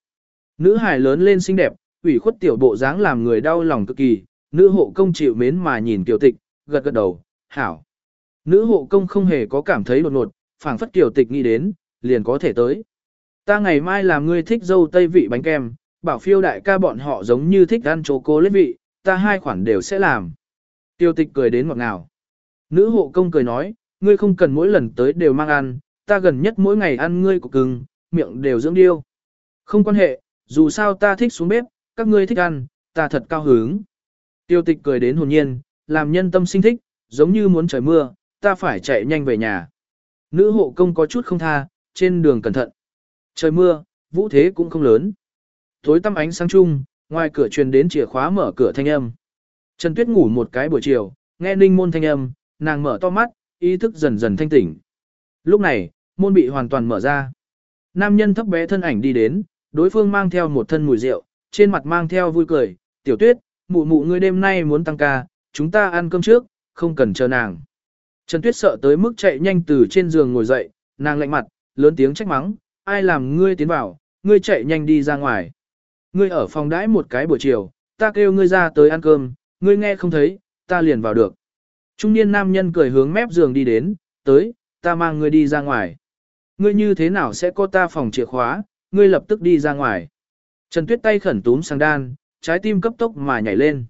Nữ hài lớn lên xinh đẹp, ủy khuất tiểu bộ dáng làm người đau lòng cực kỳ, nữ hộ công chịu mến mà nhìn tiểu tịch, gật gật đầu, hảo. Nữ hộ công không hề có cảm thấy đột nột, phảng phất tiểu tịch nghĩ đến, liền có thể tới. Ta ngày mai làm ngươi thích dâu tây vị bánh kem, bảo phiêu đại ca bọn họ giống như thích ăn chô cô lết vị, ta hai khoản đều sẽ làm. Tiêu tịch cười đến ngọt ngào. Nữ hộ công cười nói, ngươi không cần mỗi lần tới đều mang ăn, ta gần nhất mỗi ngày ăn ngươi của cưng, miệng đều dưỡng điêu. Không quan hệ, dù sao ta thích xuống bếp, các ngươi thích ăn, ta thật cao hứng. Tiêu tịch cười đến hồn nhiên, làm nhân tâm sinh thích, giống như muốn trời mưa, ta phải chạy nhanh về nhà. Nữ hộ công có chút không tha, trên đường cẩn thận. Trời mưa, vũ thế cũng không lớn. Tối tăm ánh sáng chung, ngoài cửa truyền đến chìa khóa mở cửa thanh âm. Trần Tuyết ngủ một cái buổi chiều, nghe ninh môn thanh âm, nàng mở to mắt, ý thức dần dần thanh tỉnh. Lúc này, môn bị hoàn toàn mở ra. Nam nhân thấp bé thân ảnh đi đến, đối phương mang theo một thân mùi rượu, trên mặt mang theo vui cười, tiểu tuyết, mụ mụ ngươi đêm nay muốn tăng ca, chúng ta ăn cơm trước, không cần chờ nàng. Trần Tuyết sợ tới mức chạy nhanh từ trên giường ngồi dậy, nàng lạnh mặt, lớn tiếng trách mắng, ai làm ngươi tiến vào, ngươi chạy nhanh đi ra ngoài. Ngươi ở phòng đãi một cái buổi chiều, ta kêu ngươi ra tới ăn cơm, ngươi nghe không thấy, ta liền vào được. Trung niên nam nhân cười hướng mép giường đi đến, tới, ta mang ngươi đi ra ngoài. Ngươi như thế nào sẽ có ta phòng chìa khóa, ngươi lập tức đi ra ngoài. Trần Tuyết tay khẩn túm sang đan, trái tim cấp tốc mà nhảy lên.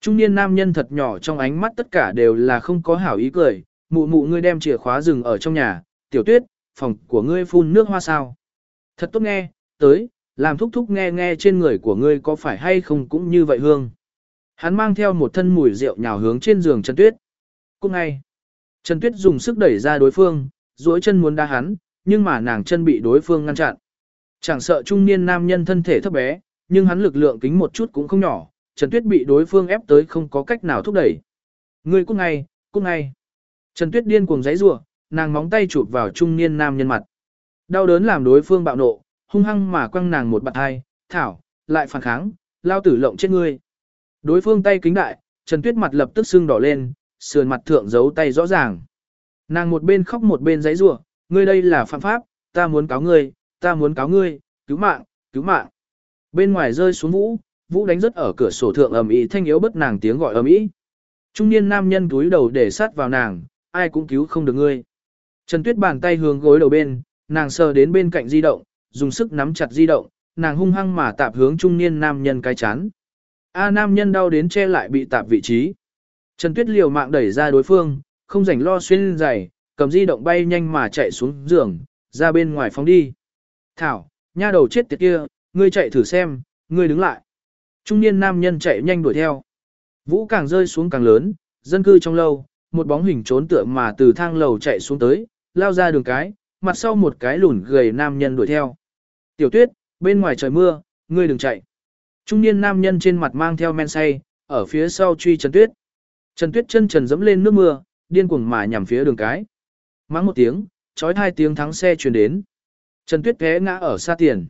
Trung niên nam nhân thật nhỏ trong ánh mắt tất cả đều là không có hảo ý cười, mụ mụ ngươi đem chìa khóa dừng ở trong nhà, tiểu tuyết, phòng của ngươi phun nước hoa sao. Thật tốt nghe, tới, làm thúc thúc nghe nghe trên người của ngươi có phải hay không cũng như vậy hương. Hắn mang theo một thân mùi rượu nhào hướng trên giường Trần Tuyết. Cũng ngay, Trần Tuyết dùng sức đẩy ra đối phương, duỗi chân muốn đá hắn, nhưng mà nàng chân bị đối phương ngăn chặn. Chẳng sợ trung niên nam nhân thân thể thấp bé, nhưng hắn lực lượng kính một chút cũng không nhỏ, Trần Tuyết bị đối phương ép tới không có cách nào thúc đẩy. Ngươi cút ngay, cút ngay. Trần Tuyết điên cuồng giãy giụa, nàng móng tay chụp vào trung niên nam nhân mặt. Đau đớn làm đối phương bạo nộ, hung hăng mà quăng nàng một bạt hai, thảo, lại phản kháng, lao tử lộng chết ngươi. Đối phương tay kính đại, Trần Tuyết mặt lập tức sưng đỏ lên, sườn mặt thượng giấu tay rõ ràng. Nàng một bên khóc một bên giãy giụa, ngươi đây là phạm pháp, ta muốn cáo ngươi, ta muốn cáo ngươi, cứu mạng, cứu mạng. Bên ngoài rơi xuống vũ, vũ đánh rất ở cửa sổ thượng ầm ĩ thanh yếu bất nàng tiếng gọi ầm ĩ. Trung niên nam nhân túi đầu để sát vào nàng, ai cũng cứu không được ngươi. Trần Tuyết bàn tay hướng gối đầu bên, nàng sờ đến bên cạnh di động, dùng sức nắm chặt di động, nàng hung hăng mà tạp hướng trung niên nam nhân cái chán. A nam nhân đau đến che lại bị tạp vị trí. Trần Tuyết liều mạng đẩy ra đối phương, không rảnh lo xuyên giày, cầm di động bay nhanh mà chạy xuống giường, ra bên ngoài phóng đi. Thảo, nha đầu chết tiệt kia, ngươi chạy thử xem, ngươi đứng lại. Trung niên nam nhân chạy nhanh đuổi theo. Vũ càng rơi xuống càng lớn, dân cư trong lâu, một bóng hình trốn tựa mà từ thang lầu chạy xuống tới, lao ra đường cái, mặt sau một cái lùn gầy nam nhân đuổi theo. Tiểu tuyết, bên ngoài trời mưa, ngươi đừng chạy. Trung niên nam nhân trên mặt mang theo men say, ở phía sau truy Trần Tuyết. Trần Tuyết chân trần dẫm lên nước mưa, điên cuồng mà nhằm phía đường cái. Mắng một tiếng, trói hai tiếng thắng xe truyền đến. Trần Tuyết té ngã ở xa tiền.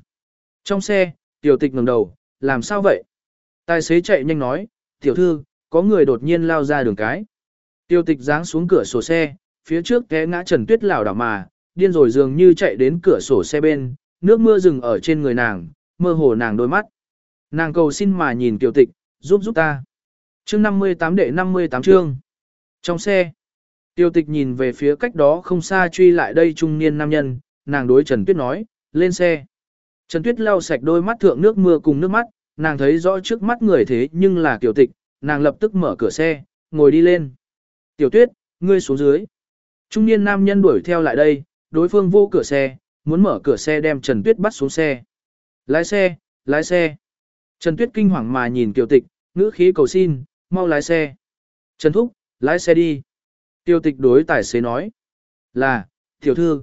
Trong xe, tiểu tịch ngẩng đầu, làm sao vậy? Tài xế chạy nhanh nói, tiểu thư, có người đột nhiên lao ra đường cái. Tiểu tịch giáng xuống cửa sổ xe, phía trước té ngã Trần Tuyết lảo đảo mà, điên rồi dường như chạy đến cửa sổ xe bên, nước mưa rừng ở trên người nàng, mơ hồ nàng đôi mắt. Nàng cầu xin mà nhìn tiểu tịch, giúp giúp ta. Chương 58 đệ 58 chương. Trong xe, tiểu tịch nhìn về phía cách đó không xa truy lại đây trung niên nam nhân, nàng đối Trần Tuyết nói, lên xe. Trần Tuyết lau sạch đôi mắt thượng nước mưa cùng nước mắt, nàng thấy rõ trước mắt người thế nhưng là Kiều Tịch, nàng lập tức mở cửa xe, ngồi đi lên. Tiểu Tuyết, ngươi xuống dưới. Trung niên nam nhân đuổi theo lại đây, đối phương vô cửa xe, muốn mở cửa xe đem Trần Tuyết bắt xuống xe. Lái xe, lái xe. Trần Tuyết kinh hoàng mà nhìn Kiều Tịch, ngữ khí cầu xin, mau lái xe. Trần Thúc, lái xe đi. Tiêu tịch đối tài xế nói. Là, tiểu thư.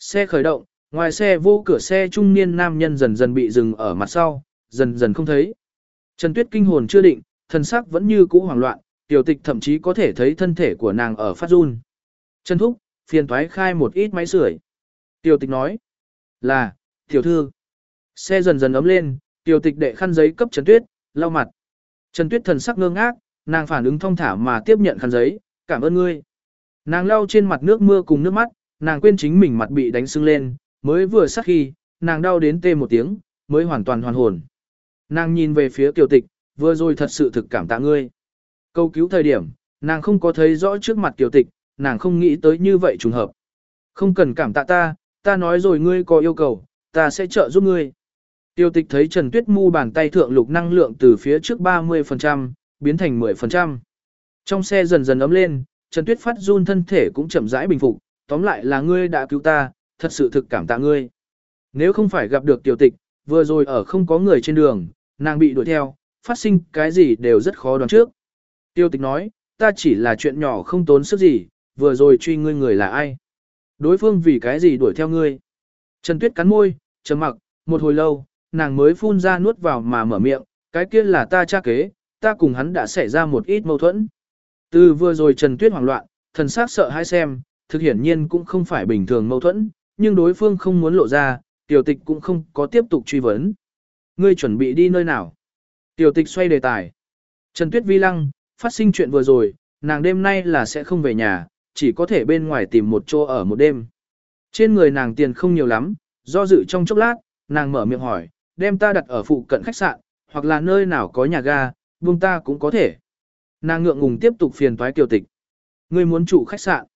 Xe khởi động, ngoài xe vô cửa xe trung niên nam nhân dần dần bị dừng ở mặt sau, dần dần không thấy. Trần Tuyết kinh hồn chưa định, thân sắc vẫn như cũ hoảng loạn, tiểu tịch thậm chí có thể thấy thân thể của nàng ở phát run. Trần Thúc, phiền thoái khai một ít máy sưởi. Tiểu tịch nói. Là, tiểu thư. Xe dần dần ấm lên, tiểu tịch đệ khăn giấy cấp Trần Tuyết, lau mặt. Trần Tuyết thần sắc ngơ ngác, nàng phản ứng thông thả mà tiếp nhận khăn giấy, cảm ơn ngươi. Nàng lau trên mặt nước mưa cùng nước mắt, nàng quên chính mình mặt bị đánh sưng lên, mới vừa sắc khi, nàng đau đến tê một tiếng, mới hoàn toàn hoàn hồn. Nàng nhìn về phía kiều tịch, vừa rồi thật sự thực cảm tạ ngươi. Câu cứu thời điểm, nàng không có thấy rõ trước mặt kiều tịch, nàng không nghĩ tới như vậy trùng hợp. Không cần cảm tạ ta, ta nói rồi ngươi có yêu cầu, ta sẽ trợ giúp ngươi. Tiêu tịch thấy Trần Tuyết mu bàn tay thượng lục năng lượng từ phía trước 30%, biến thành 10%. Trong xe dần dần ấm lên, Trần Tuyết phát run thân thể cũng chậm rãi bình phục, tóm lại là ngươi đã cứu ta, thật sự thực cảm tạ ngươi. Nếu không phải gặp được tiểu tịch, vừa rồi ở không có người trên đường, nàng bị đuổi theo, phát sinh cái gì đều rất khó đoán trước. Tiêu tịch nói, ta chỉ là chuyện nhỏ không tốn sức gì, vừa rồi truy ngươi người là ai. Đối phương vì cái gì đuổi theo ngươi. Trần Tuyết cắn môi, trầm mặc, một hồi lâu, nàng mới phun ra nuốt vào mà mở miệng, cái kia là ta cha kế, ta cùng hắn đã xảy ra một ít mâu thuẫn. Từ vừa rồi Trần Tuyết hoảng loạn, thần sắc sợ hãi xem, thực hiển nhiên cũng không phải bình thường mâu thuẫn, nhưng đối phương không muốn lộ ra, tiểu tịch cũng không có tiếp tục truy vấn. Ngươi chuẩn bị đi nơi nào? Tiểu tịch xoay đề tài. Trần Tuyết vi lăng, phát sinh chuyện vừa rồi, nàng đêm nay là sẽ không về nhà, chỉ có thể bên ngoài tìm một chỗ ở một đêm. Trên người nàng tiền không nhiều lắm, do dự trong chốc lát, nàng mở miệng hỏi, đem ta đặt ở phụ cận khách sạn, hoặc là nơi nào có nhà ga, buông ta cũng có thể. Nàng ngượng ngùng tiếp tục phiền toái tiểu Tịch. Ngươi muốn chủ khách sạn.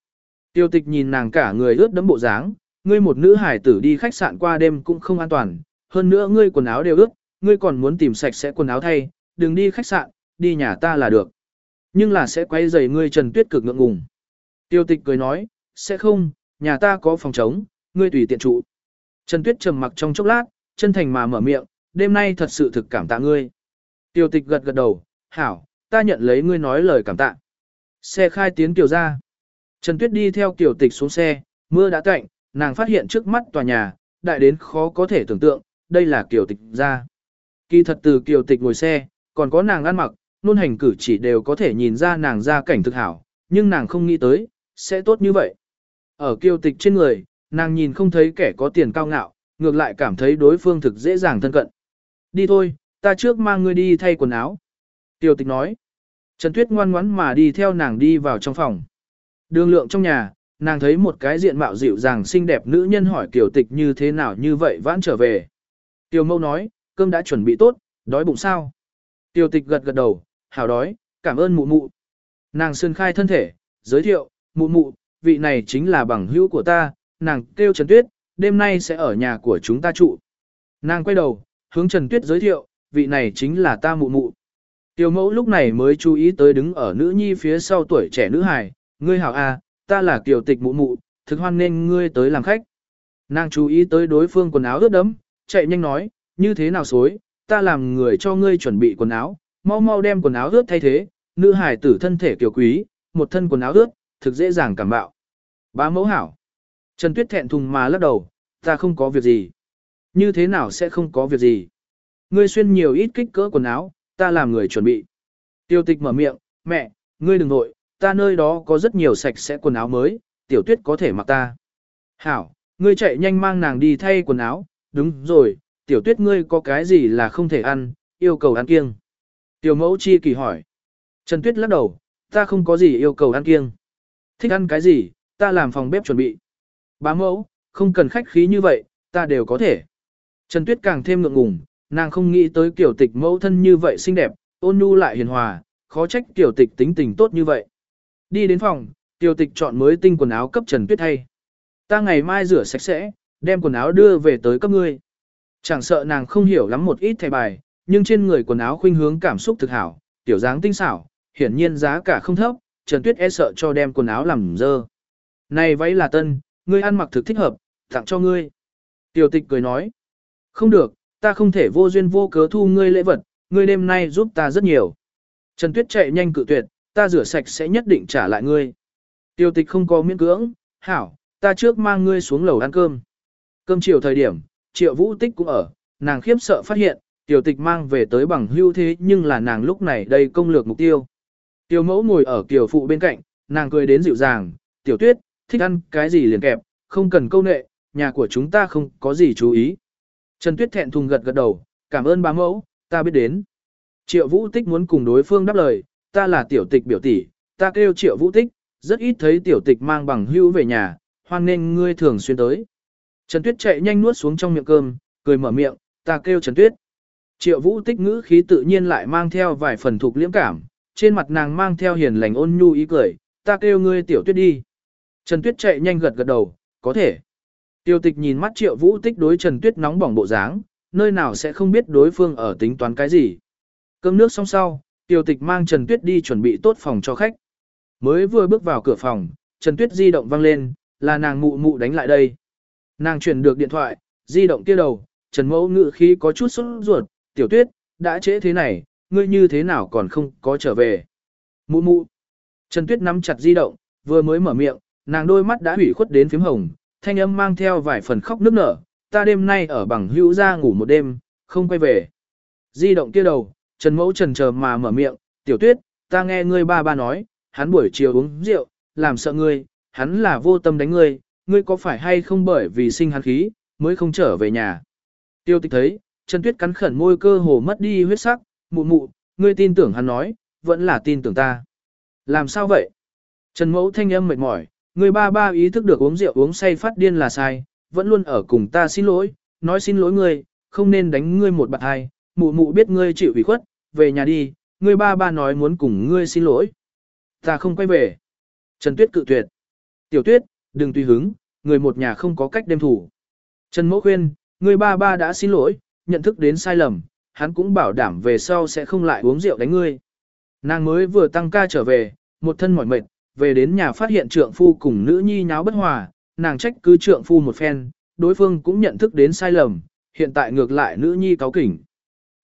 Tiêu Tịch nhìn nàng cả người ướt đẫm bộ dáng, ngươi một nữ hải tử đi khách sạn qua đêm cũng không an toàn, hơn nữa ngươi quần áo đều ướt, ngươi còn muốn tìm sạch sẽ quần áo thay, đừng đi khách sạn, đi nhà ta là được. Nhưng là sẽ quay giày ngươi Trần Tuyết cực ngượng ngùng. Tiêu Tịch cười nói, sẽ không, nhà ta có phòng trống, ngươi tùy tiện trụ. Trần Tuyết trầm mặc trong chốc lát, chân thành mà mở miệng, đêm nay thật sự thực cảm tạ ngươi. Tiêu tịch gật gật đầu, hảo, ta nhận lấy ngươi nói lời cảm tạ. Xe khai tiến kiều ra. Trần Tuyết đi theo kiều tịch xuống xe, mưa đã tạnh, nàng phát hiện trước mắt tòa nhà, đại đến khó có thể tưởng tượng, đây là kiều tịch ra. Kỳ thật từ kiều tịch ngồi xe, còn có nàng ăn mặc, luôn hành cử chỉ đều có thể nhìn ra nàng ra cảnh thực hảo, nhưng nàng không nghĩ tới, sẽ tốt như vậy. Ở kiều tịch trên người, nàng nhìn không thấy kẻ có tiền cao ngạo, ngược lại cảm thấy đối phương thực dễ dàng thân cận. Đi thôi, ta trước mang ngươi đi thay quần áo. Tiêu tịch nói. Trần Tuyết ngoan ngoãn mà đi theo nàng đi vào trong phòng. Đường lượng trong nhà, nàng thấy một cái diện mạo dịu dàng xinh đẹp nữ nhân hỏi Kiều tịch như thế nào như vậy vãn trở về. tiểu mâu nói, cơm đã chuẩn bị tốt, đói bụng sao. tiểu tịch gật gật đầu, hào đói, cảm ơn mụ mụ. Nàng sơn khai thân thể, giới thiệu, mụ mụ, vị này chính là bằng hữu của ta, nàng kêu Trần Tuyết, đêm nay sẽ ở nhà của chúng ta trụ. Nàng quay đầu, hướng Trần Tuyết giới thiệu, vị này chính là ta mụ mụ. Tiểu mẫu lúc này mới chú ý tới đứng ở nữ nhi phía sau tuổi trẻ nữ hài, ngươi hảo a, à, ta là kiểu tịch mụ mụ, thực hoan nên ngươi tới làm khách. Nàng chú ý tới đối phương quần áo ướt đẫm, chạy nhanh nói, như thế nào xối, ta làm người cho ngươi chuẩn bị quần áo, mau mau đem quần áo ướt thay thế, nữ hải tử thân thể kiểu quý, một thân quần áo ướt, thực dễ dàng cảm bạo. Bá mẫu hảo. Trần Tuyết thẹn thùng mà lắc đầu, ta không có việc gì. Như thế nào sẽ không có việc gì? Ngươi xuyên nhiều ít kích cỡ quần áo, ta làm người chuẩn bị. Tiêu tịch mở miệng, mẹ, ngươi đừng nội, ta nơi đó có rất nhiều sạch sẽ quần áo mới, tiểu tuyết có thể mặc ta. Hảo, ngươi chạy nhanh mang nàng đi thay quần áo, đúng rồi, tiểu tuyết ngươi có cái gì là không thể ăn, yêu cầu ăn kiêng. Tiểu mẫu chi kỳ hỏi. Trần tuyết lắc đầu, ta không có gì yêu cầu ăn kiêng. Thích ăn cái gì, ta làm phòng bếp chuẩn bị. Bá mẫu, không cần khách khí như vậy, ta đều có thể. Trần Tuyết càng thêm ngượng ngùng, nàng không nghĩ tới kiểu tịch mẫu thân như vậy xinh đẹp, ôn nhu lại hiền hòa, khó trách kiểu tịch tính tình tốt như vậy. Đi đến phòng, tiểu tịch chọn mới tinh quần áo cấp Trần Tuyết thay. Ta ngày mai rửa sạch sẽ, Đem quần áo đưa về tới cấp ngươi. Chẳng sợ nàng không hiểu lắm một ít thẻ bài, nhưng trên người quần áo khuynh hướng cảm xúc thực hảo, tiểu dáng tinh xảo, hiển nhiên giá cả không thấp, Trần Tuyết e sợ cho đem quần áo làm dơ. Này váy là tân, ngươi ăn mặc thực thích hợp, tặng cho ngươi. Tiểu tịch cười nói, không được, ta không thể vô duyên vô cớ thu ngươi lễ vật, ngươi đêm nay giúp ta rất nhiều. Trần Tuyết chạy nhanh cự tuyệt, ta rửa sạch sẽ nhất định trả lại ngươi. Tiêu tịch không có miễn cưỡng, hảo, ta trước mang ngươi xuống lầu ăn cơm. Cơm chiều thời điểm, triệu vũ tích cũng ở, nàng khiếp sợ phát hiện, tiểu tịch mang về tới bằng hưu thế nhưng là nàng lúc này đây công lược mục tiêu. Tiểu mẫu ngồi ở tiểu phụ bên cạnh, nàng cười đến dịu dàng, tiểu tuyết, thích ăn cái gì liền kẹp, không cần câu nệ, nhà của chúng ta không có gì chú ý. Trần tuyết thẹn thùng gật gật đầu, cảm ơn bá mẫu, ta biết đến. Triệu vũ tích muốn cùng đối phương đáp lời, ta là tiểu tịch biểu tỷ, ta kêu triệu vũ tích, rất ít thấy tiểu tịch mang bằng hữu về nhà, hoan nên ngươi thường xuyên tới. Trần Tuyết chạy nhanh nuốt xuống trong miệng cơm, cười mở miệng, ta kêu Trần Tuyết. Triệu vũ tích ngữ khí tự nhiên lại mang theo vài phần thuộc liễm cảm, trên mặt nàng mang theo hiền lành ôn nhu ý cười, ta kêu ngươi tiểu tuyết đi. Trần Tuyết chạy nhanh gật gật đầu, có thể. Tiêu tịch nhìn mắt triệu vũ tích đối Trần Tuyết nóng bỏng bộ dáng, nơi nào sẽ không biết đối phương ở tính toán cái gì. Cơm nước xong sau, Tiểu tịch mang Trần Tuyết đi chuẩn bị tốt phòng cho khách. Mới vừa bước vào cửa phòng, Trần Tuyết di động vang lên, là nàng mụ mụ đánh lại đây. Nàng chuyển được điện thoại, di động kia đầu, Trần Mẫu ngự khí có chút sốt ruột, tiểu tuyết, đã trễ thế này, ngươi như thế nào còn không có trở về. Mụ mụ. Trần Tuyết nắm chặt di động, vừa mới mở miệng, nàng đôi mắt đã hủy khuất đến phím hồng, thanh âm mang theo vài phần khóc nức nở, ta đêm nay ở bằng hữu ra ngủ một đêm, không quay về. Di động kia đầu, Trần Mẫu trần chờ mà mở miệng, tiểu tuyết, ta nghe ngươi ba ba nói, hắn buổi chiều uống rượu, làm sợ ngươi, hắn là vô tâm đánh ngươi, ngươi có phải hay không bởi vì sinh hắn khí, mới không trở về nhà. Tiêu tịch thấy, Trần Tuyết cắn khẩn môi cơ hồ mất đi huyết sắc, mụ mụ, ngươi tin tưởng hắn nói, vẫn là tin tưởng ta. Làm sao vậy? Trần Mẫu thanh âm mệt mỏi, người ba ba ý thức được uống rượu uống say phát điên là sai, vẫn luôn ở cùng ta xin lỗi, nói xin lỗi ngươi, không nên đánh ngươi một bạt hai, mụ mụ biết ngươi chịu ủy khuất, về nhà đi, ngươi ba ba nói muốn cùng ngươi xin lỗi. Ta không quay về. Trần Tuyết cự tuyệt. Tiểu Tuyết, đừng tùy hứng, người một nhà không có cách đem thủ. Trần Mẫu khuyên, người ba ba đã xin lỗi, nhận thức đến sai lầm, hắn cũng bảo đảm về sau sẽ không lại uống rượu đánh ngươi. Nàng mới vừa tăng ca trở về, một thân mỏi mệt, về đến nhà phát hiện trượng phu cùng nữ nhi nháo bất hòa, nàng trách cứ trượng phu một phen, đối phương cũng nhận thức đến sai lầm, hiện tại ngược lại nữ nhi cáo kỉnh.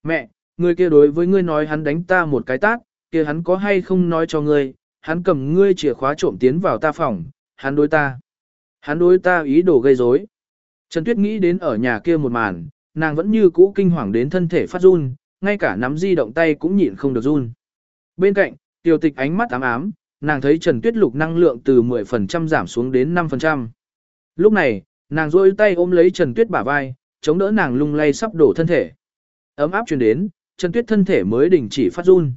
Mẹ, người kia đối với ngươi nói hắn đánh ta một cái tát, kia hắn có hay không nói cho ngươi, hắn cầm ngươi chìa khóa trộm tiến vào ta phòng, hắn đối ta. Hắn đối ta ý đồ gây rối. Trần Tuyết nghĩ đến ở nhà kia một màn, nàng vẫn như cũ kinh hoàng đến thân thể phát run, ngay cả nắm di động tay cũng nhịn không được run. Bên cạnh, tiểu tịch ánh mắt ám ám, nàng thấy Trần Tuyết lục năng lượng từ 10% giảm xuống đến 5%. Lúc này, nàng rôi tay ôm lấy Trần Tuyết bả vai, chống đỡ nàng lung lay sắp đổ thân thể. Ấm áp truyền đến, Trần Tuyết thân thể mới đình chỉ phát run.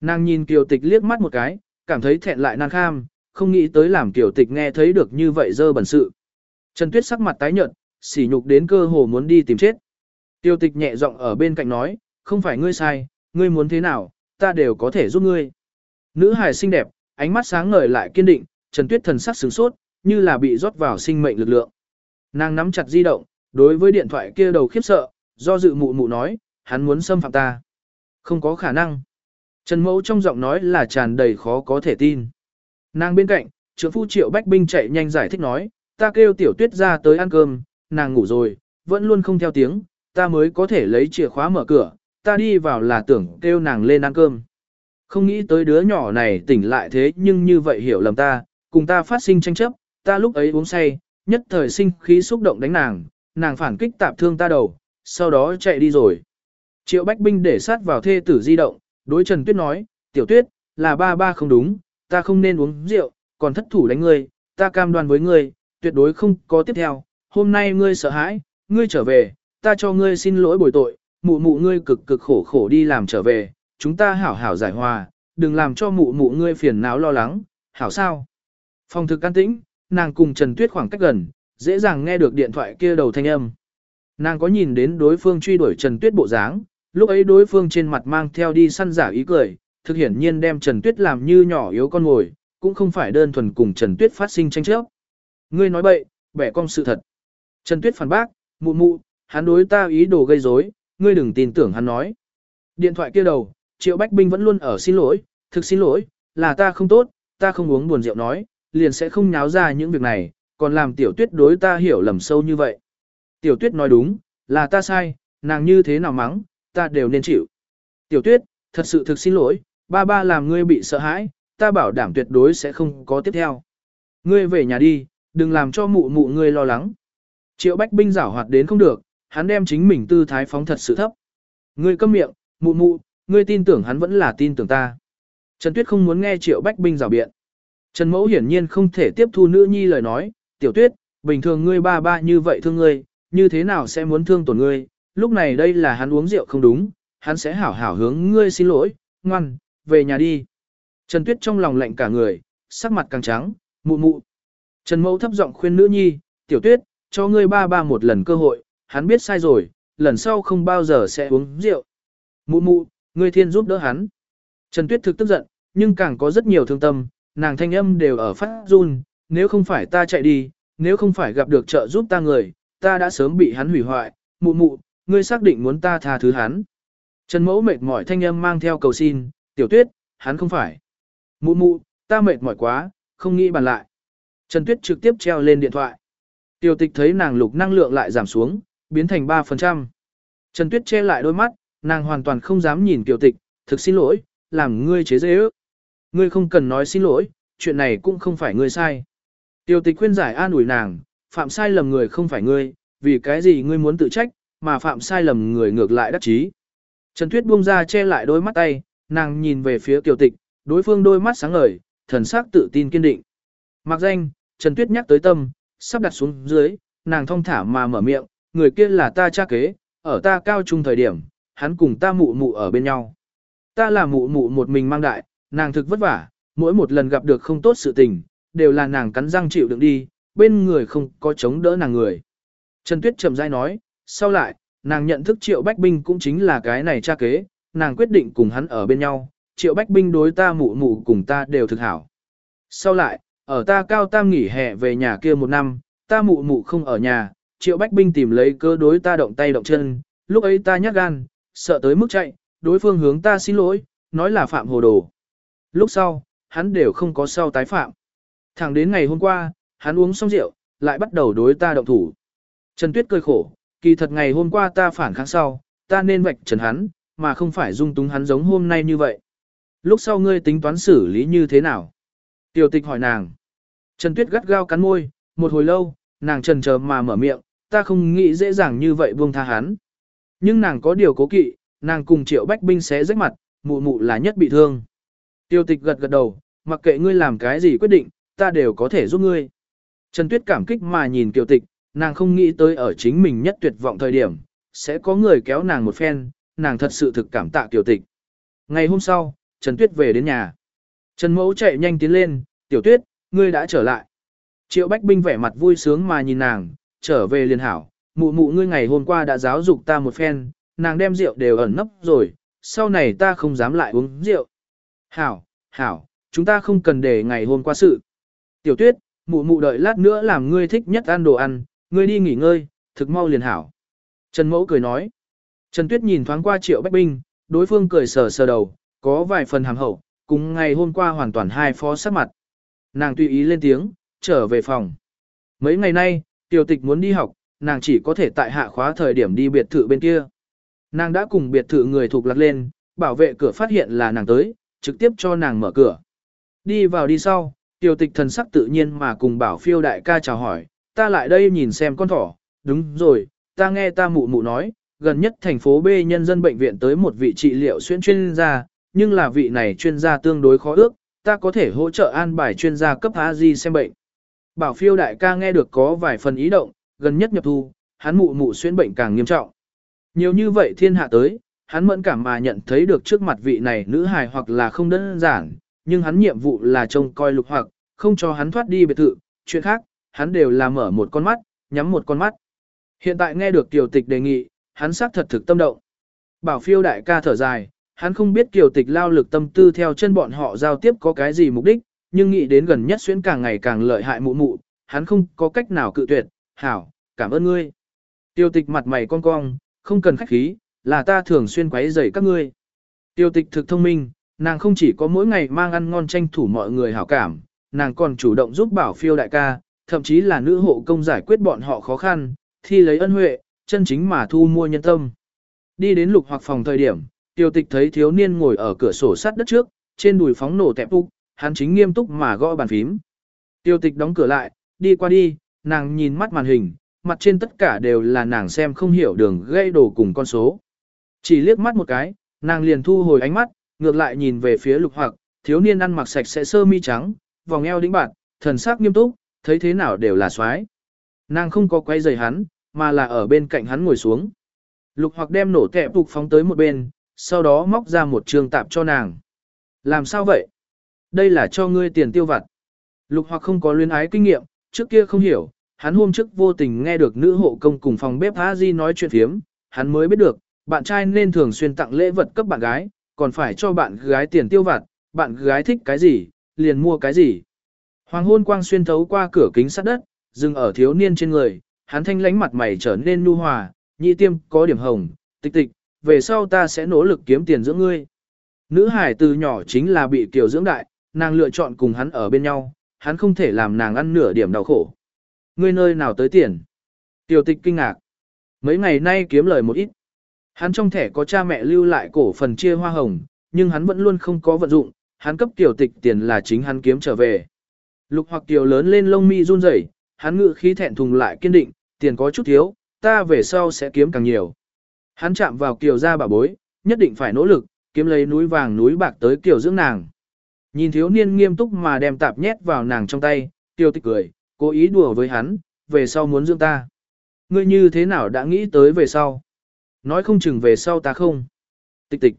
Nàng nhìn Kiều Tịch liếc mắt một cái, cảm thấy thẹn lại nàng kham, không nghĩ tới làm Kiều Tịch nghe thấy được như vậy dơ bẩn sự. Trần Tuyết sắc mặt tái nhợt, sỉ nhục đến cơ hồ muốn đi tìm chết. Tiêu tịch nhẹ giọng ở bên cạnh nói, không phải ngươi sai, ngươi muốn thế nào, ta đều có thể giúp ngươi. Nữ hài xinh đẹp, ánh mắt sáng ngời lại kiên định, Trần Tuyết thần sắc sửng sốt, như là bị rót vào sinh mệnh lực lượng. Nàng nắm chặt di động, đối với điện thoại kia đầu khiếp sợ, do dự mụ mụ nói, hắn muốn xâm phạm ta. Không có khả năng. Trần Mẫu trong giọng nói là tràn đầy khó có thể tin. Nàng bên cạnh, trưởng phu triệu bách binh chạy nhanh giải thích nói, ta kêu tiểu tuyết ra tới ăn cơm, nàng ngủ rồi, vẫn luôn không theo tiếng, ta mới có thể lấy chìa khóa mở cửa, ta đi vào là tưởng kêu nàng lên ăn cơm. Không nghĩ tới đứa nhỏ này tỉnh lại thế nhưng như vậy hiểu lầm ta, cùng ta phát sinh tranh chấp, ta lúc ấy uống say, nhất thời sinh khí xúc động đánh nàng, nàng phản kích tạp thương ta đầu, sau đó chạy đi rồi. Triệu Bách Binh để sát vào thê tử di động, đối Trần Tuyết nói, tiểu tuyết, là ba ba không đúng, ta không nên uống rượu, còn thất thủ đánh ngươi, ta cam đoan với ngươi, tuyệt đối không có tiếp theo, hôm nay ngươi sợ hãi, ngươi trở về, ta cho ngươi xin lỗi bồi tội, mụ mụ ngươi cực cực khổ khổ đi làm trở về, chúng ta hảo hảo giải hòa, đừng làm cho mụ mụ ngươi phiền não lo lắng, hảo sao. Phòng thực an tĩnh, nàng cùng Trần Tuyết khoảng cách gần, dễ dàng nghe được điện thoại kia đầu thanh âm. Nàng có nhìn đến đối phương truy đuổi Trần Tuyết bộ dáng, lúc ấy đối phương trên mặt mang theo đi săn giả ý cười, thực hiển nhiên đem Trần Tuyết làm như nhỏ yếu con ngồi, cũng không phải đơn thuần cùng Trần Tuyết phát sinh tranh chấp. Ngươi nói bậy, bẻ cong sự thật. Trần Tuyết phản bác, mụ mụ, hắn đối ta ý đồ gây rối, ngươi đừng tin tưởng hắn nói. Điện thoại kia đầu, Triệu Bách Binh vẫn luôn ở xin lỗi, thực xin lỗi, là ta không tốt, ta không uống buồn rượu nói, liền sẽ không nháo ra những việc này, còn làm tiểu tuyết đối ta hiểu lầm sâu như vậy. Tiểu tuyết nói đúng, là ta sai, nàng như thế nào mắng, ta đều nên chịu. Tiểu tuyết, thật sự thực xin lỗi, ba ba làm ngươi bị sợ hãi, ta bảo đảm tuyệt đối sẽ không có tiếp theo. Ngươi về nhà đi, đừng làm cho mụ mụ ngươi lo lắng. Triệu Bách Binh giảo hoạt đến không được, hắn đem chính mình tư thái phóng thật sự thấp. Ngươi câm miệng, mụ mụ, ngươi tin tưởng hắn vẫn là tin tưởng ta. Trần Tuyết không muốn nghe Triệu Bách Binh rào biện. Trần Mẫu hiển nhiên không thể tiếp thu nữ nhi lời nói, tiểu tuyết, bình thường ngươi ba ba như vậy thương ngươi, như thế nào sẽ muốn thương tổn ngươi, lúc này đây là hắn uống rượu không đúng, hắn sẽ hảo hảo hướng ngươi xin lỗi, ngoan, về nhà đi. Trần Tuyết trong lòng lạnh cả người, sắc mặt càng trắng, mụ mụ. Trần Mẫu thấp giọng khuyên nữ nhi, tiểu tuyết, cho ngươi ba ba một lần cơ hội, hắn biết sai rồi, lần sau không bao giờ sẽ uống rượu. Mụ mụ, ngươi thiên giúp đỡ hắn. Trần Tuyết thực tức giận, nhưng càng có rất nhiều thương tâm, nàng thanh âm đều ở phát run, nếu không phải ta chạy đi, nếu không phải gặp được trợ giúp ta người, ta đã sớm bị hắn hủy hoại, mụ mụ, ngươi xác định muốn ta tha thứ hắn. Trần Mẫu mệt mỏi thanh âm mang theo cầu xin, tiểu tuyết, hắn không phải. Mụ mụ, ta mệt mỏi quá, không nghĩ bàn lại. Trần Tuyết trực tiếp treo lên điện thoại. Tiểu tịch thấy nàng lục năng lượng lại giảm xuống, biến thành 3%. Trần Tuyết che lại đôi mắt, nàng hoàn toàn không dám nhìn tiểu tịch, thực xin lỗi, làm ngươi chế dễ ước. Ngươi không cần nói xin lỗi, chuyện này cũng không phải ngươi sai. Tiểu tịch khuyên giải an ủi nàng, phạm sai lầm người không phải ngươi, vì cái gì ngươi muốn tự trách, mà phạm sai lầm người ngược lại đắc chí. Trần Tuyết buông ra che lại đôi mắt tay, nàng nhìn về phía Kiều tịch, đối phương đôi mắt sáng ngời, thần sắc tự tin kiên định. Mặc danh, Trần Tuyết nhắc tới tâm, sắp đặt xuống dưới, nàng thong thả mà mở miệng, người kia là ta cha kế, ở ta cao trung thời điểm, hắn cùng ta mụ mụ ở bên nhau. Ta là mụ mụ một mình mang đại, nàng thực vất vả, mỗi một lần gặp được không tốt sự tình, đều là nàng cắn răng chịu đựng đi, bên người không có chống đỡ nàng người. Trần Tuyết chậm rãi nói, sau lại, nàng nhận thức Triệu Bách Binh cũng chính là cái này cha kế, nàng quyết định cùng hắn ở bên nhau, Triệu Bách Binh đối ta mụ mụ cùng ta đều thực hảo. Sau lại, ở ta cao tam nghỉ hè về nhà kia một năm, ta mụ mụ không ở nhà, Triệu Bách Binh tìm lấy cơ đối ta động tay động chân, lúc ấy ta nhát gan, sợ tới mức chạy, đối phương hướng ta xin lỗi, nói là phạm hồ đồ. Lúc sau, hắn đều không có sau tái phạm. Thẳng đến ngày hôm qua, hắn uống xong rượu, lại bắt đầu đối ta động thủ. Trần Tuyết cười khổ, kỳ thật ngày hôm qua ta phản kháng sau, ta nên vạch trần hắn, mà không phải dung túng hắn giống hôm nay như vậy. Lúc sau ngươi tính toán xử lý như thế nào? Tiểu tịch hỏi nàng. Trần Tuyết gắt gao cắn môi, một hồi lâu, nàng trần chờ mà mở miệng, ta không nghĩ dễ dàng như vậy buông tha hắn. Nhưng nàng có điều cố kỵ, nàng cùng triệu bách binh xé rách mặt, mụ mụ là nhất bị thương. Tiêu tịch gật gật đầu, mặc kệ ngươi làm cái gì quyết định, ta đều có thể giúp ngươi. Trần Tuyết cảm kích mà nhìn Kiều Tịch, nàng không nghĩ tới ở chính mình nhất tuyệt vọng thời điểm, sẽ có người kéo nàng một phen, nàng thật sự thực cảm tạ tiểu Tịch. Ngày hôm sau, Trần Tuyết về đến nhà. Trần Mẫu chạy nhanh tiến lên, Tiểu Tuyết, ngươi đã trở lại. Triệu Bách Binh vẻ mặt vui sướng mà nhìn nàng, trở về liền hảo, mụ mụ ngươi ngày hôm qua đã giáo dục ta một phen, nàng đem rượu đều ẩn nấp rồi, sau này ta không dám lại uống rượu. Hảo, hảo, chúng ta không cần để ngày hôm qua sự. Tiểu tuyết, mụ mụ đợi lát nữa làm ngươi thích nhất ăn đồ ăn, ngươi đi nghỉ ngơi, thực mau liền hảo. Trần Mẫu cười nói. Trần Tuyết nhìn thoáng qua Triệu Bách Binh, đối phương cười sờ sờ đầu, có vài phần hàm hậu, cùng ngày hôm qua hoàn toàn hai phó sắc mặt. Nàng tùy ý lên tiếng, trở về phòng. Mấy ngày nay, tiểu tịch muốn đi học, nàng chỉ có thể tại hạ khóa thời điểm đi biệt thự bên kia. Nàng đã cùng biệt thự người thuộc lạc lên, bảo vệ cửa phát hiện là nàng tới, trực tiếp cho nàng mở cửa. Đi vào đi sau, tiểu tịch thần sắc tự nhiên mà cùng bảo phiêu đại ca chào hỏi, ta lại đây nhìn xem con thỏ, đúng rồi, ta nghe ta mụ mụ nói, gần nhất thành phố B nhân dân bệnh viện tới một vị trị liệu xuyên chuyên gia, nhưng là vị này chuyên gia tương đối khó ước, ta có thể hỗ trợ an bài chuyên gia cấp a di xem bệnh. Bảo phiêu đại ca nghe được có vài phần ý động, gần nhất nhập thu, hắn mụ mụ xuyên bệnh càng nghiêm trọng. Nhiều như vậy thiên hạ tới, hắn mẫn cảm mà nhận thấy được trước mặt vị này nữ hài hoặc là không đơn giản, nhưng hắn nhiệm vụ là trông coi lục hoặc, không cho hắn thoát đi biệt thự, chuyện khác, hắn đều là mở một con mắt, nhắm một con mắt. Hiện tại nghe được tiểu tịch đề nghị, hắn xác thật thực tâm động. Bảo phiêu đại ca thở dài, hắn không biết tiểu tịch lao lực tâm tư theo chân bọn họ giao tiếp có cái gì mục đích, nhưng nghĩ đến gần nhất xuyên càng ngày càng lợi hại mụ mụ, hắn không có cách nào cự tuyệt, hảo, cảm ơn ngươi. Tiêu tịch mặt mày cong cong, không cần khách khí, là ta thường xuyên quấy rầy các ngươi. Tiêu tịch thực thông minh, nàng không chỉ có mỗi ngày mang ăn ngon tranh thủ mọi người hảo cảm, nàng còn chủ động giúp bảo phiêu đại ca, thậm chí là nữ hộ công giải quyết bọn họ khó khăn, thi lấy ân huệ, chân chính mà thu mua nhân tâm. Đi đến lục hoặc phòng thời điểm, tiêu tịch thấy thiếu niên ngồi ở cửa sổ sắt đất trước, trên đùi phóng nổ tẹp úc, hắn chính nghiêm túc mà gõ bàn phím. Tiêu tịch đóng cửa lại, đi qua đi, nàng nhìn mắt màn hình, mặt trên tất cả đều là nàng xem không hiểu đường gây đồ cùng con số. Chỉ liếc mắt một cái, nàng liền thu hồi ánh mắt, ngược lại nhìn về phía lục hoặc, thiếu niên ăn mặc sạch sẽ sơ mi trắng, vòng eo đĩnh bạc, thần sắc nghiêm túc, thấy thế nào đều là xoái. Nàng không có quay giày hắn, mà là ở bên cạnh hắn ngồi xuống. Lục hoặc đem nổ kẹp phục phóng tới một bên, sau đó móc ra một trường tạp cho nàng. Làm sao vậy? Đây là cho ngươi tiền tiêu vặt. Lục hoặc không có luyến ái kinh nghiệm, trước kia không hiểu, hắn hôm trước vô tình nghe được nữ hộ công cùng phòng bếp A Di nói chuyện phiếm, hắn mới biết được, bạn trai nên thường xuyên tặng lễ vật cấp bạn gái, còn phải cho bạn gái tiền tiêu vặt, bạn gái thích cái gì, liền mua cái gì. Hoàng hôn quang xuyên thấu qua cửa kính sắt đất, dừng ở thiếu niên trên người, hắn thanh lánh mặt mày trở nên nu hòa, nhị tiêm có điểm hồng, tịch tịch, về sau ta sẽ nỗ lực kiếm tiền dưỡng ngươi. Nữ hải từ nhỏ chính là bị tiểu dưỡng đại, nàng lựa chọn cùng hắn ở bên nhau, hắn không thể làm nàng ăn nửa điểm đau khổ. Ngươi nơi nào tới tiền? Tiểu tịch kinh ngạc. Mấy ngày nay kiếm lời một ít. Hắn trong thẻ có cha mẹ lưu lại cổ phần chia hoa hồng, nhưng hắn vẫn luôn không có vận dụng, hắn cấp tiểu tịch tiền là chính hắn kiếm trở về. Lục hoặc tiểu lớn lên lông mi run rẩy, hắn ngự khí thẹn thùng lại kiên định, tiền có chút thiếu, ta về sau sẽ kiếm càng nhiều. Hắn chạm vào kiều ra bà bối, nhất định phải nỗ lực, kiếm lấy núi vàng núi bạc tới kiều dưỡng nàng. Nhìn thiếu niên nghiêm túc mà đem tạp nhét vào nàng trong tay, tiêu tịch cười, cố ý đùa với hắn, về sau muốn dưỡng ta. Ngươi như thế nào đã nghĩ tới về sau? Nói không chừng về sau ta không. Tịch tịch.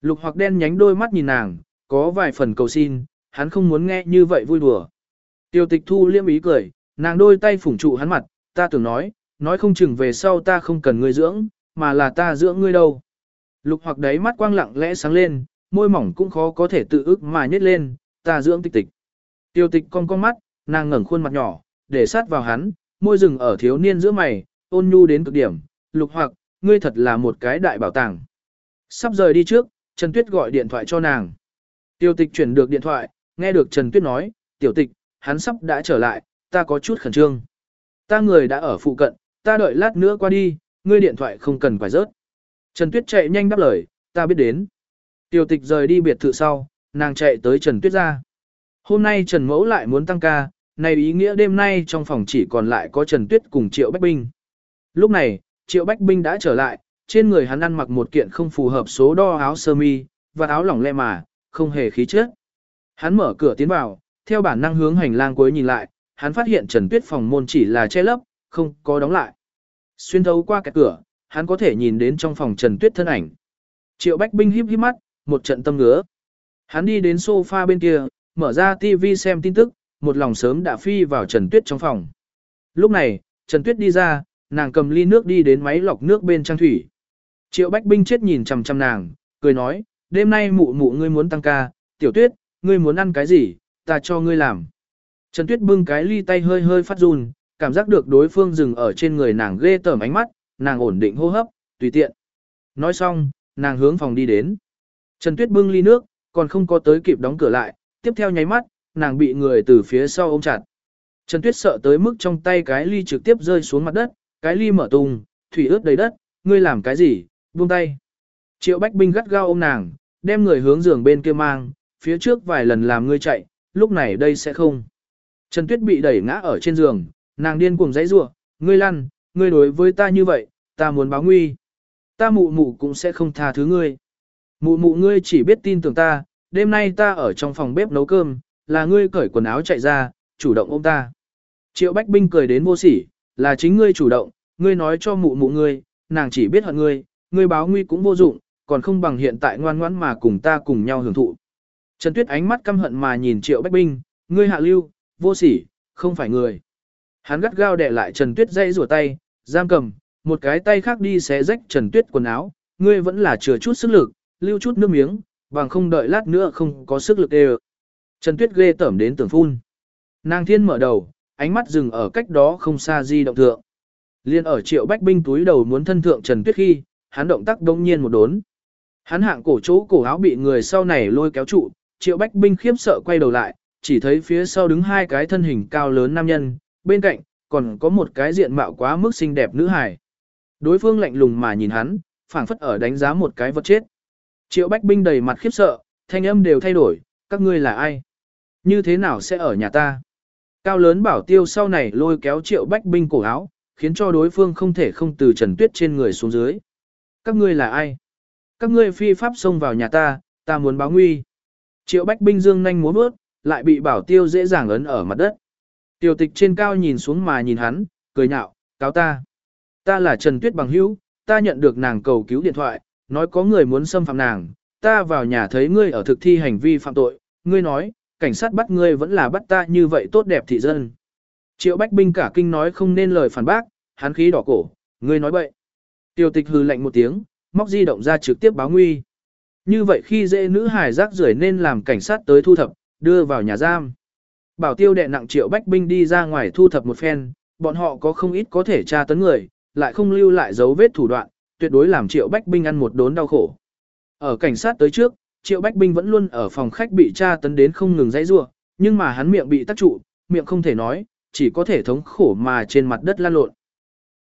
Lục hoặc đen nhánh đôi mắt nhìn nàng, có vài phần cầu xin, hắn không muốn nghe như vậy vui đùa. Tiêu tịch thu liêm ý cười, nàng đôi tay phủng trụ hắn mặt, ta tưởng nói, nói không chừng về sau ta không cần ngươi dưỡng, mà là ta dưỡng ngươi đâu. Lục hoặc đấy mắt quang lặng lẽ sáng lên, môi mỏng cũng khó có thể tự ức mà nhét lên, ta dưỡng tịch tịch. Tiêu tịch con con mắt, nàng ngẩng khuôn mặt nhỏ, để sát vào hắn, môi rừng ở thiếu niên giữa mày, ôn nhu đến cực điểm, lục hoặc, ngươi thật là một cái đại bảo tàng. Sắp rời đi trước, Trần Tuyết gọi điện thoại cho nàng. Tiêu tịch chuyển được điện thoại, nghe được Trần Tuyết nói, tiểu tịch, hắn sắp đã trở lại, ta có chút khẩn trương. Ta người đã ở phụ cận, ta đợi lát nữa qua đi, ngươi điện thoại không cần phải rớt. Trần Tuyết chạy nhanh đáp lời, ta biết đến. Tiểu tịch rời đi biệt thự sau, nàng chạy tới Trần Tuyết ra. Hôm nay Trần Mẫu lại muốn tăng ca, này ý nghĩa đêm nay trong phòng chỉ còn lại có Trần Tuyết cùng Triệu Bách Binh. Lúc này, Triệu Bách Binh đã trở lại, trên người hắn ăn mặc một kiện không phù hợp số đo áo sơ mi, và áo lỏng le mà, không hề khí chất. Hắn mở cửa tiến vào, theo bản năng hướng hành lang cuối nhìn lại, hắn phát hiện Trần Tuyết phòng môn chỉ là che lấp, không có đóng lại. Xuyên thấu qua cái cửa, hắn có thể nhìn đến trong phòng Trần Tuyết thân ảnh. Triệu Bách Binh híp híp mắt, một trận tâm ngứa. Hắn đi đến sofa bên kia, mở ra TV xem tin tức, một lòng sớm đã phi vào Trần Tuyết trong phòng. Lúc này, Trần Tuyết đi ra, nàng cầm ly nước đi đến máy lọc nước bên trang thủy. Triệu Bách Binh chết nhìn chằm chằm nàng, cười nói, đêm nay mụ mụ ngươi muốn tăng ca, tiểu tuyết, ngươi muốn ăn cái gì, ta cho ngươi làm. Trần Tuyết bưng cái ly tay hơi hơi phát run, cảm giác được đối phương dừng ở trên người nàng ghê tởm ánh mắt, nàng ổn định hô hấp, tùy tiện. Nói xong, nàng hướng phòng đi đến. Trần Tuyết bưng ly nước, còn không có tới kịp đóng cửa lại, tiếp theo nháy mắt, nàng bị người từ phía sau ôm chặt. Trần Tuyết sợ tới mức trong tay cái ly trực tiếp rơi xuống mặt đất, cái ly mở tung, thủy ướt đầy đất, ngươi làm cái gì, buông tay. Triệu Bách Binh gắt gao ôm nàng, đem người hướng giường bên kia mang, phía trước vài lần làm ngươi chạy, lúc này đây sẽ không. Trần Tuyết bị đẩy ngã ở trên giường, nàng điên cuồng dãy rủa, ngươi lăn, ngươi đối với ta như vậy, ta muốn báo nguy. Ta mụ mụ cũng sẽ không tha thứ ngươi. Mụ mụ ngươi chỉ biết tin tưởng ta, đêm nay ta ở trong phòng bếp nấu cơm, là ngươi cởi quần áo chạy ra, chủ động ôm ta. Triệu Bách Binh cười đến vô sỉ, là chính ngươi chủ động, ngươi nói cho mụ mụ ngươi, nàng chỉ biết hận ngươi, ngươi báo nguy cũng vô dụng, còn không bằng hiện tại ngoan ngoãn mà cùng ta cùng nhau hưởng thụ. Trần Tuyết ánh mắt căm hận mà nhìn Triệu Bách Binh, ngươi hạ lưu, vô sỉ, không phải người. Hắn gắt gao đè lại Trần Tuyết dây rủa tay, giam cầm, một cái tay khác đi xé rách Trần Tuyết quần áo, ngươi vẫn là chừa chút sức lực, lưu chút nước miếng, bằng không đợi lát nữa không có sức lực đều. Trần Tuyết ghê tởm đến tưởng phun. Nàng thiên mở đầu, ánh mắt dừng ở cách đó không xa di động thượng. Liên ở triệu bách binh túi đầu muốn thân thượng Trần Tuyết khi, hắn động tác đông nhiên một đốn. Hắn hạng cổ chỗ cổ áo bị người sau này lôi kéo trụ, triệu bách binh khiếp sợ quay đầu lại, chỉ thấy phía sau đứng hai cái thân hình cao lớn nam nhân, bên cạnh, còn có một cái diện mạo quá mức xinh đẹp nữ hài. Đối phương lạnh lùng mà nhìn hắn, phảng phất ở đánh giá một cái vật chết. Triệu bách binh đầy mặt khiếp sợ, thanh âm đều thay đổi, các ngươi là ai? Như thế nào sẽ ở nhà ta? Cao lớn bảo tiêu sau này lôi kéo triệu bách binh cổ áo, khiến cho đối phương không thể không từ trần tuyết trên người xuống dưới. Các ngươi là ai? Các ngươi phi pháp xông vào nhà ta, ta muốn báo nguy. Triệu bách binh dương nhanh múa bước, lại bị bảo tiêu dễ dàng ấn ở mặt đất. Tiểu tịch trên cao nhìn xuống mà nhìn hắn, cười nhạo, cáo ta. Ta là Trần Tuyết bằng hữu, ta nhận được nàng cầu cứu điện thoại, nói có người muốn xâm phạm nàng, ta vào nhà thấy ngươi ở thực thi hành vi phạm tội, ngươi nói, cảnh sát bắt ngươi vẫn là bắt ta như vậy tốt đẹp thị dân. Triệu Bách Binh cả kinh nói không nên lời phản bác, hắn khí đỏ cổ, ngươi nói bậy. Tiêu tịch hừ lạnh một tiếng, móc di động ra trực tiếp báo nguy. Như vậy khi dễ nữ hài rác rưởi nên làm cảnh sát tới thu thập, đưa vào nhà giam. Bảo tiêu đệ nặng triệu bách binh đi ra ngoài thu thập một phen, bọn họ có không ít có thể tra tấn người, lại không lưu lại dấu vết thủ đoạn, tuyệt đối làm triệu bách binh ăn một đốn đau khổ. Ở cảnh sát tới trước, triệu bách binh vẫn luôn ở phòng khách bị tra tấn đến không ngừng dãy rua, nhưng mà hắn miệng bị tắc trụ, miệng không thể nói, chỉ có thể thống khổ mà trên mặt đất lan lộn.